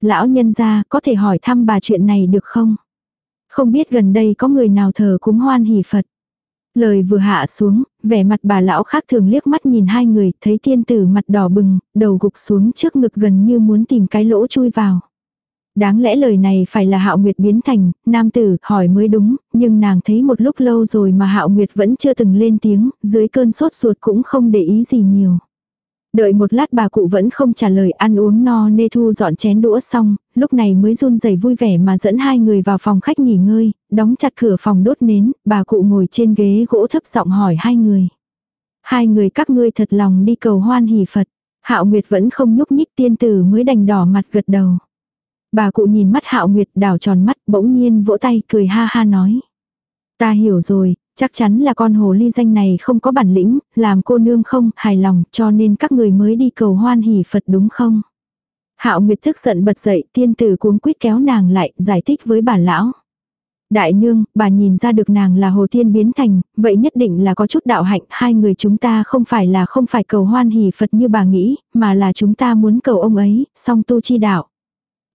Lão nhân ra có thể hỏi thăm bà chuyện này được không? Không biết gần đây có người nào thờ cúng hoan hỷ Phật. Lời vừa hạ xuống, vẻ mặt bà lão khác thường liếc mắt nhìn hai người, thấy tiên tử mặt đỏ bừng, đầu gục xuống trước ngực gần như muốn tìm cái lỗ chui vào. Đáng lẽ lời này phải là Hạo Nguyệt biến thành, nam tử, hỏi mới đúng, nhưng nàng thấy một lúc lâu rồi mà Hạo Nguyệt vẫn chưa từng lên tiếng, dưới cơn sốt ruột cũng không để ý gì nhiều. Đợi một lát bà cụ vẫn không trả lời ăn uống no nê thu dọn chén đũa xong, lúc này mới run rẩy vui vẻ mà dẫn hai người vào phòng khách nghỉ ngơi, đóng chặt cửa phòng đốt nến, bà cụ ngồi trên ghế gỗ thấp giọng hỏi hai người. Hai người các ngươi thật lòng đi cầu hoan hỷ Phật. Hạo Nguyệt vẫn không nhúc nhích tiên tử mới đành đỏ mặt gật đầu. Bà cụ nhìn mắt Hạo Nguyệt đảo tròn mắt bỗng nhiên vỗ tay cười ha ha nói. Ta hiểu rồi, chắc chắn là con hồ ly danh này không có bản lĩnh, làm cô nương không hài lòng cho nên các người mới đi cầu hoan hỷ Phật đúng không? Hạo Nguyệt thức giận bật dậy tiên tử cuống quýt kéo nàng lại giải thích với bà lão. Đại nương, bà nhìn ra được nàng là hồ tiên biến thành, vậy nhất định là có chút đạo hạnh, hai người chúng ta không phải là không phải cầu hoan hỷ Phật như bà nghĩ, mà là chúng ta muốn cầu ông ấy, song tu chi đạo.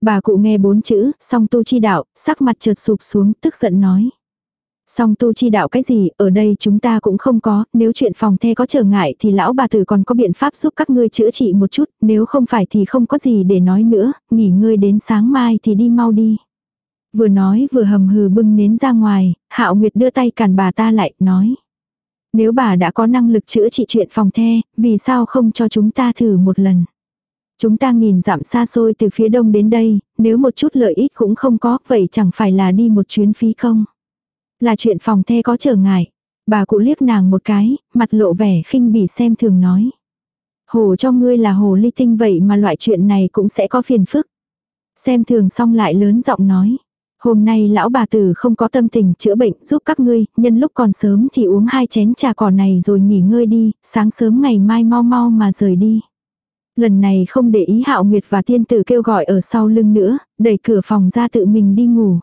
Bà cụ nghe bốn chữ, song tu chi đạo, sắc mặt trượt sụp xuống, tức giận nói. Song tu chi đạo cái gì, ở đây chúng ta cũng không có, nếu chuyện phòng the có trở ngại thì lão bà tử còn có biện pháp giúp các ngươi chữa trị một chút, nếu không phải thì không có gì để nói nữa, nghỉ ngơi đến sáng mai thì đi mau đi. Vừa nói vừa hầm hừ bưng nến ra ngoài, hạo nguyệt đưa tay cản bà ta lại, nói. Nếu bà đã có năng lực chữa trị chuyện phòng the, vì sao không cho chúng ta thử một lần. Chúng ta nhìn dặm xa xôi từ phía đông đến đây, nếu một chút lợi ích cũng không có, vậy chẳng phải là đi một chuyến phí không. Là chuyện phòng the có trở ngại. Bà cụ liếc nàng một cái, mặt lộ vẻ khinh bỉ xem thường nói. Hồ cho ngươi là hồ ly tinh vậy mà loại chuyện này cũng sẽ có phiền phức. Xem thường xong lại lớn giọng nói. Hôm nay lão bà tử không có tâm tình chữa bệnh giúp các ngươi, nhân lúc còn sớm thì uống hai chén trà cỏ này rồi nghỉ ngơi đi, sáng sớm ngày mai mau mau mà rời đi. Lần này không để ý Hạo Nguyệt và tiên tử kêu gọi ở sau lưng nữa, đẩy cửa phòng ra tự mình đi ngủ.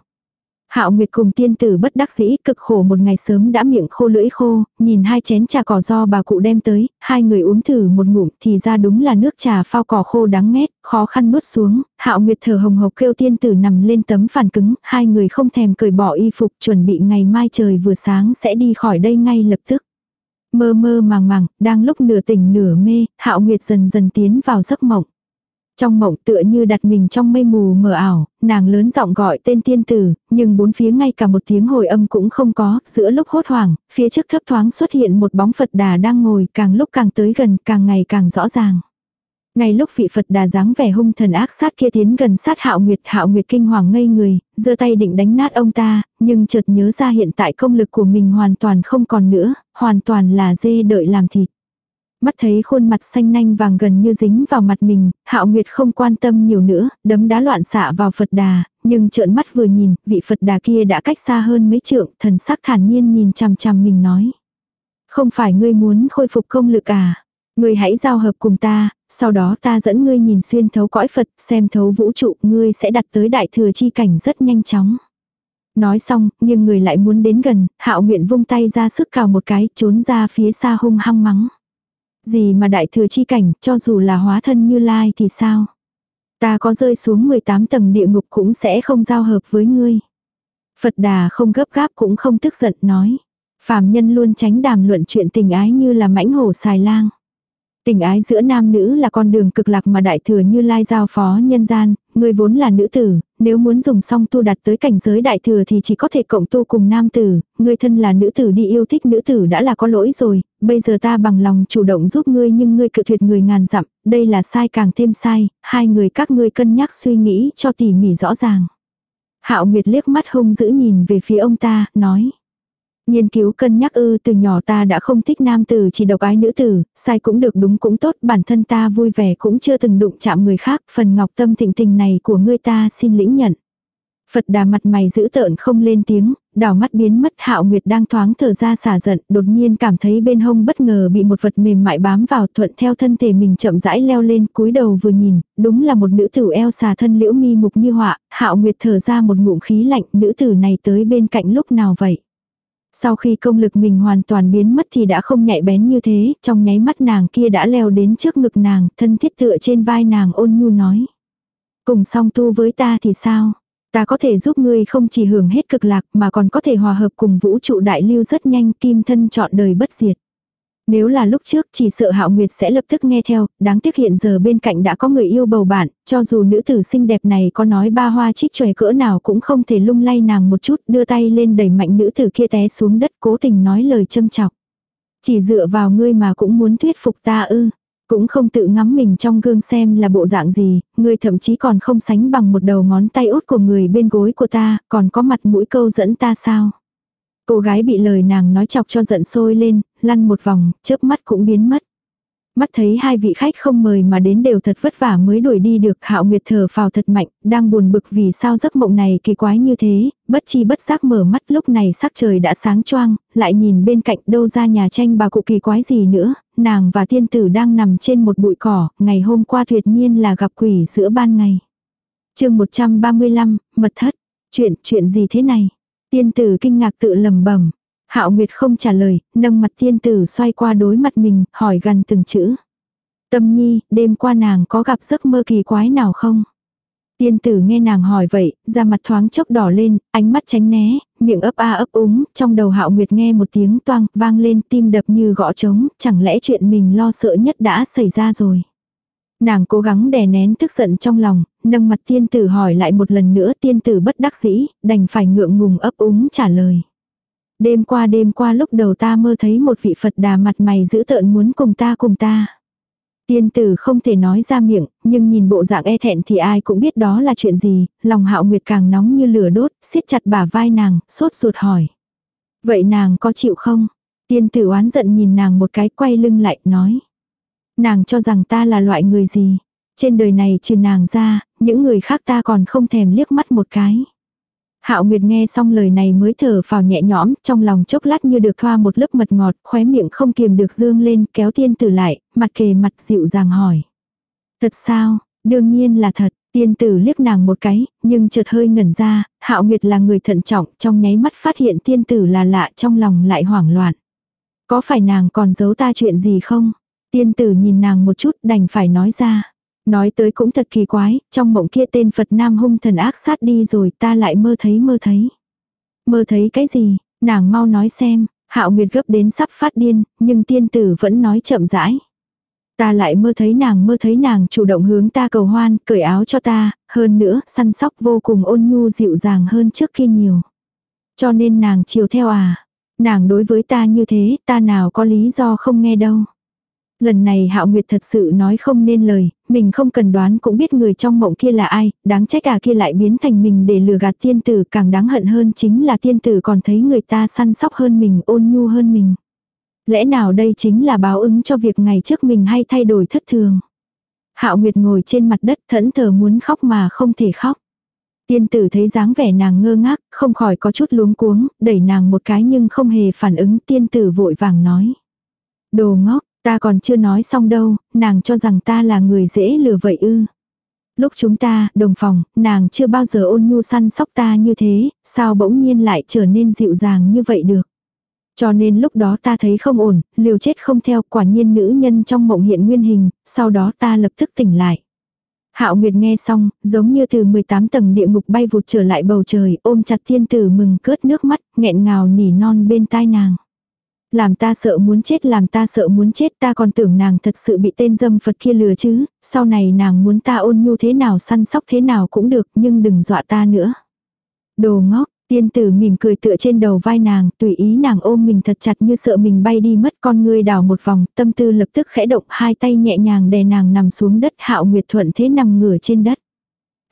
Hạo Nguyệt cùng tiên tử bất đắc dĩ cực khổ một ngày sớm đã miệng khô lưỡi khô, nhìn hai chén trà cỏ do bà cụ đem tới, hai người uống thử một ngụm thì ra đúng là nước trà phao cỏ khô đắng nghét, khó khăn nuốt xuống, Hạo Nguyệt thở hồng hộc kêu tiên tử nằm lên tấm phản cứng, hai người không thèm cởi bỏ y phục chuẩn bị ngày mai trời vừa sáng sẽ đi khỏi đây ngay lập tức. Mơ mơ màng màng, đang lúc nửa tỉnh nửa mê, Hạo Nguyệt dần dần tiến vào giấc mộng. Trong mộng tựa như đặt mình trong mây mù mờ ảo, nàng lớn giọng gọi tên tiên tử, nhưng bốn phía ngay cả một tiếng hồi âm cũng không có, giữa lúc hốt hoảng, phía trước thấp thoáng xuất hiện một bóng Phật đà đang ngồi, càng lúc càng tới gần, càng ngày càng rõ ràng. Ngay lúc vị Phật đà dáng vẻ hung thần ác sát kia tiến gần sát Hạo Nguyệt, Hạo Nguyệt kinh hoàng ngây người, giơ tay định đánh nát ông ta, nhưng chợt nhớ ra hiện tại công lực của mình hoàn toàn không còn nữa, hoàn toàn là dê đợi làm thịt. Mắt thấy khuôn mặt xanh nanh vàng gần như dính vào mặt mình, Hạo Nguyệt không quan tâm nhiều nữa, đấm đá loạn xạ vào Phật đà, nhưng trợn mắt vừa nhìn, vị Phật đà kia đã cách xa hơn mấy trượng, thần sắc thản nhiên nhìn chằm chằm mình nói. Không phải ngươi muốn khôi phục công lực à? Ngươi hãy giao hợp cùng ta, sau đó ta dẫn ngươi nhìn xuyên thấu cõi Phật, xem thấu vũ trụ, ngươi sẽ đặt tới đại thừa chi cảnh rất nhanh chóng. Nói xong, nhưng người lại muốn đến gần, hạo nguyện vung tay ra sức cào một cái, trốn ra phía xa hung hăng mắng. Gì mà đại thừa chi cảnh, cho dù là hóa thân như lai thì sao? Ta có rơi xuống 18 tầng địa ngục cũng sẽ không giao hợp với ngươi. Phật đà không gấp gáp cũng không tức giận nói. Phàm nhân luôn tránh đàm luận chuyện tình ái như là mãnh hổ xài lang. Tình ái giữa nam nữ là con đường cực lạc mà đại thừa như lai giao phó nhân gian, người vốn là nữ tử, nếu muốn dùng song tu đặt tới cảnh giới đại thừa thì chỉ có thể cộng tu cùng nam tử, người thân là nữ tử đi yêu thích nữ tử đã là có lỗi rồi, bây giờ ta bằng lòng chủ động giúp ngươi nhưng ngươi cự tuyệt người ngàn dặm, đây là sai càng thêm sai, hai người các ngươi cân nhắc suy nghĩ cho tỉ mỉ rõ ràng. Hạo Nguyệt liếc mắt hung dữ nhìn về phía ông ta, nói. Nghiên cứu cân nhắc ư từ nhỏ ta đã không thích nam tử chỉ độc ái nữ tử, sai cũng được đúng cũng tốt, bản thân ta vui vẻ cũng chưa từng đụng chạm người khác, phần ngọc tâm thịnh tình này của ngươi ta xin lĩnh nhận. Phật đà mặt mày giữ tợn không lên tiếng, đảo mắt biến mất hạo nguyệt đang thoáng thở ra xả giận, đột nhiên cảm thấy bên hông bất ngờ bị một vật mềm mại bám vào thuận theo thân thể mình chậm rãi leo lên cúi đầu vừa nhìn, đúng là một nữ tử eo xà thân liễu mi mục như họa, hạo nguyệt thở ra một ngụm khí lạnh, nữ tử này tới bên cạnh lúc nào vậy. Sau khi công lực mình hoàn toàn biến mất thì đã không nhạy bén như thế, trong nháy mắt nàng kia đã leo đến trước ngực nàng, thân thiết tựa trên vai nàng ôn nhu nói. Cùng song tu với ta thì sao? Ta có thể giúp ngươi không chỉ hưởng hết cực lạc mà còn có thể hòa hợp cùng vũ trụ đại lưu rất nhanh kim thân chọn đời bất diệt. Nếu là lúc trước chỉ sợ Hạo Nguyệt sẽ lập tức nghe theo, đáng tiếc hiện giờ bên cạnh đã có người yêu bầu bạn, cho dù nữ tử xinh đẹp này có nói ba hoa trích chòe cỡ nào cũng không thể lung lay nàng một chút, đưa tay lên đẩy mạnh nữ tử kia té xuống đất cố tình nói lời châm chọc. Chỉ dựa vào ngươi mà cũng muốn thuyết phục ta ư. Cũng không tự ngắm mình trong gương xem là bộ dạng gì, ngươi thậm chí còn không sánh bằng một đầu ngón tay út của người bên gối của ta, còn có mặt mũi câu dẫn ta sao. Cô gái bị lời nàng nói chọc cho giận sôi lên, lăn một vòng, chớp mắt cũng biến mất. Mắt thấy hai vị khách không mời mà đến đều thật vất vả mới đuổi đi được hạo nguyệt thở phào thật mạnh, đang buồn bực vì sao giấc mộng này kỳ quái như thế, bất chi bất giác mở mắt lúc này sắc trời đã sáng choang, lại nhìn bên cạnh đâu ra nhà tranh bà cụ kỳ quái gì nữa, nàng và tiên tử đang nằm trên một bụi cỏ, ngày hôm qua tuyệt nhiên là gặp quỷ giữa ban ngày. chương 135, mật thất, chuyện, chuyện gì thế này? Tiên tử kinh ngạc tự lầm bẩm Hạo Nguyệt không trả lời, nâng mặt tiên tử xoay qua đối mặt mình, hỏi gần từng chữ. Tâm nhi, đêm qua nàng có gặp giấc mơ kỳ quái nào không? Tiên tử nghe nàng hỏi vậy, da mặt thoáng chốc đỏ lên, ánh mắt tránh né, miệng ấp a ấp úng, trong đầu hạo nguyệt nghe một tiếng toang, vang lên tim đập như gõ trống, chẳng lẽ chuyện mình lo sợ nhất đã xảy ra rồi. Nàng cố gắng đè nén tức giận trong lòng, nâng mặt tiên tử hỏi lại một lần nữa tiên tử bất đắc dĩ, đành phải ngượng ngùng ấp úng trả lời. Đêm qua đêm qua lúc đầu ta mơ thấy một vị Phật đà mặt mày giữ tợn muốn cùng ta cùng ta. Tiên tử không thể nói ra miệng, nhưng nhìn bộ dạng e thẹn thì ai cũng biết đó là chuyện gì, lòng hạo nguyệt càng nóng như lửa đốt, siết chặt bả vai nàng, sốt ruột hỏi. Vậy nàng có chịu không? Tiên tử oán giận nhìn nàng một cái quay lưng lại, nói. Nàng cho rằng ta là loại người gì? Trên đời này trừ nàng ra, những người khác ta còn không thèm liếc mắt một cái. Hạo Nguyệt nghe xong lời này mới thở phào nhẹ nhõm, trong lòng chốc lát như được thoa một lớp mật ngọt, khóe miệng không kiềm được dương lên, kéo tiên tử lại, mặt kề mặt dịu dàng hỏi. Thật sao, đương nhiên là thật, tiên tử liếc nàng một cái, nhưng chợt hơi ngẩn ra, Hạo Nguyệt là người thận trọng, trong nháy mắt phát hiện tiên tử là lạ trong lòng lại hoảng loạn. Có phải nàng còn giấu ta chuyện gì không? Tiên tử nhìn nàng một chút đành phải nói ra. Nói tới cũng thật kỳ quái, trong mộng kia tên Phật Nam hung thần ác sát đi rồi ta lại mơ thấy mơ thấy. Mơ thấy cái gì, nàng mau nói xem, hạo nguyệt gấp đến sắp phát điên, nhưng tiên tử vẫn nói chậm rãi. Ta lại mơ thấy nàng mơ thấy nàng chủ động hướng ta cầu hoan, cởi áo cho ta, hơn nữa, săn sóc vô cùng ôn nhu dịu dàng hơn trước kia nhiều. Cho nên nàng chiều theo à. Nàng đối với ta như thế, ta nào có lý do không nghe đâu. Lần này Hạo Nguyệt thật sự nói không nên lời, mình không cần đoán cũng biết người trong mộng kia là ai, đáng trách cả kia lại biến thành mình để lừa gạt tiên tử càng đáng hận hơn chính là tiên tử còn thấy người ta săn sóc hơn mình ôn nhu hơn mình. Lẽ nào đây chính là báo ứng cho việc ngày trước mình hay thay đổi thất thường. Hạo Nguyệt ngồi trên mặt đất thẫn thờ muốn khóc mà không thể khóc. Tiên tử thấy dáng vẻ nàng ngơ ngác, không khỏi có chút luống cuống, đẩy nàng một cái nhưng không hề phản ứng tiên tử vội vàng nói. Đồ ngốc, Ta còn chưa nói xong đâu, nàng cho rằng ta là người dễ lừa vậy ư. Lúc chúng ta, đồng phòng, nàng chưa bao giờ ôn nhu săn sóc ta như thế, sao bỗng nhiên lại trở nên dịu dàng như vậy được. Cho nên lúc đó ta thấy không ổn, liều chết không theo quả nhiên nữ nhân trong mộng hiện nguyên hình, sau đó ta lập tức tỉnh lại. Hạo Nguyệt nghe xong, giống như từ 18 tầng địa ngục bay vụt trở lại bầu trời, ôm chặt thiên tử mừng cướt nước mắt, nghẹn ngào nỉ non bên tai nàng. Làm ta sợ muốn chết làm ta sợ muốn chết ta còn tưởng nàng thật sự bị tên dâm Phật kia lừa chứ, sau này nàng muốn ta ôn nhu thế nào săn sóc thế nào cũng được nhưng đừng dọa ta nữa. Đồ ngốc, tiên tử mỉm cười tựa trên đầu vai nàng, tùy ý nàng ôm mình thật chặt như sợ mình bay đi mất con ngươi đảo một vòng, tâm tư lập tức khẽ động hai tay nhẹ nhàng đè nàng nằm xuống đất hạo nguyệt thuận thế nằm ngửa trên đất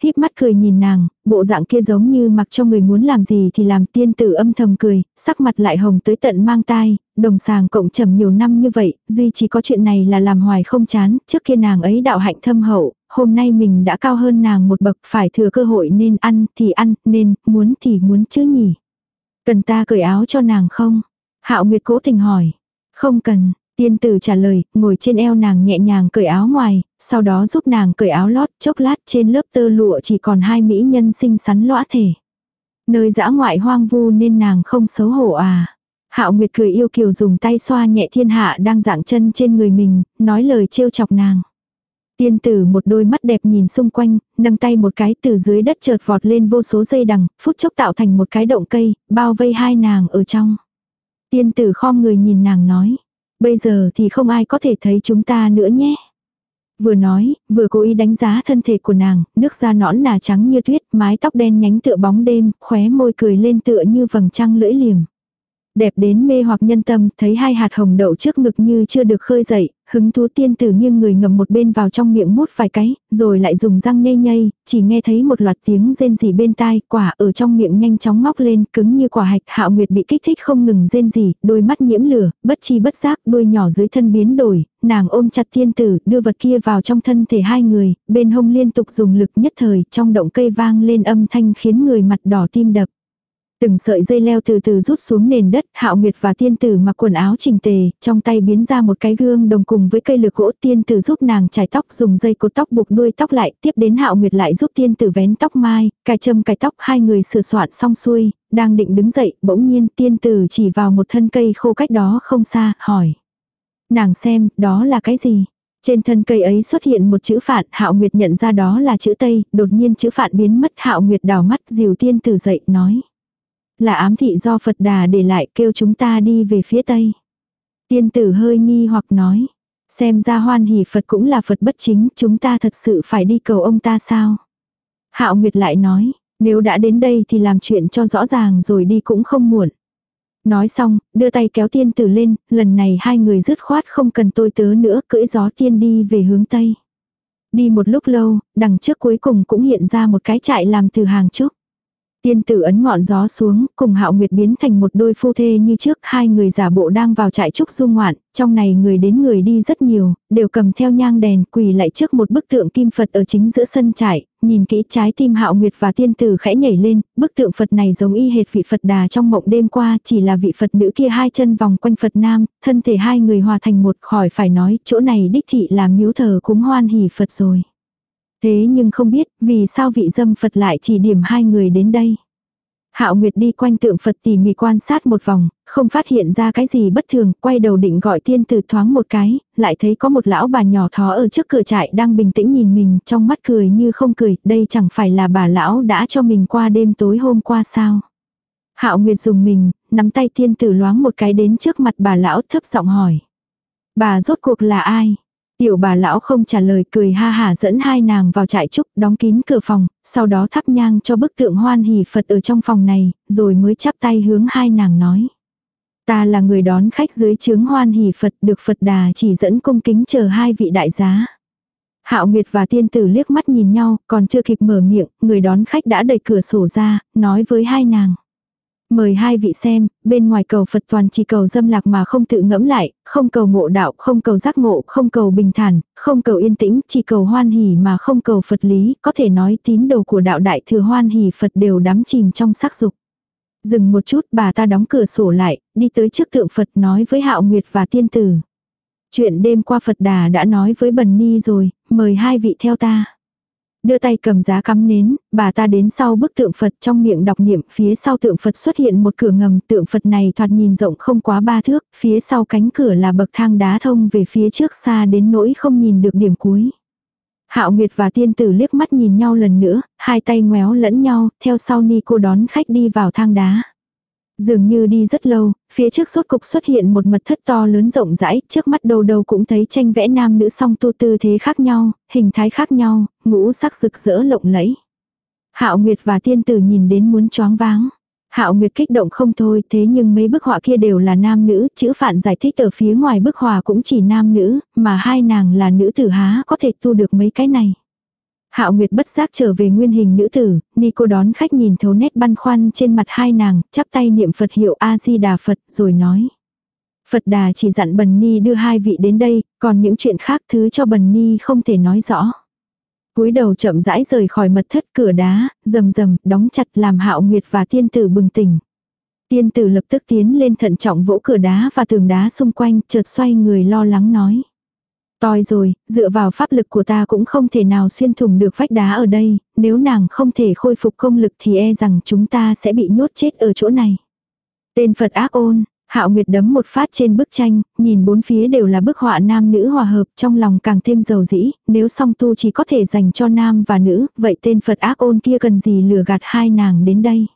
híp mắt cười nhìn nàng, bộ dạng kia giống như mặc cho người muốn làm gì thì làm tiên tử âm thầm cười, sắc mặt lại hồng tới tận mang tai, đồng sàng cộng trầm nhiều năm như vậy, duy chỉ có chuyện này là làm hoài không chán, trước kia nàng ấy đạo hạnh thâm hậu, hôm nay mình đã cao hơn nàng một bậc phải thừa cơ hội nên ăn thì ăn, nên muốn thì muốn chứ nhỉ. Cần ta cởi áo cho nàng không? Hạo Nguyệt cố tình hỏi. Không cần, Tiên tử trả lời, ngồi trên eo nàng nhẹ nhàng cởi áo ngoài, sau đó giúp nàng cởi áo lót, chốc lát trên lớp tơ lụa chỉ còn hai mỹ nhân xinh xắn lõa thể. Nơi dã ngoại hoang vu nên nàng không xấu hổ à. Hạo Nguyệt cười yêu kiều dùng tay xoa nhẹ thiên hạ đang dạng chân trên người mình, nói lời trêu chọc nàng. Tiên tử một đôi mắt đẹp nhìn xung quanh, nâng tay một cái từ dưới đất chợt vọt lên vô số dây đằng, phút chốc tạo thành một cái động cây, bao vây hai nàng ở trong. Tiên tử khom người nhìn nàng nói, bây giờ thì không ai có thể thấy chúng ta nữa nhé. Vừa nói, vừa cố ý đánh giá thân thể của nàng, nước da nõn nà trắng như tuyết, mái tóc đen nhánh tựa bóng đêm, khóe môi cười lên tựa như vầng trăng lưỡi liềm. Đẹp đến mê hoặc nhân tâm, thấy hai hạt hồng đậu trước ngực như chưa được khơi dậy, hứng thú tiên tử nghiêng người ngầm một bên vào trong miệng mút vài cái, rồi lại dùng răng nhây nhây, chỉ nghe thấy một loạt tiếng rên rỉ bên tai, quả ở trong miệng nhanh chóng ngóc lên, cứng như quả hạch, hạo nguyệt bị kích thích không ngừng rên rỉ, đôi mắt nhiễm lửa, bất chi bất giác, đuôi nhỏ dưới thân biến đổi, nàng ôm chặt tiên tử, đưa vật kia vào trong thân thể hai người, bên hông liên tục dùng lực nhất thời, trong động cây vang lên âm thanh khiến người mặt đỏ tim đập. Từng sợi dây leo từ từ rút xuống nền đất, hạo nguyệt và tiên tử mặc quần áo chỉnh tề, trong tay biến ra một cái gương đồng cùng với cây lược gỗ tiên tử giúp nàng trải tóc dùng dây cột tóc buộc đuôi tóc lại, tiếp đến hạo nguyệt lại giúp tiên tử vén tóc mai, cài châm cài tóc hai người sửa soạn xong xuôi, đang định đứng dậy, bỗng nhiên tiên tử chỉ vào một thân cây khô cách đó không xa, hỏi. Nàng xem, đó là cái gì? Trên thân cây ấy xuất hiện một chữ phạn, Hạo Nguyệt nhận ra đó là chữ Tây, đột nhiên chữ phạn biến mất, Hạo Nguyệt đào mắt, dìu tiên tử dậy, nói: là ám thị do Phật Đà để lại kêu chúng ta đi về phía Tây. Tiên tử hơi nghi hoặc nói. Xem ra hoan hỷ Phật cũng là Phật bất chính, chúng ta thật sự phải đi cầu ông ta sao? Hạo Nguyệt lại nói, nếu đã đến đây thì làm chuyện cho rõ ràng rồi đi cũng không muộn. Nói xong, đưa tay kéo tiên tử lên, lần này hai người dứt khoát không cần tôi tớ nữa, cưỡi gió tiên đi về hướng Tây. Đi một lúc lâu, đằng trước cuối cùng cũng hiện ra một cái trại làm từ hàng trúc. Tiên tử ấn ngọn gió xuống, cùng hạo nguyệt biến thành một đôi phu thê như trước, hai người giả bộ đang vào trại trúc du ngoạn, trong này người đến người đi rất nhiều, đều cầm theo nhang đèn quỳ lại trước một bức tượng kim Phật ở chính giữa sân trại, nhìn kỹ trái tim hạo nguyệt và tiên tử khẽ nhảy lên, bức tượng Phật này giống y hệt vị Phật đà trong mộng đêm qua, chỉ là vị Phật nữ kia hai chân vòng quanh Phật nam, thân thể hai người hòa thành một khỏi phải nói, chỗ này đích thị là miếu thờ cúng hoan hỷ Phật rồi. Thế nhưng không biết vì sao vị dâm Phật lại chỉ điểm hai người đến đây. Hạo Nguyệt đi quanh tượng Phật tỉ mỉ quan sát một vòng, không phát hiện ra cái gì bất thường, quay đầu định gọi tiên tử thoáng một cái, lại thấy có một lão bà nhỏ thó ở trước cửa trại đang bình tĩnh nhìn mình, trong mắt cười như không cười, đây chẳng phải là bà lão đã cho mình qua đêm tối hôm qua sao. Hạo Nguyệt dùng mình, nắm tay tiên tử loáng một cái đến trước mặt bà lão thấp giọng hỏi. Bà rốt cuộc là ai? Tiểu bà lão không trả lời cười ha hả dẫn hai nàng vào trại trúc đóng kín cửa phòng, sau đó thắp nhang cho bức tượng hoan hỷ Phật ở trong phòng này, rồi mới chắp tay hướng hai nàng nói. Ta là người đón khách dưới chướng hoan hỷ Phật được Phật đà chỉ dẫn cung kính chờ hai vị đại giá. Hạo Nguyệt và tiên tử liếc mắt nhìn nhau, còn chưa kịp mở miệng, người đón khách đã đẩy cửa sổ ra, nói với hai nàng. Mời hai vị xem, bên ngoài cầu Phật toàn chỉ cầu dâm lạc mà không tự ngẫm lại, không cầu ngộ đạo, không cầu giác ngộ, không cầu bình thản, không cầu yên tĩnh, chỉ cầu hoan hỉ mà không cầu Phật lý, có thể nói tín đồ của đạo đại thừa hoan hỉ Phật đều đắm chìm trong sắc dục. Dừng một chút bà ta đóng cửa sổ lại, đi tới trước tượng Phật nói với Hạo Nguyệt và tiên tử. Chuyện đêm qua Phật Đà đã nói với Bần Ni rồi, mời hai vị theo ta. Đưa tay cầm giá cắm nến, bà ta đến sau bức tượng Phật trong miệng đọc niệm, phía sau tượng Phật xuất hiện một cửa ngầm, tượng Phật này thoạt nhìn rộng không quá ba thước, phía sau cánh cửa là bậc thang đá thông về phía trước xa đến nỗi không nhìn được điểm cuối. Hạo Nguyệt và tiên tử liếc mắt nhìn nhau lần nữa, hai tay ngoéo lẫn nhau, theo sau ni cô đón khách đi vào thang đá. Dường như đi rất lâu, phía trước rốt cục xuất hiện một mật thất to lớn rộng rãi, trước mắt đầu đầu cũng thấy tranh vẽ nam nữ song tu tư thế khác nhau, hình thái khác nhau, ngũ sắc rực rỡ lộng lẫy. Hạo Nguyệt và tiên tử nhìn đến muốn choáng váng. Hạo Nguyệt kích động không thôi, thế nhưng mấy bức họa kia đều là nam nữ, chữ phản giải thích ở phía ngoài bức họa cũng chỉ nam nữ, mà hai nàng là nữ tử há có thể tu được mấy cái này. Hạo Nguyệt bất giác trở về nguyên hình nữ tử, ni cô đón khách nhìn thấu nét băn khoăn trên mặt hai nàng, chắp tay niệm Phật hiệu A-di-đà Phật, rồi nói. Phật đà chỉ dặn Bần Ni đưa hai vị đến đây, còn những chuyện khác thứ cho Bần Ni không thể nói rõ. cúi đầu chậm rãi rời khỏi mật thất cửa đá, rầm rầm, đóng chặt làm Hạo Nguyệt và tiên tử bừng tỉnh. Tiên tử lập tức tiến lên thận trọng vỗ cửa đá và tường đá xung quanh, chợt xoay người lo lắng nói. Toi rồi, dựa vào pháp lực của ta cũng không thể nào xuyên thủng được vách đá ở đây, nếu nàng không thể khôi phục công lực thì e rằng chúng ta sẽ bị nhốt chết ở chỗ này. Tên Phật ác ôn, Hạo Nguyệt đấm một phát trên bức tranh, nhìn bốn phía đều là bức họa nam nữ hòa hợp, trong lòng càng thêm dầu dĩ, nếu song tu chỉ có thể dành cho nam và nữ, vậy tên Phật ác ôn kia cần gì lừa gạt hai nàng đến đây.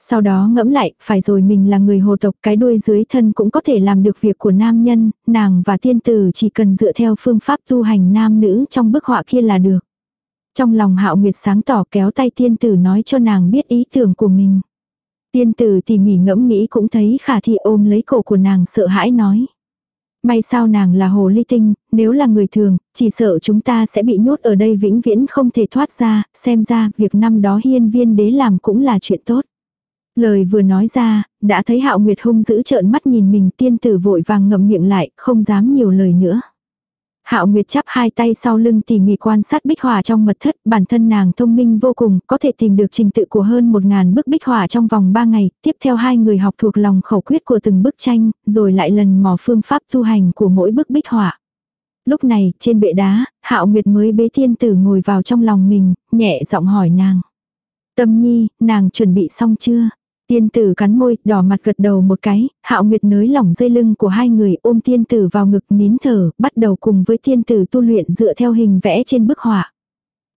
Sau đó ngẫm lại, phải rồi mình là người hồ tộc cái đuôi dưới thân cũng có thể làm được việc của nam nhân, nàng và tiên tử chỉ cần dựa theo phương pháp tu hành nam nữ trong bức họa kia là được. Trong lòng hạo nguyệt sáng tỏ kéo tay tiên tử nói cho nàng biết ý tưởng của mình. Tiên tử tỉ mỉ ngẫm nghĩ cũng thấy khả thị ôm lấy cổ của nàng sợ hãi nói. May sao nàng là hồ ly tinh, nếu là người thường, chỉ sợ chúng ta sẽ bị nhốt ở đây vĩnh viễn không thể thoát ra, xem ra việc năm đó hiên viên đế làm cũng là chuyện tốt. Lời vừa nói ra, đã thấy hạo nguyệt hung giữ trợn mắt nhìn mình tiên tử vội vàng ngậm miệng lại, không dám nhiều lời nữa. Hạo Nguyệt chắp hai tay sau lưng tỉ mỉ quan sát bích hỏa trong mật thất, bản thân nàng thông minh vô cùng, có thể tìm được trình tự của hơn một ngàn bức bích hỏa trong vòng ba ngày, tiếp theo hai người học thuộc lòng khẩu quyết của từng bức tranh, rồi lại lần mò phương pháp tu hành của mỗi bức bích hỏa Lúc này, trên bệ đá, Hạo Nguyệt mới bế tiên tử ngồi vào trong lòng mình, nhẹ giọng hỏi nàng. Tâm nhi, nàng chuẩn bị xong chưa? Tiên tử cắn môi, đỏ mặt gật đầu một cái, hạo nguyệt nới lỏng dây lưng của hai người ôm tiên tử vào ngực nín thở, bắt đầu cùng với tiên tử tu luyện dựa theo hình vẽ trên bức họa.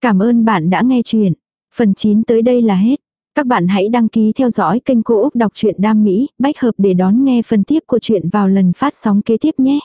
Cảm ơn bạn đã nghe chuyện. Phần 9 tới đây là hết. Các bạn hãy đăng ký theo dõi kênh Cô Úc Đọc truyện Đam Mỹ, bách hợp để đón nghe phần tiếp của chuyện vào lần phát sóng kế tiếp nhé.